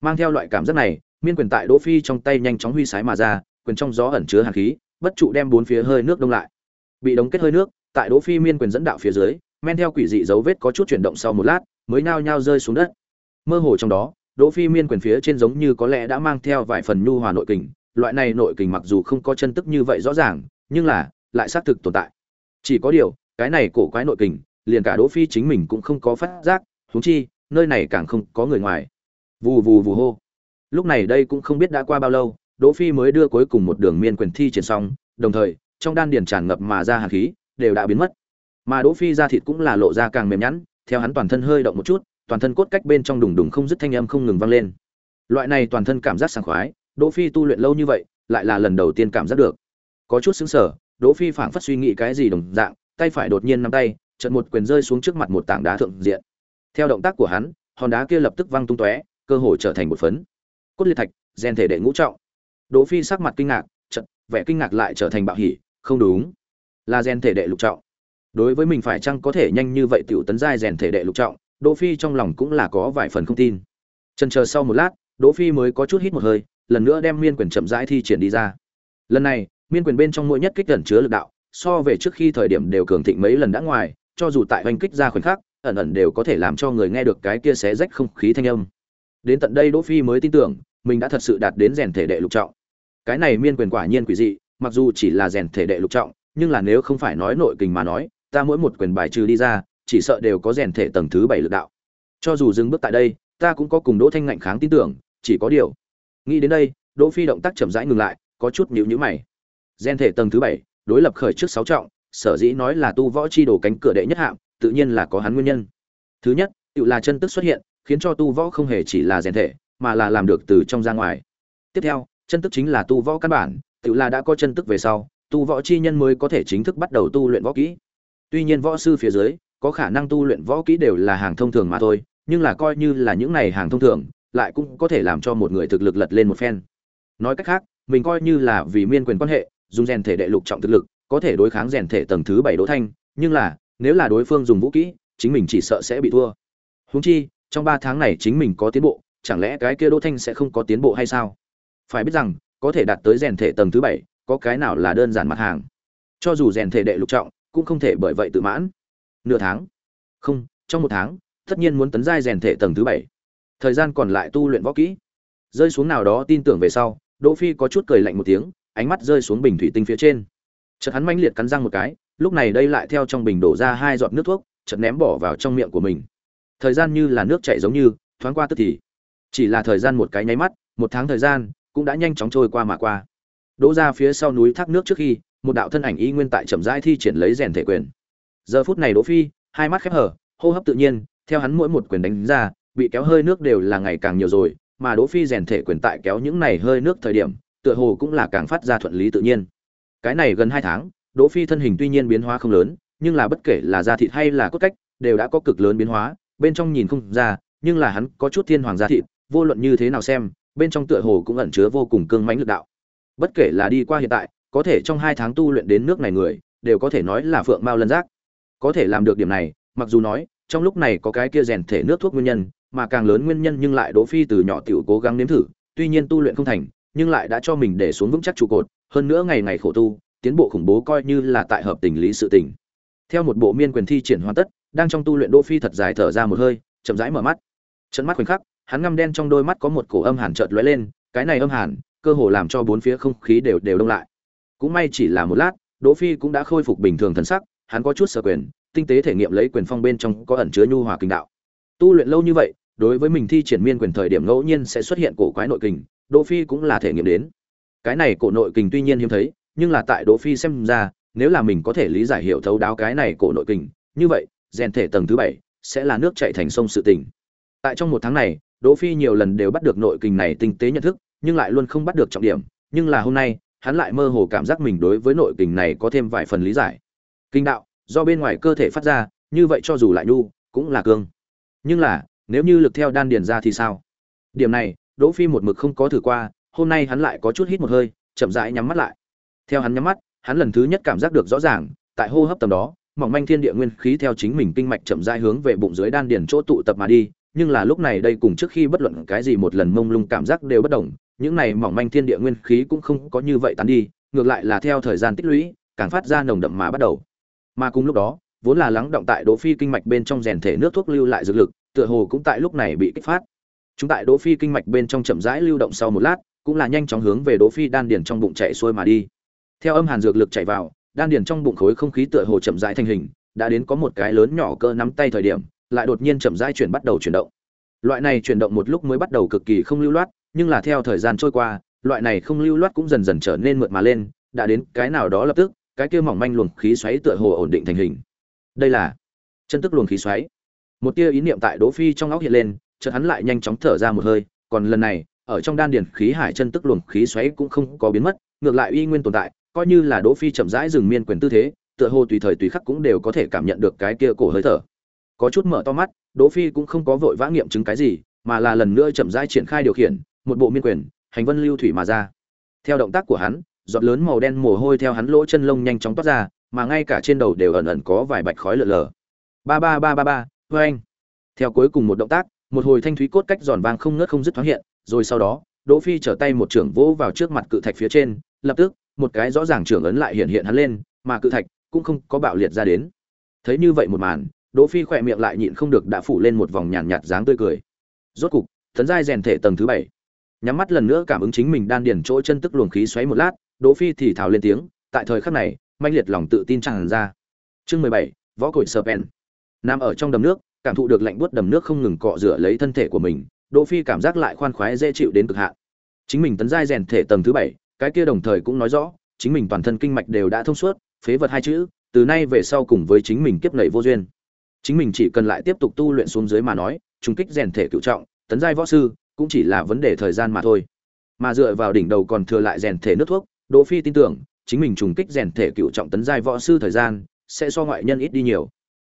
Mang theo loại cảm giác này, miên quyền tại đỗ phi trong tay nhanh chóng huy sái mà ra, quyền trong gió ẩn chứa hàn khí bất trụ đem bốn phía hơi nước đông lại. Bị đóng kết hơi nước, tại đỗ phi miên quyền dẫn đạo phía dưới, men theo quỷ dị dấu vết có chút chuyển động sau một lát, mới nao nhao rơi xuống đất. Mơ hồ trong đó, đỗ phi miên quyền phía trên giống như có lẽ đã mang theo vài phần nhu hòa nội kình, loại này nội kình mặc dù không có chân tức như vậy rõ ràng, nhưng là lại xác thực tồn tại. Chỉ có điều, cái này cổ quái nội kình, liền cả đỗ phi chính mình cũng không có phát giác, huống chi, nơi này càng không có người ngoài. Vù vù vù hô. Lúc này đây cũng không biết đã qua bao lâu đỗ phi mới đưa cuối cùng một đường miên quyền thi triển xong, đồng thời, trong đan điền tràn ngập mà ra hàn khí, đều đã biến mất. Mà đỗ phi da thịt cũng là lộ ra càng mềm nhẵn, theo hắn toàn thân hơi động một chút, toàn thân cốt cách bên trong đùng đùng không dứt thanh âm không ngừng vang lên. Loại này toàn thân cảm giác sảng khoái, đỗ phi tu luyện lâu như vậy, lại là lần đầu tiên cảm giác được. Có chút sững sờ, đỗ phi phảng phất suy nghĩ cái gì đồng dạng, tay phải đột nhiên nắm tay, chợt một quyền rơi xuống trước mặt một tảng đá thượng diện. Theo động tác của hắn, hòn đá kia lập tức văng tung tóe, cơ hồ trở thành một phấn. Cốt liệt thạch, gen thể đệ ngũ trọng đỗ phi sắc mặt kinh ngạc, chợt, vẻ kinh ngạc lại trở thành bạo hỉ, không đúng. Là gen thể đệ lục trọng. Đối với mình phải chăng có thể nhanh như vậy tiểu tấn giai rèn thể đệ lục trọng, đỗ phi trong lòng cũng là có vài phần không tin. Chần chờ sau một lát, đỗ phi mới có chút hít một hơi, lần nữa đem miên quyền chậm rãi thi triển đi ra. Lần này, miên quyền bên trong mỗi nhất kích ẩn chứa lực đạo, so về trước khi thời điểm đều cường thịnh mấy lần đã ngoài, cho dù tại hoành kích ra khoảnh khắc, ẩn ẩn đều có thể làm cho người nghe được cái kia xé rách không khí thanh âm. Đến tận đây đỗ phi mới tin tưởng, mình đã thật sự đạt đến rèn thể đệ lục trọng cái này miên quyền quả nhiên quỷ dị, mặc dù chỉ là rèn thể đệ lục trọng, nhưng là nếu không phải nói nội kình mà nói, ta mỗi một quyền bài trừ đi ra, chỉ sợ đều có rèn thể tầng thứ bảy lực đạo. Cho dù dừng bước tại đây, ta cũng có cùng đỗ thanh ngạnh kháng tin tưởng, chỉ có điều, nghĩ đến đây, đỗ phi động tác chậm rãi ngừng lại, có chút nhíu nhíu mày. Rèn thể tầng thứ bảy, đối lập khởi trước sáu trọng, sở dĩ nói là tu võ chi đồ cánh cửa đệ nhất hạng, tự nhiên là có hắn nguyên nhân. Thứ nhất, tự là chân tức xuất hiện, khiến cho tu võ không hề chỉ là rèn thể, mà là làm được từ trong ra ngoài. Tiếp theo chân tức chính là tu võ căn bản, tự là đã có chân tức về sau, tu võ chi nhân mới có thể chính thức bắt đầu tu luyện võ kỹ. Tuy nhiên võ sư phía dưới, có khả năng tu luyện võ kỹ đều là hàng thông thường mà thôi, nhưng là coi như là những này hàng thông thường, lại cũng có thể làm cho một người thực lực lật lên một phen. Nói cách khác, mình coi như là vì miên quyền quan hệ, dùng rèn thể đệ lục trọng thực lực, có thể đối kháng rèn thể tầng thứ bảy đỗ thanh, nhưng là, nếu là đối phương dùng vũ kỹ, chính mình chỉ sợ sẽ bị thua. Húng chi, trong ba tháng này chính mình có tiến bộ, chẳng lẽ cái kia đỗ thanh sẽ không có tiến bộ hay sao? Phải biết rằng, có thể đạt tới rèn thể tầng thứ bảy, có cái nào là đơn giản mặt hàng. Cho dù rèn thể đệ lục trọng, cũng không thể bởi vậy tự mãn. Nửa tháng. Không, trong một tháng, tất nhiên muốn tấn giai rèn thể tầng thứ bảy. Thời gian còn lại tu luyện võ kỹ. Rơi xuống nào đó tin tưởng về sau, đỗ phi có chút cười lạnh một tiếng, ánh mắt rơi xuống bình thủy tinh phía trên. Chợt hắn manh liệt cắn răng một cái, lúc này đây lại theo trong bình đổ ra hai giọt nước thuốc, chợt ném bỏ vào trong miệng của mình. Thời gian như là nước chảy giống như, thoáng qua tức thì. Chỉ là thời gian một cái nháy mắt, một tháng thời gian cũng đã nhanh chóng trôi qua mà qua. Đỗ ra phía sau núi thác nước trước khi, một đạo thân ảnh y nguyên tại chậm rãi thi triển lấy rèn thể quyền. Giờ phút này đỗ phi, hai mắt khép hở, hô hấp tự nhiên, theo hắn mỗi một quyền đánh ra, bị kéo hơi nước đều là ngày càng nhiều rồi, mà đỗ phi rèn thể quyền tại kéo những này hơi nước thời điểm, tựa hồ cũng là càng phát ra thuận lý tự nhiên. Cái này gần hai tháng, đỗ phi thân hình tuy nhiên biến hóa không lớn, nhưng là bất kể là da thịt hay là cốt cách, đều đã có cực lớn biến hóa, bên trong nhìn không ra, nhưng là hắn có chút thiên hoàng da thịt, vô luận như thế nào xem bên trong tựa hồ cũng ẩn chứa vô cùng cương mãnh lực đạo. Bất kể là đi qua hiện tại, có thể trong hai tháng tu luyện đến nước này người, đều có thể nói là phượng mao lân giác. Có thể làm được điểm này, mặc dù nói, trong lúc này có cái kia rèn thể nước thuốc nguyên nhân, mà càng lớn nguyên nhân nhưng lại đỗ phi từ nhỏ tiểu cố gắng nếm thử, tuy nhiên tu luyện không thành, nhưng lại đã cho mình để xuống vững chắc trụ cột, hơn nữa ngày ngày khổ tu, tiến bộ khủng bố coi như là tại hợp tình lý sự tình. Theo một bộ miên quyền thi triển hoàn tất, đang trong tu luyện đỗ phi thật dài thở ra một hơi, chậm rãi mở mắt. Trận mắt khoảnh khắc hắn ngăm đen trong đôi mắt có một cổ âm hàn chợt lóe lên, cái này âm hàn, cơ hồ làm cho bốn phía không khí đều đều đông lại. Cũng may chỉ là một lát, đỗ phi cũng đã khôi phục bình thường thần sắc, hắn có chút sở quyền, tinh tế thể nghiệm lấy quyền phong bên trong có ẩn chứa nhu hòa kinh đạo. Tu luyện lâu như vậy, đối với mình thi triển miên quyền thời điểm ngẫu nhiên sẽ xuất hiện cổ quái nội kình, đỗ phi cũng là thể nghiệm đến. Cái này cổ nội kình tuy nhiên hiếm thấy, nhưng là tại đỗ phi xem ra, nếu là mình có thể lý giải hiểu thấu đáo cái này cổ nội kình, như vậy, rèn thể tầng thứ bảy sẽ là nước chảy thành sông sự tình. Tại trong một tháng này đỗ phi nhiều lần đều bắt được nội kình này tinh tế nhận thức, nhưng lại luôn không bắt được trọng điểm, nhưng là hôm nay, hắn lại mơ hồ cảm giác mình đối với nội kình này có thêm vài phần lý giải. Kinh đạo, do bên ngoài cơ thể phát ra, như vậy cho dù lại nhu, cũng là cương. Nhưng là, nếu như lực theo đan điền ra thì sao? Điểm này, đỗ phi một mực không có thử qua, hôm nay hắn lại có chút hít một hơi, chậm rãi nhắm mắt lại. Theo hắn nhắm mắt, hắn lần thứ nhất cảm giác được rõ ràng, tại hô hấp tầm đó, mỏng manh thiên địa nguyên khí theo chính mình kinh mạch chậm rãi hướng về bụng dưới đan điền chỗ tụ tập mà đi nhưng là lúc này đây cùng trước khi bất luận cái gì một lần mông lung cảm giác đều bất đồng, những này mỏng manh thiên địa nguyên khí cũng không có như vậy tán đi, ngược lại là theo thời gian tích lũy, càng phát ra nồng đậm mà bắt đầu. Mà cùng lúc đó, vốn là lắng động tại đỗ phi kinh mạch bên trong rèn thể nước thuốc lưu lại dược lực, tựa hồ cũng tại lúc này bị kích phát. Chúng tại đỗ phi kinh mạch bên trong chậm rãi lưu động sau một lát, cũng là nhanh chóng hướng về đỗ phi đan điền trong bụng chạy xuôi mà đi. Theo âm hàn dược lực chạy vào, đan điền trong bụng khối không khí tựa hồ chậm rãi thành hình, đã đến có một cái lớn nhỏ cơ nắm tay thời điểm lại đột nhiên chậm rãi chuyển bắt đầu chuyển động. Loại này chuyển động một lúc mới bắt đầu cực kỳ không lưu loát, nhưng là theo thời gian trôi qua, loại này không lưu loát cũng dần dần trở nên mượt mà lên, đã đến cái nào đó lập tức, cái kia mỏng manh luồng khí xoáy tựa hồ ổn định thành hình. Đây là chân tức luồng khí xoáy. Một tia ý niệm tại đỗ phi trong óc hiện lên, chợt hắn lại nhanh chóng thở ra một hơi, còn lần này, ở trong đan điền khí hải chân tức luồng khí xoáy cũng không có biến mất, ngược lại uy nguyên tồn tại, coi như là đỗ phi chậm rãi dừng miên quyền tư thế, tựa hồ tùy thời tùy khắc cũng đều có thể cảm nhận được cái kia cổ hơi thở có chút mở to mắt, đỗ phi cũng không có vội vã nghiệm chứng cái gì, mà là lần nữa chậm rãi triển khai điều khiển, một bộ miên quyền, hành vân lưu thủy mà ra. Theo động tác của hắn, giọt lớn màu đen mồ hôi theo hắn lỗ chân lông nhanh chóng toát ra, mà ngay cả trên đầu đều ẩn ẩn có vài bạch khói lờ lờ ba ba ba ba ba với anh. Theo cuối cùng một động tác, một hồi thanh thúy cốt cách giòn vang không ngớt không dứt thoáng hiện, rồi sau đó, đỗ phi trở tay một trưởng vỗ vào trước mặt cự thạch phía trên, lập tức, một cái rõ ràng trưởng ấn lại hiện hiện hắn lên, mà cự thạch cũng không có bạo liệt ra đến. Thấy như vậy một màn đỗ phi khỏe miệng lại nhịn không được đã phủ lên một vòng nhàn nhạt dáng tươi cười. Rốt cục tấn giai rèn thể tầng thứ bảy. Nhắm mắt lần nữa cảm ứng chính mình đan điền chỗ chân tức luồng khí xoáy một lát, đỗ phi thì thào lên tiếng, tại thời khắc này manh liệt lòng tự tin tràn ra. Chương mười bảy, võ cội serpent Nam ở trong đầm nước, cảm thụ được lạnh buốt đầm nước không ngừng cọ rửa lấy thân thể của mình, đỗ phi cảm giác lại khoan khoái dễ chịu đến cực hạn. Chính mình tấn giai rèn thể tầng thứ bảy, cái kia đồng thời cũng nói rõ, chính mình toàn thân kinh mạch đều đã thông suốt, phế vật hai chữ, từ nay về sau cùng với chính mình kiếp nảy vô duyên chính mình chỉ cần lại tiếp tục tu luyện xuống dưới mà nói trung kích rèn thể cựu trọng, tấn giai võ sư, cũng chỉ là vấn đề thời gian mà thôi. Mà dựa vào đỉnh đầu còn thừa lại rèn thể nước thuốc, đỗ phi tin tưởng, chính mình trùng kích rèn thể cựu trọng tấn giai võ sư thời gian sẽ so ngoại nhân ít đi nhiều.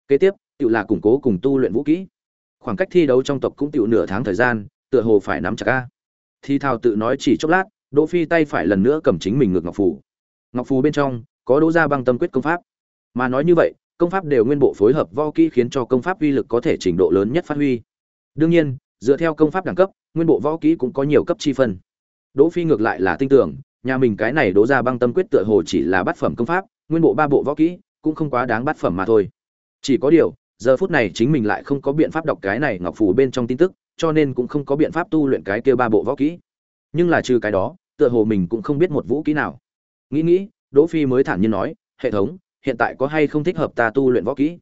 Kế tiếp tự là củng cố cùng tu luyện vũ kỹ. Khoảng cách thi đấu trong tộc cũng tiểu nửa tháng thời gian, tựa hồ phải nắm chặt a. Thi thao tự nói chỉ chốc lát, đỗ phi tay phải lần nữa cầm chính mình ngược ngọc phù. Ngọc phù bên trong, có đỗ gia băng tâm quyết công pháp. Mà nói như vậy công pháp đều nguyên bộ phối hợp võ kỹ khiến cho công pháp uy lực có thể trình độ lớn nhất phát huy. Đương nhiên, dựa theo công pháp đẳng cấp, nguyên bộ võ kỹ cũng có nhiều cấp chi phân. Đỗ phi ngược lại là tin tưởng, nhà mình cái này đỗ ra băng tâm quyết tựa hồ chỉ là bát phẩm công pháp, nguyên bộ ba bộ võ kỹ cũng không quá đáng bát phẩm mà thôi. Chỉ có điều, giờ phút này chính mình lại không có biện pháp đọc cái này ngọc phù bên trong tin tức, cho nên cũng không có biện pháp tu luyện cái kia ba bộ võ kỹ. Nhưng là trừ cái đó, tựa hồ mình cũng không biết một vũ kỹ nào. Nghĩ nghĩ, đỗ phi mới thản nhiên nói, hệ thống hiện tại có hay không thích hợp ta tu luyện võ kỹ?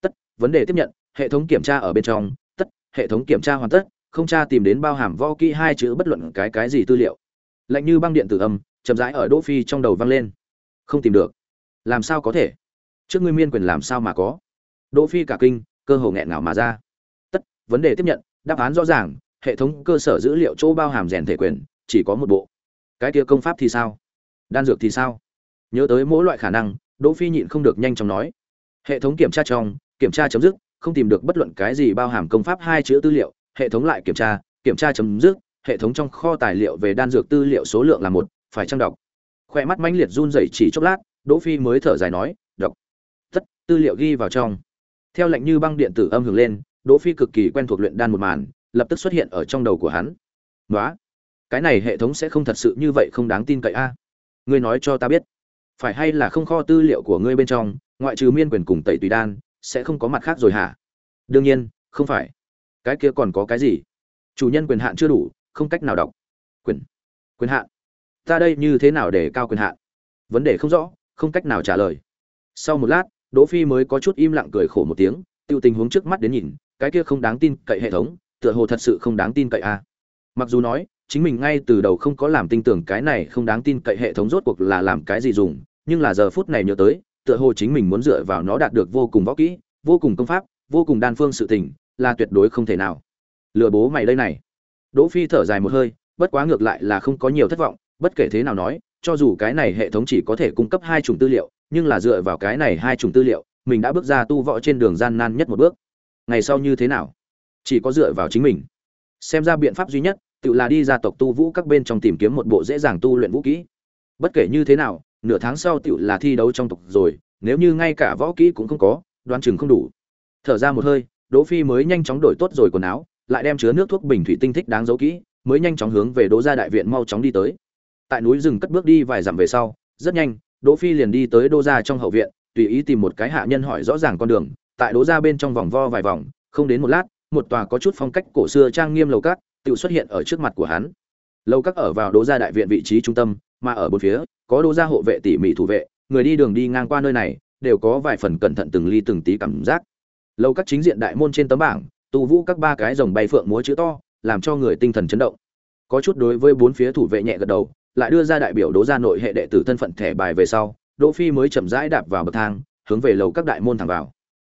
Tất, vấn đề tiếp nhận, hệ thống kiểm tra ở bên trong. Tất, hệ thống kiểm tra hoàn tất, không tra tìm đến bao hàm võ kỹ hai chữ bất luận cái cái gì tư liệu. Lạnh như băng điện tử âm, chậm rãi ở đỗ phi trong đầu vang lên. Không tìm được. Làm sao có thể? Trước ngươi miên quyền làm sao mà có? Đỗ phi cả kinh, cơ hồ nghẹn ngào mà ra. Tất, vấn đề tiếp nhận, đáp án rõ ràng, hệ thống cơ sở dữ liệu chỗ bao hàm rèn thể quyền, chỉ có một bộ. Cái kia công pháp thì sao? Đan dược thì sao? Nhớ tới mỗi loại khả năng đỗ phi nhịn không được nhanh chóng nói hệ thống kiểm tra trong kiểm tra chấm dứt không tìm được bất luận cái gì bao hàm công pháp hai chữ tư liệu hệ thống lại kiểm tra kiểm tra chấm dứt hệ thống trong kho tài liệu về đan dược tư liệu số lượng là một phải trang đọc? Khoe mắt mãnh liệt run rẩy chỉ chốc lát đỗ phi mới thở dài nói đọc. Tất tư liệu ghi vào trong. Theo lệnh như băng điện tử âm hưởng lên đỗ phi cực kỳ quen thuộc luyện đan một màn lập tức xuất hiện ở trong đầu của hắn. "Nóa, cái này hệ thống sẽ không thật sự như vậy không đáng tin cậy a. Ngươi nói cho ta biết phải hay là không kho tư liệu của ngươi bên trong, ngoại trừ miên quyền cùng tẩy tùy đan, sẽ không có mặt khác rồi hả? Đương nhiên, không phải. Cái kia còn có cái gì? Chủ nhân quyền hạn chưa đủ, không cách nào đọc. Quyền. Quyền hạn. Ta đây như thế nào để cao quyền hạn? Vấn đề không rõ, không cách nào trả lời. Sau một lát, đỗ phi mới có chút im lặng cười khổ một tiếng, tiêu tình huống trước mắt đến nhìn, cái kia không đáng tin cậy hệ thống, tựa hồ thật sự không đáng tin cậy a à. mặc dù nói, chính mình ngay từ đầu không có làm tin tưởng cái này không đáng tin cậy hệ thống rốt cuộc là làm cái gì dùng nhưng là giờ phút này nhớ tới, tựa hồ chính mình muốn dựa vào nó đạt được vô cùng võ kỹ, vô cùng công pháp, vô cùng đan phương sự tình, là tuyệt đối không thể nào. Lừa bố mày đây này. Đỗ phi thở dài một hơi, bất quá ngược lại là không có nhiều thất vọng, bất kể thế nào nói, cho dù cái này hệ thống chỉ có thể cung cấp hai chủng tư liệu, nhưng là dựa vào cái này hai chủng tư liệu, mình đã bước ra tu võ trên đường gian nan nhất một bước. Ngày sau như thế nào? Chỉ có dựa vào chính mình. Xem ra biện pháp duy nhất, tự là đi ra tộc tu vũ các bên trong tìm kiếm một bộ dễ dàng tu luyện vũ kỹ. Bất kể như thế nào nửa tháng sau Tiểu là thi đấu trong tộc rồi, nếu như ngay cả võ kỹ cũng không có, đoán chừng không đủ. Thở ra một hơi, đỗ phi mới nhanh chóng đổi tốt rồi quần áo, lại đem chứa nước thuốc bình thủy tinh thích đáng giấu kỹ, mới nhanh chóng hướng về đỗ gia đại viện mau chóng đi tới. Tại núi rừng cất bước đi vài dặm về sau, rất nhanh, đỗ phi liền đi tới đỗ gia trong hậu viện, tùy ý tìm một cái hạ nhân hỏi rõ ràng con đường, tại đỗ gia bên trong vòng vo vài vòng, không đến một lát, một tòa có chút phong cách cổ xưa trang nghiêm lầu các tự xuất hiện ở trước mặt của hắn. Lầu các ở vào đỗ gia đại viện vị trí trung tâm, mà ở bốn phía có đô gia hộ vệ tỉ mỉ thủ vệ, người đi đường đi ngang qua nơi này, đều có vài phần cẩn thận từng ly từng tí cảm giác. Lầu các chính diện đại môn trên tấm bảng, tu vũ các ba cái rồng bay phượng múa chữ to, làm cho người tinh thần chấn động. Có chút đối với bốn phía thủ vệ nhẹ gật đầu, lại đưa ra đại biểu đố gia nội hệ đệ tử thân phận thẻ bài về sau, đỗ phi mới chậm rãi đạp vào bậc thang, hướng về lầu các đại môn thẳng vào.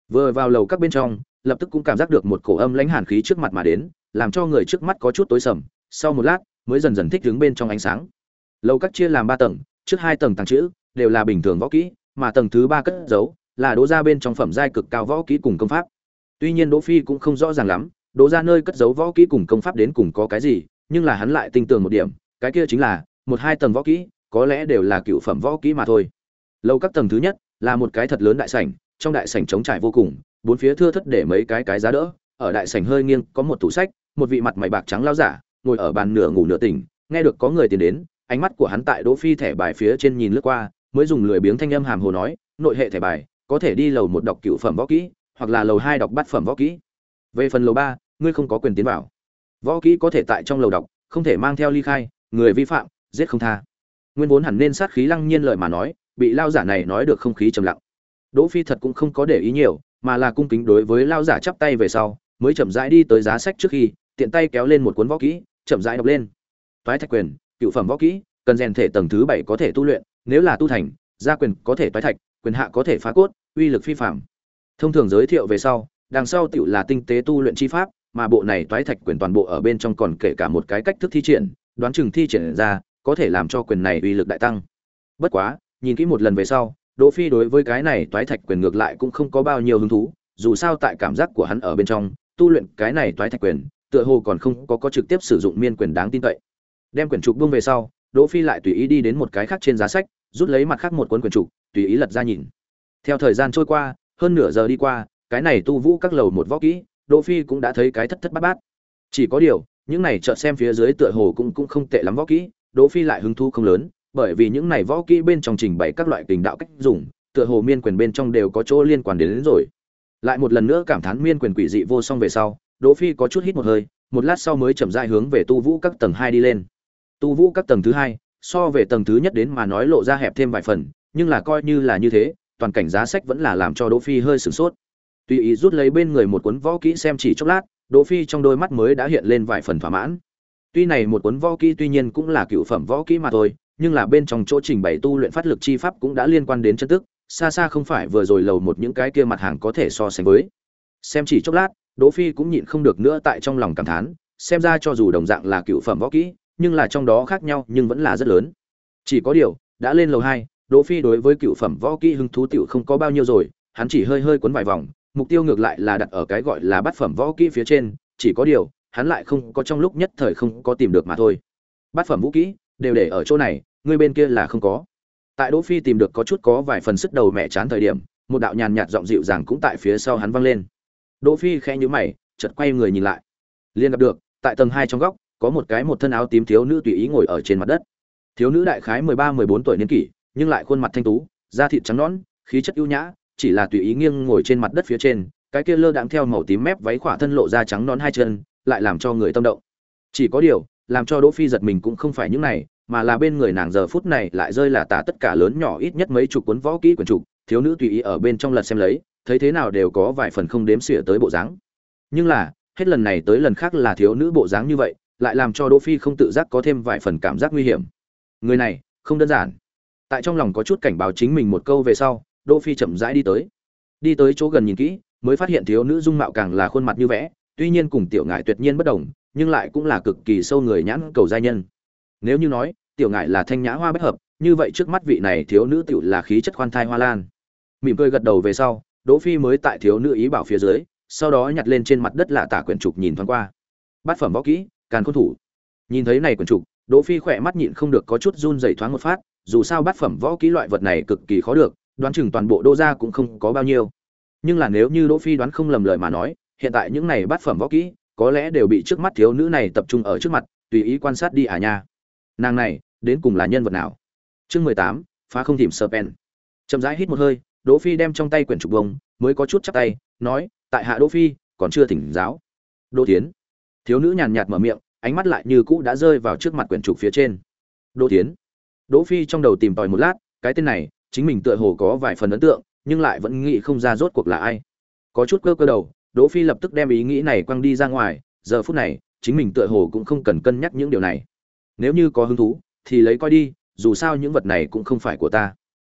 Vừa vào lầu các bên trong, lập tức cũng cảm giác được một cổ âm lãnh hàn khí trước mặt mà đến, làm cho người trước mắt có chút tối sầm, sau một lát, mới dần dần thích đứng bên trong ánh sáng. Lầu các chia làm ba tầng trước hai tầng tàng chữ, đều là bình thường võ kỹ, mà tầng thứ ba cất giấu là đỗ gia bên trong phẩm giai cực cao võ kỹ cùng công pháp. Tuy nhiên đỗ phi cũng không rõ ràng lắm, đỗ gia nơi cất giấu võ kỹ cùng công pháp đến cùng có cái gì, nhưng là hắn lại tin tưởng một điểm, cái kia chính là một hai tầng võ kỹ, có lẽ đều là cựu phẩm võ kỹ mà thôi. Lâu các tầng thứ nhất là một cái thật lớn đại sảnh, trong đại sảnh trống trải vô cùng, bốn phía thưa thất để mấy cái cái giá đỡ, ở đại sảnh hơi nghiêng có một tủ sách, một vị mặt mày bạc trắng lao giả, ngồi ở bàn nửa ngủ nửa tỉnh, nghe được có người tiến đến ánh mắt của hắn tại đỗ phi thẻ bài phía trên nhìn lướt qua, mới dùng lười biếng thanh âm hàm hồ nói, nội hệ thẻ bài, có thể đi lầu một đọc cựu phẩm võ kỹ, hoặc là lầu hai đọc bát phẩm võ kỹ. Về phần lầu ba, ngươi không có quyền tiến vào. Võ kỹ có thể tại trong lầu đọc, không thể mang theo ly khai, người vi phạm, giết không tha. Nguyên vốn hẳn nên sát khí lăng nhiên lời mà nói, bị lao giả này nói được không khí trầm lặng. Đỗ phi thật cũng không có để ý nhiều, mà là cung kính đối với lao giả chắp tay về sau, mới chậm rãi đi tới giá sách trước khi, tiện tay kéo lên một cuốn võ kỹ, chậm rãi đọc lên. Toái thạch quyền cựu phẩm võ kỹ, cần rèn thể tầng thứ bảy có thể tu luyện, nếu là tu thành, gia quyền có thể toái thạch, quyền hạ có thể phá cốt, uy lực phi phạm thông thường giới thiệu về sau, đằng sau tựu là tinh tế tu luyện chi pháp, mà bộ này toái thạch quyền toàn bộ ở bên trong còn kể cả một cái cách thức thi triển, đoán chừng thi triển ra, có thể làm cho quyền này uy lực đại tăng. Bất quá, nhìn kỹ một lần về sau, đỗ phi đối với cái này toái thạch quyền ngược lại cũng không có bao nhiêu hứng thú, dù sao tại cảm giác của hắn ở bên trong, tu luyện cái này toái thạch quyền, tựa hồ còn không có có trực tiếp sử dụng miên quyền đáng tin cậy đem quyển trục buông về sau đỗ phi lại tùy ý đi đến một cái khác trên giá sách rút lấy mặt khác một cuốn quyển trục tùy ý lật ra nhìn. Theo thời gian trôi qua hơn nửa giờ đi qua cái này tu vũ các lầu một võ kỹ đỗ phi cũng đã thấy cái thất thất bát bát. Chỉ có điều những này chợt xem phía dưới tựa hồ cũng cũng không tệ lắm võ kỹ đỗ phi lại hứng thú không lớn bởi vì những này võ kỹ bên trong trình bày các loại tình đạo cách dùng tựa hồ miên quyền bên trong đều có chỗ liên quan đến, đến rồi. Lại một lần nữa cảm thán miên quyền quỷ dị vô song về sau đỗ phi có chút hít một hơi một lát sau mới chậm rãi hướng về tu vũ các tầng hai đi lên tu vũ các tầng thứ hai, so về tầng thứ nhất đến mà nói lộ ra hẹp thêm vài phần, nhưng là coi như là như thế, toàn cảnh giá sách vẫn là làm cho đỗ phi hơi sửng sốt. Tùy ý rút lấy bên người một cuốn võ kỹ xem chỉ chốc lát, đỗ phi trong đôi mắt mới đã hiện lên vài phần thỏa mãn. Tuy này một cuốn võ kỹ tuy nhiên cũng là cựu phẩm võ kỹ mà thôi, nhưng là bên trong chỗ trình bày tu luyện phát lực chi pháp cũng đã liên quan đến chân tức, xa xa không phải vừa rồi lầu một những cái kia mặt hàng có thể so sánh với. Xem chỉ chốc lát, đỗ phi cũng nhịn không được nữa tại trong lòng cảm thán, xem ra cho dù đồng dạng là cựu phẩm võ kỹ nhưng là trong đó khác nhau nhưng vẫn là rất lớn. Chỉ có điều, đã lên lầu hai, đỗ phi đối với cựu phẩm võ kỹ hứng thú tiểu không có bao nhiêu rồi, hắn chỉ hơi hơi cuốn vài vòng, mục tiêu ngược lại là đặt ở cái gọi là bát phẩm võ kỹ phía trên, chỉ có điều, hắn lại không có trong lúc nhất thời không có tìm được mà thôi. Bát phẩm vũ kỹ, đều để ở chỗ này, người bên kia là không có. Tại đỗ phi tìm được có chút có vài phần sức đầu mẹ chán thời điểm, một đạo nhàn nhạt giọng dịu dàng cũng tại phía sau hắn vang lên. Đỗ phi khẽ nhíu mày, chợt quay người nhìn lại. Liền gặp được, tại tầng hai trong góc có một cái một thân áo tím thiếu nữ tùy ý ngồi ở trên mặt đất. Thiếu nữ đại khái mười ba, mười bốn tuổi niên kỷ, nhưng lại khuôn mặt thanh tú, da thịt trắng nõn, khí chất ưu nhã, chỉ là tùy ý nghiêng ngồi trên mặt đất phía trên, cái kia lơ đãng theo màu tím mép váy khỏa thân lộ ra trắng nõn hai chân, lại làm cho người tâm động. Chỉ có điều, làm cho đỗ phi giật mình cũng không phải những này, mà là bên người nàng giờ phút này lại rơi là tả tất cả lớn nhỏ ít nhất mấy chục cuốn võ kỹ quyển trục, thiếu nữ tùy ý ở bên trong lật xem lấy, thấy thế nào đều có vài phần không đếm xỉa tới bộ dáng. Nhưng là, hết lần này tới lần khác là thiếu nữ bộ dáng như vậy lại làm cho đỗ phi không tự giác có thêm vài phần cảm giác nguy hiểm. Người này, không đơn giản. Tại trong lòng có chút cảnh báo chính mình một câu về sau, đỗ phi chậm rãi đi tới. Đi tới chỗ gần nhìn kỹ, mới phát hiện thiếu nữ dung mạo càng là khuôn mặt như vẽ, tuy nhiên cùng tiểu ngải tuyệt nhiên bất đồng, nhưng lại cũng là cực kỳ sâu người nhãn cầu giai nhân. Nếu như nói, tiểu ngải là thanh nhã hoa bách hợp, như vậy trước mắt vị này thiếu nữ tiểu là khí chất khoan thai hoa lan. Mỉm cười gật đầu về sau, đỗ phi mới tại thiếu nữ ý bảo phía dưới, sau đó nhặt lên trên mặt đất lạ tả quyển trục nhìn thoáng qua. Bát phẩm võ kỹ càn khôn thủ. Nhìn thấy này quần trục, đỗ phi khỏe mắt nhịn không được có chút run rẩy thoáng một phát, dù sao bát phẩm võ kỹ loại vật này cực kỳ khó được, đoán chừng toàn bộ đô gia cũng không có bao nhiêu. Nhưng là nếu như đỗ phi đoán không lầm lời mà nói, hiện tại những này bát phẩm võ kỹ, có lẽ đều bị trước mắt thiếu nữ này tập trung ở trước mặt, tùy ý quan sát đi à nha. Nàng này, đến cùng là nhân vật nào? Chương mười tám, phá không tìm sơ pen chậm rãi hít một hơi, đỗ phi đem trong tay quyển trục bông, mới có chút chắp tay, nói, tại hạ đỗ phi, còn chưa thỉnh giáo. Đỗ tiến thiếu nữ nhàn nhạt mở miệng, ánh mắt lại như cũ đã rơi vào trước mặt quyển trục phía trên. Đỗ tiến đỗ phi trong đầu tìm tòi một lát, cái tên này, chính mình tựa hồ có vài phần ấn tượng, nhưng lại vẫn nghĩ không ra rốt cuộc là ai. Có chút cơ cơ đầu, đỗ phi lập tức đem ý nghĩ này quăng đi ra ngoài, giờ phút này, chính mình tựa hồ cũng không cần cân nhắc những điều này. Nếu như có hứng thú, thì lấy coi đi, dù sao những vật này cũng không phải của ta.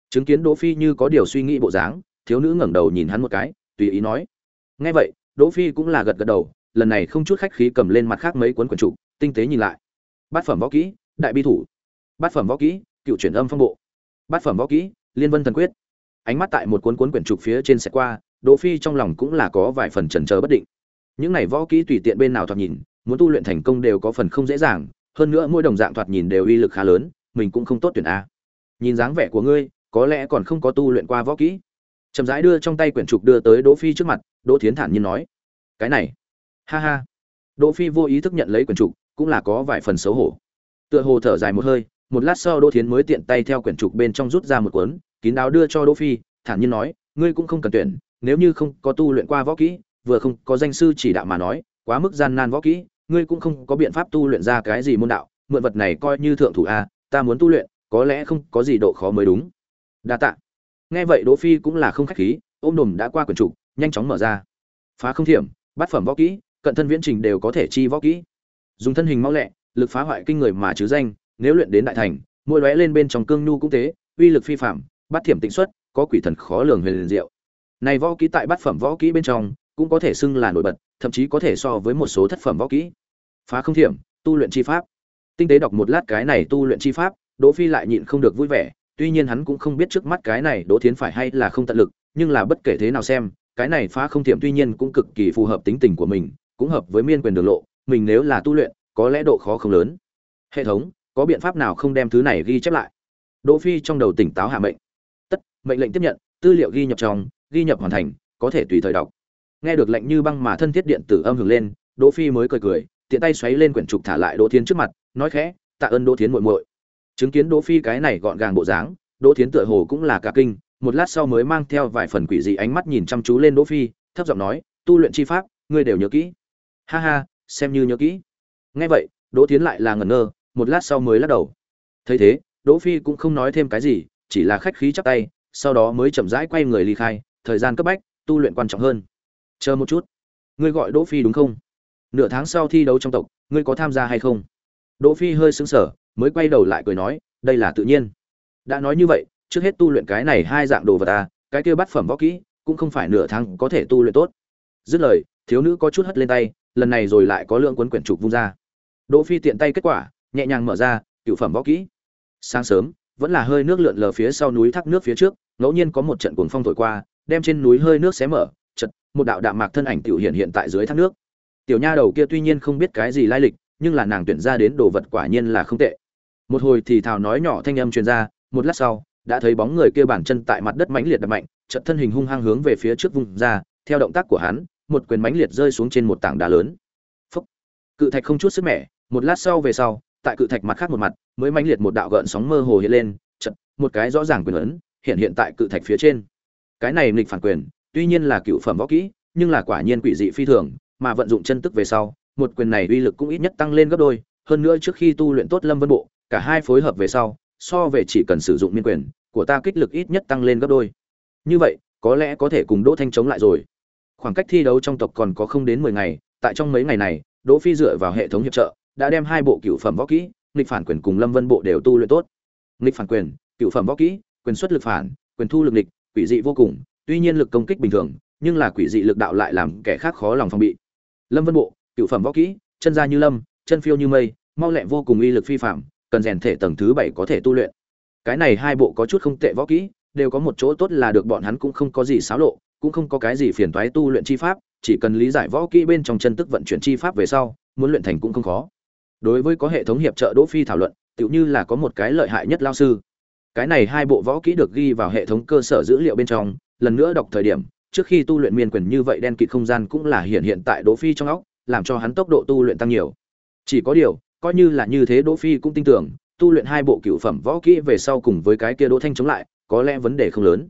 Chứng kiến đỗ phi như có điều suy nghĩ bộ dáng, thiếu nữ ngẩng đầu nhìn hắn một cái, tùy ý nói. Nghe vậy, đỗ phi cũng là gật gật đầu lần này không chút khách khí cầm lên mặt khác mấy cuốn quyển trục, tinh tế nhìn lại. Bát phẩm võ kỹ, đại bi thủ. Bát phẩm võ kỹ, cựu chuyển âm phong bộ. Bát phẩm võ kỹ, liên vân thần quyết. Ánh mắt tại một cuốn cuốn quyển trục phía trên sẽ qua, đỗ phi trong lòng cũng là có vài phần chần chờ bất định. Những này võ kỹ tùy tiện bên nào thoạt nhìn, muốn tu luyện thành công đều có phần không dễ dàng, hơn nữa mỗi đồng dạng thoạt nhìn đều uy lực khá lớn, mình cũng không tốt tuyển a. Nhìn dáng vẻ của ngươi, có lẽ còn không có tu luyện qua võ kỹ. Chậm rãi đưa trong tay quyển trục đưa tới đỗ phi trước mặt, đỗ thiến thản nhiên nói, cái này ha ha. Đỗ phi vô ý thức nhận lấy quyển trục, cũng là có vài phần xấu hổ. Tựa hồ thở dài một hơi, một lát sau đỗ thiến mới tiện tay theo quyển trục bên trong rút ra một cuốn, kín đáo đưa cho đỗ phi, thản nhiên nói, ngươi cũng không cần tuyển, nếu như không có tu luyện qua võ kỹ, vừa không có danh sư chỉ đạo mà nói, quá mức gian nan võ kỹ, ngươi cũng không có biện pháp tu luyện ra cái gì môn đạo, mượn vật này coi như thượng thủ a, ta muốn tu luyện, có lẽ không có gì độ khó mới đúng. Đa tạ. Nghe vậy đỗ phi cũng là không khách khí, ôm đùm đã qua quyển trục, nhanh chóng mở ra. Phá không thiểm bát phẩm võ kỹ cận thân viễn trình đều có thể chi võ kỹ. Dùng thân hình mau lẹ, lực phá hoại kinh người mà chứ danh, nếu luyện đến đại thành, mỗi lóe lên bên trong cương nhu cũng thế, uy lực phi phạm bắt thiểm tịnh xuất có quỷ thần khó lường huyền diệu. Này võ kỹ tại bát phẩm võ kỹ bên trong, cũng có thể xưng là nổi bật, thậm chí có thể so với một số thất phẩm võ kỹ. Phá không thiểm, tu luyện chi pháp. Tinh tế đọc một lát cái này tu luyện chi pháp, đỗ phi lại nhịn không được vui vẻ, tuy nhiên hắn cũng không biết trước mắt cái này đỗ thiến phải hay là không tận lực, nhưng là bất kể thế nào xem, cái này phá không thiểm tuy nhiên cũng cực kỳ phù hợp tính tình của mình cũng hợp với miên quyền đường lộ, mình nếu là tu luyện, có lẽ độ khó không lớn. Hệ thống, có biện pháp nào không đem thứ này ghi chép lại? Đỗ phi trong đầu tỉnh táo hạ mệnh. Tất, mệnh lệnh tiếp nhận, tư liệu ghi nhập trong, ghi nhập hoàn thành, có thể tùy thời đọc. Nghe được lệnh như băng mà thân thiết điện tử âm hưởng lên, đỗ phi mới cười cười, tiện tay xoáy lên quyển trục thả lại đỗ thiến trước mặt, nói khẽ, tạ ơn đỗ thiến muội muội. Chứng kiến đỗ phi cái này gọn gàng bộ dáng, đỗ thiến tựa hồ cũng là cả kinh, một lát sau mới mang theo vài phần quỷ dị ánh mắt nhìn chăm chú lên đỗ phi, thấp giọng nói, tu luyện chi pháp, ngươi đều nhớ kỹ ha ha xem như nhớ kỹ. Nghe vậy đỗ thiến lại là ngẩn ngơ một lát sau mới lắc đầu. Thấy thế đỗ phi cũng không nói thêm cái gì chỉ là khách khí chắp tay sau đó mới chậm rãi quay người ly khai thời gian cấp bách tu luyện quan trọng hơn. Chờ một chút. Ngươi gọi đỗ phi đúng không? Nửa tháng sau thi đấu trong tộc ngươi có tham gia hay không? Đỗ phi hơi sững sờ mới quay đầu lại cười nói đây là tự nhiên. Đã nói như vậy trước hết tu luyện cái này hai dạng đồ vật ta à, cái kia bắt phẩm võ kỹ cũng không phải nửa tháng có thể tu luyện tốt. Dứt lời thiếu nữ có chút hất lên tay lần này rồi lại có lượng cuốn quyển trục vung ra. Đỗ phi tiện tay kết quả, nhẹ nhàng mở ra, cựu phẩm võ kỹ. Sáng sớm, vẫn là hơi nước lượn lờ phía sau núi thác nước phía trước, ngẫu nhiên có một trận cuồng phong thổi qua, đem trên núi hơi nước xé mở, chật, một đạo đạm mạc thân ảnh tiểu hiện hiện tại dưới thác nước. Tiểu nha đầu kia tuy nhiên không biết cái gì lai lịch, nhưng là nàng tuyển ra đến đồ vật quả nhiên là không tệ. Một hồi thì thào nói nhỏ thanh âm truyền ra, một lát sau, đã thấy bóng người kia bản chân tại mặt đất mãnh liệt đập mạnh chật thân hình hung hăng hướng về phía trước vùng ra, theo động tác của hắn một quyền mãnh liệt rơi xuống trên một tảng đá lớn. Phúc. cự thạch không chút sức mẻ một lát sau về sau tại cự thạch mặt khác một mặt mới mãnh liệt một đạo gợn sóng mơ hồ hiện lên chợt, một cái rõ ràng quyền ấn hiện hiện tại cự thạch phía trên. Cái này nghịch phản quyền tuy nhiên là cựu phẩm võ kỹ nhưng là quả nhiên quỷ dị phi thường mà vận dụng chân tức về sau một quyền này uy lực cũng ít nhất tăng lên gấp đôi. Hơn nữa trước khi tu luyện tốt lâm vân bộ cả hai phối hợp về sau so về chỉ cần sử dụng miên quyền của ta kích lực ít nhất tăng lên gấp đôi. Như vậy có lẽ có thể cùng đỗ thanh chống lại rồi khoảng cách thi đấu trong tộc còn có không đến mười ngày tại trong mấy ngày này đỗ phi dựa vào hệ thống hiệp trợ đã đem hai bộ cựu phẩm võ kỹ nghịch phản quyền cùng lâm vân bộ đều tu luyện tốt. Nghịch phản quyền cựu phẩm võ kỹ quyền xuất lực phản quyền thu lực địch quỷ dị vô cùng tuy nhiên lực công kích bình thường nhưng là quỷ dị lực đạo lại làm kẻ khác khó lòng phòng bị. Lâm vân bộ cựu phẩm võ kỹ chân ra như lâm chân phiêu như mây mau lẹ vô cùng uy lực phi phàm, cần rèn thể tầng thứ bảy có thể tu luyện. Cái này hai bộ có chút không tệ võ kỹ đều có một chỗ tốt là được bọn hắn cũng không có gì xáo lộ cũng không có cái gì phiền toái tu luyện chi pháp, chỉ cần lý giải võ kỹ bên trong chân tức vận chuyển chi pháp về sau, muốn luyện thành cũng không khó. Đối với có hệ thống hiệp trợ đỗ phi thảo luận, tựu như là có một cái lợi hại nhất lao sư. Cái này hai bộ võ kỹ được ghi vào hệ thống cơ sở dữ liệu bên trong, lần nữa đọc thời điểm, trước khi tu luyện miên quyền như vậy đen kịt không gian cũng là hiện hiện tại đỗ phi trong óc, làm cho hắn tốc độ tu luyện tăng nhiều. Chỉ có điều, coi như là như thế đỗ phi cũng tin tưởng, tu luyện hai bộ cựu phẩm võ kỹ về sau cùng với cái kia đỗ thanh chống lại, có lẽ vấn đề không lớn.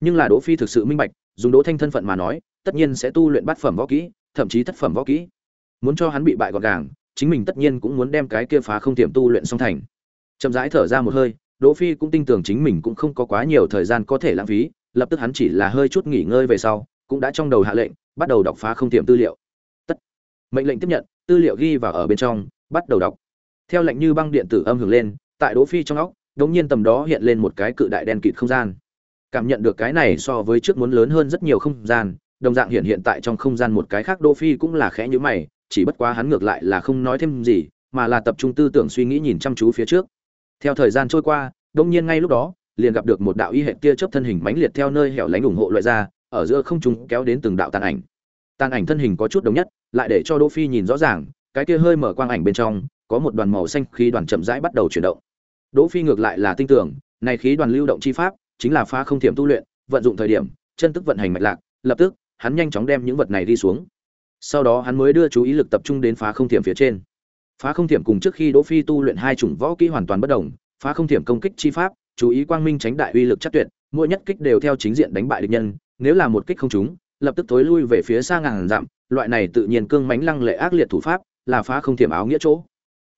Nhưng là đỗ phi thực sự minh bạch dùng đỗ thanh thân phận mà nói, tất nhiên sẽ tu luyện bát phẩm võ kỹ, thậm chí thất phẩm võ kỹ. Muốn cho hắn bị bại gọn gàng, chính mình tất nhiên cũng muốn đem cái kia phá không tiệm tu luyện xong thành. Chậm rãi thở ra một hơi, đỗ phi cũng tin tưởng chính mình cũng không có quá nhiều thời gian có thể lãng phí, lập tức hắn chỉ là hơi chút nghỉ ngơi về sau, cũng đã trong đầu hạ lệnh, bắt đầu đọc phá không tiệm tư liệu. Tất. Mệnh lệnh tiếp nhận, tư liệu ghi vào ở bên trong, bắt đầu đọc. Theo lệnh như băng điện tử âm hưởng lên, tại đỗ phi trong óc đống nhiên tầm đó hiện lên một cái cự đại đen kịt không gian cảm nhận được cái này so với trước muốn lớn hơn rất nhiều không gian, đồng dạng hiện hiện tại trong không gian một cái khác đỗ phi cũng là khẽ nhíu mày, chỉ bất quá hắn ngược lại là không nói thêm gì, mà là tập trung tư tưởng suy nghĩ nhìn chăm chú phía trước. Theo thời gian trôi qua, đông nhiên ngay lúc đó, liền gặp được một đạo y hệ tia chớp thân hình mãnh liệt theo nơi hẻo lánh ủng hộ loại ra, ở giữa không trung kéo đến từng đạo tàn ảnh. Tàn ảnh thân hình có chút đồng nhất, lại để cho đỗ phi nhìn rõ ràng, cái kia hơi mở quang ảnh bên trong, có một đoàn màu xanh khí đoàn chậm rãi bắt đầu chuyển động. Đỗ phi ngược lại là tin tưởng, này khí đoàn lưu động chi pháp chính là phá không thiểm tu luyện, vận dụng thời điểm, chân tức vận hành mạch lạc, lập tức, hắn nhanh chóng đem những vật này đi xuống. Sau đó hắn mới đưa chú ý lực tập trung đến phá không thiểm phía trên. Phá không thiểm cùng trước khi đỗ phi tu luyện hai chủng võ kỹ hoàn toàn bất đồng, phá không thiểm công kích chi pháp, chú ý quang minh tránh đại uy lực chắc tuyệt, mỗi nhất kích đều theo chính diện đánh bại địch nhân, nếu là một kích không trúng, lập tức tối lui về phía xa ngàn dặm, loại này tự nhiên cương mãnh lăng lệ ác liệt thủ pháp, là phá không thiểm áo nghĩa chỗ.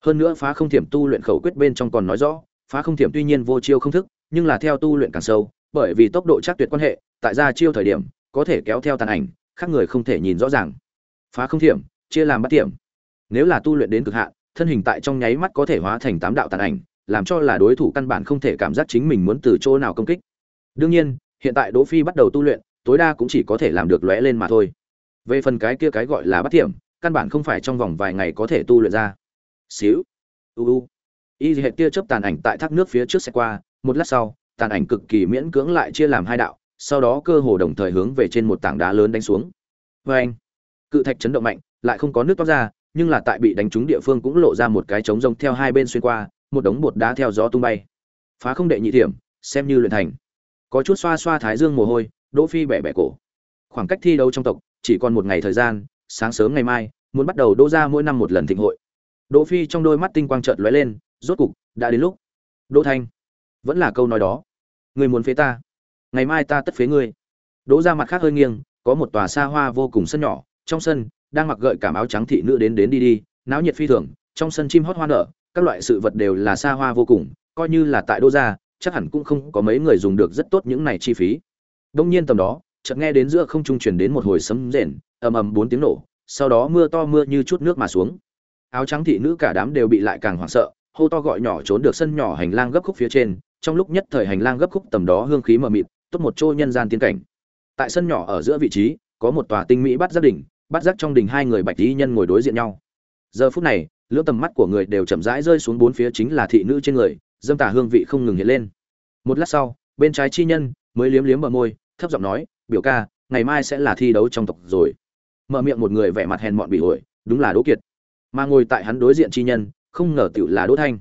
Hơn nữa phá không thiểm tu luyện khẩu quyết bên trong còn nói rõ, phá không thiểm tuy nhiên vô chiêu không thức nhưng là theo tu luyện càng sâu, bởi vì tốc độ chắc tuyệt quan hệ, tại ra chiêu thời điểm, có thể kéo theo tàn ảnh, khác người không thể nhìn rõ ràng. Phá không thiểm, chia làm bắt tiệm nếu là tu luyện đến cực hạn, thân hình tại trong nháy mắt có thể hóa thành tám đạo tàn ảnh, làm cho là đối thủ căn bản không thể cảm giác chính mình muốn từ chỗ nào công kích. Đương nhiên, hiện tại đỗ phi bắt đầu tu luyện, tối đa cũng chỉ có thể làm được lóe lên mà thôi. Về phần cái kia cái gọi là bắt thiểm, căn bản không phải trong vòng vài ngày có thể tu luyện ra. Xíu. U u. Y hệt tia chớp tàn ảnh tại thác nước phía trước xe qua một lát sau, tàn ảnh cực kỳ miễn cưỡng lại chia làm hai đạo, sau đó cơ hồ đồng thời hướng về trên một tảng đá lớn đánh xuống. Vê anh, cự thạch chấn động mạnh, lại không có nước toát ra, nhưng là tại bị đánh trúng địa phương cũng lộ ra một cái trống rông theo hai bên xuyên qua, một đống bột đá theo gió tung bay. Phá không đệ nhị điểm xem như luyện thành. Có chút xoa xoa thái dương mồ hôi, đỗ phi bẻ bẻ cổ. Khoảng cách thi đấu trong tộc, chỉ còn một ngày thời gian, sáng sớm ngày mai, muốn bắt đầu đỗ ra mỗi năm một lần thịnh hội. Đỗ phi trong đôi mắt tinh quang chợt lóe lên, rốt cục, đã đến lúc. Đỗ thanh vẫn là câu nói đó. Người muốn phế ta? Ngày mai ta tất phế ngươi. Đỗ ra mặt khác hơi nghiêng, có một tòa xa hoa vô cùng sân nhỏ, trong sân đang mặc gợi cảm áo trắng thị nữ đến đến đi đi, náo nhiệt phi thường, trong sân chim hót hoa nở, các loại sự vật đều là xa hoa vô cùng, coi như là tại đô gia, chắc hẳn cũng không có mấy người dùng được rất tốt những này chi phí. Đông nhiên tầm đó, chợt nghe đến giữa không trung truyền đến một hồi sấm rền, ầm ầm bốn tiếng nổ, sau đó mưa to mưa như chút nước mà xuống. Áo trắng thị nữ cả đám đều bị lại càng hoảng sợ, hô to gọi nhỏ trốn được sân nhỏ hành lang gấp khúc phía trên trong lúc nhất thời hành lang gấp khúc tầm đó hương khí mờ mịt, tốt một chỗ nhân gian tiên cảnh. Tại sân nhỏ ở giữa vị trí, có một tòa tinh mỹ bắt giác đỉnh bắt giác trong đỉnh hai người bạch y nhân ngồi đối diện nhau. Giờ phút này, lưỡng tầm mắt của người đều chậm rãi rơi xuống bốn phía chính là thị nữ trên người, dâm tà hương vị không ngừng hiện lên. Một lát sau, bên trái chi nhân mới liếm liếm bờ môi, thấp giọng nói, biểu ca, ngày mai sẽ là thi đấu trong tộc rồi. Mở miệng một người vẻ mặt hèn mọn bị ổi, đúng là đỗ kiệt. Mà ngồi tại hắn đối diện chi nhân, không ngờ tựu là đỗ thanh.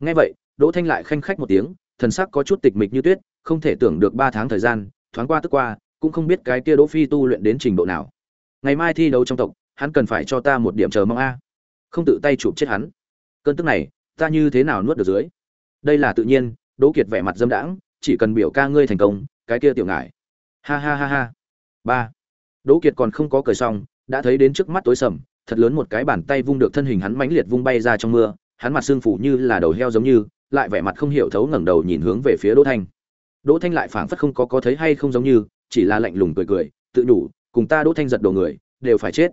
Nghe vậy, đỗ thanh lại khanh khách một tiếng thần sắc có chút tịch mịch như tuyết, không thể tưởng được ba tháng thời gian, thoáng qua tức qua, cũng không biết cái kia đỗ phi tu luyện đến trình độ nào. Ngày mai thi đấu trong tộc, hắn cần phải cho ta một điểm chờ mong a. Không tự tay chụp chết hắn. Cơn tức này, ta như thế nào nuốt được dưới? Đây là tự nhiên, đỗ kiệt vẻ mặt dâm đãng, chỉ cần biểu ca ngươi thành công, cái kia tiểu ngải. Ha ha ha ha. Ba. Đỗ kiệt còn không có cười xong, đã thấy đến trước mắt tối sầm, thật lớn một cái bàn tay vung được thân hình hắn mãnh liệt vung bay ra trong mưa, hắn mặt xương phủ như là đầu heo giống như lại vẻ mặt không hiểu thấu ngẩng đầu nhìn hướng về phía Đỗ Thanh. Đỗ Thanh lại phảng phất không có có thấy hay không giống như, chỉ là lạnh lùng cười cười, tự đủ cùng ta Đỗ Thanh giật đồ người, đều phải chết.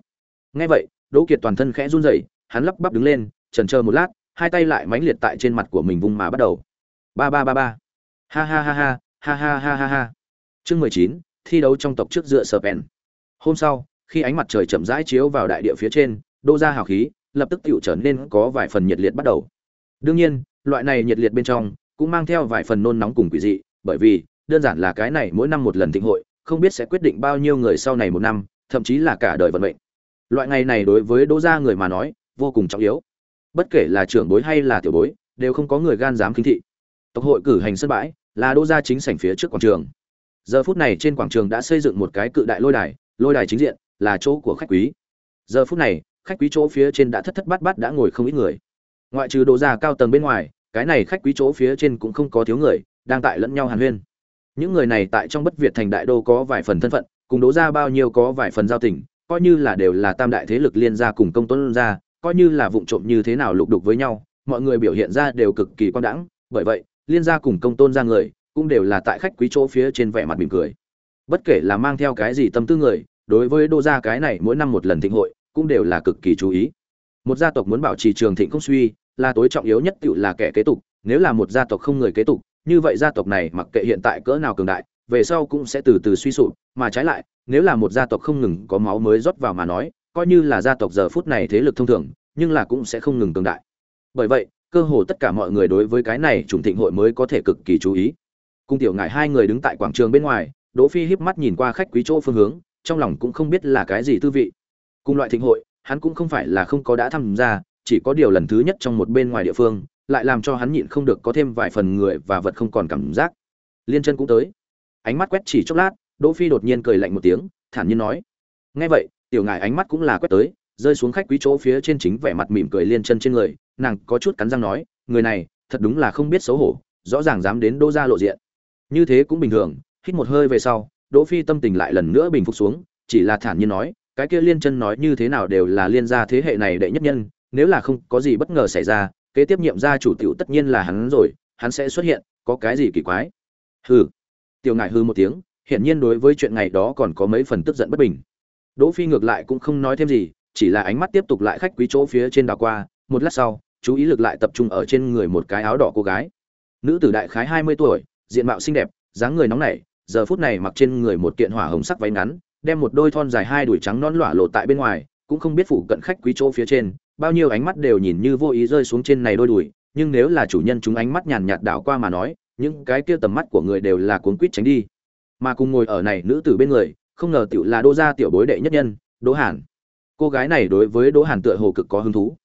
Nghe vậy, Đỗ Kiệt toàn thân khẽ run rẩy, hắn lắp bắp đứng lên, chần chờ một lát, hai tay lại mãnh liệt tại trên mặt của mình vung mà bắt đầu. Ba ba ba ba. Ha ha ha ha, ha ha ha ha ha. Chương 19, thi đấu trong tộc trước dựa Serpent. Hôm sau, khi ánh mặt trời chậm rãi chiếu vào đại địa phía trên, Đỗ gia hào khí, lập tức tiểu trở nên có vài phần nhiệt liệt bắt đầu. Đương nhiên, loại này nhiệt liệt bên trong cũng mang theo vài phần nôn nóng cùng quỷ dị, bởi vì, đơn giản là cái này mỗi năm một lần thịnh hội, không biết sẽ quyết định bao nhiêu người sau này một năm, thậm chí là cả đời vận mệnh. Loại ngày này đối với đỗ gia người mà nói, vô cùng trọng yếu. Bất kể là trưởng bối hay là tiểu bối, đều không có người gan dám khinh thị. Tộc hội cử hành sân bãi, là đỗ gia chính sảnh phía trước quảng trường. Giờ phút này trên quảng trường đã xây dựng một cái cự đại lôi đài lôi đài chính diện là chỗ của khách quý. Giờ phút này, khách quý chỗ phía trên đã thất thất bát bát đã ngồi không ít người ngoại trừ đồ gia cao tầng bên ngoài, cái này khách quý chỗ phía trên cũng không có thiếu người, đang tại lẫn nhau hàn huyên. Những người này tại trong bất việt thành đại đô có vài phần thân phận, cùng đố gia bao nhiêu có vài phần giao tình, coi như là đều là tam đại thế lực liên gia cùng công tôn gia, coi như là vụng trộm như thế nào lục đục với nhau, mọi người biểu hiện ra đều cực kỳ quan đãng. Bởi vậy, liên gia cùng công tôn gia người, cũng đều là tại khách quý chỗ phía trên vẻ mặt mỉm cười. Bất kể là mang theo cái gì tâm tư người, đối với đô gia cái này mỗi năm một lần thịnh hội, cũng đều là cực kỳ chú ý. Một gia tộc muốn bảo trì trường thịnh không suy là tối trọng yếu nhất tự là kẻ kế tục, nếu là một gia tộc không người kế tục, như vậy gia tộc này mặc kệ hiện tại cỡ nào cường đại, về sau cũng sẽ từ từ suy sụp, mà trái lại, nếu là một gia tộc không ngừng có máu mới rót vào mà nói, coi như là gia tộc giờ phút này thế lực thông thường, nhưng là cũng sẽ không ngừng cường đại. Bởi vậy, cơ hồ tất cả mọi người đối với cái này chủng thịnh hội mới có thể cực kỳ chú ý. Cung tiểu ngại hai người đứng tại quảng trường bên ngoài, đỗ phi híp mắt nhìn qua khách quý chỗ phương hướng, trong lòng cũng không biết là cái gì tư vị. Cùng loại thịnh hội, hắn cũng không phải là không có đã tham gia chỉ có điều lần thứ nhất trong một bên ngoài địa phương, lại làm cho hắn nhịn không được có thêm vài phần người và vật không còn cảm giác. Liên chân cũng tới. Ánh mắt quét chỉ chốc lát, đỗ phi đột nhiên cười lạnh một tiếng, thản nhiên nói. Nghe vậy, tiểu ngài ánh mắt cũng là quét tới, rơi xuống khách quý chỗ phía trên chính vẻ mặt mỉm cười liên chân trên người, nàng có chút cắn răng nói, người này, thật đúng là không biết xấu hổ, rõ ràng dám đến đô gia lộ diện. Như thế cũng bình thường, hít một hơi về sau, đỗ phi tâm tình lại lần nữa bình phục xuống, chỉ là thản nhiên nói, cái kia liên chân nói như thế nào đều là liên gia thế hệ này đệ nhất nhân nếu là không có gì bất ngờ xảy ra, kế tiếp nhiệm gia chủ tiểu tất nhiên là hắn rồi, hắn sẽ xuất hiện, có cái gì kỳ quái? Hừ. Tiểu ngại hư một tiếng, hiển nhiên đối với chuyện ngày đó còn có mấy phần tức giận bất bình. Đỗ phi ngược lại cũng không nói thêm gì, chỉ là ánh mắt tiếp tục lại khách quý chỗ phía trên đảo qua, một lát sau, chú ý lực lại tập trung ở trên người một cái áo đỏ cô gái. Nữ tử đại khái hai mươi tuổi, diện mạo xinh đẹp, dáng người nóng nảy, giờ phút này mặc trên người một kiện hỏa hồng sắc váy ngắn, đem một đôi thon dài hai đùi trắng non lỏa lộ tại bên ngoài, cũng không biết phụ cận khách quý chỗ phía trên bao nhiêu ánh mắt đều nhìn như vô ý rơi xuống trên này đôi đùi, nhưng nếu là chủ nhân chúng ánh mắt nhàn nhạt đảo qua mà nói, những cái kia tầm mắt của người đều là cuốn quýt tránh đi. Mà cùng ngồi ở này nữ tử bên người, không ngờ tiểu là đô gia tiểu bối đệ nhất nhân, đỗ hàn. Cô gái này đối với đỗ hàn tựa hồ cực có hứng thú.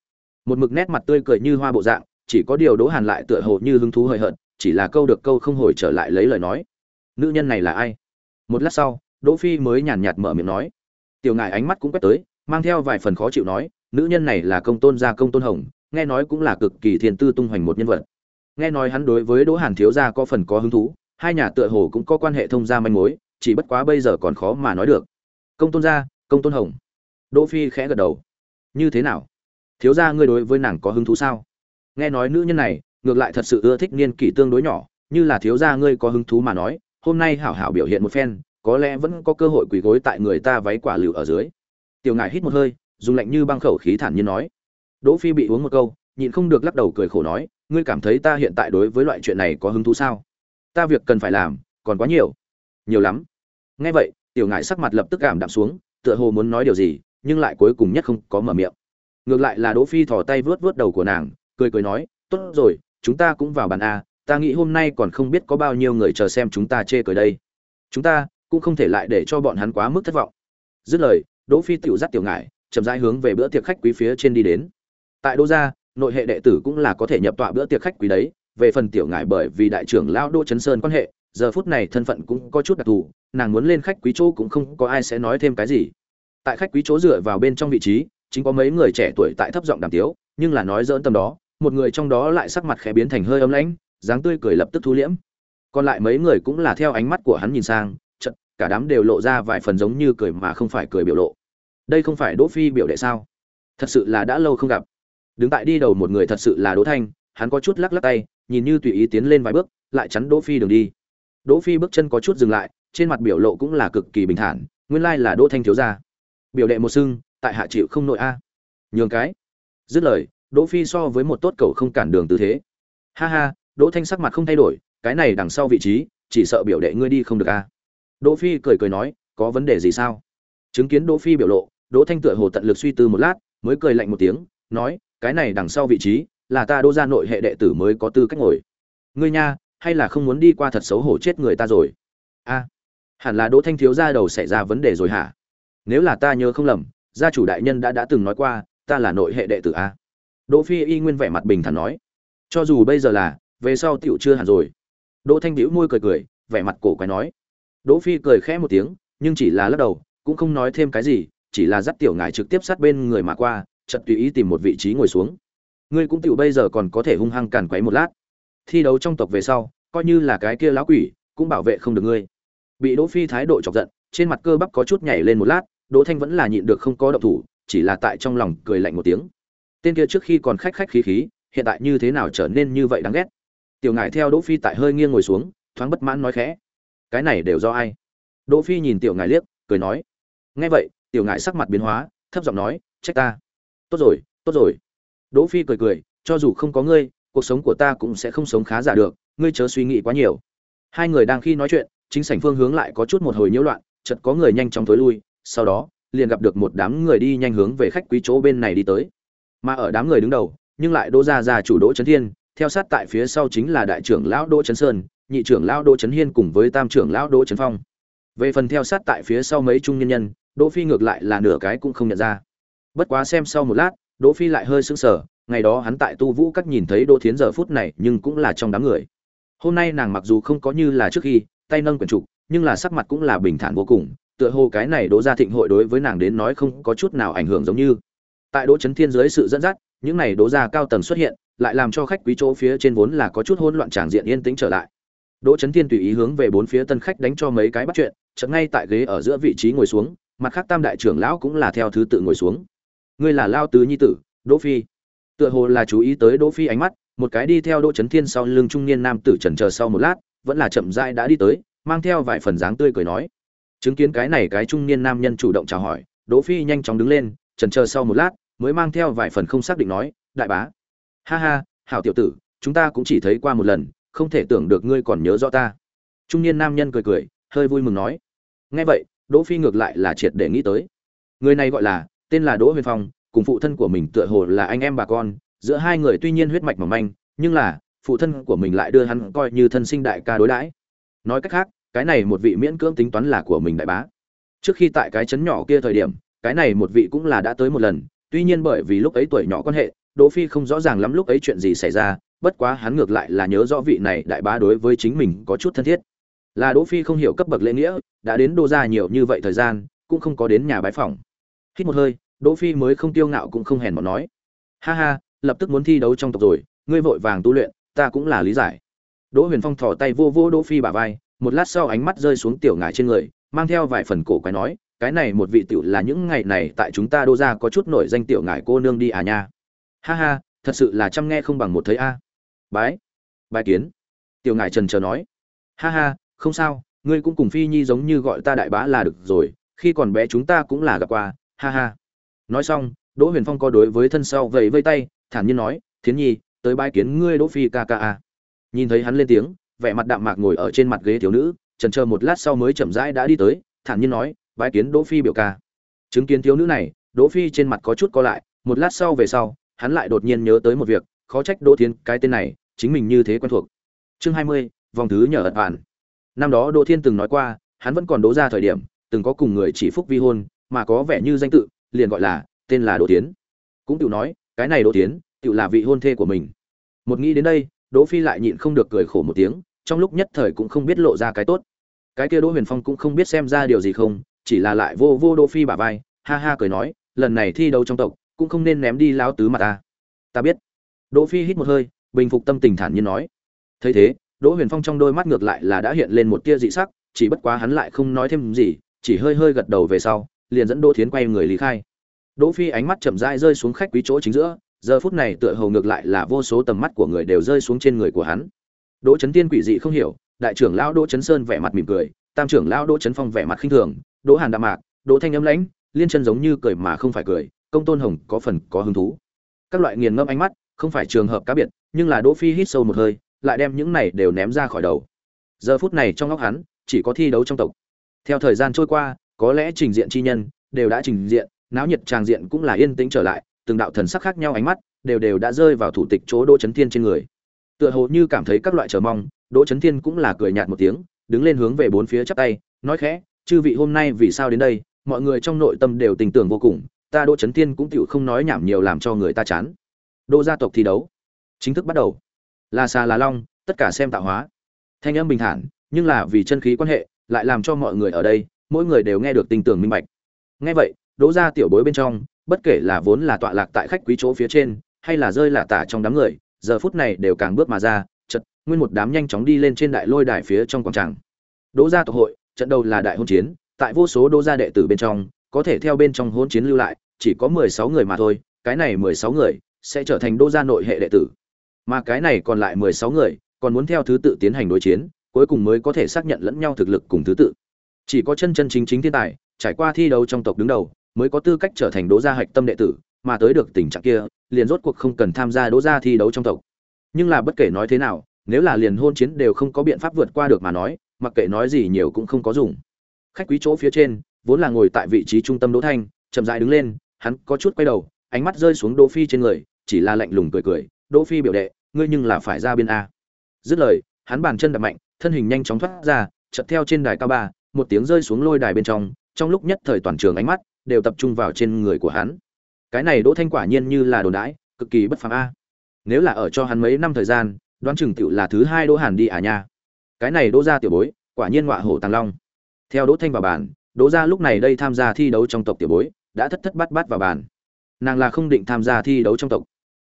Một mực nét mặt tươi cười như hoa bộ dạng, chỉ có điều đỗ hàn lại tựa hồ như hứng thú hời hợt, chỉ là câu được câu không hồi trở lại lấy lời nói. Nữ nhân này là ai? Một lát sau, đỗ phi mới nhàn nhạt mở miệng nói. Tiểu ngài ánh mắt cũng quét tới, mang theo vài phần khó chịu nói nữ nhân này là công tôn gia công tôn hồng, nghe nói cũng là cực kỳ thiên tư tung hoành một nhân vật. Nghe nói hắn đối với đỗ hàn thiếu gia có phần có hứng thú, hai nhà tựa hồ cũng có quan hệ thông gia manh mối, chỉ bất quá bây giờ còn khó mà nói được. Công tôn gia, công tôn hồng. Đỗ phi khẽ gật đầu. Như thế nào? Thiếu gia ngươi đối với nàng có hứng thú sao? Nghe nói nữ nhân này, ngược lại thật sự ưa thích niên kỷ tương đối nhỏ, như là thiếu gia ngươi có hứng thú mà nói, hôm nay hảo hảo biểu hiện một phen, có lẽ vẫn có cơ hội quỳ gối tại người ta váy quả lựu ở dưới. Tiểu ngài hít một hơi dùng lạnh như băng khẩu khí thản nhiên nói. Đỗ phi bị uống một câu, nhịn không được lắc đầu cười khổ nói, ngươi cảm thấy ta hiện tại đối với loại chuyện này có hứng thú sao? Ta việc cần phải làm, còn quá nhiều. Nhiều lắm. Nghe vậy, tiểu ngài sắc mặt lập tức cảm đạm xuống, tựa hồ muốn nói điều gì, nhưng lại cuối cùng nhất không có mở miệng. Ngược lại là đỗ phi thò tay vớt vớt đầu của nàng, cười cười nói, tốt rồi, chúng ta cũng vào bàn a, ta nghĩ hôm nay còn không biết có bao nhiêu người chờ xem chúng ta chê cười đây. Chúng ta cũng không thể lại để cho bọn hắn quá mức thất vọng. Dứt lời, đỗ phi tiểu dắt tiểu ngải chậm rãi hướng về bữa tiệc khách quý phía trên đi đến. Tại đỗ gia, nội hệ đệ tử cũng là có thể nhập tọa bữa tiệc khách quý đấy, về phần tiểu ngải bởi vì đại trưởng lão đỗ chấn sơn quan hệ, giờ phút này thân phận cũng có chút đặc thù, nàng muốn lên khách quý chỗ cũng không có ai sẽ nói thêm cái gì. Tại khách quý chỗ dựa vào bên trong vị trí, chính có mấy người trẻ tuổi tại thấp giọng đàm tiếu, nhưng là nói dỡn tâm đó, một người trong đó lại sắc mặt khẽ biến thành hơi ấm lãnh, dáng tươi cười lập tức thu liễm. Còn lại mấy người cũng là theo ánh mắt của hắn nhìn sang chật cả đám đều lộ ra vài phần giống như cười mà không phải cười biểu lộ đây không phải đỗ phi biểu đệ sao? Thật sự là đã lâu không gặp. Đứng tại đi đầu một người thật sự là đỗ thanh hắn có chút lắc lắc tay nhìn như tùy ý tiến lên vài bước lại chắn đỗ phi đường đi. Đỗ phi bước chân có chút dừng lại trên mặt biểu lộ cũng là cực kỳ bình thản nguyên lai là đỗ thanh thiếu gia. Biểu đệ một xưng, tại hạ chịu không nội a. Nhường cái. Dứt lời đỗ phi so với một tốt cầu không cản đường tư thế. Ha ha đỗ thanh sắc mặt không thay đổi cái này đằng sau vị trí chỉ sợ biểu đệ ngươi đi không được a. Đỗ phi cười cười nói có vấn đề gì sao? Chứng kiến đỗ phi biểu lộ đỗ thanh tựa hồ tận lực suy tư một lát, mới cười lạnh một tiếng, nói, cái này đằng sau vị trí, là ta đỗ gia nội hệ đệ tử mới có tư cách ngồi. Ngươi nha, hay là không muốn đi qua thật xấu hổ chết người ta rồi? A, hẳn là đỗ thanh thiếu gia đầu xảy ra vấn đề rồi hả? Nếu là ta nhớ không lầm, gia chủ đại nhân đã đã từng nói qua, ta là nội hệ đệ tử a. Đỗ phi y nguyên vẻ mặt bình thản nói, cho dù bây giờ là, về sau tiểu chưa hẳn rồi. Đỗ thanh bĩu môi cười cười, vẻ mặt cổ quái nói. Đỗ phi cười khẽ một tiếng, nhưng chỉ là lắc đầu, cũng không nói thêm cái gì chỉ là dắt tiểu ngài trực tiếp sát bên người mà qua chật tùy ý tìm một vị trí ngồi xuống. Ngươi cũng tiểu bây giờ còn có thể hung hăng càn quấy một lát. Thi đấu trong tộc về sau, coi như là cái kia lão quỷ, cũng bảo vệ không được ngươi. Bị đỗ phi thái độ chọc giận, trên mặt cơ bắp có chút nhảy lên một lát, đỗ thanh vẫn là nhịn được không có động thủ, chỉ là tại trong lòng cười lạnh một tiếng. Tên kia trước khi còn khách khách khí khí, hiện tại như thế nào trở nên như vậy đáng ghét. Tiểu ngải theo đỗ phi tại hơi nghiêng ngồi xuống, thoáng bất mãn nói khẽ. Cái này đều do ai? Đỗ phi nhìn tiểu ngải liếc, cười nói. Nghe vậy tiểu ngại sắc mặt biến hóa, thấp giọng nói, trách ta. Tốt rồi tốt rồi. Đỗ phi cười cười, cho dù không có ngươi, cuộc sống của ta cũng sẽ không sống khá giả được, ngươi chớ suy nghĩ quá nhiều. Hai người đang khi nói chuyện, chính sảnh phương hướng lại có chút một hồi nhiễu loạn, chợt có người nhanh chóng thối lui, sau đó, liền gặp được một đám người đi nhanh hướng về khách quý chỗ bên này đi tới. Mà ở đám người đứng đầu, nhưng lại đỗ gia gia chủ đỗ trấn thiên, theo sát tại phía sau chính là đại trưởng lão đỗ trấn sơn, nhị trưởng lão đỗ trấn hiên cùng với tam trưởng lão đỗ trấn phong. Về phần theo sát tại phía sau mấy trung nhân nhân đỗ phi ngược lại là nửa cái cũng không nhận ra. Bất quá xem sau một lát, đỗ phi lại hơi sững sờ, ngày đó hắn tại tu vũ các nhìn thấy đỗ thiến giờ phút này nhưng cũng là trong đám người. Hôm nay nàng mặc dù không có như là trước khi, tay nâng quyển trục, nhưng là sắc mặt cũng là bình thản vô cùng, tựa hồ cái này đỗ gia thịnh hội đối với nàng đến nói không có chút nào ảnh hưởng giống như. Tại đỗ trấn thiên dưới sự dẫn dắt, những này đỗ gia cao tầng xuất hiện, lại làm cho khách quý chỗ phía trên vốn là có chút hỗn loạn tràng diện yên tĩnh trở lại. Đỗ trấn thiên tùy ý hướng về bốn phía tân khách đánh cho mấy cái bắt chuyện, chợt ngay tại ghế ở giữa vị trí ngồi xuống mặt khác tam đại trưởng lão cũng là theo thứ tự ngồi xuống. Ngươi là lao tứ nhi tử, đỗ phi. Tựa hồ là chú ý tới đỗ phi ánh mắt, một cái đi theo đỗ trấn thiên sau lưng trung niên nam tử trần chờ sau một lát, vẫn là chậm rãi đã đi tới, mang theo vài phần dáng tươi cười nói. Chứng kiến cái này cái trung niên nam nhân chủ động chào hỏi, đỗ phi nhanh chóng đứng lên trần chờ sau một lát, mới mang theo vài phần không xác định nói, đại bá. Ha ha, hảo tiểu tử, chúng ta cũng chỉ thấy qua một lần, không thể tưởng được ngươi còn nhớ rõ ta. Trung niên nam nhân cười cười, hơi vui mừng nói. Nghe vậy đỗ phi ngược lại là triệt để nghĩ tới. Người này gọi là, tên là đỗ huyền phong, cùng phụ thân của mình tựa hồ là anh em bà con, giữa hai người tuy nhiên huyết mạch mỏng manh, nhưng là, phụ thân của mình lại đưa hắn coi như thân sinh đại ca đối đãi. Nói cách khác, cái này một vị miễn cưỡng tính toán là của mình đại bá. Trước khi tại cái chấn nhỏ kia thời điểm, cái này một vị cũng là đã tới một lần, tuy nhiên bởi vì lúc ấy tuổi nhỏ quan hệ, đỗ phi không rõ ràng lắm lúc ấy chuyện gì xảy ra, bất quá hắn ngược lại là nhớ rõ vị này đại bá đối với chính mình có chút thân thiết là đỗ phi không hiểu cấp bậc lễ nghĩa, đã đến đô gia nhiều như vậy thời gian, cũng không có đến nhà bái phỏng. Hít một hơi, đỗ phi mới không tiêu ngạo cũng không hèn mọn nói. Ha ha, lập tức muốn thi đấu trong tộc rồi, ngươi vội vàng tu luyện, ta cũng là lý giải. Đỗ huyền phong thò tay vô vô đỗ phi bả vai, một lát sau ánh mắt rơi xuống tiểu ngải trên người, mang theo vài phần cổ quái nói, cái này một vị tiểu là những ngày này tại chúng ta đô gia có chút nổi danh tiểu ngải cô nương đi à nha. Ha ha, thật sự là chăm nghe không bằng một thấy a. Bái bái kiến. Tiểu ngải trần chờ nói. Ha ha không sao ngươi cũng cùng phi nhi giống như gọi ta đại bá là được rồi khi còn bé chúng ta cũng là gặp qua ha ha. Nói xong đỗ huyền phong có đối với thân sau vẫy vây tay thản nhiên nói thiến nhi tới bãi kiến ngươi đỗ phi ca ca a. Nhìn thấy hắn lên tiếng vẻ mặt đạm mạc ngồi ở trên mặt ghế thiếu nữ trần chờ một lát sau mới chậm rãi đã đi tới thản nhiên nói bãi kiến đỗ phi biểu ca. Chứng kiến thiếu nữ này đỗ phi trên mặt có chút co lại một lát sau về sau hắn lại đột nhiên nhớ tới một việc khó trách đỗ thiến cái tên này chính mình như thế quen thuộc. Chương hai mươi, vòng thứ nhờ ẩn bản năm đó đỗ thiên từng nói qua, hắn vẫn còn đỗ ra thời điểm, từng có cùng người chỉ phúc vi hôn, mà có vẻ như danh tự, liền gọi là, tên là đỗ tiến. Cũng tự nói, cái này đỗ tiến tự là vị hôn thê của mình. Một nghĩ đến đây, đỗ phi lại nhịn không được cười khổ một tiếng, trong lúc nhất thời cũng không biết lộ ra cái tốt. Cái kia đỗ huyền phong cũng không biết xem ra điều gì không, chỉ là lại vô vô đỗ phi bả vai, ha ha cười nói, lần này thi đấu trong tộc, cũng không nên ném đi lão tứ mà ta. Ta biết. Đỗ phi hít một hơi, bình phục tâm tình thản nhiên nói. Thấy thế đỗ huyền phong trong đôi mắt ngược lại là đã hiện lên một tia dị sắc, chỉ bất quá hắn lại không nói thêm gì, chỉ hơi hơi gật đầu về sau, liền dẫn đỗ thiến quay người lý khai. Đỗ phi ánh mắt chậm rãi rơi xuống khách quý chỗ chính giữa, giờ phút này tựa hồ ngược lại là vô số tầm mắt của người đều rơi xuống trên người của hắn. Đỗ chấn tiên quỷ dị không hiểu, đại trưởng lão đỗ chấn sơn vẻ mặt mỉm cười, tam trưởng lão đỗ chấn phong vẻ mặt khinh thường, đỗ hàn đạm mạc, đỗ thanh ấm lãnh, liên chân giống như cười mà không phải cười, công tôn hồng có phần có hứng thú. Các loại nghiền ngẫm ánh mắt, không phải trường hợp cá biệt, nhưng là đỗ phi hít sâu một hơi lại đem những này đều ném ra khỏi đầu. Giờ phút này trong óc hắn chỉ có thi đấu trong tộc. Theo thời gian trôi qua, có lẽ trình diện chi nhân đều đã trình diện, náo nhiệt tràng diện cũng là yên tĩnh trở lại, từng đạo thần sắc khác nhau ánh mắt đều đều đã rơi vào thủ tịch chỗ đỗ chấn thiên trên người. Tựa hồ như cảm thấy các loại chờ mong, đỗ chấn thiên cũng là cười nhạt một tiếng, đứng lên hướng về bốn phía chắp tay, nói khẽ, chư vị, hôm nay vì sao đến đây? Mọi người trong nội tâm đều tình tưởng vô cùng, ta đỗ chấn thiên cũng tựu không nói nhảm nhiều làm cho người ta chán. Đỗ gia tộc thi đấu chính thức bắt đầu là xà là long, tất cả xem tạo hóa. Thanh âm bình thản, nhưng là vì chân khí quan hệ, lại làm cho mọi người ở đây, mỗi người đều nghe được tình tưởng minh bạch. Nghe vậy, đỗ gia tiểu bối bên trong, bất kể là vốn là tọa lạc tại khách quý chỗ phía trên, hay là rơi lả tả trong đám người, giờ phút này đều càng bước mà ra chật nguyên một đám nhanh chóng đi lên trên đại lôi đài phía trong quảng trường. Đỗ gia tộc hội, trận đầu là đại hôn chiến, tại vô số đỗ gia đệ tử bên trong, có thể theo bên trong hôn chiến lưu lại, chỉ có mười sáu người mà thôi, cái này mười sáu người sẽ trở thành đỗ gia nội hệ đệ tử mà cái này còn lại mười sáu người, còn muốn theo thứ tự tiến hành đối chiến, cuối cùng mới có thể xác nhận lẫn nhau thực lực cùng thứ tự. Chỉ có chân chân chính chính thiên tài, trải qua thi đấu trong tộc đứng đầu, mới có tư cách trở thành đỗ gia hạch tâm đệ tử, mà tới được tình trạng kia, liền rốt cuộc không cần tham gia đỗ gia thi đấu trong tộc. Nhưng là bất kể nói thế nào, nếu là liền hôn chiến đều không có biện pháp vượt qua được mà nói, mặc kệ nói gì nhiều cũng không có dùng. Khách quý chỗ phía trên, vốn là ngồi tại vị trí trung tâm đỗ thanh, chậm rãi đứng lên, hắn có chút quay đầu, ánh mắt rơi xuống đỗ phi trên người, chỉ là lạnh lùng cười cười, đỗ phi biểu đệ ngươi nhưng là phải ra biên a. Dứt lời, hắn bàn chân đập mạnh, thân hình nhanh chóng thoát ra, chợt theo trên đài cao ba, một tiếng rơi xuống lôi đài bên trong trong lúc nhất thời toàn trường ánh mắt đều tập trung vào trên người của hắn. Cái này đỗ thanh quả nhiên như là đồn đãi, cực kỳ bất phàm a. Nếu là ở cho hắn mấy năm thời gian, đoán chừng tựu là thứ hai đỗ hàn đi à nha. Cái này đỗ gia tiểu bối, quả nhiên ngọa hổ tàng long. Theo đỗ thanh vào bàn, đỗ gia lúc này đây tham gia thi đấu trong tộc tiểu bối, đã thất thất bát bát vào bàn. Nàng là không định tham gia thi đấu trong tộc.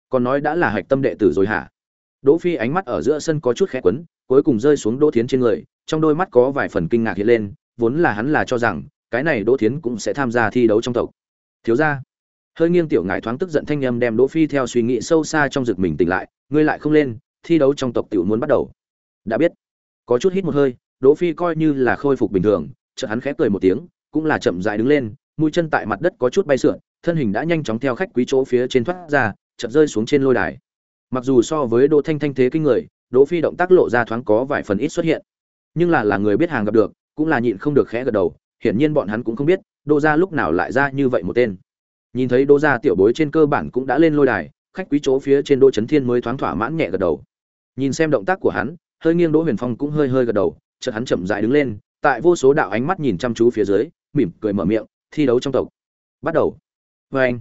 Còn nói đã là hạch tâm đệ tử rồi hả? Đỗ phi ánh mắt ở giữa sân có chút khẽ quấn, cuối cùng rơi xuống đỗ thiến trên người, trong đôi mắt có vài phần kinh ngạc hiện lên, vốn là hắn là cho rằng, cái này đỗ thiến cũng sẽ tham gia thi đấu trong tộc. Thiếu gia. Hơi nghiêng tiểu ngải thoáng tức giận thanh âm đem đỗ phi theo suy nghĩ sâu xa trong giật mình tỉnh lại, ngươi lại không lên, thi đấu trong tộc tiểu muốn bắt đầu. Đã biết. Có chút hít một hơi, đỗ phi coi như là khôi phục bình thường, chợt hắn khẽ cười một tiếng, cũng là chậm rãi đứng lên, mũi chân tại mặt đất có chút bay sượn, thân hình đã nhanh chóng theo khách quý chỗ phía trên thoát ra, chợt rơi xuống trên lôi đài mặc dù so với đỗ thanh thanh thế kinh người, đỗ phi động tác lộ ra thoáng có vài phần ít xuất hiện. Nhưng là là người biết hàng gặp được, cũng là nhịn không được khẽ gật đầu, hiển nhiên bọn hắn cũng không biết, đỗ gia lúc nào lại ra như vậy một tên. Nhìn thấy đỗ gia tiểu bối trên cơ bản cũng đã lên lôi đài, khách quý chỗ phía trên đỗ chấn thiên mới thoáng thỏa mãn nhẹ gật đầu. Nhìn xem động tác của hắn, hơi nghiêng đỗ huyền phong cũng hơi hơi gật đầu, chợt hắn chậm rãi đứng lên, tại vô số đạo ánh mắt nhìn chăm chú phía dưới, mỉm cười mở miệng, thi đấu trong tộc. Bắt đầu. Vê anh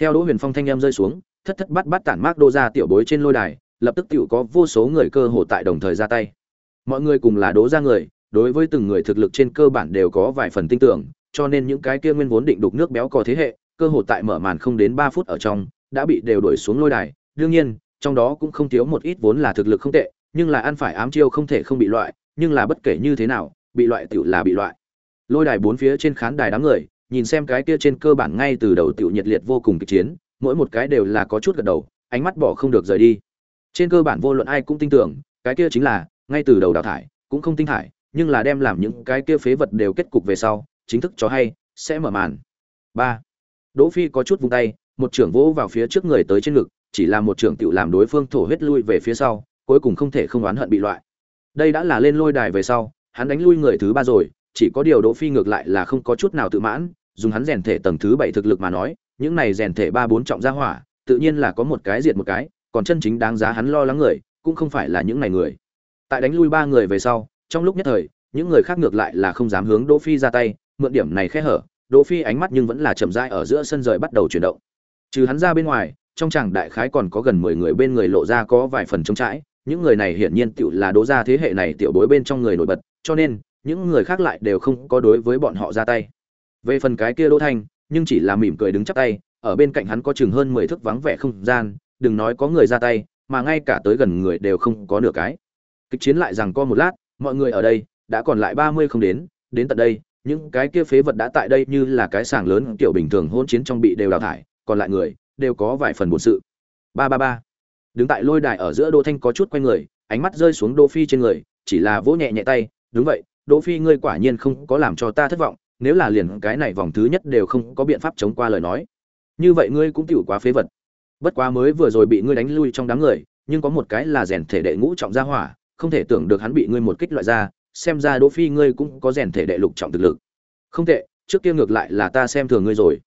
theo đỗ huyền phong thanh em rơi xuống thất thất bát bát tản mác đô ra tiểu bối trên lôi đài, lập tức tiểu có vô số người cơ hồ tại đồng thời ra tay. Mọi người cùng là đố ra người, đối với từng người thực lực trên cơ bản đều có vài phần tin tưởng, cho nên những cái kia nguyên vốn định đục nước béo có thế hệ, cơ hồ tại mở màn không đến ba phút ở trong, đã bị đều đuổi xuống lôi đài. Đương nhiên, trong đó cũng không thiếu một ít vốn là thực lực không tệ, nhưng là ăn phải ám chiêu không thể không bị loại, nhưng là bất kể như thế nào, bị loại tiểu là bị loại. Lôi đài bốn phía trên khán đài đám người, nhìn xem cái kia trên cơ bản ngay từ đầu tiểu nhiệt liệt vô cùng kịch chiến mỗi một cái đều là có chút gật đầu, ánh mắt bỏ không được rời đi. Trên cơ bản vô luận ai cũng tin tưởng, cái kia chính là, ngay từ đầu đào thải, cũng không tinh thải, nhưng là đem làm những cái kia phế vật đều kết cục về sau, chính thức cho hay, sẽ mở màn. Ba. Đỗ phi có chút vung tay, một trưởng vỗ vào phía trước người tới trên ngực, chỉ là một trưởng tiểu làm đối phương thổ huyết lui về phía sau, cuối cùng không thể không oán hận bị loại. Đây đã là lên lôi đài về sau, hắn đánh lui người thứ ba rồi, chỉ có điều đỗ phi ngược lại là không có chút nào tự mãn, dùng hắn rèn thể tầng thứ bảy thực lực mà nói những này rèn thể ba bốn trọng gia hỏa, tự nhiên là có một cái diệt một cái, còn chân chính đáng giá hắn lo lắng người, cũng không phải là những này người. Tại đánh lui ba người về sau, trong lúc nhất thời, những người khác ngược lại là không dám hướng đỗ phi ra tay, mượn điểm này khẽ hở, đỗ phi ánh mắt nhưng vẫn là chậm rãi ở giữa sân rời bắt đầu chuyển động. Trừ hắn ra bên ngoài, trong chàng đại khái còn có gần mười người bên người lộ ra có vài phần trống trải, những người này hiển nhiên tiểu là đỗ gia thế hệ này tiểu bối bên trong người nổi bật, cho nên, những người khác lại đều không có đối với bọn họ ra tay. Về phần cái kia đỗ thanh nhưng chỉ là mỉm cười đứng chắp tay, ở bên cạnh hắn có chừng hơn mười thước vắng vẻ không gian, đừng nói có người ra tay, mà ngay cả tới gần người đều không có nửa cái. Kịch chiến lại rằng co một lát, mọi người ở đây, đã còn lại ba mươi không đến đến tận đây, những cái kia phế vật đã tại đây như là cái sàng lớn tiểu bình thường hôn chiến trong bị đều đào thải, còn lại người, đều có vài phần buồn sự. Ba ba ba. Đứng tại lôi đài ở giữa đỗ thanh có chút quay người, ánh mắt rơi xuống đỗ phi trên người, chỉ là vỗ nhẹ nhẹ tay, đúng vậy, đỗ phi ngươi quả nhiên không có làm cho ta thất vọng nếu là liền cái này vòng thứ nhất đều không có biện pháp chống qua lời nói. Như vậy ngươi cũng tiểu quá phế vật. Bất quá mới vừa rồi bị ngươi đánh lui trong đám người, nhưng có một cái là rèn thể đệ ngũ trọng gia hỏa, không thể tưởng được hắn bị ngươi một kích loại ra, xem ra đỗ phi ngươi cũng có rèn thể đệ lục trọng thực lực. Không tệ, trước kia ngược lại là ta xem thường ngươi rồi.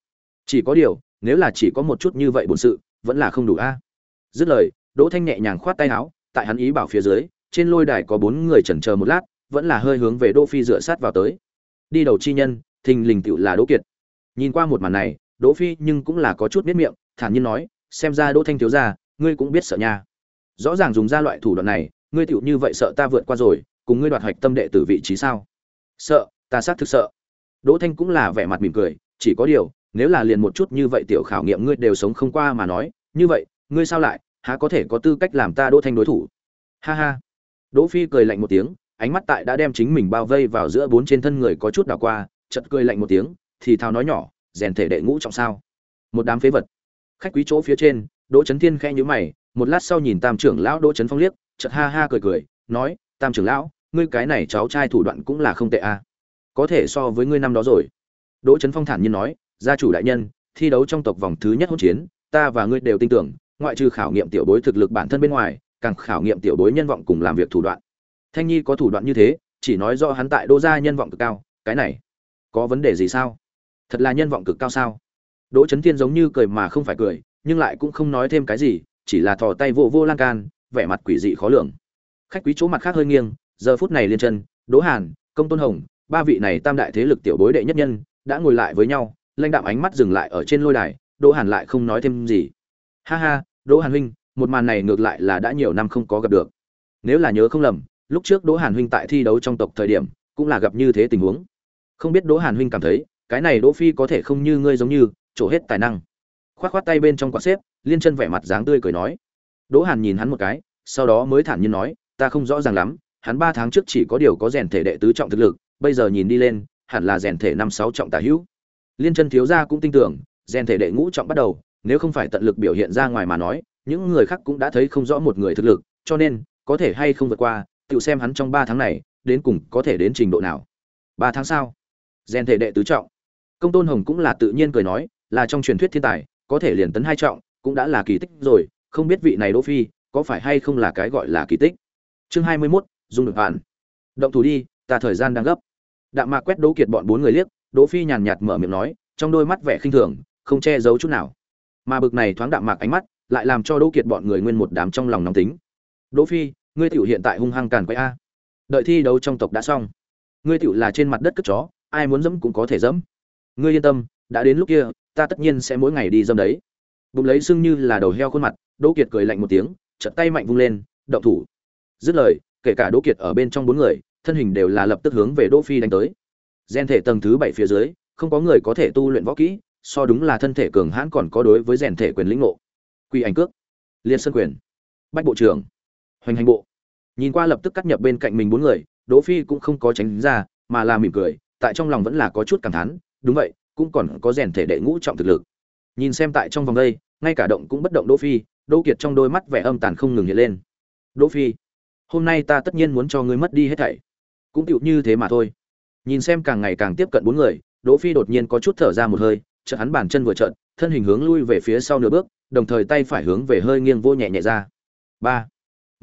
Chỉ có điều, nếu là chỉ có một chút như vậy bổn sự, vẫn là không đủ a. Dứt lời, đỗ thanh nhẹ nhàng khoát tay áo, tại hắn ý bảo phía dưới, trên lôi đài có bốn người chần chờ một lát, vẫn là hơi hướng về đỗ phi dựa sát vào tới đi đầu chi nhân, thình lình tựu là đỗ kiệt. Nhìn qua một màn này, đỗ phi nhưng cũng là có chút biết miệng, thản nhiên nói, xem ra đỗ thanh thiếu gia, ngươi cũng biết sợ nha. Rõ ràng dùng ra loại thủ đoạn này, ngươi tựu như vậy sợ ta vượt qua rồi, cùng ngươi đoạt hoạch tâm đệ tử vị trí sao? Sợ, ta xác thực sợ. Đỗ thanh cũng là vẻ mặt mỉm cười, chỉ có điều, nếu là liền một chút như vậy tiểu khảo nghiệm ngươi đều sống không qua mà nói, như vậy, ngươi sao lại, há có thể có tư cách làm ta đỗ thanh đối thủ? Ha ha. Đỗ phi cười lạnh một tiếng ánh mắt tại đã đem chính mình bao vây vào giữa bốn trên thân người có chút đảo qua, chợt cười lạnh một tiếng, thì thào nói nhỏ, rèn thể đệ ngũ trọng sao? Một đám phế vật. Khách quý chỗ phía trên, đỗ chấn thiên khẽ nhíu mày, một lát sau nhìn tam trưởng lão đỗ chấn phong liếc, chợt ha ha cười cười, nói, tam trưởng lão, ngươi cái này cháu trai thủ đoạn cũng là không tệ a à. có thể so với ngươi năm đó rồi. Đỗ chấn phong thản nhiên nói, gia chủ đại nhân, thi đấu trong tộc vòng thứ nhất hỗn chiến, ta và ngươi đều tin tưởng, ngoại trừ khảo nghiệm tiểu bối thực lực bản thân bên ngoài, càng khảo nghiệm tiểu bối nhân vọng cùng làm việc thủ đoạn thanh nhi có thủ đoạn như thế, chỉ nói do hắn tại đỗ gia nhân vọng cực cao, cái này có vấn đề gì sao? Thật là nhân vọng cực cao sao? Đỗ trấn thiên giống như cười mà không phải cười, nhưng lại cũng không nói thêm cái gì, chỉ là thò tay vô vô lan can, vẻ mặt quỷ dị khó lường. Khách quý chỗ mặt khác hơi nghiêng, giờ phút này liên chân, đỗ hàn, công tôn hồng, ba vị này tam đại thế lực tiểu bối đệ nhất nhân, đã ngồi lại với nhau, lãnh đạm ánh mắt dừng lại ở trên lôi đài, đỗ hàn lại không nói thêm gì. Ha ha, đỗ hàn huynh, một màn này ngược lại là đã nhiều năm không có gặp được. Nếu là nhớ không lầm lúc trước đỗ hàn huynh tại thi đấu trong tộc thời điểm, cũng là gặp như thế tình huống. Không biết đỗ hàn huynh cảm thấy, cái này đỗ phi có thể không như ngươi giống như, trổ hết tài năng. Khoát khoát tay bên trong quạt xếp, liên chân vẻ mặt dáng tươi cười nói. Đỗ hàn nhìn hắn một cái, sau đó mới thản nhiên nói, ta không rõ ràng lắm, hắn ba tháng trước chỉ có điều có rèn thể đệ tứ trọng thực lực, bây giờ nhìn đi lên, hẳn là rèn thể năm sáu trọng tả hữu. Liên chân thiếu gia cũng tin tưởng, rèn thể đệ ngũ trọng bắt đầu, nếu không phải tận lực biểu hiện ra ngoài mà nói, những người khác cũng đã thấy không rõ một người thực lực, cho nên, có thể hay không vượt qua tự xem hắn trong ba tháng này đến cùng có thể đến trình độ nào. Ba tháng sau rèn thể đệ tứ trọng. Công tôn hồng cũng là tự nhiên cười nói là trong truyền thuyết thiên tài có thể liền tấn hai trọng cũng đã là kỳ tích rồi không biết vị này đỗ phi có phải hay không là cái gọi là kỳ tích. Chương hai mươi 21, dung được bạn động thủ đi ta thời gian đang gấp. Đạm mạc quét đỗ kiệt bọn bốn người liếc đỗ phi nhàn nhạt mở miệng nói trong đôi mắt vẻ khinh thường không che giấu chút nào. Mà bực này thoáng đạm mạc ánh mắt lại làm cho đỗ kiệt bọn người nguyên một đám trong lòng nóng tính. Đỗ phi ngươi tiểu hiện tại hung hăng càn quay a. Đợi thi đấu trong tộc đã xong. Ngươi tiểu là trên mặt đất cất chó, ai muốn dẫm cũng có thể dẫm. Ngươi yên tâm, đã đến lúc kia, ta tất nhiên sẽ mỗi ngày đi dâm đấy. Bụng lấy sưng như là đầu heo khuôn mặt, đỗ kiệt cười lạnh một tiếng, chợt tay mạnh vung lên, động thủ. Dứt lời, kể cả đỗ kiệt ở bên trong bốn người, thân hình đều là lập tức hướng về đỗ phi đánh tới. Gen thể tầng thứ bảy phía dưới, không có người có thể tu luyện võ kỹ, so đúng là thân thể cường hãn còn có đối với rèn thể quyền lĩnh ngộ. Quy ảnh cước, liên sơn quyền, bách bộ trưởng hoành hành bộ. Nhìn qua lập tức cắt nhập bên cạnh mình bốn người, đỗ phi cũng không có tránh ra, mà là mỉm cười, tại trong lòng vẫn là có chút cảm thán, đúng vậy, cũng còn có rèn thể đệ ngũ trọng thực lực. Nhìn xem tại trong vòng đây, ngay cả động cũng bất động đỗ phi, đỗ kiệt trong đôi mắt vẻ âm tàn không ngừng hiện lên. Đỗ phi, hôm nay ta tất nhiên muốn cho ngươi mất đi hết thảy. Cũng tựu như thế mà thôi. Nhìn xem càng ngày càng tiếp cận bốn người, đỗ phi đột nhiên có chút thở ra một hơi, chợt hắn bàn chân vừa trợn, thân hình hướng lui về phía sau nửa bước, đồng thời tay phải hướng về hơi nghiêng vô nhẹ nhẹ ra. Ba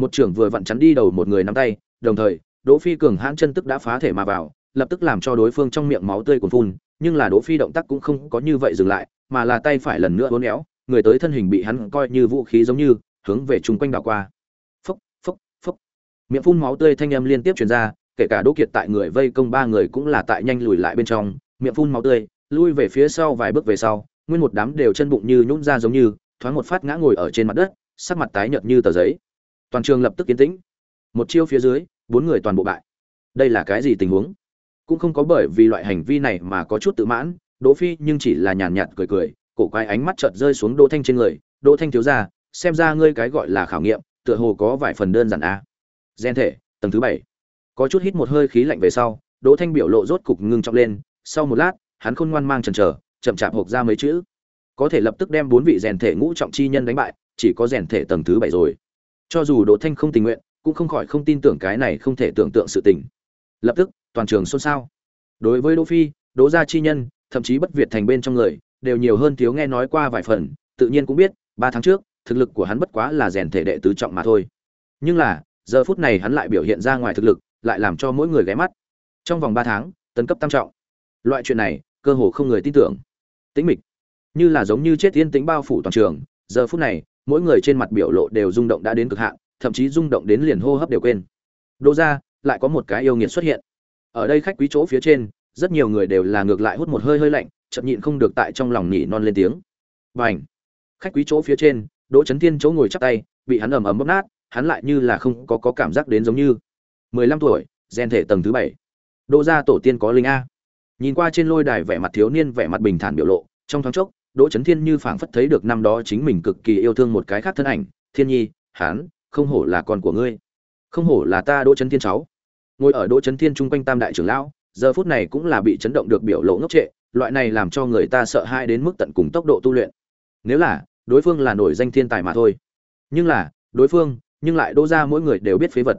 một trưởng vừa vặn chắn đi đầu một người nắm tay, đồng thời, đỗ phi cường hãn chân tức đã phá thể mà vào, lập tức làm cho đối phương trong miệng máu tươi cuồn phun, nhưng là đỗ phi động tác cũng không có như vậy dừng lại, mà là tay phải lần nữa uốn éo, người tới thân hình bị hắn coi như vũ khí giống như, hướng về chung quanh đảo qua. Phốc phốc phốc. Miệng phun máu tươi thanh âm liên tiếp truyền ra, kể cả đỗ kiệt tại người vây công ba người cũng là tại nhanh lùi lại bên trong, miệng phun máu tươi, lui về phía sau vài bước về sau, nguyên một đám đều chân bụng như nhũn ra giống như, thoáng một phát ngã ngồi ở trên mặt đất, sắc mặt tái nhợt như tờ giấy toàn trường lập tức yên tĩnh. Một chiêu phía dưới, bốn người toàn bộ bại. Đây là cái gì tình huống? Cũng không có bởi vì loại hành vi này mà có chút tự mãn, đỗ phi nhưng chỉ là nhàn nhạt cười cười, cổ quái ánh mắt chợt rơi xuống đỗ thanh trên người. Đỗ thanh thiếu gia, xem ra ngươi cái gọi là khảo nghiệm, tựa hồ có vài phần đơn giản a gen thể, tầng thứ bảy. Có chút hít một hơi khí lạnh về sau, đỗ thanh biểu lộ rốt cục ngưng trọng lên. Sau một lát, hắn khôn ngoan mang chần chờ, chậm chạp hộp ra mấy chữ. Có thể lập tức đem bốn vị rèn thể ngũ trọng chi nhân đánh bại, chỉ có rèn thể tầng thứ bảy rồi cho dù đỗ thanh không tình nguyện, cũng không khỏi không tin tưởng cái này không thể tưởng tượng sự tình. Lập tức, toàn trường xôn xao. Đối với đỗ phi, đỗ gia chi nhân, thậm chí bất việt thành bên trong người, đều nhiều hơn thiếu nghe nói qua vài phần, tự nhiên cũng biết, ba tháng trước, thực lực của hắn bất quá là rèn thể đệ tứ trọng mà thôi. Nhưng là, giờ phút này hắn lại biểu hiện ra ngoài thực lực, lại làm cho mỗi người ghé mắt. Trong vòng ba tháng, tấn cấp tam trọng. Loại chuyện này, cơ hồ không người tin tưởng. Tĩnh mịch. Như là giống như chết yên tĩnh bao phủ toàn trường, giờ phút này mỗi người trên mặt biểu lộ đều rung động đã đến cực hạn thậm chí rung động đến liền hô hấp đều quên. Đỗ ra lại có một cái yêu nghiệt xuất hiện. Ở đây khách quý chỗ phía trên rất nhiều người đều là ngược lại hút một hơi hơi lạnh chậm nhịn không được tại trong lòng nhỉ non lên tiếng. Và ảnh khách quý chỗ phía trên đỗ trấn thiên chỗ ngồi chắp tay bị hắn ầm ầm bóp nát hắn lại như là không có, có cảm giác đến giống như mười lăm tuổi gen thể tầng thứ bảy. Đỗ gia tổ tiên có linh a. Nhìn qua trên lôi đài vẻ mặt thiếu niên vẻ mặt bình thản biểu lộ trong thoáng chốc đỗ trấn thiên như phảng phất thấy được năm đó chính mình cực kỳ yêu thương một cái khác thân ảnh, thiên nhi hán không hổ là con của ngươi. Không hổ là ta đỗ trấn thiên cháu. Ngồi ở đỗ trấn thiên chung quanh tam đại trưởng lão, giờ phút này cũng là bị chấn động được biểu lộ ngốc trệ, loại này làm cho người ta sợ hãi đến mức tận cùng tốc độ tu luyện. Nếu là, đối phương là nổi danh thiên tài mà thôi. Nhưng là, đối phương, nhưng lại đỗ ra mỗi người đều biết phế vật.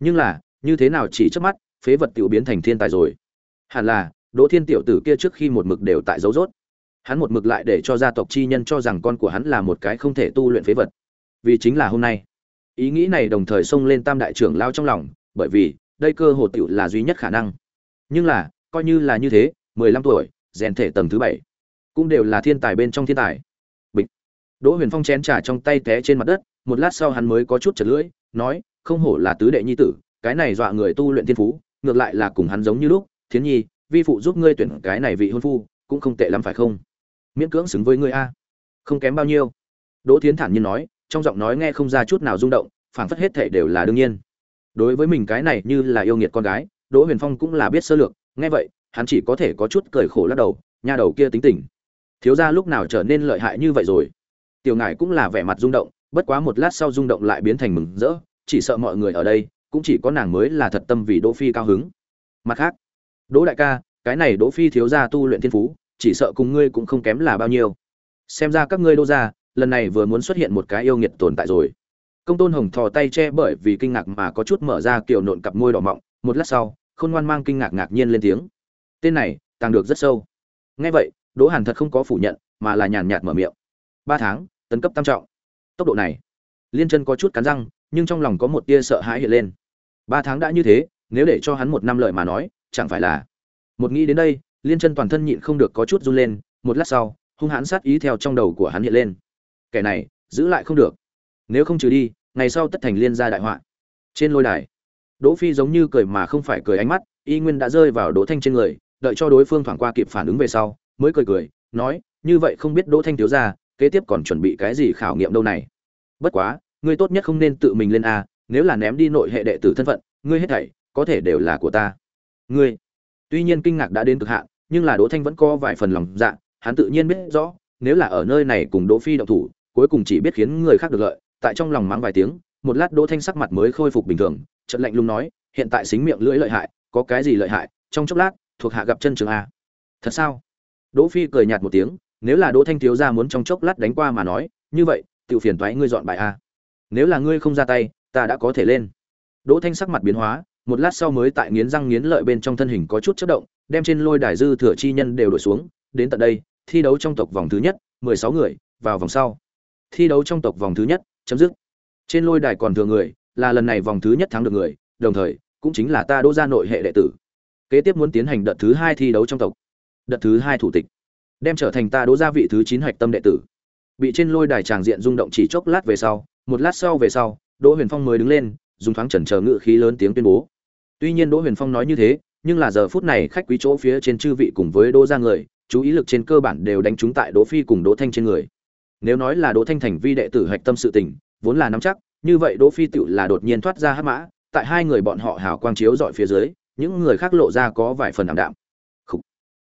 Nhưng là, như thế nào chỉ trước mắt, phế vật tiểu biến thành thiên tài rồi. Hẳn là, đỗ thiên tiểu tử kia trước khi một mực đều tại dấu rốt hắn một mực lại để cho gia tộc chi nhân cho rằng con của hắn là một cái không thể tu luyện phế vật. Vì chính là hôm nay, ý nghĩ này đồng thời xông lên tam đại trưởng lao trong lòng, bởi vì, đây cơ hồ tựu là duy nhất khả năng. Nhưng là, coi như là như thế, mười lăm tuổi, rèn thể tầng thứ bảy, cũng đều là thiên tài bên trong thiên tài. Bịch. Đỗ huyền phong chén trà trong tay té trên mặt đất, một lát sau hắn mới có chút chật lưỡi, nói, không hổ là tứ đệ nhi tử, cái này dọa người tu luyện thiên phú, ngược lại là cùng hắn giống như lúc, thiến nhi, vi phụ giúp ngươi tuyển cái này vị hôn phu, cũng không tệ lắm phải không? Miễn cưỡng xứng với ngươi a. Không kém bao nhiêu. Đỗ thiến thản nhiên nói, trong giọng nói nghe không ra chút nào rung động, phảng phất hết thể đều là đương nhiên. Đối với mình cái này như là yêu nghiệt con gái, đỗ huyền phong cũng là biết sơ lược, nghe vậy, hắn chỉ có thể có chút cười khổ lắc đầu, nha đầu kia tính tình. Thiếu gia lúc nào trở nên lợi hại như vậy rồi? Tiểu ngải cũng là vẻ mặt rung động, bất quá một lát sau rung động lại biến thành mừng rỡ, chỉ sợ mọi người ở đây, cũng chỉ có nàng mới là thật tâm vì đỗ phi cao hứng. Mặt khác, đỗ đại ca, cái này đỗ phi thiếu gia tu luyện thiên phú chỉ sợ cùng ngươi cũng không kém là bao nhiêu. Xem ra các ngươi đỗ gia, lần này vừa muốn xuất hiện một cái yêu nghiệt tồn tại rồi. Công tôn hồng thò tay che bởi vì kinh ngạc mà có chút mở ra kiểu nộn cặp môi đỏ mọng, một lát sau, khôn ngoan mang kinh ngạc ngạc nhiên lên tiếng. Tên này, tàng được rất sâu. Ngay vậy, đỗ hàn thật không có phủ nhận, mà là nhàn nhạt mở miệng. Ba tháng, tấn cấp tam trọng. Tốc độ này, liên chân có chút cắn răng, nhưng trong lòng có một tia sợ hãi hiện lên. Ba tháng đã như thế, nếu để cho hắn một năm lợi mà nói, chẳng phải là một nghĩ đến đây liên chân toàn thân nhịn không được có chút run lên, một lát sau, hung hãn sát ý theo trong đầu của hắn hiện lên. Kẻ này, giữ lại không được. Nếu không trừ đi, ngày sau tất thành liên gia đại họa. Trên lôi đài, đỗ phi giống như cười mà không phải cười ánh mắt, y nguyên đã rơi vào đỗ thanh trên người, đợi cho đối phương thoảng qua kịp phản ứng về sau, mới cười cười, nói, như vậy không biết đỗ thanh thiếu gia, kế tiếp còn chuẩn bị cái gì khảo nghiệm đâu này? Bất quá, ngươi tốt nhất không nên tự mình lên a, nếu là ném đi nội hệ đệ tử thân phận, ngươi hết thảy có thể đều là của ta. Ngươi tuy nhiên kinh ngạc đã đến cực hạn, nhưng là đỗ thanh vẫn có vài phần lòng dạ hắn tự nhiên biết rõ, nếu là ở nơi này cùng đỗ phi động thủ, cuối cùng chỉ biết khiến người khác được lợi, tại trong lòng mắng vài tiếng, một lát đỗ thanh sắc mặt mới khôi phục bình thường trận lạnh lùng nói, hiện tại xính miệng lưỡi lợi hại, có cái gì lợi hại, trong chốc lát, thuộc hạ gặp chân trường a. Thật sao? Đỗ phi cười nhạt một tiếng, nếu là đỗ thanh thiếu gia muốn trong chốc lát đánh qua mà nói, như vậy, tiểu phiền toái ngươi dọn bài a. Nếu là ngươi không ra tay, ta đã có thể lên. Đỗ thanh sắc mặt biến hóa một lát sau mới tại nghiến răng nghiến lợi bên trong thân hình có chút chất động, đem trên lôi đài dư thừa chi nhân đều đổi xuống. Đến tận đây, thi đấu trong tộc vòng thứ nhất, mười sáu người, vào vòng sau. Thi đấu trong tộc vòng thứ nhất, chấm dứt. Trên lôi đài còn thừa người, là lần này vòng thứ nhất thắng được người, đồng thời, cũng chính là ta đỗ gia nội hệ đệ tử. Kế tiếp muốn tiến hành đợt thứ hai thi đấu trong tộc. Đợt thứ hai thủ tịch. Đem trở thành ta đỗ gia vị thứ chín hạch tâm đệ tử. Bị trên lôi đài tràng diện rung động chỉ chốc lát về sau, một lát sau về sau, đỗ huyền phong mới đứng lên, dùng thoáng chần chờ ngự khí lớn tiếng tuyên bố tuy nhiên đỗ huyền phong nói như thế, nhưng là giờ phút này khách quý chỗ phía trên chư vị cùng với đỗ gia người, chú ý lực trên cơ bản đều đánh trúng tại đỗ phi cùng đỗ thanh trên người nếu nói là đỗ thanh thành vi đệ tử hạch tâm sự tình, vốn là nắm chắc, như vậy đỗ phi tựu là đột nhiên thoát ra hắc mã, tại hai người bọn họ hào quang chiếu dọi phía dưới, những người khác lộ ra có vài phần ảm đạm Khủ.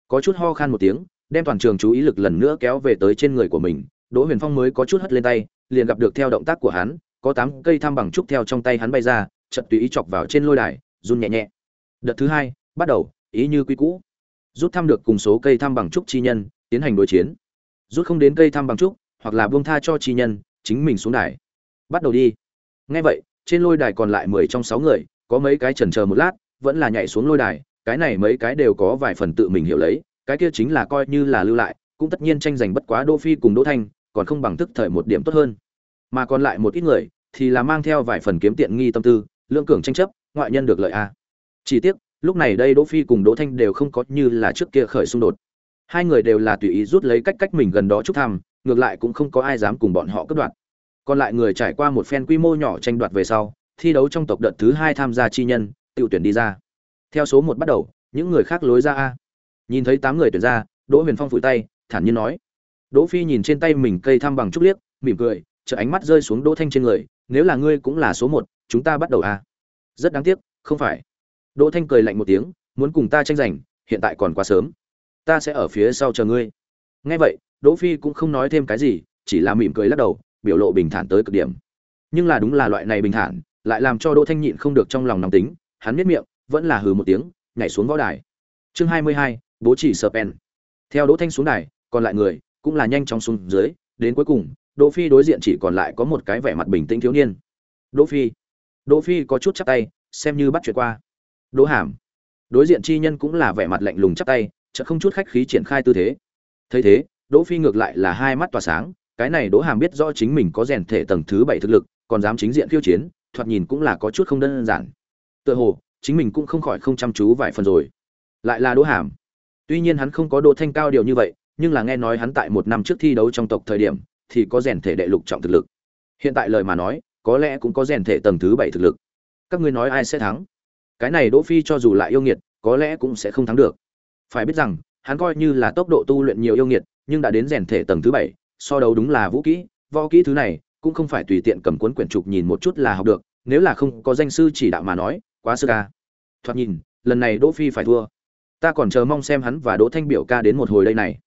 có chút ho khan một tiếng, đem toàn trường chú ý lực lần nữa kéo về tới trên người của mình, đỗ huyền phong mới có chút hất lên tay, liền gặp được theo động tác của hắn, có tám cây tham bằng trúc theo trong tay hắn bay ra chợt tùy ý chọc vào trên lôi đài run nhẹ nhẹ. Đợt thứ hai, bắt đầu, ý như quy cũ. Rút thăm được cùng số cây tham bằng trúc chi nhân, tiến hành đối chiến. Rút không đến cây tham bằng trúc, hoặc là buông tha cho chi nhân, chính mình xuống đài. Bắt đầu đi. Nghe vậy, trên lôi đài còn lại mười trong sáu người, có mấy cái chần chờ một lát, vẫn là nhảy xuống lôi đài, cái này mấy cái đều có vài phần tự mình hiểu lấy, cái kia chính là coi như là lưu lại, cũng tất nhiên tranh giành bất quá đỗ phi cùng đỗ thanh, còn không bằng tức thời một điểm tốt hơn. Mà còn lại một ít người, thì là mang theo vài phần kiếm tiện nghi tâm tư lương cường tranh chấp ngoại nhân được lợi a. Chỉ tiếc, lúc này đây đỗ phi cùng đỗ thanh đều không có như là trước kia khởi xung đột. Hai người đều là tùy ý rút lấy cách cách mình gần đó chút thăm, ngược lại cũng không có ai dám cùng bọn họ cướp đoạt. Còn lại người trải qua một phen quy mô nhỏ tranh đoạt về sau, thi đấu trong tộc đợt thứ hai tham gia chi nhân tự tuyển đi ra. Theo số một bắt đầu, những người khác lối ra a. Nhìn thấy tám người tuyển ra, đỗ huyền phong phủi tay, thản nhiên nói. Đỗ phi nhìn trên tay mình cây tham bằng trúc liếc, mỉm cười, chợt ánh mắt rơi xuống đỗ thanh trên người, nếu là ngươi cũng là số một, chúng ta bắt đầu a rất đáng tiếc không phải. Đỗ thanh cười lạnh một tiếng muốn cùng ta tranh giành hiện tại còn quá sớm. Ta sẽ ở phía sau chờ ngươi. Nghe vậy đỗ phi cũng không nói thêm cái gì chỉ là mỉm cười lắc đầu biểu lộ bình thản tới cực điểm. Nhưng là đúng là loại này bình thản lại làm cho đỗ thanh nhịn không được trong lòng nóng tính hắn biết miệng vẫn là hừ một tiếng nhảy xuống võ đài. Chương hai mươi hai, bố chỉ sờ pen theo đỗ thanh xuống đài còn lại người cũng là nhanh chóng xuống dưới đến cuối cùng đỗ phi đối diện chỉ còn lại có một cái vẻ mặt bình tĩnh thiếu niên. Đỗ phi đỗ phi có chút chắp tay, xem như bắt chuyện qua. Đỗ hàm, đối diện chi nhân cũng là vẻ mặt lạnh lùng chắp tay, chợt không chút khách khí triển khai tư thế. Thấy thế, đỗ phi ngược lại là hai mắt tỏa sáng, cái này đỗ hàm biết rõ chính mình có rèn thể tầng thứ bảy thực lực, còn dám chính diện khiêu chiến, thoạt nhìn cũng là có chút không đơn giản. Tựa hồ, chính mình cũng không khỏi không chăm chú vài phần rồi. Lại là đỗ hàm. Tuy nhiên hắn không có đỗ thanh cao điều như vậy, nhưng là nghe nói hắn tại một năm trước thi đấu trong tộc thời điểm, thì có rèn thể đệ lục trọng thực lực. Hiện tại lời mà nói có lẽ cũng có rèn thể tầng thứ bảy thực lực. Các ngươi nói ai sẽ thắng? Cái này đỗ phi cho dù lại yêu nghiệt, có lẽ cũng sẽ không thắng được. Phải biết rằng, hắn coi như là tốc độ tu luyện nhiều yêu nghiệt, nhưng đã đến rèn thể tầng thứ bảy, so đấu đúng là vũ kỹ, võ kỹ thứ này cũng không phải tùy tiện cầm cuốn quyển trục nhìn một chút là học được, nếu là không có danh sư chỉ đạo mà nói, quá sơ ca thoạt nhìn, lần này đỗ phi phải thua. Ta còn chờ mong xem hắn và đỗ thanh biểu ca đến một hồi đây này.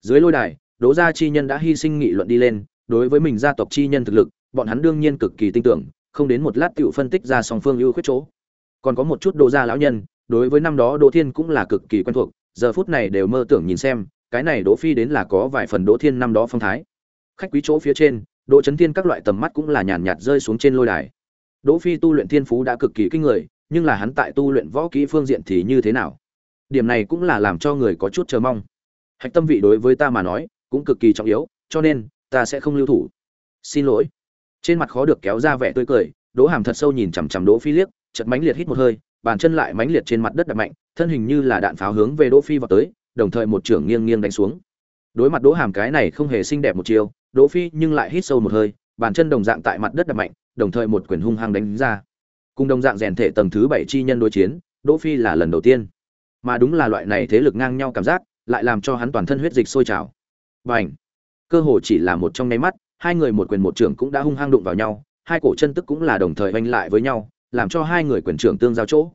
Dưới lôi đài, đỗ gia chi nhân đã hy sinh nghị luận đi lên, đối với mình gia tộc chi nhân thực lực bọn hắn đương nhiên cực kỳ tin tưởng, không đến một lát tiểu phân tích ra song phương ưu khuyết chỗ. Còn có một chút đỗ gia lão nhân, đối với năm đó đỗ thiên cũng là cực kỳ quen thuộc, giờ phút này đều mơ tưởng nhìn xem, cái này đỗ phi đến là có vài phần đỗ thiên năm đó phong thái. Khách quý chỗ phía trên, đỗ chấn thiên các loại tầm mắt cũng là nhàn nhạt rơi xuống trên lôi đài. Đỗ phi tu luyện thiên phú đã cực kỳ kinh người, nhưng là hắn tại tu luyện võ kỹ phương diện thì như thế nào? Điểm này cũng là làm cho người có chút chờ mong. Hạch tâm vị đối với ta mà nói, cũng cực kỳ trọng yếu, cho nên, ta sẽ không lưu thủ. Xin lỗi trên mặt khó được kéo ra vẻ tươi cười, đỗ hàm thật sâu nhìn chằm chằm đỗ phi liếc chật mãnh liệt hít một hơi, bàn chân lại mãnh liệt trên mặt đất đập mạnh, thân hình như là đạn pháo hướng về đỗ phi vào tới, đồng thời một trưởng nghiêng nghiêng đánh xuống. Đối mặt đỗ hàm cái này không hề xinh đẹp một chiều đỗ phi nhưng lại hít sâu một hơi, bàn chân đồng dạng tại mặt đất đập mạnh, đồng thời một quyền hung hăng đánh ra. Cùng đồng dạng rèn thể tầng thứ bảy chi nhân đối chiến, đỗ phi là lần đầu tiên. Mà đúng là loại này thế lực ngang nhau cảm giác, lại làm cho hắn toàn thân huyết dịch sôi trào. Bành! Cơ hồ chỉ là một trong nháy mắt hai người một quyền một trưởng cũng đã hung hăng đụng vào nhau, hai cổ chân tức cũng là đồng thời oanh lại với nhau, làm cho hai người quyền trưởng tương giao chỗ.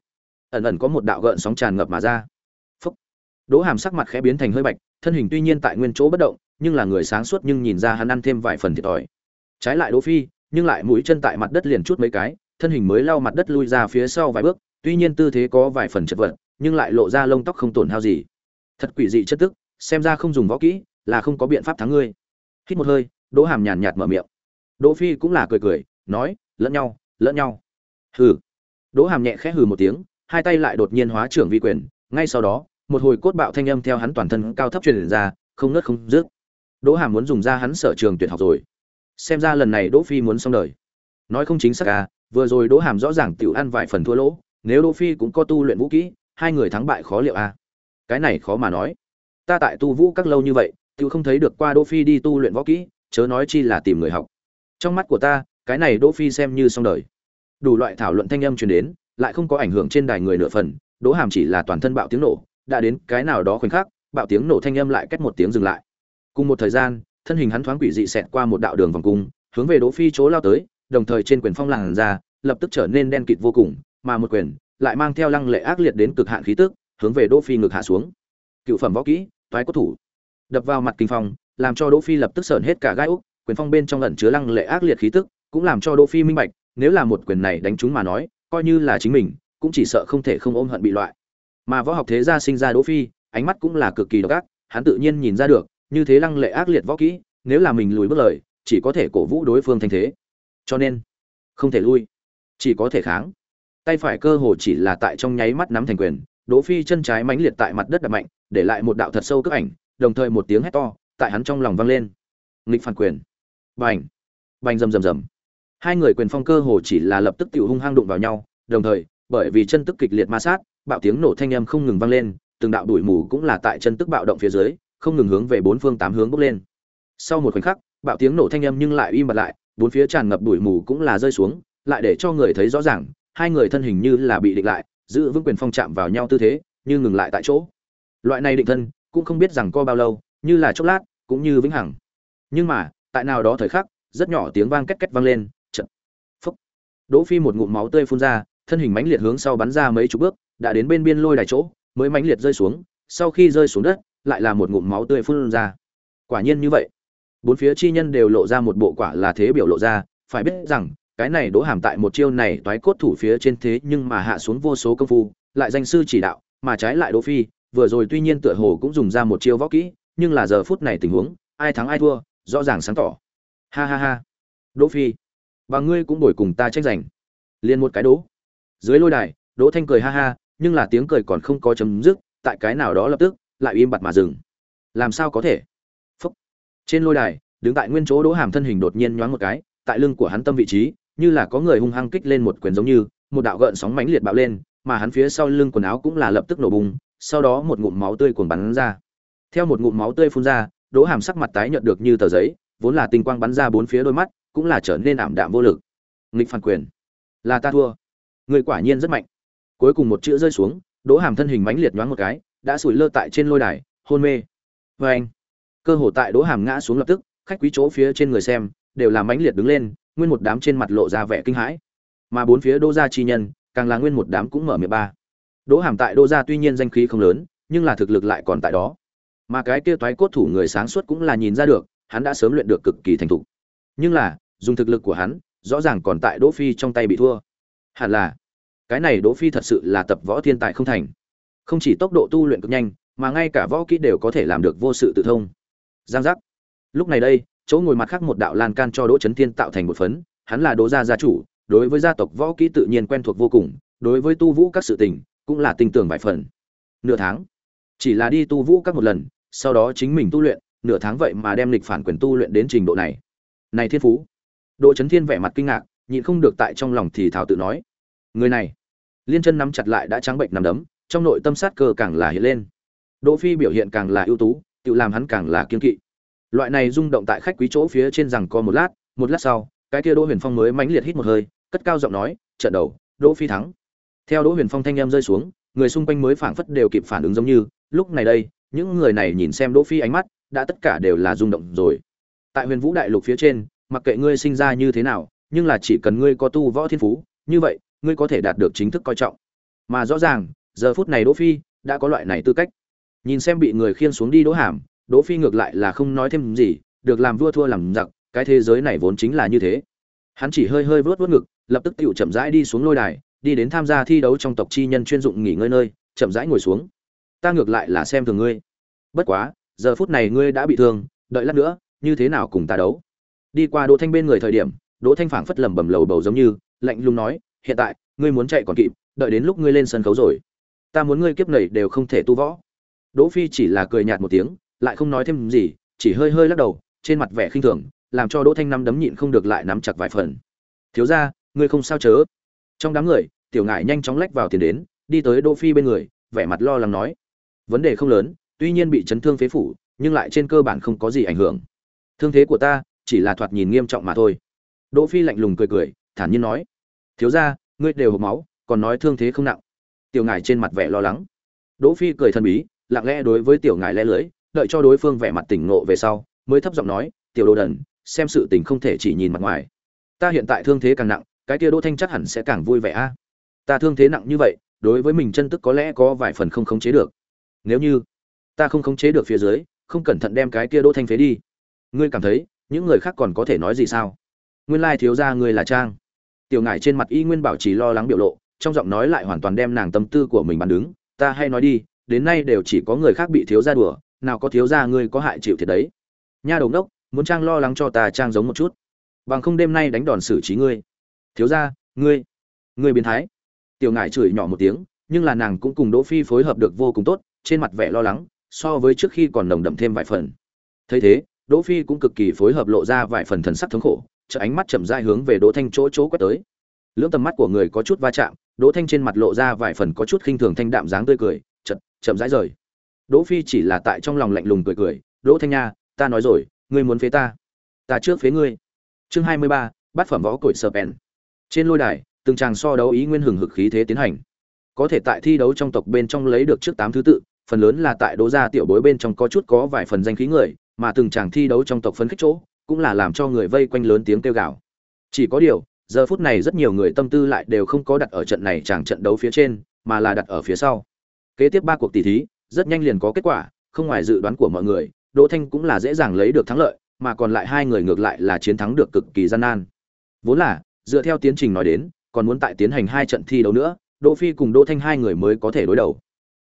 Ẩn ẩn có một đạo gợn sóng tràn ngập mà ra. Phúc. đỗ hàm sắc mặt khẽ biến thành hơi bạch, thân hình tuy nhiên tại nguyên chỗ bất động, nhưng là người sáng suốt nhưng nhìn ra hắn ăn thêm vài phần thiệt thòi. Trái lại đỗ phi, nhưng lại mũi chân tại mặt đất liền chút mấy cái, thân hình mới lau mặt đất lui ra phía sau vài bước, tuy nhiên tư thế có vài phần chật vật, nhưng lại lộ ra lông tóc không tổn hao gì. Thật quỷ dị chất tức, xem ra không dùng võ kỹ, là không có biện pháp thắng ngươi. Hít một hơi đỗ hàm nhàn nhạt mở miệng. Đỗ phi cũng là cười cười, nói, lẫn nhau lẫn nhau. Hừ. Đỗ hàm nhẹ khẽ hừ một tiếng, hai tay lại đột nhiên hóa trưởng vi quyền. Ngay sau đó, một hồi cốt bạo thanh âm theo hắn toàn thân cao thấp truyền ra, không nứt không dứt. Đỗ hàm muốn dùng ra hắn sở trường tuyệt học rồi. Xem ra lần này đỗ phi muốn xong đời. Nói không chính xác à vừa rồi đỗ hàm rõ ràng tiểu ăn vài phần thua lỗ, nếu đỗ phi cũng có tu luyện vũ kỹ, hai người thắng bại khó liệu à. Cái này khó mà nói. Ta tại tu vũ các lâu như vậy, tiểu không thấy được qua đỗ phi đi tu luyện võ kỹ chớ nói chi là tìm người học. Trong mắt của ta, cái này đỗ phi xem như xong đời. Đủ loại thảo luận thanh âm truyền đến, lại không có ảnh hưởng trên đài người nửa phần, đỗ hàm chỉ là toàn thân bạo tiếng nổ, đã đến cái nào đó khoảnh khắc, bạo tiếng nổ thanh âm lại cách một tiếng dừng lại. Cùng một thời gian, thân hình hắn thoáng quỷ dị xẹt qua một đạo đường vòng cung, hướng về đỗ phi chỗ lao tới, đồng thời trên quyền phong làn ra, lập tức trở nên đen kịt vô cùng, mà một quyền lại mang theo lăng lệ ác liệt đến cực hạn khí tức, hướng về đỗ phi ngược hạ xuống. Cựu phẩm võ kỹ, toái cốt thủ. Đập vào mặt kinh phong làm cho đỗ phi lập tức sởn hết cả gai úc, quyền phong bên trong ẩn chứa lăng lệ ác liệt khí tức, cũng làm cho đỗ phi minh bạch, nếu là một quyền này đánh trúng mà nói, coi như là chính mình, cũng chỉ sợ không thể không ôm hận bị loại. Mà võ học thế gia sinh ra đỗ phi, ánh mắt cũng là cực kỳ độc ác, hắn tự nhiên nhìn ra được, như thế lăng lệ ác liệt võ kỹ, nếu là mình lùi bước lời, chỉ có thể cổ vũ đối phương thành thế. Cho nên, không thể lui, chỉ có thể kháng. Tay phải cơ hồ chỉ là tại trong nháy mắt nắm thành quyền, đỗ phi chân trái mãnh liệt tại mặt đất đập mạnh, để lại một đạo thật sâu cước ảnh, đồng thời một tiếng hét to tại hắn trong lòng vang lên. Nghịch phản quyền. Bành. Bành rầm rầm rầm. Hai người quyền phong cơ hồ chỉ là lập tức tiểu hung hăng đụng vào nhau, đồng thời, bởi vì chân tức kịch liệt ma sát, bạo tiếng nổ thanh âm không ngừng vang lên, từng đạo đuổi mù cũng là tại chân tức bạo động phía dưới, không ngừng hướng về bốn phương tám hướng bốc lên. Sau một khoảnh khắc, bạo tiếng nổ thanh âm nhưng lại im bặt lại, bốn phía tràn ngập đuổi mù cũng là rơi xuống, lại để cho người thấy rõ ràng, hai người thân hình như là bị định lại, giữ vững quyền phong chạm vào nhau tư thế, như ngừng lại tại chỗ. Loại này định thân, cũng không biết rằng co bao lâu như là chốc lát, cũng như vĩnh hằng. Nhưng mà, tại nào đó thời khắc, rất nhỏ tiếng vang két két vang lên, chợt. phúc đỗ phi một ngụm máu tươi phun ra, thân hình mãnh liệt hướng sau bắn ra mấy chục bước, đã đến bên biên lôi đài chỗ, mới mãnh liệt rơi xuống, sau khi rơi xuống đất, lại là một ngụm máu tươi phun ra. Quả nhiên như vậy. Bốn phía chi nhân đều lộ ra một bộ quả là thế biểu lộ ra, phải biết rằng, cái này đỗ hàm tại một chiêu này toái cốt thủ phía trên thế nhưng mà hạ xuống vô số công phu, lại danh sư chỉ đạo, mà trái lại đỗ phi, vừa rồi tuy nhiên tựa hồ cũng dùng ra một chiêu võ kỹ nhưng là giờ phút này tình huống, ai thắng ai thua, rõ ràng sáng tỏ. Ha ha ha. Đỗ phi và ngươi cũng đổi cùng ta tranh giành. Liền một cái đố. Dưới lôi đài, đỗ thanh cười ha ha, nhưng là tiếng cười còn không có chấm dứt, tại cái nào đó lập tức, lại im bặt mà dừng. Làm sao có thể? Phúc. trên lôi đài, đứng tại nguyên chỗ đỗ hàm thân hình đột nhiên nhoáng một cái, tại lưng của hắn tâm vị trí, như là có người hung hăng kích lên một quyền giống như, một đạo gợn sóng mãnh liệt bạo lên, mà hắn phía sau lưng quần áo cũng là lập tức nổ bùng, sau đó một ngụm máu tươi cuồn bắn ra theo một ngụm máu tươi phun ra, đỗ hàm sắc mặt tái nhợt được như tờ giấy, vốn là tinh quang bắn ra bốn phía đôi mắt, cũng là trở nên ảm đạm vô lực. Nghịch phản quyền. Là ta thua. Người quả nhiên rất mạnh. Cuối cùng một chữ rơi xuống, đỗ hàm thân hình mãnh liệt nhoáng một cái, đã sủi lơ tại trên lôi đài, hôn mê. Vê anh, cơ hồ tại đỗ hàm ngã xuống lập tức, khách quý chỗ phía trên người xem, đều là mãnh liệt đứng lên, nguyên một đám trên mặt lộ ra vẻ kinh hãi. Mà bốn phía đỗ gia chi nhân, càng là nguyên một đám cũng mở miệng ba. Đỗ hàm tại đỗ gia tuy nhiên danh khí không lớn, nhưng là thực lực lại còn tại đó mà cái kia toái cốt thủ người sáng suốt cũng là nhìn ra được, hắn đã sớm luyện được cực kỳ thành thục. Nhưng là, dùng thực lực của hắn, rõ ràng còn tại đỗ phi trong tay bị thua. Hẳn là, cái này đỗ phi thật sự là tập võ thiên tài không thành. Không chỉ tốc độ tu luyện cực nhanh, mà ngay cả võ kỹ đều có thể làm được vô sự tự thông. Giang giác. Lúc này đây, chỗ ngồi mặt khác một đạo lan can cho đỗ chấn thiên tạo thành một phấn, hắn là đỗ gia gia chủ, đối với gia tộc võ kỹ tự nhiên quen thuộc vô cùng, đối với tu vũ các sự tình, cũng là tình tưởng vài phần. Nửa tháng, chỉ là đi tu vũ các một lần sau đó chính mình tu luyện, nửa tháng vậy mà đem lịch phản quyền tu luyện đến trình độ này. Này thiên phú. Độ chấn thiên vẻ mặt kinh ngạc, nhịn không được tại trong lòng thì thảo tự nói. Người này. Liên chân nắm chặt lại đã trắng bệnh nằm đấm, trong nội tâm sát cơ càng là hiện lên. Đỗ phi biểu hiện càng là ưu tú, tự làm hắn càng là kiên kỵ. Loại này rung động tại khách quý chỗ phía trên rằng co một lát một lát sau, cái kia đỗ huyền phong mới mãnh liệt hít một hơi, cất cao giọng nói, trận đầu, đỗ phi thắng. Theo đỗ huyền phong thanh em rơi xuống, người xung quanh mới phảng phất đều kịp phản ứng giống như, lúc này đây những người này nhìn xem đỗ phi ánh mắt, đã tất cả đều là rung động rồi. Tại huyền vũ đại lục phía trên, mặc kệ ngươi sinh ra như thế nào, nhưng là chỉ cần ngươi có tu võ thiên phú, như vậy, ngươi có thể đạt được chính thức coi trọng. Mà rõ ràng, giờ phút này đỗ phi đã có loại này tư cách. Nhìn xem bị người khiêng xuống đi đỗ hàm, đỗ phi ngược lại là không nói thêm gì, được làm vua thua làm giặc, cái thế giới này vốn chính là như thế. Hắn chỉ hơi hơi vuốt vuốt ngực, lập tức tiểu chậm rãi đi xuống lôi đài, đi đến tham gia thi đấu trong tộc chi nhân chuyên dụng nghỉ ngơi nơi, chậm rãi ngồi xuống ta ngược lại là xem thường ngươi. Bất quá, giờ phút này ngươi đã bị thương, đợi lát nữa, như thế nào cùng ta đấu? Đi qua đỗ thanh bên người thời điểm, đỗ thanh phảng phất lầm bầm lầu bầu giống như, lạnh lùng nói, hiện tại, ngươi muốn chạy còn kịp, đợi đến lúc ngươi lên sân khấu rồi. Ta muốn ngươi kiếp này đều không thể tu võ. Đỗ phi chỉ là cười nhạt một tiếng, lại không nói thêm gì, chỉ hơi hơi lắc đầu, trên mặt vẻ khinh thường, làm cho đỗ thanh năm đấm nhịn không được lại nắm chặt vài phần. Thiếu gia, ngươi không sao chớ. Trong đám người, tiểu ngải nhanh chóng lách vào tiền đến, đi tới đỗ phi bên người, vẻ mặt lo lắng nói vấn đề không lớn, tuy nhiên bị chấn thương phế phủ, nhưng lại trên cơ bản không có gì ảnh hưởng. Thương thế của ta, chỉ là thoạt nhìn nghiêm trọng mà thôi. Đỗ phi lạnh lùng cười cười, thản nhiên nói, thiếu gia, ngươi đều hộc máu, còn nói thương thế không nặng. Tiểu ngải trên mặt vẻ lo lắng. Đỗ phi cười thần bí, lặng lẽ đối với tiểu ngải lẽ lưới, đợi cho đối phương vẻ mặt tỉnh ngộ về sau, mới thấp giọng nói, tiểu đồ đần, xem sự tình không thể chỉ nhìn mặt ngoài. Ta hiện tại thương thế càng nặng, cái kia đỗ thanh chắc hẳn sẽ càng vui vẻ a. Ta thương thế nặng như vậy, đối với mình chân tức có lẽ có vài phần không khống chế được nếu như ta không khống chế được phía dưới, không cẩn thận đem cái kia đỗ thanh phế đi. Ngươi cảm thấy, những người khác còn có thể nói gì sao? Nguyên lai thiếu gia ngươi là trang. Tiểu ngải trên mặt y nguyên bảo trì lo lắng biểu lộ, trong giọng nói lại hoàn toàn đem nàng tâm tư của mình bàn đứng. Ta hay nói đi, đến nay đều chỉ có người khác bị thiếu gia đùa, nào có thiếu gia ngươi có hại chịu thiệt đấy. Nha đồng đốc muốn trang lo lắng cho ta trang giống một chút. Bằng không đêm nay đánh đòn xử trí ngươi. Thiếu gia, ngươi ngươi biến thái. Tiểu ngải chửi nhỏ một tiếng, nhưng là nàng cũng cùng đỗ phi phối hợp được vô cùng tốt trên mặt vẻ lo lắng so với trước khi còn nồng đậm thêm vài phần. Thấy thế đỗ phi cũng cực kỳ phối hợp lộ ra vài phần thần sắc thống khổ trợ ánh mắt chậm rãi hướng về đỗ thanh chỗ chỗ quét tới. Lưỡng tầm mắt của người có chút va chạm đỗ thanh trên mặt lộ ra vài phần có chút khinh thường thanh đạm dáng tươi cười chậm chậm rãi rời. Đỗ phi chỉ là tại trong lòng lạnh lùng cười cười đỗ thanh nha ta nói rồi ngươi muốn phế ta? Ta trước phế ngươi. Chương 23, bát phẩm võ cội sờ bèn trên lôi đài từng chàng so đấu ý nguyên hừng hực khí thế tiến hành. Có thể tại thi đấu trong tộc bên trong lấy được trước tám thứ tự phần lớn là tại đỗ gia tiểu bối bên trong có chút có vài phần danh khí người, mà từng chàng thi đấu trong tộc phấn khích chỗ, cũng là làm cho người vây quanh lớn tiếng kêu gào. Chỉ có điều, giờ phút này rất nhiều người tâm tư lại đều không có đặt ở trận này chàng trận đấu phía trên, mà là đặt ở phía sau. Kế tiếp ba cuộc tỷ thí, rất nhanh liền có kết quả, không ngoài dự đoán của mọi người, đỗ thanh cũng là dễ dàng lấy được thắng lợi, mà còn lại hai người ngược lại là chiến thắng được cực kỳ gian nan. Vốn là, dựa theo tiến trình nói đến, còn muốn tại tiến hành hai trận thi đấu nữa, đỗ phi cùng đỗ thanh hai người mới có thể đối đầu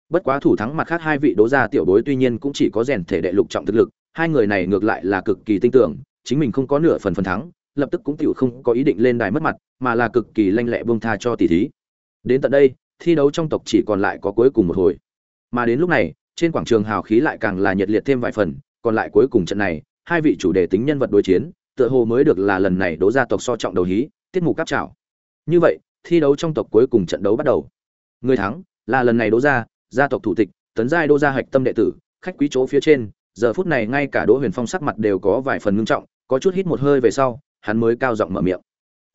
bất quá thủ thắng mặt khác hai vị đấu gia tiểu bối tuy nhiên cũng chỉ có rèn thể đệ lục trọng thực lực, hai người này ngược lại là cực kỳ tinh tưởng chính mình không có nửa phần phần thắng, lập tức cũng tiểu không có ý định lên đài mất mặt, mà là cực kỳ lanh lẹ buông tha cho tỷ thí. Đến tận đây, thi đấu trong tộc chỉ còn lại có cuối cùng một hồi. Mà đến lúc này, trên quảng trường hào khí lại càng là nhiệt liệt thêm vài phần, còn lại cuối cùng trận này, hai vị chủ đề tính nhân vật đối chiến, tựa hồ mới được là lần này đấu gia tộc so trọng đầu hí, tiết mục cáp trảo. Như vậy, thi đấu trong tộc cuối cùng trận đấu bắt đầu. Người thắng là lần này đấu gia gia tộc thủ tịch, tấn giai đỗ gia hạch tâm đệ tử, khách quý chỗ phía trên, giờ phút này ngay cả đỗ huyền phong sắc mặt đều có vài phần ngưng trọng, có chút hít một hơi về sau, hắn mới cao giọng mở miệng.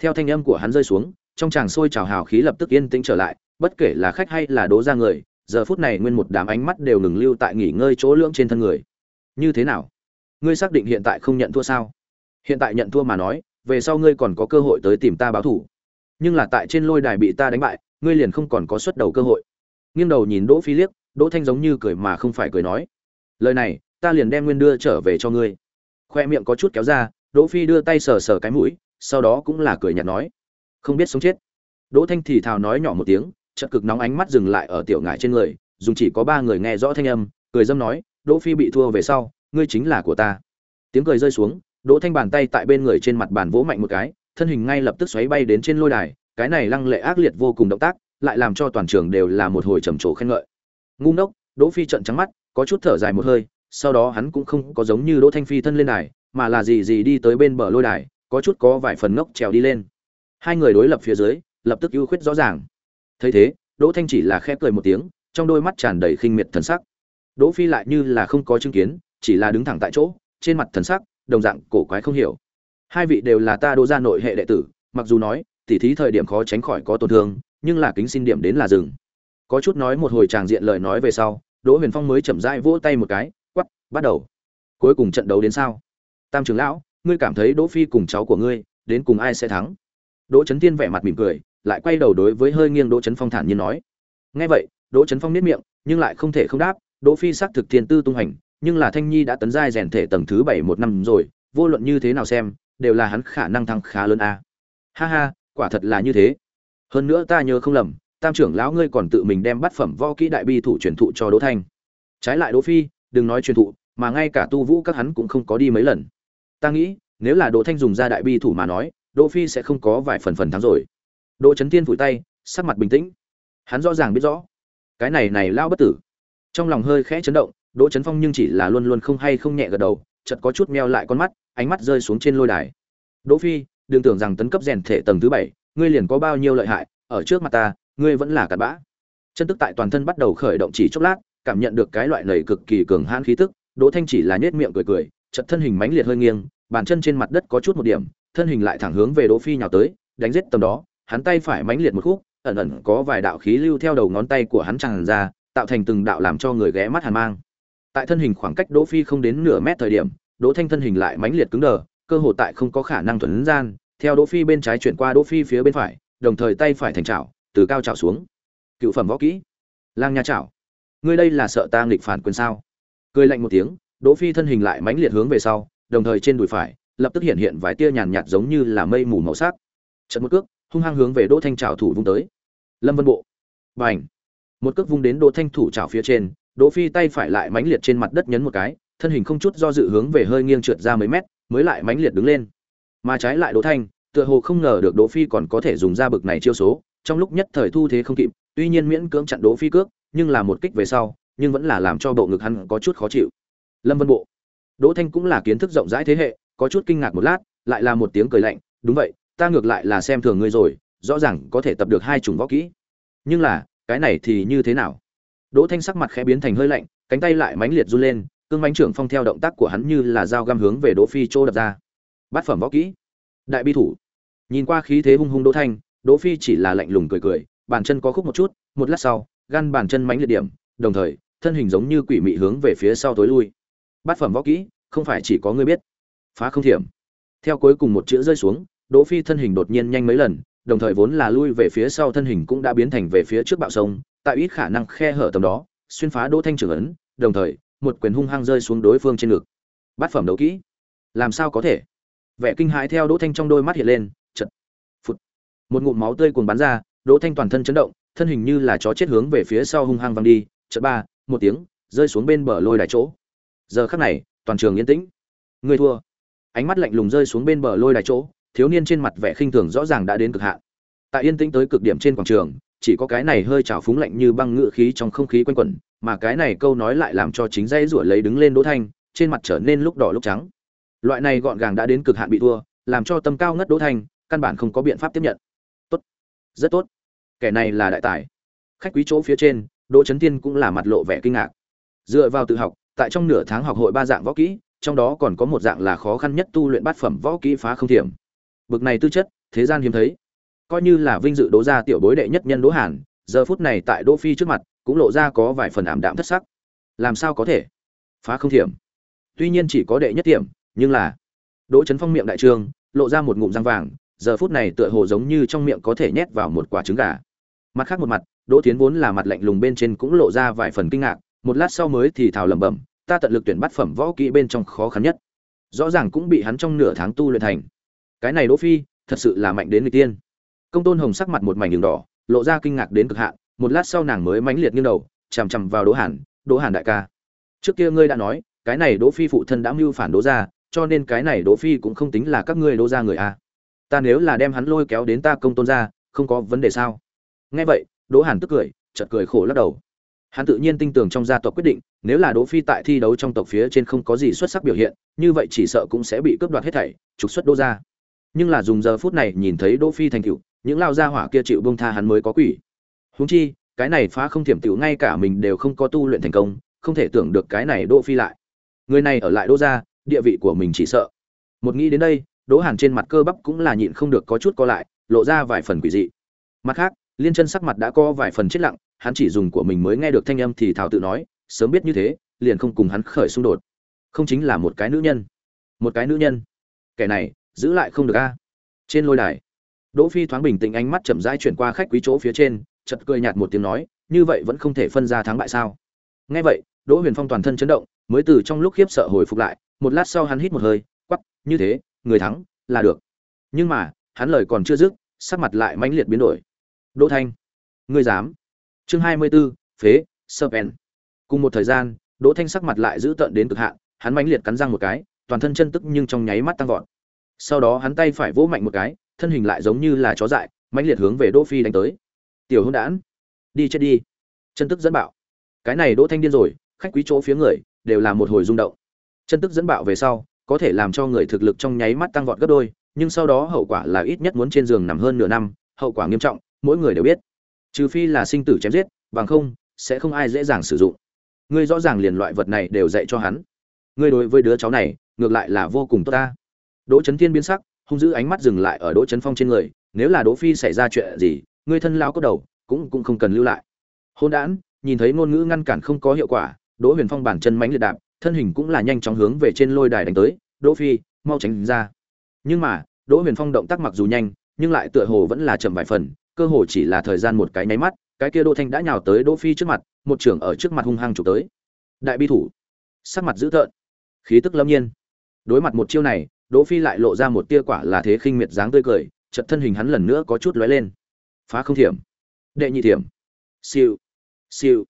Theo thanh âm của hắn rơi xuống, trong tràng sôi trào hào khí lập tức yên tĩnh trở lại, bất kể là khách hay là đố ra người, giờ phút này nguyên một đám ánh mắt đều ngừng lưu tại nghỉ ngơi chỗ lưỡng trên thân người. Như thế nào? Ngươi xác định hiện tại không nhận thua sao? Hiện tại nhận thua mà nói, về sau ngươi còn có cơ hội tới tìm ta báo thủ. Nhưng là tại trên lôi đài bị ta đánh bại, ngươi liền không còn có xuất đầu cơ hội nghiêng đầu nhìn đỗ phi liếc, đỗ thanh giống như cười mà không phải cười nói. Lời này, ta liền đem nguyên đưa trở về cho ngươi. Khoe miệng có chút kéo ra, đỗ phi đưa tay sờ sờ cái mũi, sau đó cũng là cười nhạt nói. Không biết sống chết. Đỗ thanh thì thào nói nhỏ một tiếng, chợt cực nóng ánh mắt dừng lại ở tiểu ngải trên người, dùng chỉ có ba người nghe rõ thanh âm, cười dâm nói, đỗ phi bị thua về sau, ngươi chính là của ta. Tiếng cười rơi xuống, đỗ thanh bàn tay tại bên người trên mặt bàn vỗ mạnh một cái, thân hình ngay lập tức xoáy bay đến trên lôi đài, cái này lăng lệ ác liệt vô cùng động tác lại làm cho toàn trường đều là một hồi trầm trồ khen ngợi. Ngu ngốc, đỗ phi trợn trắng mắt, có chút thở dài một hơi, sau đó hắn cũng không có giống như đỗ thanh phi thân lên đài, mà là gì gì đi tới bên bờ lôi đài, có chút có vài phần ngốc trèo đi lên. Hai người đối lập phía dưới, lập tức ưu khuyết rõ ràng. Thấy thế, đỗ thanh chỉ là khẽ cười một tiếng, trong đôi mắt tràn đầy khinh miệt thần sắc. Đỗ phi lại như là không có chứng kiến, chỉ là đứng thẳng tại chỗ, trên mặt thần sắc, đồng dạng cổ quái không hiểu. Hai vị đều là ta đỗ gia nội hệ đệ tử, mặc dù nói, tỉ thí thời điểm khó tránh khỏi có tổn thương nhưng là kính xin điểm đến là dừng. Có chút nói một hồi tràng diện lời nói về sau, đỗ huyền phong mới chậm rãi vỗ tay một cái quắp bắt đầu. Cuối cùng trận đấu đến sao? Tam trưởng lão, ngươi cảm thấy đỗ phi cùng cháu của ngươi, đến cùng ai sẽ thắng? Đỗ trấn tiên vẻ mặt mỉm cười, lại quay đầu đối với hơi nghiêng đỗ trấn phong thản nhiên nói. Nghe vậy, đỗ trấn phong niết miệng, nhưng lại không thể không đáp, đỗ phi xác thực thiên tư tung hành, nhưng là thanh nhi đã tấn giai rèn thể tầng thứ bảy một năm rồi, vô luận như thế nào xem, đều là hắn khả năng thăng khá lớn a. Ha ha, quả thật là như thế hơn nữa ta nhớ không lầm, tam trưởng lão ngươi còn tự mình đem bắt phẩm võ kỹ đại bi thủ truyền thụ cho đỗ thanh. Trái lại đỗ phi, đừng nói truyền thụ, mà ngay cả tu vũ các hắn cũng không có đi mấy lần. Ta nghĩ, nếu là đỗ thanh dùng ra đại bi thủ mà nói, đỗ phi sẽ không có vài phần phần thắng rồi. Đỗ chấn tiên vùi tay, sắc mặt bình tĩnh. Hắn rõ ràng biết rõ, cái này này lao bất tử. Trong lòng hơi khẽ chấn động, đỗ chấn phong nhưng chỉ là luôn luôn không hay không nhẹ gật đầu, chợt có chút meo lại con mắt, ánh mắt rơi xuống trên lôi đài. Đỗ phi, đừng tưởng rằng tấn cấp rèn thể tầng thứ bảy ngươi liền có bao nhiêu lợi hại, ở trước mặt ta, ngươi vẫn là cặn bã. Chân tức tại toàn thân bắt đầu khởi động chỉ chốc lát, cảm nhận được cái loại lầy cực kỳ cường hãn khí tức, đỗ thanh chỉ là nhếch miệng cười cười chật thân hình mãnh liệt hơi nghiêng, bàn chân trên mặt đất có chút một điểm, thân hình lại thẳng hướng về đỗ phi nhào tới, đánh giết tầm đó, hắn tay phải mãnh liệt một khúc, ẩn ẩn có vài đạo khí lưu theo đầu ngón tay của hắn tràn ra, tạo thành từng đạo làm cho người ghé mắt hàn mang. Tại thân hình khoảng cách đỗ phi không đến nửa mét thời điểm, đỗ thanh thân hình lại mãnh liệt cứng đờ, cơ hội tại không có khả năng thuần gian theo đỗ phi bên trái chuyển qua đỗ phi phía bên phải, đồng thời tay phải thành chảo, từ cao chảo xuống. Cựu phẩm võ kỹ. Lang nha chảo. Ngươi đây là sợ ta nghịch phản quyền sao? Cười lạnh một tiếng, đỗ phi thân hình lại mãnh liệt hướng về sau, đồng thời trên đùi phải, lập tức hiện hiện vài tia nhàn nhạt giống như là mây mù màu sắc. Chợt một cước, hung hăng hướng về đỗ thanh chảo thủ vung tới. Lâm vân bộ. Bành. Một cước vung đến đỗ thanh thủ chảo phía trên, đỗ phi tay phải lại mãnh liệt trên mặt đất nhấn một cái, thân hình không chút do dự hướng về hơi nghiêng trượt ra mấy mét, mới lại mãnh liệt đứng lên mà trái lại đỗ thanh, tựa hồ không ngờ được đỗ phi còn có thể dùng ra bực này chiêu số, trong lúc nhất thời thu thế không kịp, tuy nhiên miễn cưỡng chặn đỗ phi cước, nhưng là một kích về sau, nhưng vẫn là làm cho bộ ngực hắn có chút khó chịu. Lâm vân bộ. Đỗ thanh cũng là kiến thức rộng rãi thế hệ, có chút kinh ngạc một lát, lại là một tiếng cười lạnh, đúng vậy, ta ngược lại là xem thường ngươi rồi, rõ ràng có thể tập được hai chủng võ kỹ. Nhưng là, cái này thì như thế nào? Đỗ thanh sắc mặt khẽ biến thành hơi lạnh, cánh tay lại mãnh liệt run lên, cương bánh trưởng phong theo động tác của hắn như là dao găm hướng về đỗ phi chỗ đập ra bát phẩm võ kỹ. Đại bi thủ. Nhìn qua khí thế hung hung đỗ thanh, đỗ phi chỉ là lạnh lùng cười cười, bàn chân có khúc một chút, một lát sau, gan bàn chân mãnh liệt điểm, đồng thời, thân hình giống như quỷ mị hướng về phía sau tối lui. Bát phẩm võ kỹ, không phải chỉ có ngươi biết. Phá không thiểm. Theo cuối cùng một chữ rơi xuống, đỗ phi thân hình đột nhiên nhanh mấy lần, đồng thời vốn là lui về phía sau thân hình cũng đã biến thành về phía trước bạo sông, tại ít khả năng khe hở tầm đó, xuyên phá đỗ thanh trưởng ấn, đồng thời, một quyền hung hăng rơi xuống đối phương trên ngực. Bát phẩm đấu kỹ. Làm sao có thể? Vẻ kinh hãi theo đỗ thanh trong đôi mắt hiện lên chật phụt, một ngụm máu tươi cuồng bắn ra, đỗ thanh toàn thân chấn động, thân hình như là chó chết hướng về phía sau hung hăng văng đi, chợt ba, một tiếng, rơi xuống bên bờ lôi đài chỗ. Giờ khắc này, toàn trường yên tĩnh. Người thua. Ánh mắt lạnh lùng rơi xuống bên bờ lôi đài chỗ, thiếu niên trên mặt vẻ khinh thường rõ ràng đã đến cực hạn. Tại yên tĩnh tới cực điểm trên quảng trường, chỉ có cái này hơi trào phúng lạnh như băng ngự khí trong không khí quanh quẩn, mà cái này câu nói lại làm cho chính dây rủa lấy đứng lên đỗ thanh, trên mặt trở nên lúc đỏ lúc trắng loại này gọn gàng đã đến cực hạn bị thua, làm cho tâm cao ngất đỗ thanh căn bản không có biện pháp tiếp nhận. Tốt. Rất tốt. Kẻ này là đại tài. Khách quý chỗ phía trên, đỗ trấn tiên cũng là mặt lộ vẻ kinh ngạc. Dựa vào tự học, tại trong nửa tháng học hội ba dạng võ kỹ, trong đó còn có một dạng là khó khăn nhất tu luyện bát phẩm võ kỹ phá không thiểm. Bực này tư chất, thế gian hiếm thấy. Coi như là vinh dự đỗ gia tiểu bối đệ nhất nhân đỗ hàn, giờ phút này tại đỗ phi trước mặt, cũng lộ ra có vài phần ảm đạm thất sắc. Làm sao có thể? Phá không thiểm. Tuy nhiên chỉ có đệ nhất thiểm nhưng là, đỗ trấn phong miệng đại trương, lộ ra một ngụm răng vàng, giờ phút này tựa hồ giống như trong miệng có thể nhét vào một quả trứng gà. Mặt khác một mặt, đỗ tiến vốn là mặt lạnh lùng bên trên cũng lộ ra vài phần kinh ngạc, một lát sau mới thì thào lẩm bẩm, ta tận lực tuyển bắt phẩm võ kỹ bên trong khó khăn nhất. Rõ ràng cũng bị hắn trong nửa tháng tu luyện thành. Cái này đỗ phi, thật sự là mạnh đến người tiên. Công tôn hồng sắc mặt một mảnh đường đỏ, lộ ra kinh ngạc đến cực hạn, một lát sau nàng mới mãnh liệt nghiêng đầu, chằm chằm vào đỗ hàn đỗ hàn đại ca, trước kia ngươi đã nói, cái này đỗ phi phụ thân đã mưu phản đỗ gia cho nên cái này đỗ phi cũng không tính là các ngươi đỗ gia người a. Ta nếu là đem hắn lôi kéo đến ta công tôn gia không có vấn đề sao? Nghe vậy đỗ hàn tức cười chợt cười khổ lắc đầu. Hắn tự nhiên tin tưởng trong gia tộc quyết định nếu là đỗ phi tại thi đấu trong tộc phía trên không có gì xuất sắc biểu hiện như vậy chỉ sợ cũng sẽ bị cướp đoạt hết thảy trục xuất đỗ gia. Nhưng là dùng giờ phút này nhìn thấy đỗ phi thành tựu, những lao gia hỏa kia chịu buông tha hắn mới có quỷ. Huống chi cái này phá không thiểm tiểu ngay cả mình đều không có tu luyện thành công không thể tưởng được cái này đỗ phi lại. Người này ở lại đỗ gia địa vị của mình chỉ sợ. Một nghĩ đến đây, đỗ hàn trên mặt cơ bắp cũng là nhịn không được có chút co lại, lộ ra vài phần quỷ dị. Mặt khác, liên chân sắc mặt đã co vài phần chết lặng, hắn chỉ dùng của mình mới nghe được thanh âm thì thảo tự nói, sớm biết như thế, liền không cùng hắn khởi xung đột. Không chính là một cái nữ nhân. Một cái nữ nhân? Kẻ này, giữ lại không được a? Trên lôi đài, đỗ phi thoáng bình tĩnh ánh mắt chậm rãi chuyển qua khách quý chỗ phía trên, chợt cười nhạt một tiếng nói, như vậy vẫn không thể phân ra thắng bại sao? Nghe vậy, đỗ huyền phong toàn thân chấn động, mới từ trong lúc khiếp sợ hồi phục lại một lát sau hắn hít một hơi quắp như thế người thắng là được. Nhưng mà hắn lời còn chưa dứt sắc mặt lại mãnh liệt biến đổi. Đỗ thanh ngươi dám. Chương hai mươi 24, phế serpent cùng một thời gian đỗ thanh sắc mặt lại giữ tợn đến cực hạn hắn mãnh liệt cắn răng một cái toàn thân chân tức nhưng trong nháy mắt tăng vọt. Sau đó hắn tay phải vỗ mạnh một cái thân hình lại giống như là chó dại mãnh liệt hướng về đỗ phi đánh tới. Tiểu hôn đản đi chết đi. Chân tức dẫn bạo. Cái này đỗ thanh điên rồi khách quý chỗ phía người đều là một hồi rung động chân tức dẫn bạo về sau, có thể làm cho người thực lực trong nháy mắt tăng vọt gấp đôi, nhưng sau đó hậu quả là ít nhất muốn trên giường nằm hơn nửa năm, hậu quả nghiêm trọng, mỗi người đều biết. Trừ phi là sinh tử chém giết, bằng không, sẽ không ai dễ dàng sử dụng. Ngươi rõ ràng liền loại vật này đều dạy cho hắn. Ngươi đối với đứa cháu này, ngược lại là vô cùng tốt ta. Đỗ trấn thiên biến sắc, hung dữ ánh mắt dừng lại ở đỗ trấn phong trên người, nếu là đỗ phi xảy ra chuyện gì, ngươi thân lão có đầu, cũng cũng không cần lưu lại. Hôn đản, nhìn thấy ngôn ngữ ngăn cản không có hiệu quả, đỗ huyền phong bản chân mánh liệt đạp thân hình cũng là nhanh chóng hướng về trên lôi đài đánh tới, đỗ phi, mau tránh ra. Nhưng mà, đỗ huyền phong động tác mặc dù nhanh, nhưng lại tựa hồ vẫn là chậm vài phần, cơ hồ chỉ là thời gian một cái nháy mắt, cái kia đỗ thanh đã nhào tới đỗ phi trước mặt, một trưởng ở trước mặt hung hăng chụp tới. Đại bi thủ. Sắc mặt dữ tợn, khí tức lâm nhiên. Đối mặt một chiêu này, đỗ phi lại lộ ra một tia quả là thế khinh miệt dáng tươi cười, chợt thân hình hắn lần nữa có chút lóe lên. Phá không thiểm. Đệ nhị thiểm. Siêu siêu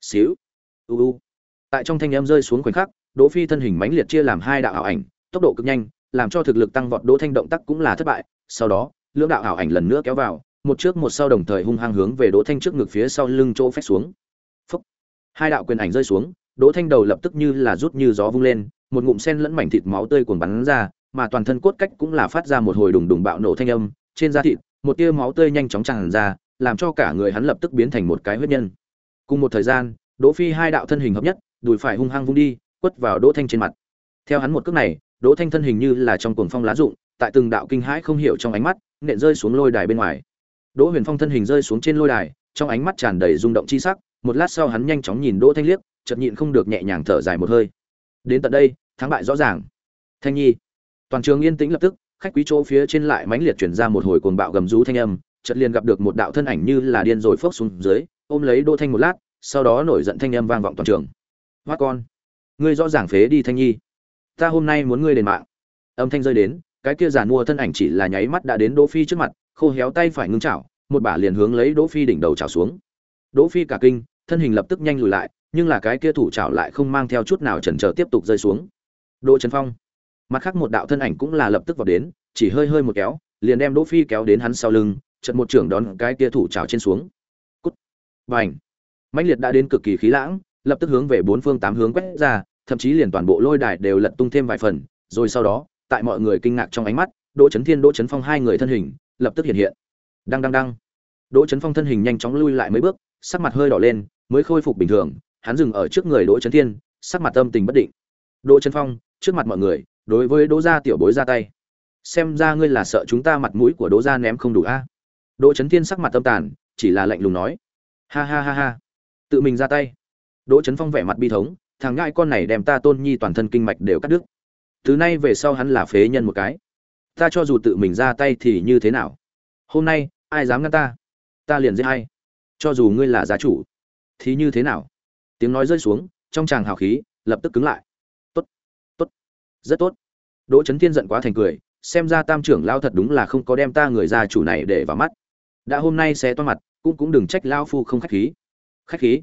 xíu. U u tại trong thanh âm rơi xuống khoảnh khắc, đỗ phi thân hình mãnh liệt chia làm hai đạo ảo ảnh, tốc độ cực nhanh, làm cho thực lực tăng vọt đỗ thanh động tác cũng là thất bại. Sau đó, lưỡng đạo ảo ảnh lần nữa kéo vào, một trước một sau đồng thời hung hăng hướng về đỗ thanh trước ngực phía sau lưng chỗ phách xuống. Phúc. hai đạo quyền ảnh rơi xuống, đỗ thanh đầu lập tức như là rút như gió vung lên, một ngụm sen lẫn mảnh thịt máu tươi cuồn bắn ra, mà toàn thân cốt cách cũng là phát ra một hồi đùng đùng bạo nổ thanh âm, trên da thịt, một tia máu tươi nhanh chóng tràn ra, làm cho cả người hắn lập tức biến thành một cái huyết nhân. Cùng một thời gian, đỗ phi hai đạo thân hình hợp nhất đùi phải hung hăng vung đi, quất vào đỗ thanh trên mặt. Theo hắn một cước này, đỗ thanh thân hình như là trong cuồng phong lá rụng, tại từng đạo kinh hãi không hiểu trong ánh mắt, nện rơi xuống lôi đài bên ngoài. Đỗ huyền phong thân hình rơi xuống trên lôi đài, trong ánh mắt tràn đầy rung động chi sắc, một lát sau hắn nhanh chóng nhìn đỗ thanh liếc, chợt nhịn không được nhẹ nhàng thở dài một hơi. Đến tận đây, thắng bại rõ ràng. Thanh nhi. Toàn trường yên tĩnh lập tức, khách quý chỗ phía trên lại mãnh liệt chuyển ra một hồi cuồng bạo gầm rú thanh âm, chợt liền gặp được một đạo thân ảnh như là điên rồi phốc xuống dưới, ôm lấy đỗ thanh một lát, sau đó nổi giận thanh âm vang vọng toàn trường hoa con. Ngươi rõ ràng phế đi thanh nhi. Ta hôm nay muốn ngươi đền mạng. Âm thanh rơi đến, cái kia giàn mua thân ảnh chỉ là nháy mắt đã đến đỗ phi trước mặt, khô héo tay phải ngưng chảo, một bả liền hướng lấy đỗ phi đỉnh đầu chảo xuống. Đỗ phi cả kinh, thân hình lập tức nhanh lùi lại, nhưng là cái kia thủ chảo lại không mang theo chút nào chần chờ tiếp tục rơi xuống. Đỗ Trần phong. Mặt khác một đạo thân ảnh cũng là lập tức vào đến, chỉ hơi hơi một kéo, liền đem đỗ phi kéo đến hắn sau lưng, chợt một trưởng đón cái kia thủ chảo trên xuống. Cút. Vành mãnh liệt đã đến cực kỳ khí lãng lập tức hướng về bốn phương tám hướng quét ra, thậm chí liền toàn bộ lôi đài đều lật tung thêm vài phần, rồi sau đó, tại mọi người kinh ngạc trong ánh mắt, đỗ chấn thiên, đỗ chấn phong hai người thân hình lập tức hiện hiện. Đang đang đang đỗ chấn phong thân hình nhanh chóng lui lại mấy bước, sắc mặt hơi đỏ lên, mới khôi phục bình thường, hắn dừng ở trước người đỗ chấn thiên, sắc mặt âm tình bất định. Đỗ chấn phong, trước mặt mọi người, đối với đỗ gia tiểu bối ra tay. Xem ra ngươi là sợ chúng ta mặt mũi của đỗ gia ném không đủ a. Đỗ chấn thiên sắc mặt âm tàn, chỉ là lạnh lùng nói. Ha ha ha ha. Tự mình ra tay đỗ Chấn phong vẻ mặt bi thống, thằng ngại con này đem ta tôn nhi toàn thân kinh mạch đều cắt đứt. Từ nay về sau hắn là phế nhân một cái. Ta cho dù tự mình ra tay thì như thế nào? Hôm nay, ai dám ngăn ta? Ta liền giết hay cho dù ngươi là gia chủ, thì như thế nào? Tiếng nói rơi xuống, trong tràng hào khí lập tức cứng lại. Tốt tốt, rất tốt. Đỗ Chấn thiên giận quá thành cười, xem ra tam trưởng lao thật đúng là không có đem ta người gia chủ này để vào mắt. Đã hôm nay sẽ toa mặt, cũng cũng đừng trách lao phu không khách khí. Khách khí?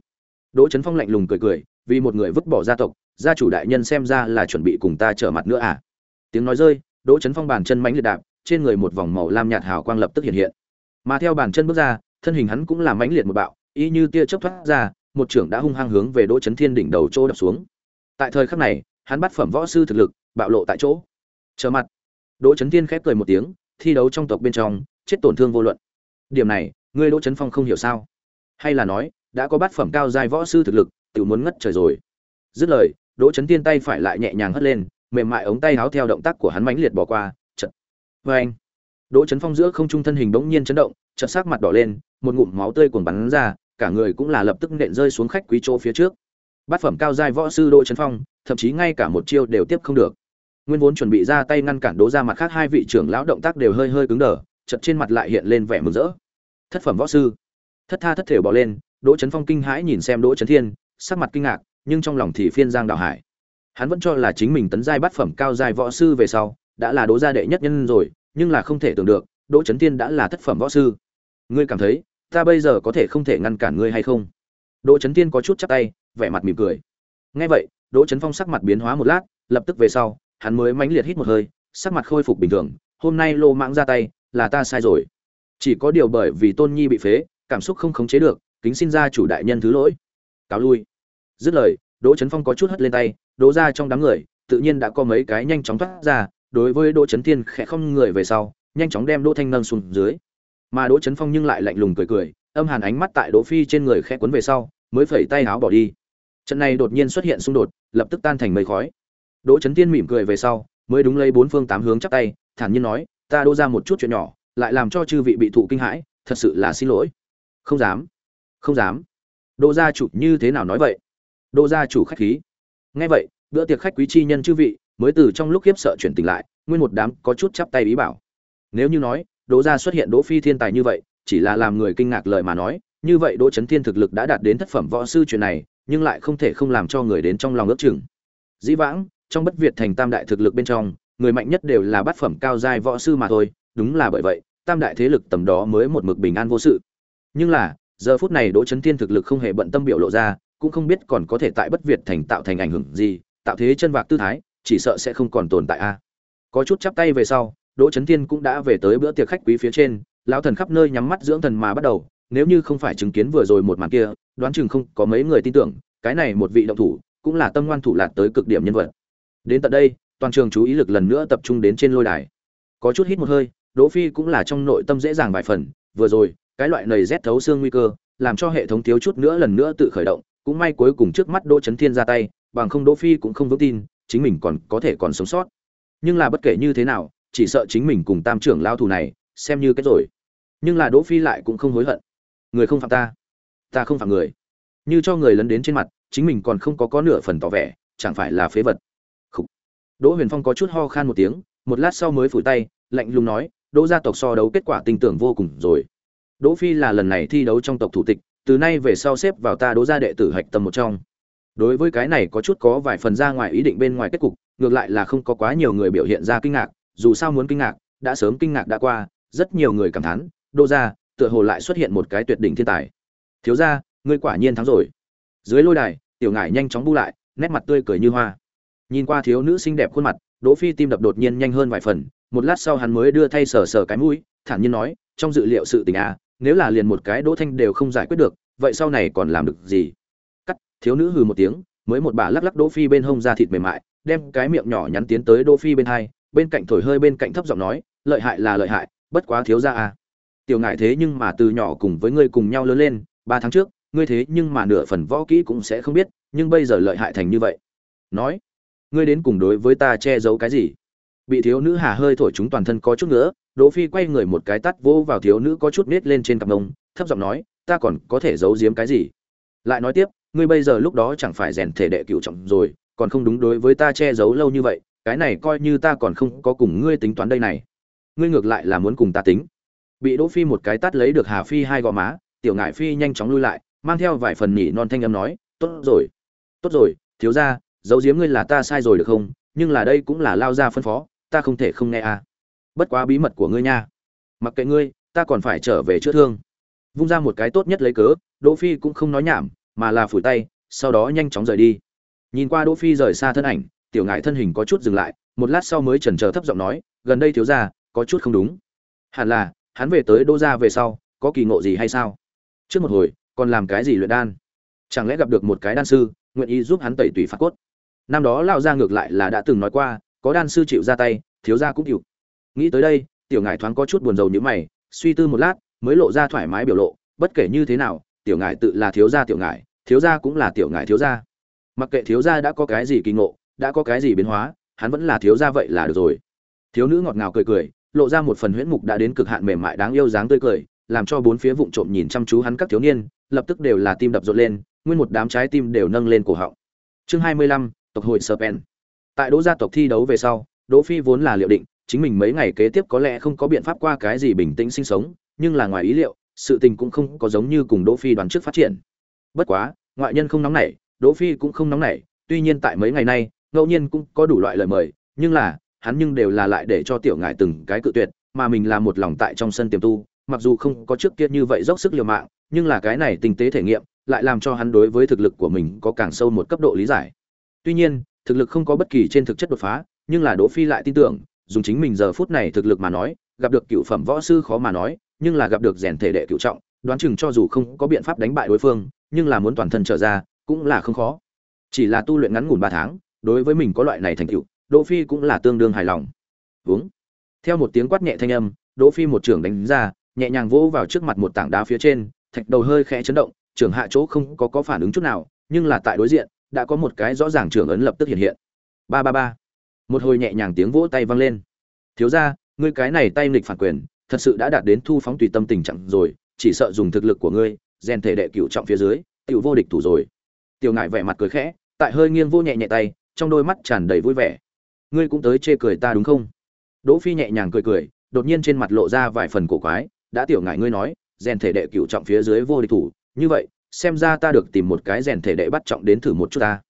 Đỗ Chấn phong lạnh lùng cười cười, vì một người vứt bỏ gia tộc, gia chủ đại nhân xem ra là chuẩn bị cùng ta trở mặt nữa à? Tiếng nói rơi, đỗ Chấn phong bàn chân mãnh liệt đạp, trên người một vòng màu lam nhạt hào quang lập tức hiện hiện. Mà theo bàn chân bước ra, thân hình hắn cũng làm mãnh liệt một bạo, y như tia chớp thoát ra, một trưởng đã hung hăng hướng về đỗ Chấn thiên đỉnh đầu chỗ đập xuống. Tại thời khắc này, hắn bắt phẩm võ sư thực lực, bạo lộ tại chỗ. Trở mặt. Đỗ Chấn Thiên khép cười một tiếng, thi đấu trong tộc bên trong, chết tổn thương vô luận. Điểm này, ngươi đỗ Chấn phong không hiểu sao? Hay là nói đã có bát phẩm cao giai võ sư thực lực tự muốn ngất trời rồi. Dứt lời, đỗ chấn tiên tay phải lại nhẹ nhàng hất lên, mềm mại ống tay áo theo động tác của hắn mãnh liệt bỏ qua, chợt. vê anh đỗ chấn phong giữa không trung thân hình bỗng nhiên chấn động, chợt sắc mặt đỏ lên, một ngụm máu tươi cuồn bắn ra, cả người cũng là lập tức nện rơi xuống khách quý chỗ phía trước. Bát phẩm cao giai võ sư đỗ chấn phong, thậm chí ngay cả một chiêu đều tiếp không được. Nguyên vốn chuẩn bị ra tay ngăn cản đỗ ra mặt khác hai vị trưởng lão động tác đều hơi hơi cứng đờ, chợt trên mặt lại hiện lên vẻ mừng rỡ. Thất phẩm võ sư. Thất tha thất thểu bỏ lên đỗ Chấn phong kinh hãi nhìn xem đỗ Chấn thiên, sắc mặt kinh ngạc, nhưng trong lòng thì phiên giang đạo hải. Hắn vẫn cho là chính mình tấn giai bát phẩm cao giai võ sư về sau, đã là đỗ gia đệ nhất nhân rồi, nhưng là không thể tưởng được, đỗ Chấn thiên đã là thất phẩm võ sư. Ngươi cảm thấy, ta bây giờ có thể không thể ngăn cản ngươi hay không? Đỗ Chấn thiên có chút chắp tay, vẻ mặt mỉm cười. Nghe vậy, đỗ Chấn phong sắc mặt biến hóa một lát, lập tức về sau, hắn mới mãnh liệt hít một hơi, sắc mặt khôi phục bình thường, hôm nay lô mãng ra tay, là ta sai rồi. Chỉ có điều bởi vì tôn nhi bị phế, cảm xúc không khống chế được kính xin ra chủ đại nhân thứ lỗi. Cáo lui. Dứt lời, đỗ trấn phong có chút hất lên tay, đỗ ra trong đám người, tự nhiên đã có mấy cái nhanh chóng thoát ra, đối với đỗ trấn thiên khẽ không người về sau, nhanh chóng đem đỗ thanh nâng xuống dưới. Mà đỗ trấn phong nhưng lại lạnh lùng cười cười, âm hàn ánh mắt tại đỗ phi trên người khẽ quấn về sau, mới phẩy tay áo bỏ đi. Trận này đột nhiên xuất hiện xung đột, lập tức tan thành mây khói. Đỗ trấn tiên mỉm cười về sau, mới đúng lấy bốn phương tám hướng chắp tay, thản nhiên nói, ta đỗ ra một chút chuyện nhỏ, lại làm cho chư vị bị thụ kinh hãi, thật sự là xin lỗi. Không dám không dám. Đô gia chủ như thế nào nói vậy? Đô gia chủ khách khí. Nghe vậy, bữa tiệc khách quý chi nhân chư vị mới từ trong lúc khiếp sợ chuyển tỉnh lại, nguyên một đám có chút chắp tay ý bảo. Nếu như nói, đỗ gia xuất hiện đỗ phi thiên tài như vậy, chỉ là làm người kinh ngạc lời mà nói, như vậy đỗ chấn thiên thực lực đã đạt đến thất phẩm võ sư chuyện này, nhưng lại không thể không làm cho người đến trong lòng ước chừng. Dĩ vãng, trong bất việt thành tam đại thực lực bên trong, người mạnh nhất đều là bát phẩm cao giai võ sư mà thôi, đúng là bởi vậy, tam đại thế lực tầm đó mới một mực bình an vô sự. Nhưng là giờ phút này đỗ chấn thiên thực lực không hề bận tâm biểu lộ ra, cũng không biết còn có thể tại bất việt thành tạo thành ảnh hưởng gì, tạo thế chân vạc tư thái, chỉ sợ sẽ không còn tồn tại a. Có chút chắp tay về sau, đỗ chấn thiên cũng đã về tới bữa tiệc khách quý phía trên, lão thần khắp nơi nhắm mắt dưỡng thần mà bắt đầu, nếu như không phải chứng kiến vừa rồi một màn kia, đoán chừng không có mấy người tin tưởng, cái này một vị động thủ, cũng là tâm ngoan thủ lạt tới cực điểm nhân vật. Đến tận đây, toàn trường chú ý lực lần nữa tập trung đến trên lôi đài. Có chút hít một hơi, đỗ phi cũng là trong nội tâm dễ dàng vài phần, vừa rồi cái loại nầy rét thấu xương nguy cơ làm cho hệ thống thiếu chút nữa lần nữa tự khởi động cũng may cuối cùng trước mắt đỗ chấn thiên ra tay bằng không đỗ phi cũng không vững tin chính mình còn có thể còn sống sót. Nhưng là bất kể như thế nào chỉ sợ chính mình cùng tam trưởng lao thù này xem như kết rồi. Nhưng là đỗ phi lại cũng không hối hận. Người không phạm ta ta không phạm người. Như cho người lấn đến trên mặt chính mình còn không có có nửa phần tỏ vẻ chẳng phải là phế vật. Đỗ Huyền Phong có chút ho khan một tiếng, một lát sau mới phủi tay, lạnh lùng nói, "Đỗ gia tộc so đấu kết quả tình tưởng vô cùng rồi. Đỗ Phi là lần này thi đấu trong tộc thủ tịch, từ nay về sau xếp vào ta Đỗ gia đệ tử hạch tâm một trong." Đối với cái này có chút có vài phần ra ngoài ý định bên ngoài kết cục, ngược lại là không có quá nhiều người biểu hiện ra kinh ngạc, dù sao muốn kinh ngạc, đã sớm kinh ngạc đã qua, rất nhiều người cảm thán, Đỗ gia, tựa hồ lại xuất hiện một cái tuyệt đỉnh thiên tài. Thiếu gia, ngươi quả nhiên thắng rồi. Dưới lôi đài, tiểu ngải nhanh chóng bu lại, nét mặt tươi cười như hoa nhìn qua thiếu nữ xinh đẹp khuôn mặt đỗ phi tim đập đột nhiên nhanh hơn vài phần một lát sau hắn mới đưa thay sờ sờ cái mũi thản nhiên nói trong dự liệu sự tình a nếu là liền một cái đỗ thanh đều không giải quyết được, vậy sau này còn làm được gì? Cắt, thiếu nữ hừ một tiếng, mới một bà lắc lắc đỗ phi bên hông ra thịt mềm mại, đem cái miệng nhỏ nhắn tiến tới đỗ phi bên hai, bên cạnh thổi hơi bên cạnh thấp giọng nói, lợi hại là lợi hại, bất quá thiếu gia à. Tiểu ngại thế nhưng mà từ nhỏ cùng với ngươi cùng nhau lớn lên, ba tháng trước, ngươi thế nhưng mà nửa phần võ kỹ cũng sẽ không biết, nhưng bây giờ lợi hại thành như vậy. Nói, ngươi đến cùng đối với ta che giấu cái gì? Bị thiếu nữ hà hơi thổi chúng toàn thân có chút nữa đỗ phi quay người một cái tát vỗ vào thiếu nữ có chút nết lên trên cặp mông thấp giọng nói, ta còn có thể giấu giếm cái gì? Lại nói tiếp, ngươi bây giờ lúc đó chẳng phải rèn thể đệ cửu trọng rồi, còn không đúng đối với ta che giấu lâu như vậy, cái này coi như ta còn không có cùng ngươi tính toán đây này. Ngươi ngược lại là muốn cùng ta tính. Bị đỗ phi một cái tát lấy được hà phi hai gò má, tiểu ngải phi nhanh chóng lui lại, mang theo vài phần nhỉ non thanh âm nói, tốt rồi tốt rồi, thiếu gia, giấu giếm ngươi là ta sai rồi được không? Nhưng là đây cũng là lao ra phân phó, ta không thể không nghe à bất quá bí mật của ngươi nha. Mặc kệ ngươi, ta còn phải trở về chữa thương. Vung ra một cái tốt nhất lấy cớ, đỗ phi cũng không nói nhảm, mà là phủi tay, sau đó nhanh chóng rời đi. Nhìn qua đỗ phi rời xa thân ảnh, tiểu ngải thân hình có chút dừng lại, một lát sau mới chần chờ thấp giọng nói, gần đây thiếu gia, có chút không đúng. Hẳn là, hắn về tới đỗ gia về sau, có kỳ ngộ gì hay sao? Trước một hồi, còn làm cái gì luyện đan? Chẳng lẽ gặp được một cái đan sư, nguyện ý giúp hắn tẩy tủy phạt cốt? Năm đó lão gia ngược lại là đã từng nói qua, có đan sư chịu ra tay, thiếu gia cũng chịu nghĩ tới đây, tiểu ngải thoáng có chút buồn rầu như mày, suy tư một lát, mới lộ ra thoải mái biểu lộ, bất kể như thế nào, tiểu ngải tự là thiếu gia tiểu ngải, thiếu gia cũng là tiểu ngải thiếu gia. Mặc kệ thiếu gia đã có cái gì kỳ ngộ, đã có cái gì biến hóa, hắn vẫn là thiếu gia vậy là được rồi. Thiếu nữ ngọt ngào cười cười, lộ ra một phần huyễn mục đã đến cực hạn mềm mại đáng yêu dáng tươi cười, làm cho bốn phía vụng trộm nhìn chăm chú hắn các thiếu niên, lập tức đều là tim đập rộn lên, nguyên một đám trái tim đều nâng lên cổ họng. Chương hai mươi lăm, tộc hội serpen tại đỗ gia tộc thi đấu về sau, đỗ phi vốn là liệu định chính mình mấy ngày kế tiếp có lẽ không có biện pháp qua cái gì bình tĩnh sinh sống, nhưng là ngoài ý liệu, sự tình cũng không có giống như cùng đỗ phi đoán trước phát triển. Bất quá, ngoại nhân không nóng nảy, đỗ phi cũng không nóng nảy, tuy nhiên tại mấy ngày nay, ngẫu nhiên cũng có đủ loại lời mời, nhưng là, hắn nhưng đều là lại để cho tiểu ngải từng cái cự tuyệt, mà mình là một lòng tại trong sân tiềm tu, mặc dù không có trước kia như vậy dốc sức liều mạng, nhưng là cái này tinh tế thể nghiệm, lại làm cho hắn đối với thực lực của mình có càng sâu một cấp độ lý giải. Tuy nhiên, thực lực không có bất kỳ trên thực chất đột phá, nhưng là đỗ phi lại tin tưởng dùng chính mình giờ phút này thực lực mà nói, gặp được cựu phẩm võ sư khó mà nói, nhưng là gặp được rèn thể đệ cựu trọng, đoán chừng cho dù không có biện pháp đánh bại đối phương, nhưng là muốn toàn thân trở ra, cũng là không khó. Chỉ là tu luyện ngắn ngủn ba tháng, đối với mình có loại này thành tựu, đỗ phi cũng là tương đương hài lòng. Hướng. theo một tiếng quát nhẹ thanh âm, đỗ phi một trường đánh ra, nhẹ nhàng vỗ vào trước mặt một tảng đá phía trên, thạch đầu hơi khẽ chấn động, trường hạ chỗ không có có phản ứng chút nào, nhưng là tại đối diện, đã có một cái rõ ràng trường ấn lập tức hiện hiện. Ba ba ba một hồi nhẹ nhàng tiếng vỗ tay vang lên. Thiếu gia, ngươi cái này tay nghịch phản quyền, thật sự đã đạt đến thu phóng tùy tâm tình trạng rồi, chỉ sợ dùng thực lực của ngươi, rèn thể đệ cửu trọng phía dưới, tiểu vô địch thủ rồi. Tiểu ngải vẻ mặt cười khẽ, tại hơi nghiêng vô nhẹ nhẹ tay, trong đôi mắt tràn đầy vui vẻ. Ngươi cũng tới chê cười ta đúng không? Đỗ phi nhẹ nhàng cười cười, đột nhiên trên mặt lộ ra vài phần cổ quái, đã tiểu ngải ngươi nói, rèn thể đệ cửu trọng phía dưới vô địch thủ, như vậy, xem ra ta được tìm một cái rèn thể đệ bắt trọng đến thử một chút ta.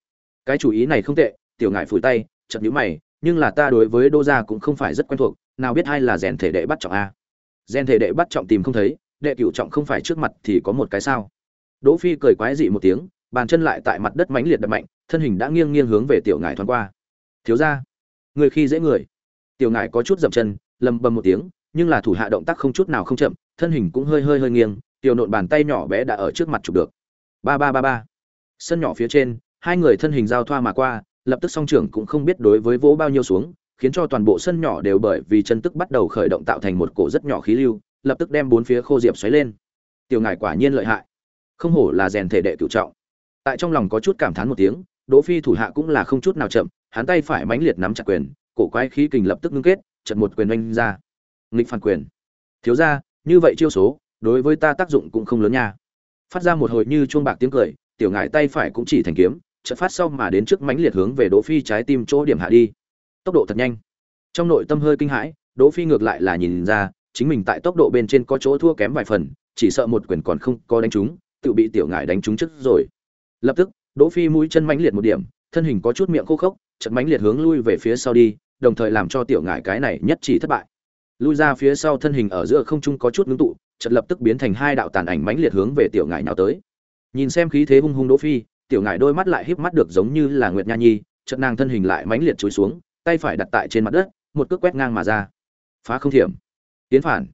Cái chủ ý này không tệ, tiểu ngải phủi tay chậm nhíu mày nhưng là ta đối với đô gia cũng không phải rất quen thuộc, nào biết ai là rèn thể đệ bắt trọng a. Rèn thể đệ bắt trọng tìm không thấy, đệ cửu trọng không phải trước mặt thì có một cái sao? Đỗ phi cười quái dị một tiếng, bàn chân lại tại mặt đất mãnh liệt đập mạnh, thân hình đã nghiêng nghiêng hướng về tiểu ngải thoáng qua. Thiếu gia, người khi dễ người. Tiểu ngải có chút dậm chân, lầm bầm một tiếng, nhưng là thủ hạ động tác không chút nào không chậm, thân hình cũng hơi hơi hơi nghiêng, tiểu nộn bàn tay nhỏ bé đã ở trước mặt chụp được. Ba ba ba ba. Sân nhỏ phía trên, hai người thân hình giao thoa mà qua lập tức song trưởng cũng không biết đối với vỗ bao nhiêu xuống, khiến cho toàn bộ sân nhỏ đều bởi vì chân tức bắt đầu khởi động tạo thành một cổ rất nhỏ khí lưu, lập tức đem bốn phía khô diệp xoáy lên. Tiểu ngải quả nhiên lợi hại. Không hổ là rèn thể đệ cửu trọng. Tại trong lòng có chút cảm thán một tiếng, đỗ phi thủ hạ cũng là không chút nào chậm, hắn tay phải mãnh liệt nắm chặt quyền, cổ quái khí kình lập tức ngưng kết, chật một quyền oanh ra. Nghịch phản quyền. Thiếu gia, như vậy chiêu số, đối với ta tác dụng cũng không lớn nha. Phát ra một hồi như chuông bạc tiếng cười, tiểu ngải tay phải cũng chỉ thành kiếm chợt phát sau mà đến trước mãnh liệt hướng về đỗ phi trái tim chỗ điểm hạ đi. Tốc độ thật nhanh. Trong nội tâm hơi kinh hãi, đỗ phi ngược lại là nhìn ra, chính mình tại tốc độ bên trên có chỗ thua kém vài phần, chỉ sợ một quyền còn không có đánh trúng, tự bị tiểu ngải đánh trúng trước rồi. Lập tức, đỗ phi mũi chân mãnh liệt một điểm, thân hình có chút miệng khô khốc, chợt mãnh liệt hướng lui về phía sau đi, đồng thời làm cho tiểu ngải cái này nhất chỉ thất bại. Lui ra phía sau thân hình ở giữa không trung có chút ngưng tụ, chợt lập tức biến thành hai đạo tàn ảnh mãnh liệt hướng về tiểu ngải nào tới. Nhìn xem khí thế hung hung đỗ phi tiểu ngải đôi mắt lại híp mắt được giống như là nguyệt nha nhi, chợt nàng thân hình lại mãnh liệt chúi xuống, tay phải đặt tại trên mặt đất, một cước quét ngang mà ra. Phá không thiểm. Tiến phản.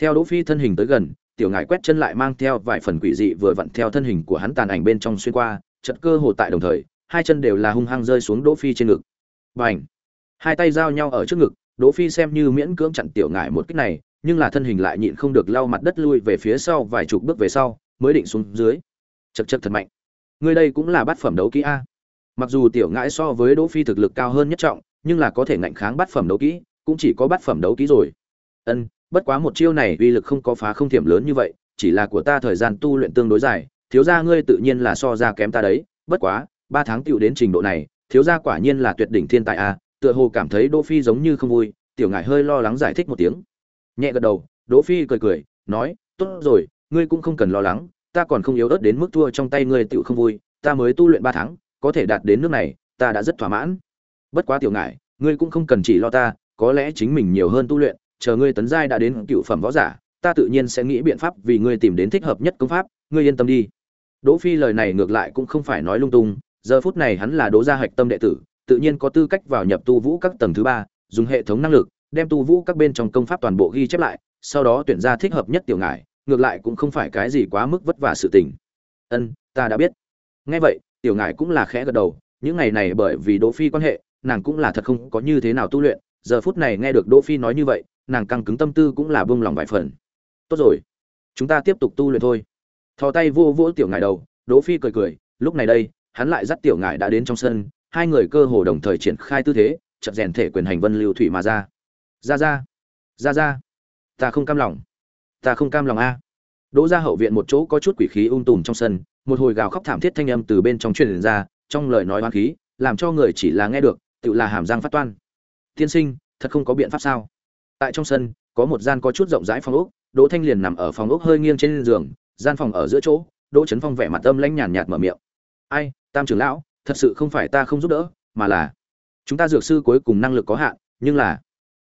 Theo đỗ phi thân hình tới gần, tiểu ngải quét chân lại mang theo vài phần quỷ dị vừa vặn theo thân hình của hắn tàn ảnh bên trong xuyên qua, chợt cơ hồ tại đồng thời, hai chân đều là hung hăng rơi xuống đỗ phi trên ngực. Bành. Hai tay giao nhau ở trước ngực, đỗ phi xem như miễn cưỡng chặn tiểu ngải một kích này, nhưng là thân hình lại nhịn không được lau mặt đất lui về phía sau vài chục bước về sau, mới định xuống dưới. Chật chật thật mạnh người đây cũng là bát phẩm đấu kỹ a. Mặc dù tiểu ngãi so với đỗ phi thực lực cao hơn nhất trọng, nhưng là có thể ngạnh kháng bát phẩm đấu kỹ, cũng chỉ có bát phẩm đấu kỹ rồi. Ân, bất quá một chiêu này uy lực không có phá không thiểm lớn như vậy, chỉ là của ta thời gian tu luyện tương đối dài, thiếu gia ngươi tự nhiên là so ra kém ta đấy. Bất quá, ba tháng tiểu đến trình độ này, thiếu gia quả nhiên là tuyệt đỉnh thiên tài a, tựa hồ cảm thấy đỗ phi giống như không vui, tiểu ngải hơi lo lắng giải thích một tiếng. Nhẹ gật đầu, đỗ phi cười cười, nói, tốt rồi, ngươi cũng không cần lo lắng ta còn không yếu ớt đến mức thua trong tay ngươi tựu không vui, ta mới tu luyện ba tháng, có thể đạt đến nước này, ta đã rất thỏa mãn. Bất quá tiểu ngải, ngươi cũng không cần chỉ lo ta, có lẽ chính mình nhiều hơn tu luyện, chờ ngươi tấn giai đã đến cựu phẩm võ giả, ta tự nhiên sẽ nghĩ biện pháp vì ngươi tìm đến thích hợp nhất công pháp, ngươi yên tâm đi. Đỗ phi lời này ngược lại cũng không phải nói lung tung, giờ phút này hắn là đỗ gia hạch tâm đệ tử, tự nhiên có tư cách vào nhập tu vũ các tầng thứ ba, dùng hệ thống năng lực, đem tu vũ các bên trong công pháp toàn bộ ghi chép lại, sau đó tuyển ra thích hợp nhất tiểu ngải ngược lại cũng không phải cái gì quá mức vất vả sự tình. Ân, ta đã biết. Nghe vậy, tiểu ngải cũng là khẽ gật đầu, những ngày này bởi vì đỗ phi quan hệ, nàng cũng là thật không có như thế nào tu luyện, giờ phút này nghe được đỗ phi nói như vậy, nàng căng cứng tâm tư cũng là buông lòng vài phần. Tốt rồi, chúng ta tiếp tục tu luyện thôi. Thò tay vô vỗ tiểu ngải đầu, đỗ phi cười cười, lúc này đây, hắn lại dắt tiểu ngải đã đến trong sân, hai người cơ hồ đồng thời triển khai tư thế, chợt rèn thể quyền hành vân lưu thủy mà ra. Ra ra ra ra, ta không cam lòng ta không cam lòng a. Đỗ ra hậu viện một chỗ có chút quỷ khí ung tùm trong sân, một hồi gào khóc thảm thiết thanh âm từ bên trong truyền ra, trong lời nói hoang khí, làm cho người chỉ là nghe được, tự là hàm răng phát toan. Tiên sinh, thật không có biện pháp sao? Tại trong sân, có một gian có chút rộng rãi phòng ốc, đỗ thanh liền nằm ở phòng ốc hơi nghiêng trên giường, gian phòng ở giữa chỗ, đỗ trấn phong vẻ mặt âm lãnh nhàn nhạt mở miệng. Ai, tam trưởng lão, thật sự không phải ta không giúp đỡ, mà là chúng ta dược sư cuối cùng năng lực có hạn, nhưng là,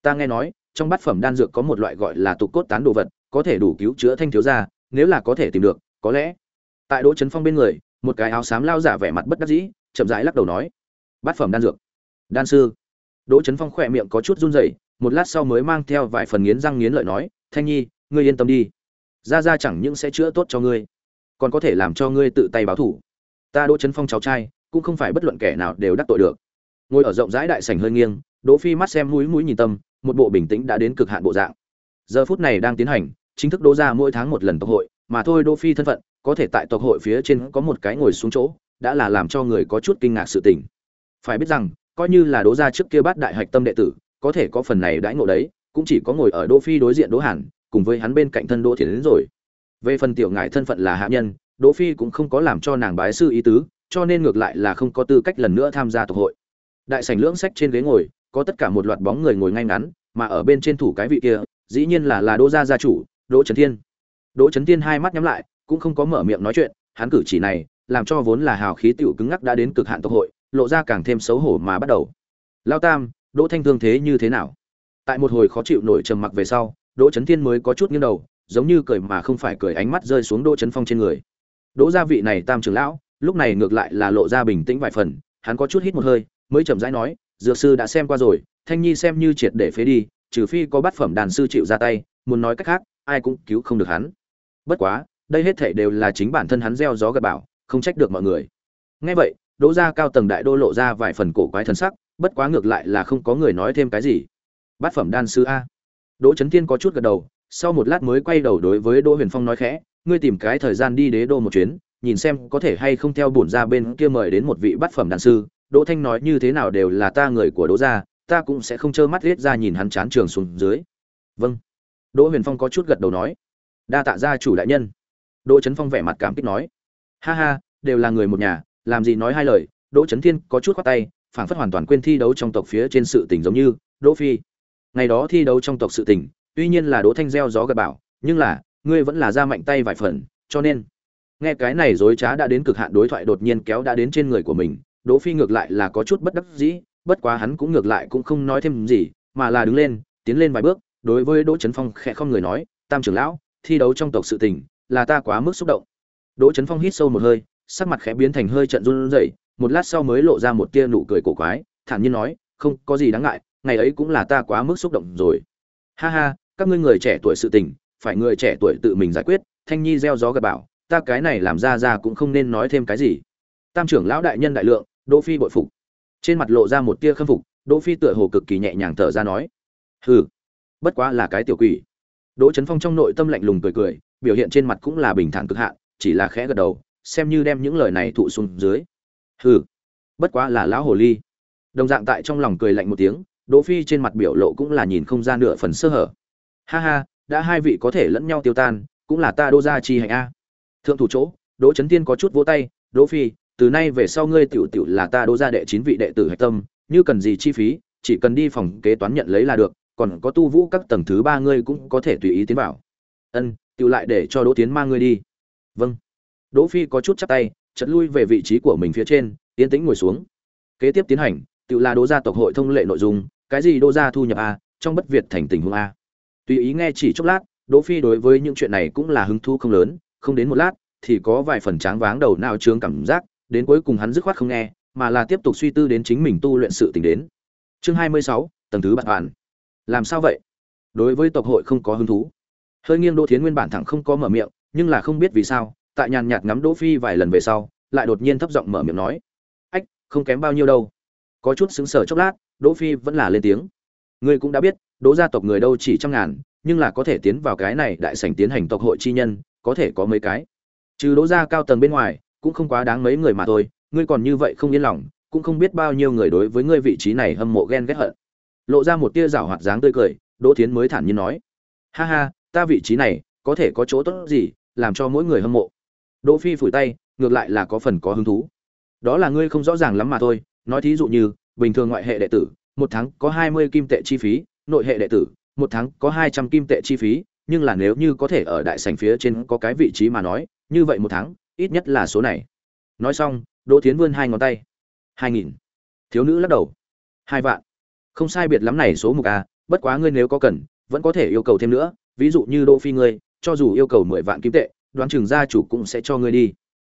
ta nghe nói, trong bát phẩm đan dược có một loại gọi là tục cốt tán đồ vật có thể đủ cứu chữa thanh thiếu gia, nếu là có thể tìm được, có lẽ. Tại đỗ trấn phong bên người, một cái áo xám lao giả vẻ mặt bất đắc dĩ, chậm rãi lắc đầu nói, bát phẩm đan dược. Đan sư? Đỗ trấn phong khỏe miệng có chút run rẩy, một lát sau mới mang theo vài phần nghiến răng nghiến lợi nói, thanh nhi, ngươi yên tâm đi. Ra ra chẳng những sẽ chữa tốt cho ngươi, còn có thể làm cho ngươi tự tay báo thủ. Ta đỗ trấn phong cháu trai, cũng không phải bất luận kẻ nào đều đắc tội được. Ngồi ở rộng rãi đại sảnh hơi nghiêng, đỗ phi mắt xem mũi mũi nhìn tâm, một bộ bình tĩnh đã đến cực hạn bộ dạng. Giờ phút này đang tiến hành chính thức đỗ ra mỗi tháng một lần tộc hội, mà thôi đỗ phi thân phận, có thể tại tộc hội phía trên có một cái ngồi xuống chỗ, đã là làm cho người có chút kinh ngạc sự tình. Phải biết rằng, coi như là đỗ gia trước kia bát đại hạch tâm đệ tử, có thể có phần này đãi ngộ đấy, cũng chỉ có ngồi ở đỗ phi đối diện đỗ hàn, cùng với hắn bên cạnh thân đỗ thiền đến rồi. Về phần tiểu ngải thân phận là hạ nhân, đỗ phi cũng không có làm cho nàng bái sư ý tứ, cho nên ngược lại là không có tư cách lần nữa tham gia tộc hội. Đại sảnh lưỡng sách trên ghế ngồi, có tất cả một loạt bóng người ngồi ngay ngắn, mà ở bên trên thủ cái vị kia, dĩ nhiên là là đỗ gia gia chủ đỗ Chấn thiên. Đỗ Chấn thiên hai mắt nhắm lại, cũng không có mở miệng nói chuyện, hắn cử chỉ này, làm cho vốn là hào khí tiểu cứng ngắc đã đến cực hạn tộc hội, lộ ra càng thêm xấu hổ mà bắt đầu. Lao tam, đỗ thanh thương thế như thế nào? Tại một hồi khó chịu nổi trầm mặc về sau, đỗ Chấn thiên mới có chút nghiêng đầu, giống như cười mà không phải cười ánh mắt rơi xuống đỗ Chấn phong trên người. Đỗ gia vị này tam trưởng lão, lúc này ngược lại là lộ ra bình tĩnh vài phần, hắn có chút hít một hơi, mới chậm rãi nói, dược sư đã xem qua rồi, thanh nhi xem như triệt để phế đi, trừ phi có bát phẩm đàn sư chịu ra tay, muốn nói cách khác ai cũng cứu không được hắn. Bất quá, đây hết thảy đều là chính bản thân hắn gieo gió gặt bảo không trách được mọi người. Nghe vậy, đỗ gia cao tầng đại đô lộ ra vài phần cổ quái thần sắc, bất quá ngược lại là không có người nói thêm cái gì. Bát phẩm đan sư a. Đỗ trấn thiên có chút gật đầu, sau một lát mới quay đầu đối với đỗ huyền phong nói khẽ, ngươi tìm cái thời gian đi đế đô một chuyến, nhìn xem có thể hay không theo bổn ra bên kia mời đến một vị bát phẩm đan sư. Đỗ thanh nói, như thế nào đều là ta người của đỗ gia, ta cũng sẽ không trơ mắt riết ra nhìn hắn chán trường xuống dưới. Vâng đỗ huyền phong có chút gật đầu nói, đa tạ gia chủ đại nhân. Đỗ Chấn phong vẻ mặt cảm kích nói, ha ha, đều là người một nhà, làm gì nói hai lời. Đỗ Chấn thiên có chút khoát tay, phảng phất hoàn toàn quên thi đấu trong tộc phía trên sự tình giống như, đỗ phi, ngày đó thi đấu trong tộc sự tình, tuy nhiên là đỗ thanh gieo gió gật bảo nhưng là, ngươi vẫn là ra mạnh tay vài phần, cho nên nghe cái này dối trá đã đến cực hạn đối thoại đột nhiên kéo đã đến trên người của mình, đỗ phi ngược lại là có chút bất đắc dĩ, bất quá hắn cũng ngược lại cũng không nói thêm gì, mà là đứng lên, tiến lên vài bước đối với đỗ Chấn phong khẽ không người nói, tam trưởng lão, thi đấu trong tộc sự tình là ta quá mức xúc động. Đỗ Chấn phong hít sâu một hơi, sắc mặt khẽ biến thành hơi trận run rẩy, một lát sau mới lộ ra một tia nụ cười cổ quái, thản nhiên nói, không có gì đáng ngại, ngày ấy cũng là ta quá mức xúc động rồi. Ha ha, các ngươi người trẻ tuổi sự tình, phải người trẻ tuổi tự mình giải quyết, thanh nhi gieo gió gật bảo ta cái này làm ra ra cũng không nên nói thêm cái gì. Tam trưởng lão đại nhân đại lượng, đỗ phi bội phục. Trên mặt lộ ra một tia khâm phục, đỗ phi tựa hồ cực kỳ nhẹ nhàng thở ra nói, hừ bất quá là cái tiểu quỷ. Đỗ chấn phong trong nội tâm lạnh lùng cười cười, biểu hiện trên mặt cũng là bình thản cực hạn, chỉ là khẽ gật đầu, xem như đem những lời này thụ xuống dưới. Hừ, bất quá là lão hồ ly. Đồng dạng tại trong lòng cười lạnh một tiếng, đỗ phi trên mặt biểu lộ cũng là nhìn không ra nửa phần sơ hở. Ha ha, đã hai vị có thể lẫn nhau tiêu tan, cũng là ta đô gia chi hành a. Thượng thủ chỗ, đỗ chấn tiên có chút vỗ tay, đỗ phi, từ nay về sau ngươi tiểu tiểu là ta đô gia đệ chín vị đệ tử hạch tâm, như cần gì chi phí, chỉ cần đi phòng kế toán nhận lấy là được còn có tu vũ các tầng thứ ba ngươi cũng có thể tùy ý tiến vào. Ân tự lại để cho đỗ tiến mang ngươi đi. Vâng. Đỗ phi có chút chắp tay chật lui về vị trí của mình phía trên yên tĩnh ngồi xuống. Kế tiếp tiến hành tự là đỗ gia tộc hội thông lệ nội dung cái gì đỗ gia thu nhập a trong bất việt thành tình huống a. Tùy ý nghe chỉ chốc lát đỗ phi đối với những chuyện này cũng là hứng thú không lớn không đến một lát thì có vài phần tráng váng đầu não trướng cảm giác đến cuối cùng hắn dứt khoát không nghe mà là tiếp tục suy tư đến chính mình tu luyện sự tình đến. Chương 26, tầng thứ bạn toàn làm sao vậy? Đối với tộc hội không có hứng thú. Hơi nghiêng đỗ thiến nguyên bản thẳng không có mở miệng, nhưng là không biết vì sao, tại nhàn nhạt ngắm đỗ phi vài lần về sau, lại đột nhiên thấp giọng mở miệng nói, ách, không kém bao nhiêu đâu. Có chút xứng sở chốc lát, đỗ phi vẫn là lên tiếng. Ngươi cũng đã biết, đỗ gia tộc người đâu chỉ trăm ngàn, nhưng là có thể tiến vào cái này đại sảnh tiến hành tộc hội chi nhân, có thể có mấy cái. Trừ đỗ gia cao tầng bên ngoài, cũng không quá đáng mấy người mà thôi, ngươi còn như vậy không yên lòng, cũng không biết bao nhiêu người đối với ngươi vị trí này hâm mộ ghen ghét hận lộ ra một tia rảo hoạt dáng tươi cười, đỗ thiến mới thản nhiên nói. Ha ha, ta vị trí này, có thể có chỗ tốt gì, làm cho mỗi người hâm mộ. Đỗ phi phủi tay, ngược lại là có phần có hứng thú. Đó là ngươi không rõ ràng lắm mà thôi, nói thí dụ như, bình thường ngoại hệ đệ tử, một tháng có hai mươi kim tệ chi phí, nội hệ đệ tử, một tháng có hai trăm kim tệ chi phí, nhưng là nếu như có thể ở đại sảnh phía trên có cái vị trí mà nói, như vậy một tháng, ít nhất là số này. Nói xong, đỗ tiến vươn hai ngón tay. Hai nghìn. Thiếu nữ lắc đầu. Hai vạn không sai biệt lắm này số mục a bất quá ngươi nếu có cần, vẫn có thể yêu cầu thêm nữa, ví dụ như đỗ phi ngươi, cho dù yêu cầu mười vạn kim tệ, đoán chừng gia chủ cũng sẽ cho ngươi đi.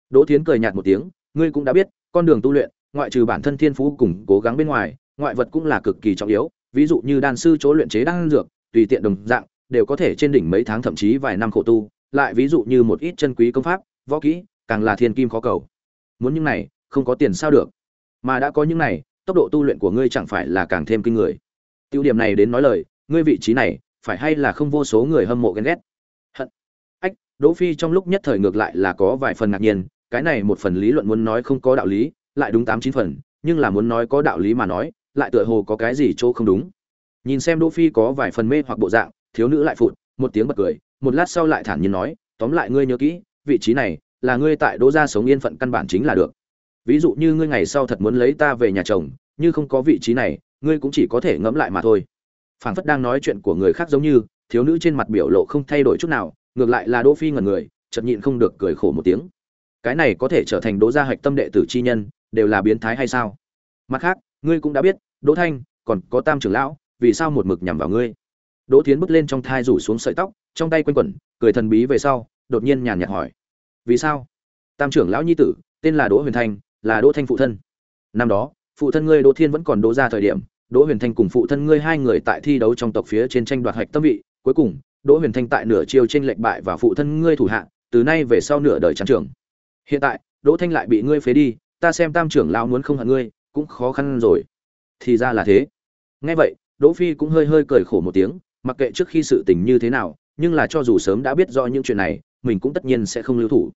Đỗ Thiến cười nhạt một tiếng, ngươi cũng đã biết, con đường tu luyện, ngoại trừ bản thân thiên phú cùng cố gắng bên ngoài, ngoại vật cũng là cực kỳ trọng yếu, ví dụ như đan sư chỗ luyện chế đan dược, tùy tiện đồng dạng, đều có thể trên đỉnh mấy tháng thậm chí vài năm khổ tu, lại ví dụ như một ít chân quý công pháp, võ kỹ, càng là thiên kim khó cầu. Muốn những này, không có tiền sao được. Mà đã có những này tốc độ tu luyện của ngươi chẳng phải là càng thêm kinh người. Tiêu điểm này đến nói lời, ngươi vị trí này, phải hay là không vô số người hâm mộ ghen ghét? Hận. Ách, đỗ phi trong lúc nhất thời ngược lại là có vài phần ngạc nhiên, cái này một phần lý luận muốn nói không có đạo lý, lại đúng tám chín phần, nhưng là muốn nói có đạo lý mà nói, lại tựa hồ có cái gì chỗ không đúng. Nhìn xem đỗ phi có vài phần mê hoặc bộ dạng, thiếu nữ lại phụt, một tiếng bật cười, một lát sau lại thản nhiên nói, tóm lại ngươi nhớ kỹ, vị trí này là ngươi tại đỗ gia sống yên phận căn bản chính là được ví dụ như ngươi ngày sau thật muốn lấy ta về nhà chồng, như không có vị trí này, ngươi cũng chỉ có thể ngẫm lại mà thôi. Phảng phất đang nói chuyện của người khác giống như, thiếu nữ trên mặt biểu lộ không thay đổi chút nào, ngược lại là đỗ phi ngẩn người, chợt nhịn không được cười khổ một tiếng. Cái này có thể trở thành đỗ gia hạch tâm đệ tử chi nhân, đều là biến thái hay sao? Mặt khác, ngươi cũng đã biết, đỗ thanh, còn có tam trưởng lão, vì sao một mực nhằm vào ngươi? Đỗ tiến bước lên trong thai rủ xuống sợi tóc, trong tay quanh quẩn, cười thần bí về sau, đột nhiên nhàn nhạt hỏi. Vì sao? Tam trưởng lão nhi tử, tên là đỗ huyền thanh là đỗ thanh phụ thân. Năm đó, phụ thân ngươi đỗ thiên vẫn còn đỗ ra thời điểm, đỗ huyền thanh cùng phụ thân ngươi hai người tại thi đấu trong tộc phía trên tranh đoạt hạch tâm vị, cuối cùng, đỗ huyền thanh tại nửa chiêu trên lệnh bại và phụ thân ngươi thủ hạ, từ nay về sau nửa đời chán trưởng hiện tại, đỗ thanh lại bị ngươi phế đi, ta xem tam trưởng lão muốn không hận ngươi, cũng khó khăn rồi. Thì ra là thế. Nghe vậy, đỗ phi cũng hơi hơi cười khổ một tiếng, mặc kệ trước khi sự tình như thế nào, nhưng là cho dù sớm đã biết rõ những chuyện này, mình cũng tất nhiên sẽ không lưu thủ.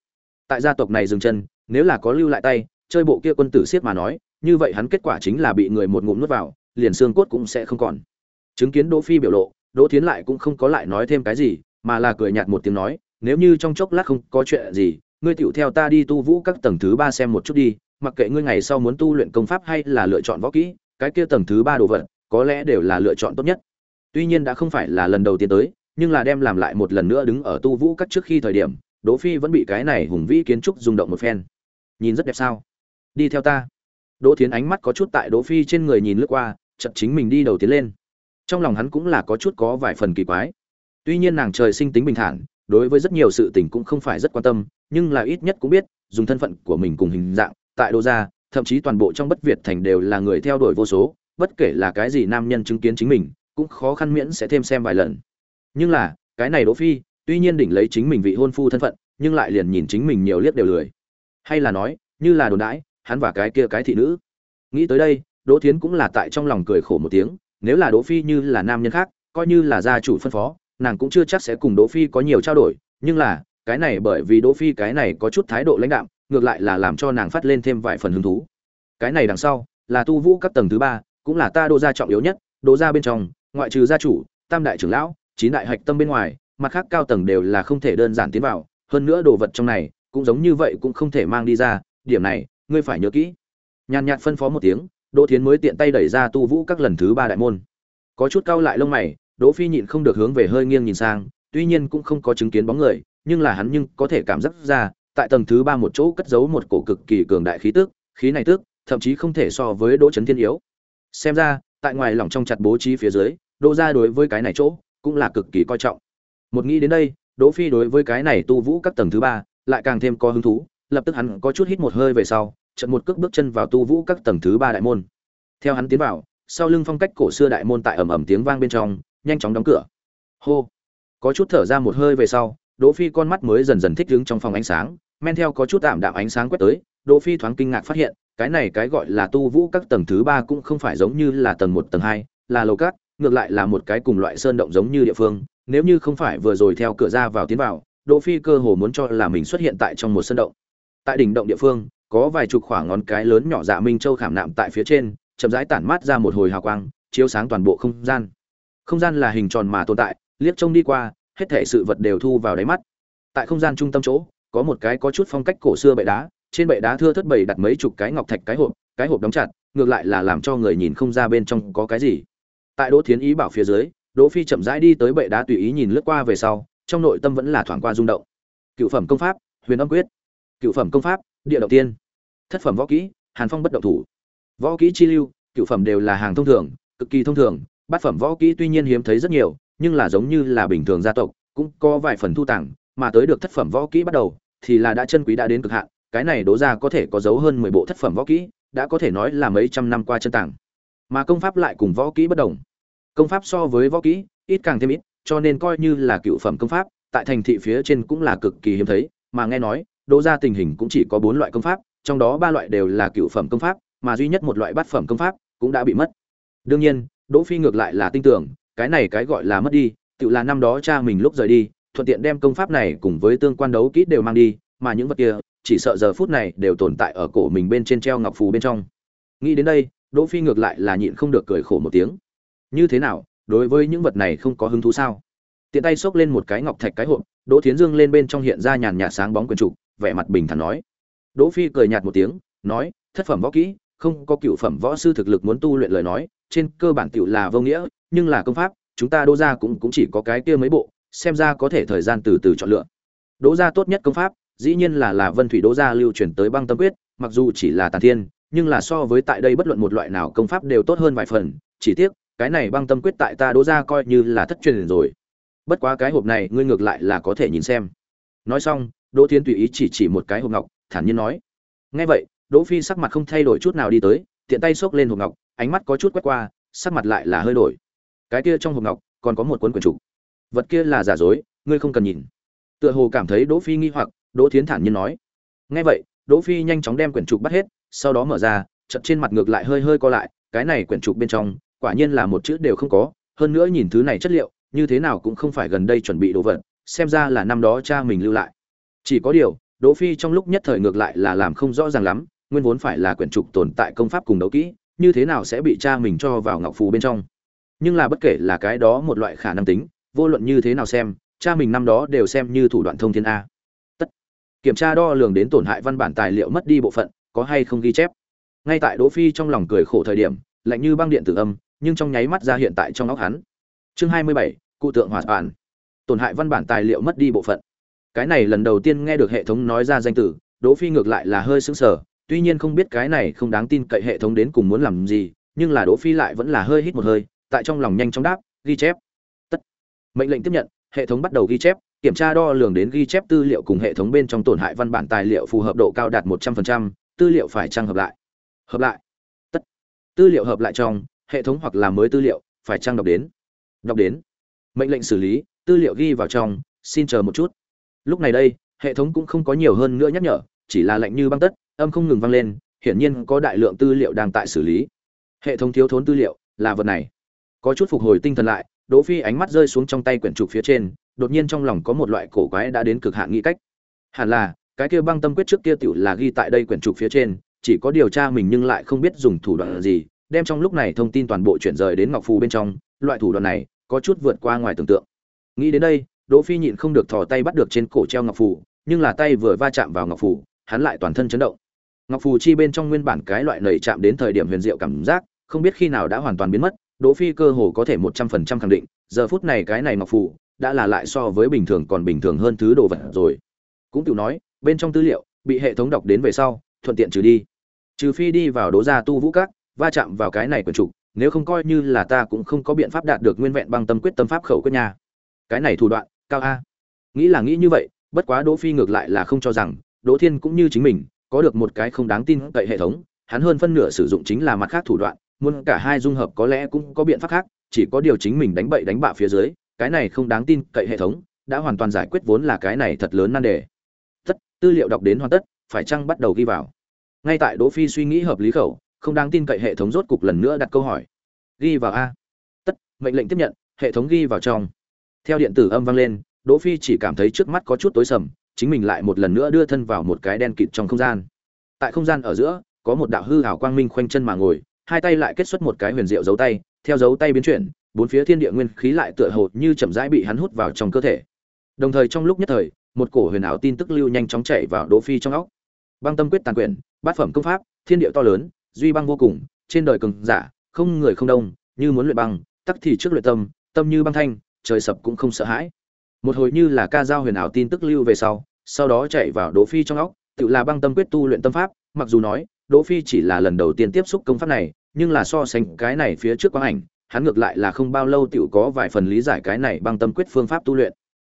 Tại gia tộc này dừng chân, nếu là có lưu lại tay chơi bộ kia quân tử siết mà nói, như vậy hắn kết quả chính là bị người một ngụm nuốt vào, liền xương cốt cũng sẽ không còn. Chứng kiến đỗ phi biểu lộ, đỗ thiến lại cũng không có lại nói thêm cái gì, mà là cười nhạt một tiếng nói, nếu như trong chốc lát không có chuyện gì, ngươi tiểu theo ta đi tu vũ các tầng thứ ba xem một chút đi, mặc kệ ngươi ngày sau muốn tu luyện công pháp hay là lựa chọn võ kỹ, cái kia tầng thứ ba đồ vật, có lẽ đều là lựa chọn tốt nhất. Tuy nhiên đã không phải là lần đầu tiên tới, nhưng là đem làm lại một lần nữa đứng ở tu vũ các trước khi thời điểm, đỗ phi vẫn bị cái này hùng vĩ kiến trúc rung động một phen. Nhìn rất đẹp sao? Đi theo ta. Đỗ thiến ánh mắt có chút tại đỗ phi trên người nhìn lướt qua chậm chính mình đi đầu tiến lên. Trong lòng hắn cũng là có chút có vài phần kỳ quái. Tuy nhiên nàng trời sinh tính bình thản, đối với rất nhiều sự tình cũng không phải rất quan tâm, nhưng là ít nhất cũng biết, dùng thân phận của mình cùng hình dạng, tại đô gia, thậm chí toàn bộ trong bất việt thành đều là người theo đuổi vô số, bất kể là cái gì nam nhân chứng kiến chính mình, cũng khó khăn miễn sẽ thêm xem vài lần. Nhưng là, cái này đỗ phi, tuy nhiên đỉnh lấy chính mình vị hôn phu thân phận, nhưng lại liền nhìn chính mình nhiều liếc đều lười. Hay là nói, như là đồn đãi hắn và cái kia cái thị nữ. Nghĩ tới đây, đỗ thiến cũng là tại trong lòng cười khổ một tiếng, nếu là đỗ phi như là nam nhân khác, coi như là gia chủ phân phó, nàng cũng chưa chắc sẽ cùng đỗ phi có nhiều trao đổi, nhưng là, cái này bởi vì đỗ phi cái này có chút thái độ lãnh đạm, ngược lại là làm cho nàng phát lên thêm vài phần hứng thú. Cái này đằng sau, là tu vũ các tầng thứ ba, cũng là ta đỗ gia trọng yếu nhất, đỗ gia bên trong, ngoại trừ gia chủ, tam đại trưởng lão, chín đại hạch tâm bên ngoài, mặt khác cao tầng đều là không thể đơn giản tiến vào, hơn nữa đồ vật trong này, cũng giống như vậy cũng không thể mang đi ra, điểm này ngươi phải nhớ kỹ. Nhàn nhạt phân phó một tiếng, đỗ thiến mới tiện tay đẩy ra tu vũ các lần thứ ba đại môn. Có chút cau lại lông mày, đỗ phi nhịn không được hướng về hơi nghiêng nhìn sang, tuy nhiên cũng không có chứng kiến bóng người, nhưng là hắn nhưng có thể cảm giác ra, tại tầng thứ ba một chỗ cất giấu một cổ cực kỳ cường đại khí tức, khí này tức, thậm chí không thể so với đỗ chấn thiên yếu. Xem ra, tại ngoài lòng trong chặt bố trí phía dưới, đỗ ra đối với cái này chỗ cũng là cực kỳ coi trọng. Một nghĩ đến đây, đỗ phi đối với cái này tu vũ các tầng thứ ba lại càng thêm có hứng thú, lập tức hắn có chút hít một hơi về sau chợt một cước bước chân vào tu vũ các tầng thứ ba đại môn. Theo hắn tiến vào, sau lưng phong cách cổ xưa đại môn tại ầm ầm tiếng vang bên trong, nhanh chóng đóng cửa. Hô! Có chút thở ra một hơi về sau, đỗ phi con mắt mới dần dần thích ứng trong phòng ánh sáng, men theo có chút tạm đạm ánh sáng quét tới, đỗ phi thoáng kinh ngạc phát hiện, cái này cái gọi là tu vũ các tầng thứ ba cũng không phải giống như là tầng một, tầng hai, là lầu cát, ngược lại là một cái cùng loại sơn động giống như địa phương. Nếu như không phải vừa rồi theo cửa ra vào tiến vào, đỗ phi cơ hồ muốn cho là mình xuất hiện tại trong một sơn động. Tại đỉnh động địa phương có vài chục khoảng ngón cái lớn nhỏ dạ minh châu khảm nạm tại phía trên, chậm rãi tản mát ra một hồi hào quang, chiếu sáng toàn bộ không gian. Không gian là hình tròn mà tồn tại, liếc trông đi qua, hết thảy sự vật đều thu vào đáy mắt. Tại không gian trung tâm chỗ, có một cái có chút phong cách cổ xưa bệ đá, trên bệ đá thưa thất bầy đặt mấy chục cái ngọc thạch cái hộp cái hộp đóng chặt, ngược lại là làm cho người nhìn không ra bên trong có cái gì. Tại đỗ thiến ý bảo phía dưới, đỗ phi chậm rãi đi tới bệ đá tùy ý nhìn lướt qua về sau, trong nội tâm vẫn là thoáng qua rung động. Cựu phẩm công pháp, huyền âm quyết. Cựu phẩm công pháp địa động tiên. Thất phẩm võ kỹ, hàn phong bất động thủ. Võ kỹ chi lưu, cựu phẩm đều là hàng thông thường, cực kỳ thông thường. Bát phẩm võ kỹ tuy nhiên hiếm thấy rất nhiều, nhưng là giống như là bình thường gia tộc, cũng có vài phần thu tàng mà tới được thất phẩm võ kỹ bắt đầu, thì là đã chân quý đã đến cực hạn. Cái này đố ra có thể có dấu hơn mười bộ thất phẩm võ kỹ, đã có thể nói là mấy trăm năm qua chân tàng. Mà công pháp lại cùng võ kỹ bất đồng. Công pháp so với võ kỹ, ít càng thêm ít, cho nên coi như là cựu phẩm công pháp, tại thành thị phía trên cũng là cực kỳ hiếm thấy. Mà nghe nói đỗ ra tình hình cũng chỉ có bốn loại công pháp, trong đó ba loại đều là cựu phẩm công pháp, mà duy nhất một loại bát phẩm công pháp cũng đã bị mất. Đương nhiên, đỗ phi ngược lại là tin tưởng, cái này cái gọi là mất đi tự là năm đó cha mình lúc rời đi, thuận tiện đem công pháp này cùng với tương quan đấu kỹ đều mang đi, mà những vật kia, chỉ sợ giờ phút này đều tồn tại ở cổ mình bên trên treo ngọc phù bên trong. Nghĩ đến đây, đỗ phi ngược lại là nhịn không được cười khổ một tiếng. Như thế nào, đối với những vật này không có hứng thú sao? Tiện tay xốc lên một cái ngọc thạch cái hộp, đỗ thiến dương lên bên trong hiện ra nhàn nhạt sáng bóng quyền trục vẻ mặt bình thản nói. Đỗ phi cười nhạt một tiếng, nói, thất phẩm võ kỹ, không có cựu phẩm võ sư thực lực muốn tu luyện lời nói, trên cơ bản tiểu là vô nghĩa, nhưng là công pháp, chúng ta đỗ gia cũng cũng chỉ có cái kia mấy bộ, xem ra có thể thời gian từ từ chọn lựa. Đỗ gia tốt nhất công pháp, dĩ nhiên là là vân thủy đỗ gia lưu truyền tới băng tâm quyết, mặc dù chỉ là tàn thiên, nhưng là so với tại đây bất luận một loại nào công pháp đều tốt hơn vài phần, chỉ tiếc, cái này băng tâm quyết tại ta đỗ gia coi như là thất truyền rồi. Bất quá cái hộp này ngươi ngược lại là có thể nhìn xem. Nói xong đỗ thiên tùy ý chỉ chỉ một cái hộp ngọc, thản nhiên nói. Nghe vậy, đỗ phi sắc mặt không thay đổi chút nào đi tới, tiện tay xốc lên hộp ngọc, ánh mắt có chút quét qua, sắc mặt lại là hơi đổi. Cái kia trong hộp ngọc, còn có một cuốn quyển trục. Vật kia là giả dối, ngươi không cần nhìn. Tựa hồ cảm thấy đỗ phi nghi hoặc, đỗ thiến thản nhiên nói. Nghe vậy, đỗ phi nhanh chóng đem quyển trục bắt hết, sau đó mở ra, chợt trên mặt ngược lại hơi hơi co lại, cái này quyển trục bên trong, quả nhiên là một chữ đều không có, hơn nữa nhìn thứ này chất liệu, như thế nào cũng không phải gần đây chuẩn bị đồ vật, xem ra là năm đó cha mình lưu lại chỉ có điều đỗ phi trong lúc nhất thời ngược lại là làm không rõ ràng lắm nguyên vốn phải là quyển trục tồn tại công pháp cùng đấu kỹ như thế nào sẽ bị cha mình cho vào ngọc phù bên trong. Nhưng là bất kể là cái đó một loại khả năng tính vô luận như thế nào xem cha mình năm đó đều xem như thủ đoạn thông thiên a. Tất. Kiểm tra đo lường đến tổn hại văn bản tài liệu mất đi bộ phận có hay không ghi chép. Ngay tại đỗ phi trong lòng cười khổ thời điểm lạnh như băng điện tử âm nhưng trong nháy mắt ra hiện tại trong óc hắn. Chương 27, cụ tượng hòa bản. Tổn hại văn bản tài liệu mất đi bộ phận cái này lần đầu tiên nghe được hệ thống nói ra danh tử đỗ phi ngược lại là hơi sững sờ tuy nhiên không biết cái này không đáng tin cậy hệ thống đến cùng muốn làm gì nhưng là đỗ phi lại vẫn là hơi hít một hơi tại trong lòng nhanh chóng đáp ghi chép. Tất. Mệnh lệnh tiếp nhận hệ thống bắt đầu ghi chép kiểm tra đo lường đến ghi chép tư liệu cùng hệ thống bên trong tổn hại văn bản tài liệu phù hợp độ cao đạt 100%, tư liệu phải trang hợp lại? Hợp lại. Tất. Tư liệu hợp lại trong hệ thống hoặc là mới tư liệu phải trang đọc đến? Đọc đến. Mệnh lệnh xử lý tư liệu ghi vào trong xin chờ một chút lúc này đây, hệ thống cũng không có nhiều hơn nữa nhắc nhở, chỉ là lệnh như băng tất, âm không ngừng vang lên, hiển nhiên có đại lượng tư liệu đang tại xử lý. Hệ thống thiếu thốn tư liệu là vật này. Có chút phục hồi tinh thần lại, đỗ phi ánh mắt rơi xuống trong tay quyển trục phía trên, đột nhiên trong lòng có một loại cổ quái đã đến cực hạn nghĩ cách. Hẳn là, cái kia băng tâm quyết trước kia tiểu là ghi tại đây quyển trục phía trên, chỉ có điều tra mình nhưng lại không biết dùng thủ đoạn gì, đem trong lúc này thông tin toàn bộ chuyển rời đến ngọc phù bên trong, loại thủ đoạn này có chút vượt qua ngoài tưởng tượng. Nghĩ đến đây đỗ phi nhịn không được thò tay bắt được trên cổ treo ngọc phù, nhưng là tay vừa va chạm vào ngọc phù, hắn lại toàn thân chấn động. Ngọc phù chi bên trong nguyên bản cái loại nảy chạm đến thời điểm huyền diệu cảm giác, không biết khi nào đã hoàn toàn biến mất, đỗ phi cơ hồ có thể một trăm phần trăm khẳng định, giờ phút này cái này ngọc phù đã là lại so với bình thường còn bình thường hơn thứ đồ vật rồi. Cũng tiểu nói, bên trong tư liệu, bị hệ thống đọc đến về sau, thuận tiện trừ đi. Trừ phi đi vào đố gia tu vũ các, va chạm vào cái này quyển trục nếu không coi như là ta cũng không có biện pháp đạt được nguyên vẹn băng tâm quyết tâm pháp khẩu quyết nhà cái này thủ đoạn cao a. Nghĩ là nghĩ như vậy, bất quá đỗ phi ngược lại là không cho rằng, đỗ thiên cũng như chính mình, có được một cái không đáng tin cậy hệ thống, hắn hơn phân nửa sử dụng chính là mặt khác thủ đoạn, muốn cả hai dung hợp có lẽ cũng có biện pháp khác, chỉ có điều chính mình đánh bậy đánh bạ phía dưới, cái này không đáng tin cậy hệ thống, đã hoàn toàn giải quyết vốn là cái này thật lớn nan đề. Tất, tư liệu đọc đến hoàn tất, phải chăng bắt đầu ghi vào? Ngay tại đỗ phi suy nghĩ hợp lý khẩu, không đáng tin cậy hệ thống rốt cục lần nữa đặt câu hỏi. Ghi vào a. Tất, mệnh lệnh tiếp nhận, hệ thống ghi vào trong theo điện tử âm vang lên, đỗ phi chỉ cảm thấy trước mắt có chút tối sầm, chính mình lại một lần nữa đưa thân vào một cái đen kịt trong không gian. Tại không gian ở giữa, có một đạo hư ảo quang minh khoanh chân mà ngồi, hai tay lại kết xuất một cái huyền diệu dấu tay, theo dấu tay biến chuyển, bốn phía thiên địa nguyên khí lại tựa hồ như chậm rãi bị hắn hút vào trong cơ thể. Đồng thời trong lúc nhất thời, một cổ huyền ảo tin tức lưu nhanh chóng chạy vào đỗ phi trong óc. Băng tâm quyết tàn quyền, bát phẩm công pháp, thiên địa to lớn, duy băng vô cùng, trên đời cường giả, không người không đông, như muốn luyện băng, tắc thì trước luyện tâm tâm như băng thanh trời sập cũng không sợ hãi. Một hồi như là ca dao huyền ảo tin tức lưu về sau sau đó chạy vào đỗ phi trong óc, tự là băng tâm quyết tu luyện tâm pháp, mặc dù nói, đỗ phi chỉ là lần đầu tiên tiếp xúc công pháp này, nhưng là so sánh cái này phía trước quang ảnh, hắn ngược lại là không bao lâu tiểu có vài phần lý giải cái này băng tâm quyết phương pháp tu luyện.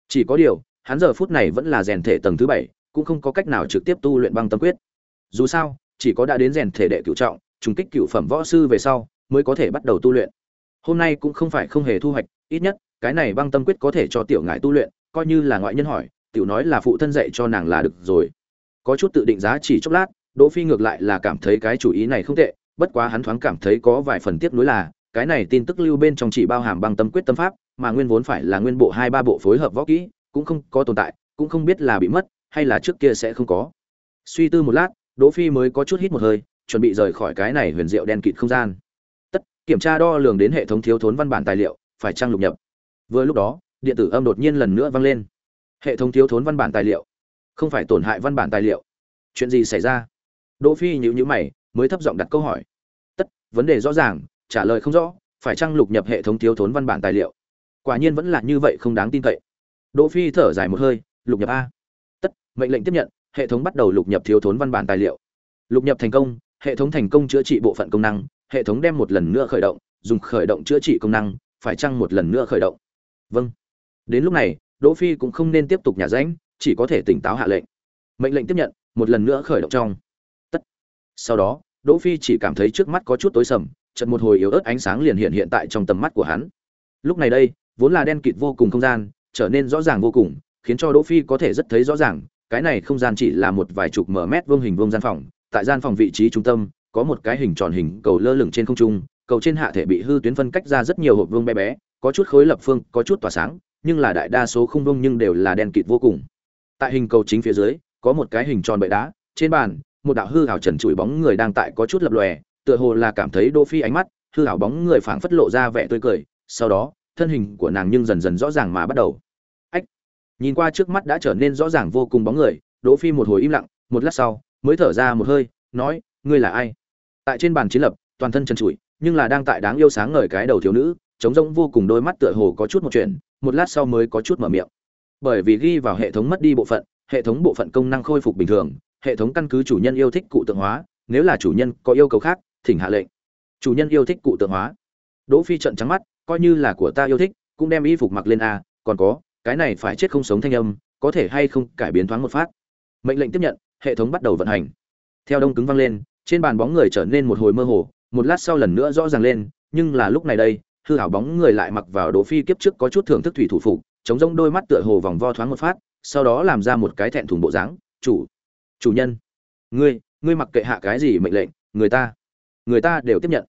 Chỉ có điều, hắn giờ phút này vẫn là rèn thể tầng thứ bảy, cũng không có cách nào trực tiếp tu luyện băng tâm quyết. Dù sao, chỉ có đã đến rèn thể đệ cửu trọng, trùng kích cửu phẩm võ sư về sau, mới có thể bắt đầu tu luyện. Hôm nay cũng không phải không hề thu hoạch, ít nhất cái này băng tâm quyết có thể cho tiểu ngại tu luyện, coi như là ngoại nhân hỏi, tiểu nói là phụ thân dạy cho nàng là được rồi. Có chút tự định giá chỉ chốc lát, đỗ phi ngược lại là cảm thấy cái chủ ý này không tệ, bất quá hắn thoáng cảm thấy có vài phần tiếc nuối là, cái này tin tức lưu bên trong chỉ bao hàm băng tâm quyết tâm pháp, mà nguyên vốn phải là nguyên bộ hai ba bộ phối hợp võ kỹ, cũng không có tồn tại, cũng không biết là bị mất, hay là trước kia sẽ không có. Suy tư một lát, đỗ phi mới có chút hít một hơi, chuẩn bị rời khỏi cái này huyền diệu đen kịt không gian. Tất, kiểm tra đo lường đến hệ thống thiếu thốn văn bản tài liệu, phải trang lục nhập vừa lúc đó, điện tử âm đột nhiên lần nữa vang lên. Hệ thống thiếu thốn văn bản tài liệu. Không phải tổn hại văn bản tài liệu. Chuyện gì xảy ra? Đỗ phi nhíu nhíu mày, mới thấp giọng đặt câu hỏi. Tất, vấn đề rõ ràng, trả lời không rõ, phải chăng lục nhập hệ thống thiếu thốn văn bản tài liệu? Quả nhiên vẫn là như vậy không đáng tin cậy. Đỗ phi thở dài một hơi, lục nhập a. Tất, mệnh lệnh tiếp nhận, hệ thống bắt đầu lục nhập thiếu thốn văn bản tài liệu. Lục nhập thành công, hệ thống thành công chữa trị bộ phận công năng, hệ thống đem một lần nữa khởi động, dùng khởi động chữa trị công năng, phải chăng một lần nữa khởi động? Vâng. Đến lúc này, đỗ phi cũng không nên tiếp tục nhả rãnh, chỉ có thể tỉnh táo hạ lệnh. Mệnh lệnh tiếp nhận, một lần nữa khởi động trong. Tất. Sau đó, đỗ phi chỉ cảm thấy trước mắt có chút tối sầm, chợt một hồi yếu ớt ánh sáng liền hiện hiện tại trong tầm mắt của hắn. Lúc này đây, vốn là đen kịt vô cùng không gian, trở nên rõ ràng vô cùng, khiến cho đỗ phi có thể rất thấy rõ ràng, cái này không gian chỉ là một vài chục mở mét vuông hình vuông gian phòng, tại gian phòng vị trí trung tâm, có một cái hình tròn hình cầu lơ lửng trên không trung, cầu trên hạ thể bị hư tuyến phân cách ra rất nhiều hộp vuông bé bé có chút khối lập phương, có chút tỏa sáng, nhưng là đại đa số không vuông nhưng đều là đen kịt vô cùng. Tại hình cầu chính phía dưới, có một cái hình tròn bệ đá, trên bàn, một đạo hư hào trần trụi bóng người đang tại có chút lập lòe, tựa hồ là cảm thấy đỗ phi ánh mắt, hư hào bóng người phảng phất lộ ra vẻ tươi cười, sau đó, thân hình của nàng nhưng dần dần rõ ràng mà bắt đầu. Ách! Nhìn qua trước mắt đã trở nên rõ ràng vô cùng bóng người, đỗ phi một hồi im lặng, một lát sau, mới thở ra một hơi, nói, ngươi là ai? Tại trên bàn chiến lập, toàn thân trần trụi, nhưng là đang tại đáng yêu sáng ngời cái đầu thiếu nữ trống rỗng vô cùng đôi mắt tựa hồ có chút một chuyện, một lát sau mới có chút mở miệng. Bởi vì ghi vào hệ thống mất đi bộ phận, hệ thống bộ phận công năng khôi phục bình thường, hệ thống căn cứ chủ nhân yêu thích cụ tượng hóa, nếu là chủ nhân có yêu cầu khác, thỉnh hạ lệnh. Chủ nhân yêu thích cụ tượng hóa. Đỗ phi trận trắng mắt, coi như là của ta yêu thích, cũng đem y phục mặc lên a, còn có, cái này phải chết không sống thanh âm, có thể hay không cải biến thoáng một phát. Mệnh lệnh tiếp nhận, hệ thống bắt đầu vận hành. Theo đông cứng vang lên, trên bàn bóng người trở nên một hồi mơ hồ, một lát sau lần nữa rõ ràng lên, nhưng là lúc này đây hư hảo bóng người lại mặc vào đỗ phi kiếp trước có chút thưởng thức thủy thủ phục, chống rông đôi mắt tựa hồ vòng vo thoáng một phát, sau đó làm ra một cái thẹn thùng bộ dáng, chủ chủ nhân, ngươi ngươi mặc kệ hạ cái gì mệnh lệnh, người ta người ta đều tiếp nhận.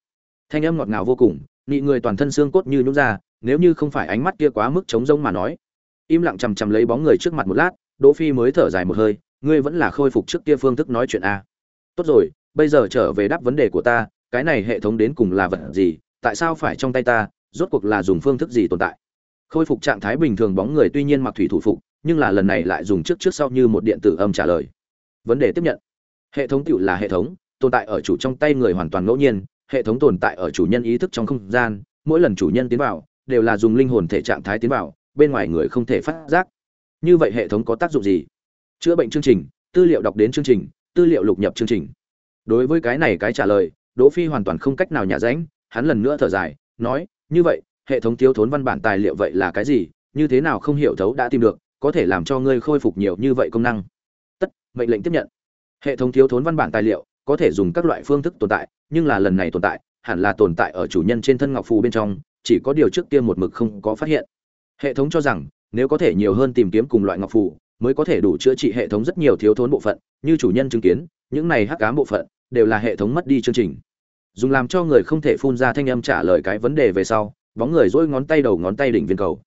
Thanh âm ngọt ngào vô cùng, nị người toàn thân xương cốt như nhún ra, nếu như không phải ánh mắt kia quá mức chống rông mà nói. Im lặng chằm chằm lấy bóng người trước mặt một lát, đỗ phi mới thở dài một hơi, ngươi vẫn là khôi phục trước kia phương thức nói chuyện a. Tốt rồi, bây giờ trở về đáp vấn đề của ta, cái này hệ thống đến cùng là vật gì tại sao phải trong tay ta, rốt cuộc là dùng phương thức gì tồn tại? Khôi phục trạng thái bình thường bóng người tuy nhiên mặc thủy thủ phục, nhưng là lần này lại dùng trước trước sau như một điện tử âm trả lời. Vấn đề tiếp nhận. Hệ thống tựu là hệ thống, tồn tại ở chủ trong tay người hoàn toàn ngẫu nhiên, hệ thống tồn tại ở chủ nhân ý thức trong không gian, mỗi lần chủ nhân tiến vào, đều là dùng linh hồn thể trạng thái tiến vào, bên ngoài người không thể phát giác. Như vậy hệ thống có tác dụng gì? Chữa bệnh chương trình, tư liệu đọc đến chương trình, tư liệu lục nhập chương trình. Đối với cái này cái trả lời, đỗ phi hoàn toàn không cách nào nhả ránh hắn lần nữa thở dài, nói, như vậy, hệ thống thiếu thốn văn bản tài liệu vậy là cái gì? Như thế nào không hiểu thấu đã tìm được, có thể làm cho ngươi khôi phục nhiều như vậy công năng? Tất, mệnh lệnh tiếp nhận. Hệ thống thiếu thốn văn bản tài liệu có thể dùng các loại phương thức tồn tại, nhưng là lần này tồn tại, hẳn là tồn tại ở chủ nhân trên thân ngọc phù bên trong, chỉ có điều trước kia một mực không có phát hiện. Hệ thống cho rằng, nếu có thể nhiều hơn tìm kiếm cùng loại ngọc phù, mới có thể đủ chữa trị hệ thống rất nhiều thiếu thốn bộ phận, như chủ nhân chứng kiến, những này hắc ám bộ phận đều là hệ thống mất đi chương trình dùng làm cho người không thể phun ra thanh âm trả lời cái vấn đề về sau, bóng người dỗi ngón tay đầu ngón tay đỉnh viên cầu.